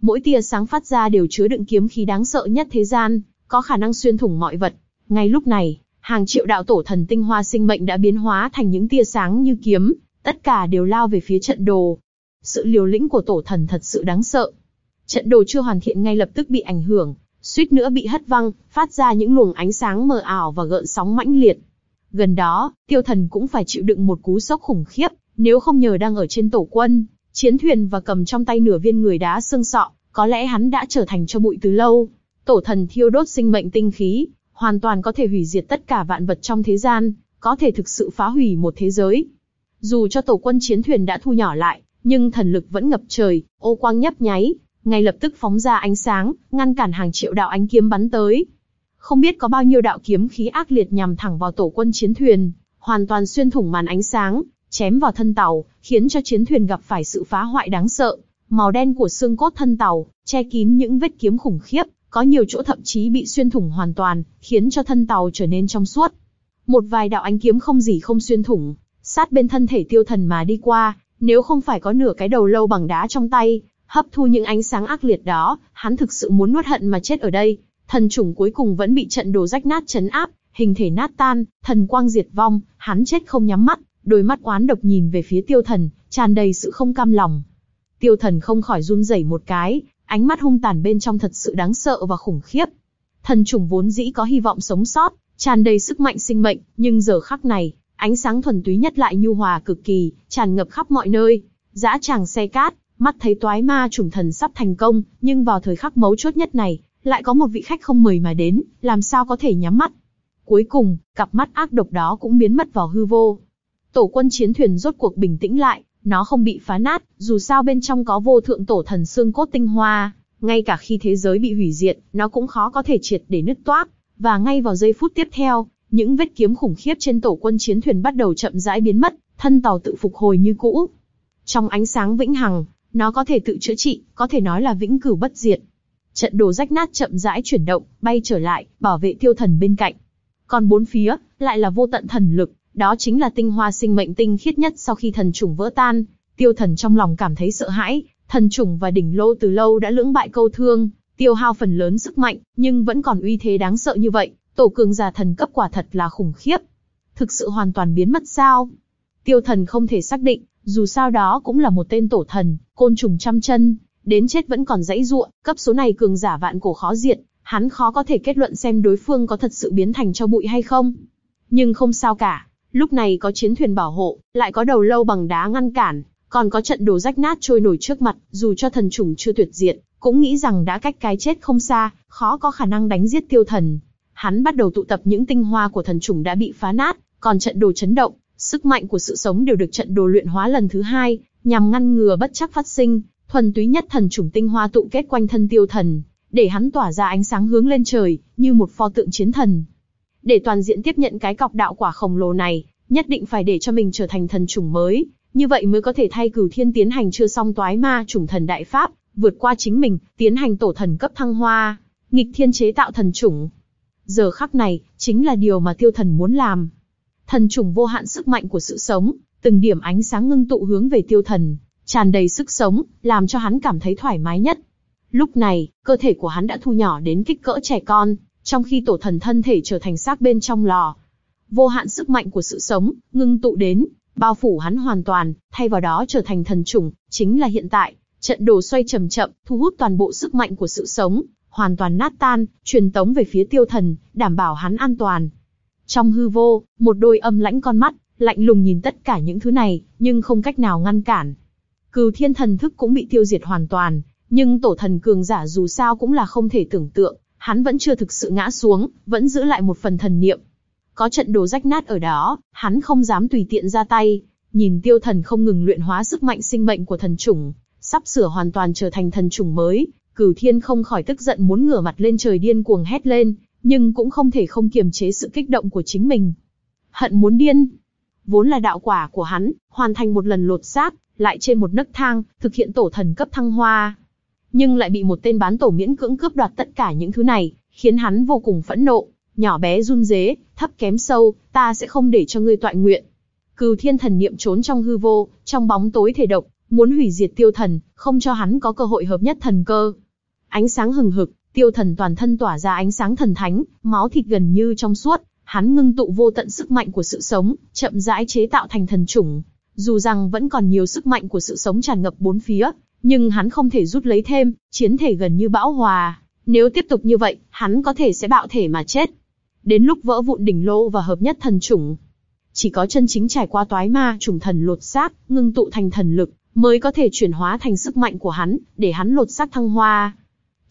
Mỗi tia sáng phát ra đều chứa đựng kiếm khí đáng sợ nhất thế gian, có khả năng xuyên thủng mọi vật. Ngay lúc này, hàng triệu đạo tổ thần tinh hoa sinh mệnh đã biến hóa thành những tia sáng như kiếm, tất cả đều lao về phía trận đồ. Sự liều lĩnh của tổ thần thật sự đáng sợ. Trận đồ chưa hoàn thiện ngay lập tức bị ảnh hưởng, suýt nữa bị hất văng, phát ra những luồng ánh sáng mờ ảo và gợn sóng mãnh liệt. Gần đó, tiêu thần cũng phải chịu đựng một cú sốc khủng khiếp, nếu không nhờ đang ở trên tổ quân, chiến thuyền và cầm trong tay nửa viên người đá xương sọ, có lẽ hắn đã trở thành cho bụi từ lâu. Tổ thần thiêu đốt sinh mệnh tinh khí, hoàn toàn có thể hủy diệt tất cả vạn vật trong thế gian, có thể thực sự phá hủy một thế giới. Dù cho tổ quân chiến thuyền đã thu nhỏ lại, nhưng thần lực vẫn ngập trời, ô quang nhấp nháy, ngay lập tức phóng ra ánh sáng, ngăn cản hàng triệu đạo ánh kiếm bắn tới. Không biết có bao nhiêu đạo kiếm khí ác liệt nhằm thẳng vào tổ quân chiến thuyền, hoàn toàn xuyên thủng màn ánh sáng, chém vào thân tàu, khiến cho chiến thuyền gặp phải sự phá hoại đáng sợ. Màu đen của xương cốt thân tàu, che kín những vết kiếm khủng khiếp, có nhiều chỗ thậm chí bị xuyên thủng hoàn toàn, khiến cho thân tàu trở nên trong suốt. Một vài đạo ánh kiếm không gì không xuyên thủng, sát bên thân thể tiêu thần mà đi qua, nếu không phải có nửa cái đầu lâu bằng đá trong tay, hấp thu những ánh sáng ác liệt đó, hắn thực sự muốn nuốt hận mà chết ở đây. Thần trùng cuối cùng vẫn bị trận đồ rách nát chấn áp, hình thể nát tan, thần quang diệt vong, hắn chết không nhắm mắt, đôi mắt oán độc nhìn về phía tiêu thần, tràn đầy sự không cam lòng. Tiêu thần không khỏi run rẩy một cái, ánh mắt hung tàn bên trong thật sự đáng sợ và khủng khiếp. Thần trùng vốn dĩ có hy vọng sống sót, tràn đầy sức mạnh sinh mệnh, nhưng giờ khắc này, ánh sáng thuần túy nhất lại nhu hòa cực kỳ, tràn ngập khắp mọi nơi. Dã tràng xe cát, Mắt thấy toái ma trùng thần sắp thành công, nhưng vào thời khắc mấu chốt nhất này, lại có một vị khách không mời mà đến, làm sao có thể nhắm mắt. Cuối cùng, cặp mắt ác độc đó cũng biến mất vào hư vô. Tổ quân chiến thuyền rốt cuộc bình tĩnh lại, nó không bị phá nát, dù sao bên trong có vô thượng tổ thần xương cốt tinh hoa, ngay cả khi thế giới bị hủy diệt, nó cũng khó có thể triệt để nứt toác. Và ngay vào giây phút tiếp theo, những vết kiếm khủng khiếp trên tổ quân chiến thuyền bắt đầu chậm rãi biến mất, thân tàu tự phục hồi như cũ. Trong ánh sáng vĩnh hằng, nó có thể tự chữa trị, có thể nói là vĩnh cửu bất diệt. Trận đồ rách nát chậm rãi chuyển động, bay trở lại, bảo vệ tiêu thần bên cạnh. Còn bốn phía, lại là vô tận thần lực, đó chính là tinh hoa sinh mệnh tinh khiết nhất sau khi thần trùng vỡ tan. Tiêu thần trong lòng cảm thấy sợ hãi, thần trùng và đỉnh lô từ lâu đã lưỡng bại câu thương, tiêu hao phần lớn sức mạnh, nhưng vẫn còn uy thế đáng sợ như vậy, tổ cường giả thần cấp quả thật là khủng khiếp. Thực sự hoàn toàn biến mất sao? Tiêu thần không thể xác định, dù sao đó cũng là một tên tổ thần, côn trùng trăm chân, đến chết vẫn còn dãy ruộng, cấp số này cường giả vạn cổ khó diệt, hắn khó có thể kết luận xem đối phương có thật sự biến thành cho bụi hay không. Nhưng không sao cả, lúc này có chiến thuyền bảo hộ, lại có đầu lâu bằng đá ngăn cản, còn có trận đồ rách nát trôi nổi trước mặt, dù cho thần trùng chưa tuyệt diệt, cũng nghĩ rằng đã cách cái chết không xa, khó có khả năng đánh giết tiêu thần. Hắn bắt đầu tụ tập những tinh hoa của thần trùng đã bị phá nát, còn trận đồ chấn động, sức mạnh của sự sống đều được trận đồ luyện hóa lần thứ hai, nhằm ngăn ngừa bất chắc phát sinh, thuần túy nhất thần trùng tinh hoa tụ kết quanh thân tiêu thần, để hắn tỏa ra ánh sáng hướng lên trời, như một pho tượng chiến thần. Để toàn diện tiếp nhận cái cọc đạo quả khổng lồ này, nhất định phải để cho mình trở thành thần trùng mới, như vậy mới có thể thay cửu thiên tiến hành chưa xong toái ma trùng thần đại pháp, vượt qua chính mình, tiến hành tổ thần cấp thăng hoa, nghịch thiên chế tạo thần chủng. Giờ khắc này, chính là điều mà tiêu thần muốn làm. Thần trùng vô hạn sức mạnh của sự sống, từng điểm ánh sáng ngưng tụ hướng về tiêu thần, tràn đầy sức sống, làm cho hắn cảm thấy thoải mái nhất. Lúc này, cơ thể của hắn đã thu nhỏ đến kích cỡ trẻ con, trong khi tổ thần thân thể trở thành xác bên trong lò. Vô hạn sức mạnh của sự sống, ngưng tụ đến, bao phủ hắn hoàn toàn, thay vào đó trở thành thần trùng chính là hiện tại. Trận đồ xoay chậm chậm, thu hút toàn bộ sức mạnh của sự sống, hoàn toàn nát tan, truyền tống về phía tiêu thần, đảm bảo hắn an toàn. Trong hư vô, một đôi âm lãnh con mắt, lạnh lùng nhìn tất cả những thứ này, nhưng không cách nào ngăn cản. Cừu thiên thần thức cũng bị tiêu diệt hoàn toàn, nhưng tổ thần cường giả dù sao cũng là không thể tưởng tượng, hắn vẫn chưa thực sự ngã xuống, vẫn giữ lại một phần thần niệm. Có trận đồ rách nát ở đó, hắn không dám tùy tiện ra tay. Nhìn tiêu thần không ngừng luyện hóa sức mạnh sinh mệnh của thần chủng, sắp sửa hoàn toàn trở thành thần chủng mới, cửu thiên không khỏi tức giận muốn ngửa mặt lên trời điên cuồng hét lên, nhưng cũng không thể không kiềm chế sự kích động của chính mình. Hận muốn điên. Vốn là đạo quả của hắn, hoàn thành một lần lột xác, lại trên một nấc thang, thực hiện tổ thần cấp thăng hoa. Nhưng lại bị một tên bán tổ miễn cưỡng cướp đoạt tất cả những thứ này, khiến hắn vô cùng phẫn nộ. Nhỏ bé run rế, thấp kém sâu, ta sẽ không để cho ngươi tọa nguyện. Cừu thiên thần niệm trốn trong hư vô, trong bóng tối thể độc, muốn hủy diệt tiêu thần, không cho hắn có cơ hội hợp nhất thần cơ. Ánh sáng hừng hực, tiêu thần toàn thân tỏa ra ánh sáng thần thánh, máu thịt gần như trong suốt, hắn ngưng tụ vô tận sức mạnh của sự sống, chậm rãi chế tạo thành thần chủng. Dù rằng vẫn còn nhiều sức mạnh của sự sống tràn ngập bốn phía, nhưng hắn không thể rút lấy thêm, chiến thể gần như bão hòa. Nếu tiếp tục như vậy, hắn có thể sẽ bạo thể mà chết. Đến lúc vỡ vụn đỉnh lô và hợp nhất thần chủng, chỉ có chân chính trải qua toái ma trùng thần lột xác, ngưng tụ thành thần lực, mới có thể chuyển hóa thành sức mạnh của hắn, để hắn lột xác thăng hoa.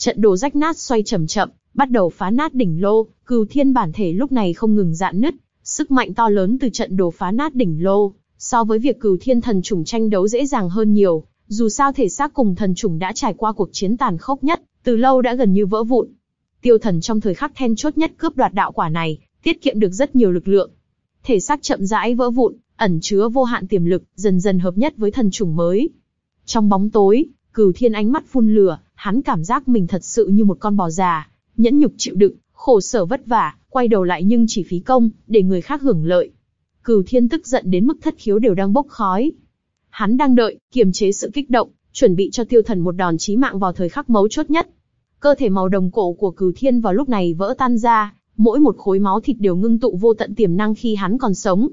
Trận đồ rách nát xoay chậm chậm, bắt đầu phá nát đỉnh lô, cừu thiên bản thể lúc này không ngừng dạn nứt, sức mạnh to lớn từ trận đồ phá nát đỉnh lô, so với việc cừu thiên thần trùng tranh đấu dễ dàng hơn nhiều, dù sao thể xác cùng thần trùng đã trải qua cuộc chiến tàn khốc nhất, từ lâu đã gần như vỡ vụn. Tiêu thần trong thời khắc then chốt nhất cướp đoạt đạo quả này, tiết kiệm được rất nhiều lực lượng. Thể xác chậm rãi vỡ vụn, ẩn chứa vô hạn tiềm lực, dần dần hợp nhất với thần trùng mới. Trong bóng tối, Cửu Thiên ánh mắt phun lửa, hắn cảm giác mình thật sự như một con bò già, nhẫn nhục chịu đựng, khổ sở vất vả, quay đầu lại nhưng chỉ phí công, để người khác hưởng lợi. Cửu Thiên tức giận đến mức thất khiếu đều đang bốc khói. Hắn đang đợi, kiềm chế sự kích động, chuẩn bị cho tiêu thần một đòn chí mạng vào thời khắc mấu chốt nhất. Cơ thể màu đồng cổ của Cửu Thiên vào lúc này vỡ tan ra, mỗi một khối máu thịt đều ngưng tụ vô tận tiềm năng khi hắn còn sống.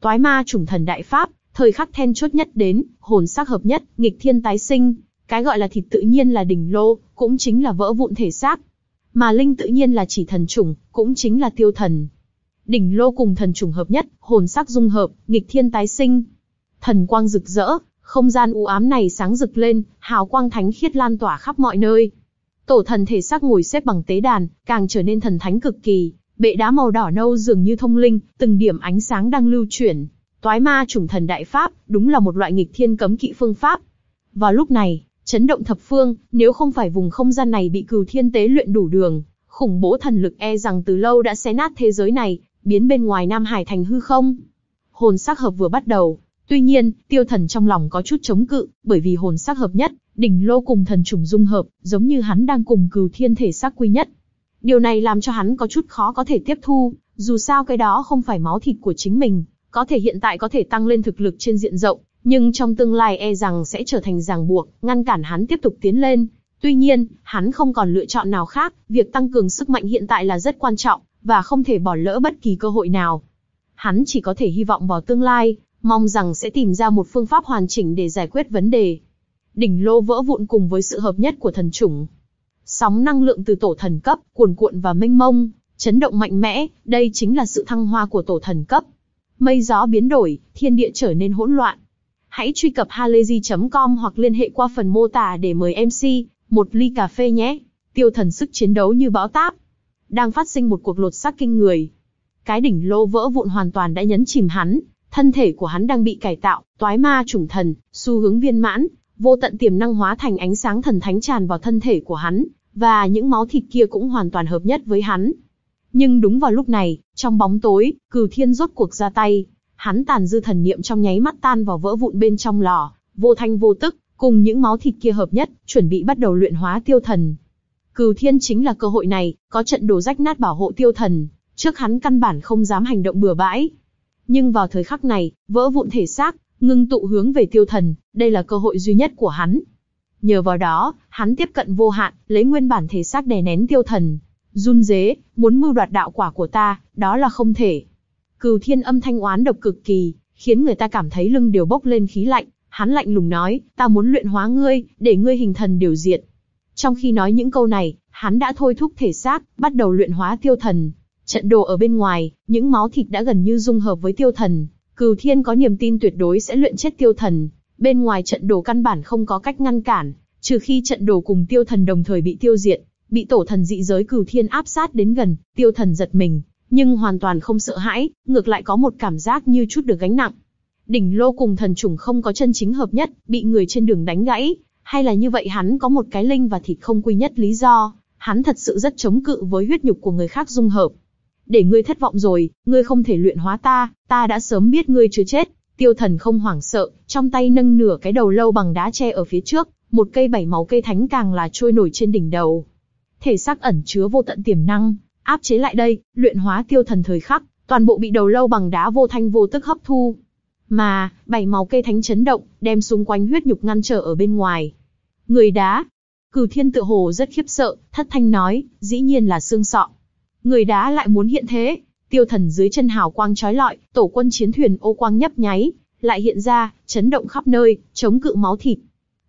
Toái ma trùng thần đại pháp, thời khắc then chốt nhất đến, hồn xác hợp nhất, nghịch thiên tái sinh. Cái gọi là thịt tự nhiên là đỉnh lô, cũng chính là vỡ vụn thể xác. Mà linh tự nhiên là chỉ thần trùng, cũng chính là tiêu thần. Đỉnh lô cùng thần trùng hợp nhất, hồn sắc dung hợp, nghịch thiên tái sinh. Thần quang rực rỡ, Không gian u ám này sáng rực lên, hào quang thánh khiết lan tỏa khắp mọi nơi. Tổ thần thể xác ngồi xếp bằng tế đàn, càng trở nên thần thánh cực kỳ, bệ đá màu đỏ nâu dường như thông linh, từng điểm ánh sáng đang lưu chuyển. Toái ma chủng thần đại pháp, đúng là một loại nghịch thiên cấm kỵ phương pháp. Vào lúc này, chấn động thập phương, nếu không phải vùng không gian này bị cừu thiên tế luyện đủ đường, khủng bố thần lực e rằng từ lâu đã xé nát thế giới này, biến bên ngoài Nam Hải thành hư không. Hồn sắc hợp vừa bắt đầu, tuy nhiên, tiêu thần trong lòng có chút chống cự, bởi vì hồn sắc hợp nhất, đỉnh lô cùng thần trùng dung hợp, giống như hắn đang cùng cừu thiên thể sắc quy nhất. Điều này làm cho hắn có chút khó có thể tiếp thu, dù sao cái đó không phải máu thịt của chính mình, có thể hiện tại có thể tăng lên thực lực trên diện rộng, nhưng trong tương lai e rằng sẽ trở thành ràng buộc, ngăn cản hắn tiếp tục tiến lên. Tuy nhiên, hắn không còn lựa chọn nào khác, việc tăng cường sức mạnh hiện tại là rất quan trọng, và không thể bỏ lỡ bất kỳ cơ hội nào. Hắn chỉ có thể hy vọng vào tương lai, mong rằng sẽ tìm ra một phương pháp hoàn chỉnh để giải quyết vấn đề. Đỉnh lô vỡ vụn cùng với sự hợp nhất của thần chủng. Sóng năng lượng từ tổ thần cấp, cuồn cuộn và mênh mông, chấn động mạnh mẽ, đây chính là sự thăng hoa của tổ thần cấp. Mây gió biến đổi, thiên địa trở nên hỗn loạn. Hãy truy cập halayzi.com hoặc liên hệ qua phần mô tả để mời MC, một ly cà phê nhé. Tiêu thần sức chiến đấu như bão táp. Đang phát sinh một cuộc lột xác kinh người. Cái đỉnh lô vỡ vụn hoàn toàn đã nhấn chìm hắn, thân thể của hắn đang bị cải tạo, toái ma chủng thần, xu hướng viên mãn, vô tận tiềm năng hóa thành ánh sáng thần thánh tràn vào thân thể của hắn, và những máu thịt kia cũng hoàn toàn hợp nhất với hắn. Nhưng đúng vào lúc này, trong bóng tối, cừu thiên rốt cuộc ra tay, hắn tàn dư thần niệm trong nháy mắt tan vào vỡ vụn bên trong lò, vô thanh vô tức, cùng những máu thịt kia hợp nhất, chuẩn bị bắt đầu luyện hóa tiêu thần. Cửu thiên chính là cơ hội này, có trận đồ rách nát bảo hộ tiêu thần, trước hắn căn bản không dám hành động bừa bãi. Nhưng vào thời khắc này, vỡ vụn thể xác, ngưng tụ hướng về tiêu thần, đây là cơ hội duy nhất của hắn. Nhờ vào đó, hắn tiếp cận vô hạn, lấy nguyên bản thể xác đè nén tiêu thần. Run dế, muốn mưu đoạt đạo quả của ta, đó là không thể. Cừu thiên âm thanh oán độc cực kỳ, khiến người ta cảm thấy lưng đều bốc lên khí lạnh. Hắn lạnh lùng nói, ta muốn luyện hóa ngươi, để ngươi hình thần điều diệt. Trong khi nói những câu này, hắn đã thôi thúc thể xác, bắt đầu luyện hóa tiêu thần. Trận đồ ở bên ngoài, những máu thịt đã gần như dung hợp với tiêu thần. Cừu thiên có niềm tin tuyệt đối sẽ luyện chết tiêu thần. Bên ngoài trận đồ căn bản không có cách ngăn cản, trừ khi trận đồ cùng tiêu thần đồng thời bị tiêu diệt, bị tổ thần dị giới cửu thiên áp sát đến gần, tiêu thần giật mình, nhưng hoàn toàn không sợ hãi, ngược lại có một cảm giác như chút được gánh nặng. Đỉnh lô cùng thần trùng không có chân chính hợp nhất, bị người trên đường đánh gãy, hay là như vậy hắn có một cái linh và thịt không quy nhất lý do, hắn thật sự rất chống cự với huyết nhục của người khác dung hợp. Để ngươi thất vọng rồi, ngươi không thể luyện hóa ta, ta đã sớm biết ngươi chưa chết. Tiêu thần không hoảng sợ, trong tay nâng nửa cái đầu lâu bằng đá tre ở phía trước, một cây bảy màu cây thánh càng là trôi nổi trên đỉnh đầu. Thể xác ẩn chứa vô tận tiềm năng, áp chế lại đây, luyện hóa tiêu thần thời khắc, toàn bộ bị đầu lâu bằng đá vô thanh vô tức hấp thu. Mà, bảy màu cây thánh chấn động, đem xung quanh huyết nhục ngăn trở ở bên ngoài. Người đá. Cử thiên tự hồ rất khiếp sợ, thất thanh nói, dĩ nhiên là xương sọ. Người đá lại muốn hiện thế. Tiêu thần dưới chân hào quang trói lọi, tổ quân chiến thuyền ô quang nhấp nháy, lại hiện ra, chấn động khắp nơi, chống cự máu thịt.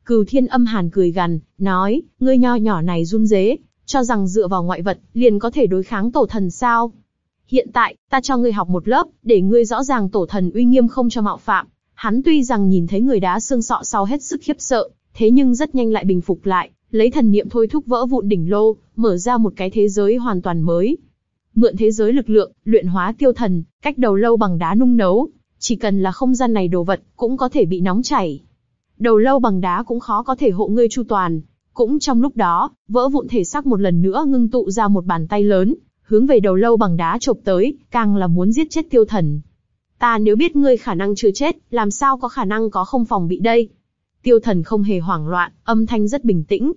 cửu thiên âm hàn cười gằn, nói, ngươi nho nhỏ này run rế, cho rằng dựa vào ngoại vật, liền có thể đối kháng tổ thần sao. Hiện tại, ta cho ngươi học một lớp, để ngươi rõ ràng tổ thần uy nghiêm không cho mạo phạm. Hắn tuy rằng nhìn thấy người đá xương sọ sau hết sức khiếp sợ, thế nhưng rất nhanh lại bình phục lại, lấy thần niệm thôi thúc vỡ vụn đỉnh lô, mở ra một cái thế giới hoàn toàn mới. Mượn thế giới lực lượng, luyện hóa tiêu thần, cách đầu lâu bằng đá nung nấu, chỉ cần là không gian này đồ vật, cũng có thể bị nóng chảy. Đầu lâu bằng đá cũng khó có thể hộ ngươi chu toàn. Cũng trong lúc đó, vỡ vụn thể xác một lần nữa ngưng tụ ra một bàn tay lớn, hướng về đầu lâu bằng đá chộp tới, càng là muốn giết chết tiêu thần. Ta nếu biết ngươi khả năng chưa chết, làm sao có khả năng có không phòng bị đây? Tiêu thần không hề hoảng loạn, âm thanh rất bình tĩnh.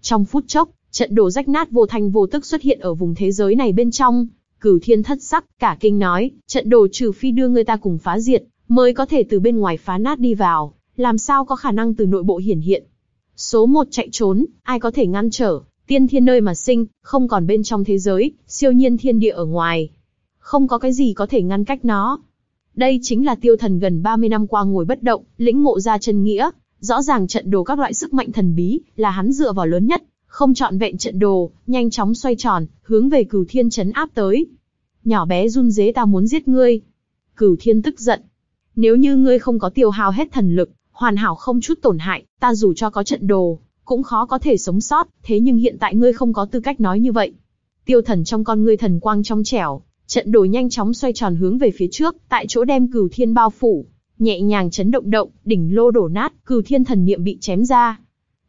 Trong phút chốc, trận đồ rách nát vô thanh vô tức xuất hiện ở vùng thế giới này bên trong. Cửu thiên thất sắc, cả kinh nói, trận đồ trừ phi đưa người ta cùng phá diệt, mới có thể từ bên ngoài phá nát đi vào làm sao có khả năng từ nội bộ hiển hiện. Số một chạy trốn, ai có thể ngăn trở, tiên thiên nơi mà sinh, không còn bên trong thế giới, siêu nhiên thiên địa ở ngoài. Không có cái gì có thể ngăn cách nó. Đây chính là tiêu thần gần 30 năm qua ngồi bất động, lĩnh ngộ ra chân nghĩa, rõ ràng trận đồ các loại sức mạnh thần bí, là hắn dựa vào lớn nhất, không chọn vẹn trận đồ, nhanh chóng xoay tròn, hướng về cửu thiên chấn áp tới. Nhỏ bé run dế ta muốn giết ngươi. Cửu thiên tức giận. Nếu như ngươi không có tiêu hao hết thần lực, hoàn hảo không chút tổn hại, ta dù cho có trận đồ, cũng khó có thể sống sót, thế nhưng hiện tại ngươi không có tư cách nói như vậy. Tiêu thần trong con ngươi thần quang trong trẻo, trận đồ nhanh chóng xoay tròn hướng về phía trước, tại chỗ đem cửu thiên bao phủ, nhẹ nhàng chấn động động, đỉnh lô đổ nát, cửu thiên thần niệm bị chém ra.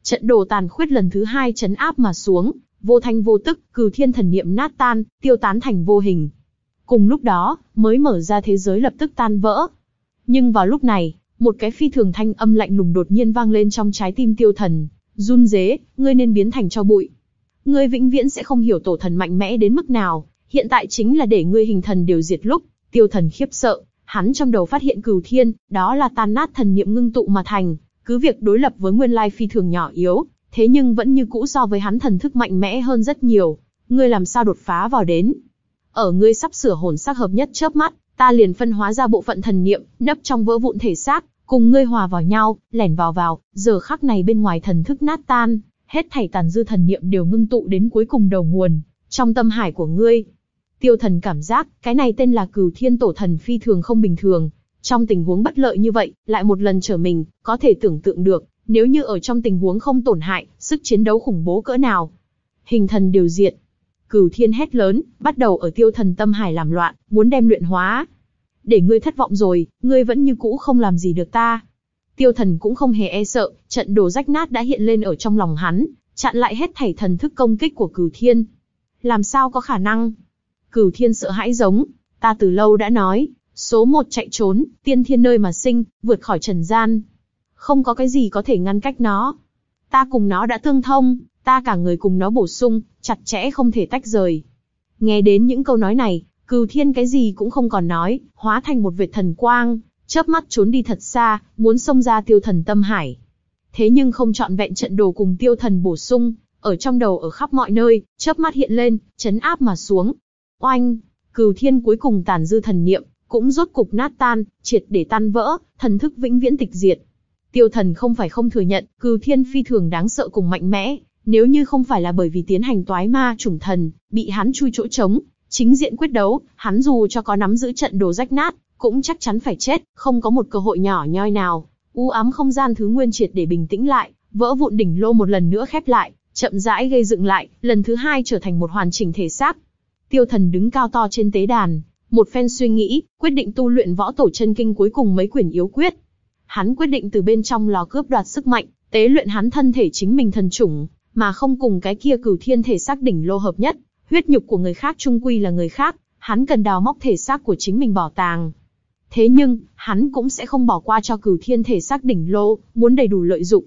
Trận đồ tàn khuyết lần thứ hai chấn áp mà xuống, vô thanh vô tức, cửu thiên thần niệm nát tan, tiêu tán thành vô hình. Cùng lúc đó, mới mở ra thế giới lập tức tan vỡ. Nhưng vào lúc này, một cái phi thường thanh âm lạnh lùng đột nhiên vang lên trong trái tim tiêu thần. Run dế, ngươi nên biến thành cho bụi. Ngươi vĩnh viễn sẽ không hiểu tổ thần mạnh mẽ đến mức nào, hiện tại chính là để ngươi hình thần đều diệt lúc. Tiêu thần khiếp sợ, hắn trong đầu phát hiện cửu thiên, đó là tan nát thần niệm ngưng tụ mà thành, cứ việc đối lập với nguyên lai phi thường nhỏ yếu, thế nhưng vẫn như cũ so với hắn thần thức mạnh mẽ hơn rất nhiều. Ngươi làm sao đột phá vào đến? Ở ngươi sắp sửa hồn xác hợp nhất chớp mắt, ta liền phân hóa ra bộ phận thần niệm, nấp trong vỡ vụn thể xác, cùng ngươi hòa vào nhau, lẻn vào vào, giờ khắc này bên ngoài thần thức nát tan, hết thảy tàn dư thần niệm đều ngưng tụ đến cuối cùng đầu nguồn, trong tâm hải của ngươi. Tiêu thần cảm giác, cái này tên là cửu thiên tổ thần phi thường không bình thường. Trong tình huống bất lợi như vậy, lại một lần trở mình, có thể tưởng tượng được, nếu như ở trong tình huống không tổn hại, sức chiến đấu khủng bố cỡ nào. Hình thần điều diện Cửu thiên hét lớn, bắt đầu ở tiêu thần tâm hải làm loạn, muốn đem luyện hóa. Để ngươi thất vọng rồi, ngươi vẫn như cũ không làm gì được ta. Tiêu thần cũng không hề e sợ, trận đồ rách nát đã hiện lên ở trong lòng hắn, chặn lại hết thảy thần thức công kích của cửu thiên. Làm sao có khả năng? Cửu thiên sợ hãi giống, ta từ lâu đã nói, số một chạy trốn, tiên thiên nơi mà sinh, vượt khỏi trần gian. Không có cái gì có thể ngăn cách nó. Ta cùng nó đã tương thông, ta cả người cùng nó bổ sung, chặt chẽ không thể tách rời. Nghe đến những câu nói này, cừu thiên cái gì cũng không còn nói, hóa thành một vệt thần quang, chớp mắt trốn đi thật xa, muốn xông ra tiêu thần tâm hải. Thế nhưng không chọn vẹn trận đồ cùng tiêu thần bổ sung, ở trong đầu ở khắp mọi nơi, chớp mắt hiện lên, chấn áp mà xuống. Oanh, cừu thiên cuối cùng tàn dư thần niệm, cũng rốt cục nát tan, triệt để tan vỡ, thần thức vĩnh viễn tịch diệt. Tiêu thần không phải không thừa nhận, cừu thiên phi thường đáng sợ cùng mạnh mẽ, nếu như không phải là bởi vì tiến hành toái ma chủng thần, bị hắn chui chỗ trống, chính diện quyết đấu, hắn dù cho có nắm giữ trận đồ rách nát, cũng chắc chắn phải chết, không có một cơ hội nhỏ nhoi nào. U ám không gian thứ nguyên triệt để bình tĩnh lại, vỡ vụn đỉnh lô một lần nữa khép lại, chậm rãi gây dựng lại, lần thứ hai trở thành một hoàn chỉnh thể xác. Tiêu Thần đứng cao to trên tế đàn, một phen suy nghĩ, quyết định tu luyện võ tổ chân kinh cuối cùng mấy quyển yếu quyết. Hắn quyết định từ bên trong lò cướp đoạt sức mạnh, tế luyện hắn thân thể chính mình thần chủng, mà không cùng cái kia cửu thiên thể xác đỉnh lô hợp nhất, huyết nhục của người khác trung quy là người khác, hắn cần đào móc thể xác của chính mình bảo tàng. Thế nhưng, hắn cũng sẽ không bỏ qua cho cửu thiên thể xác đỉnh lô, muốn đầy đủ lợi dụng.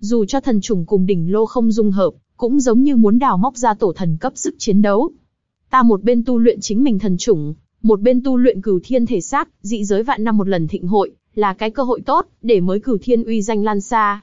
Dù cho thần trùng cùng đỉnh lô không dung hợp, cũng giống như muốn đào móc ra tổ thần cấp sức chiến đấu. Ta một bên tu luyện chính mình thần trùng, một bên tu luyện cửu thiên thể xác, dị giới vạn năm một lần thịnh hội, là cái cơ hội tốt, để mới cửu thiên uy danh lan xa.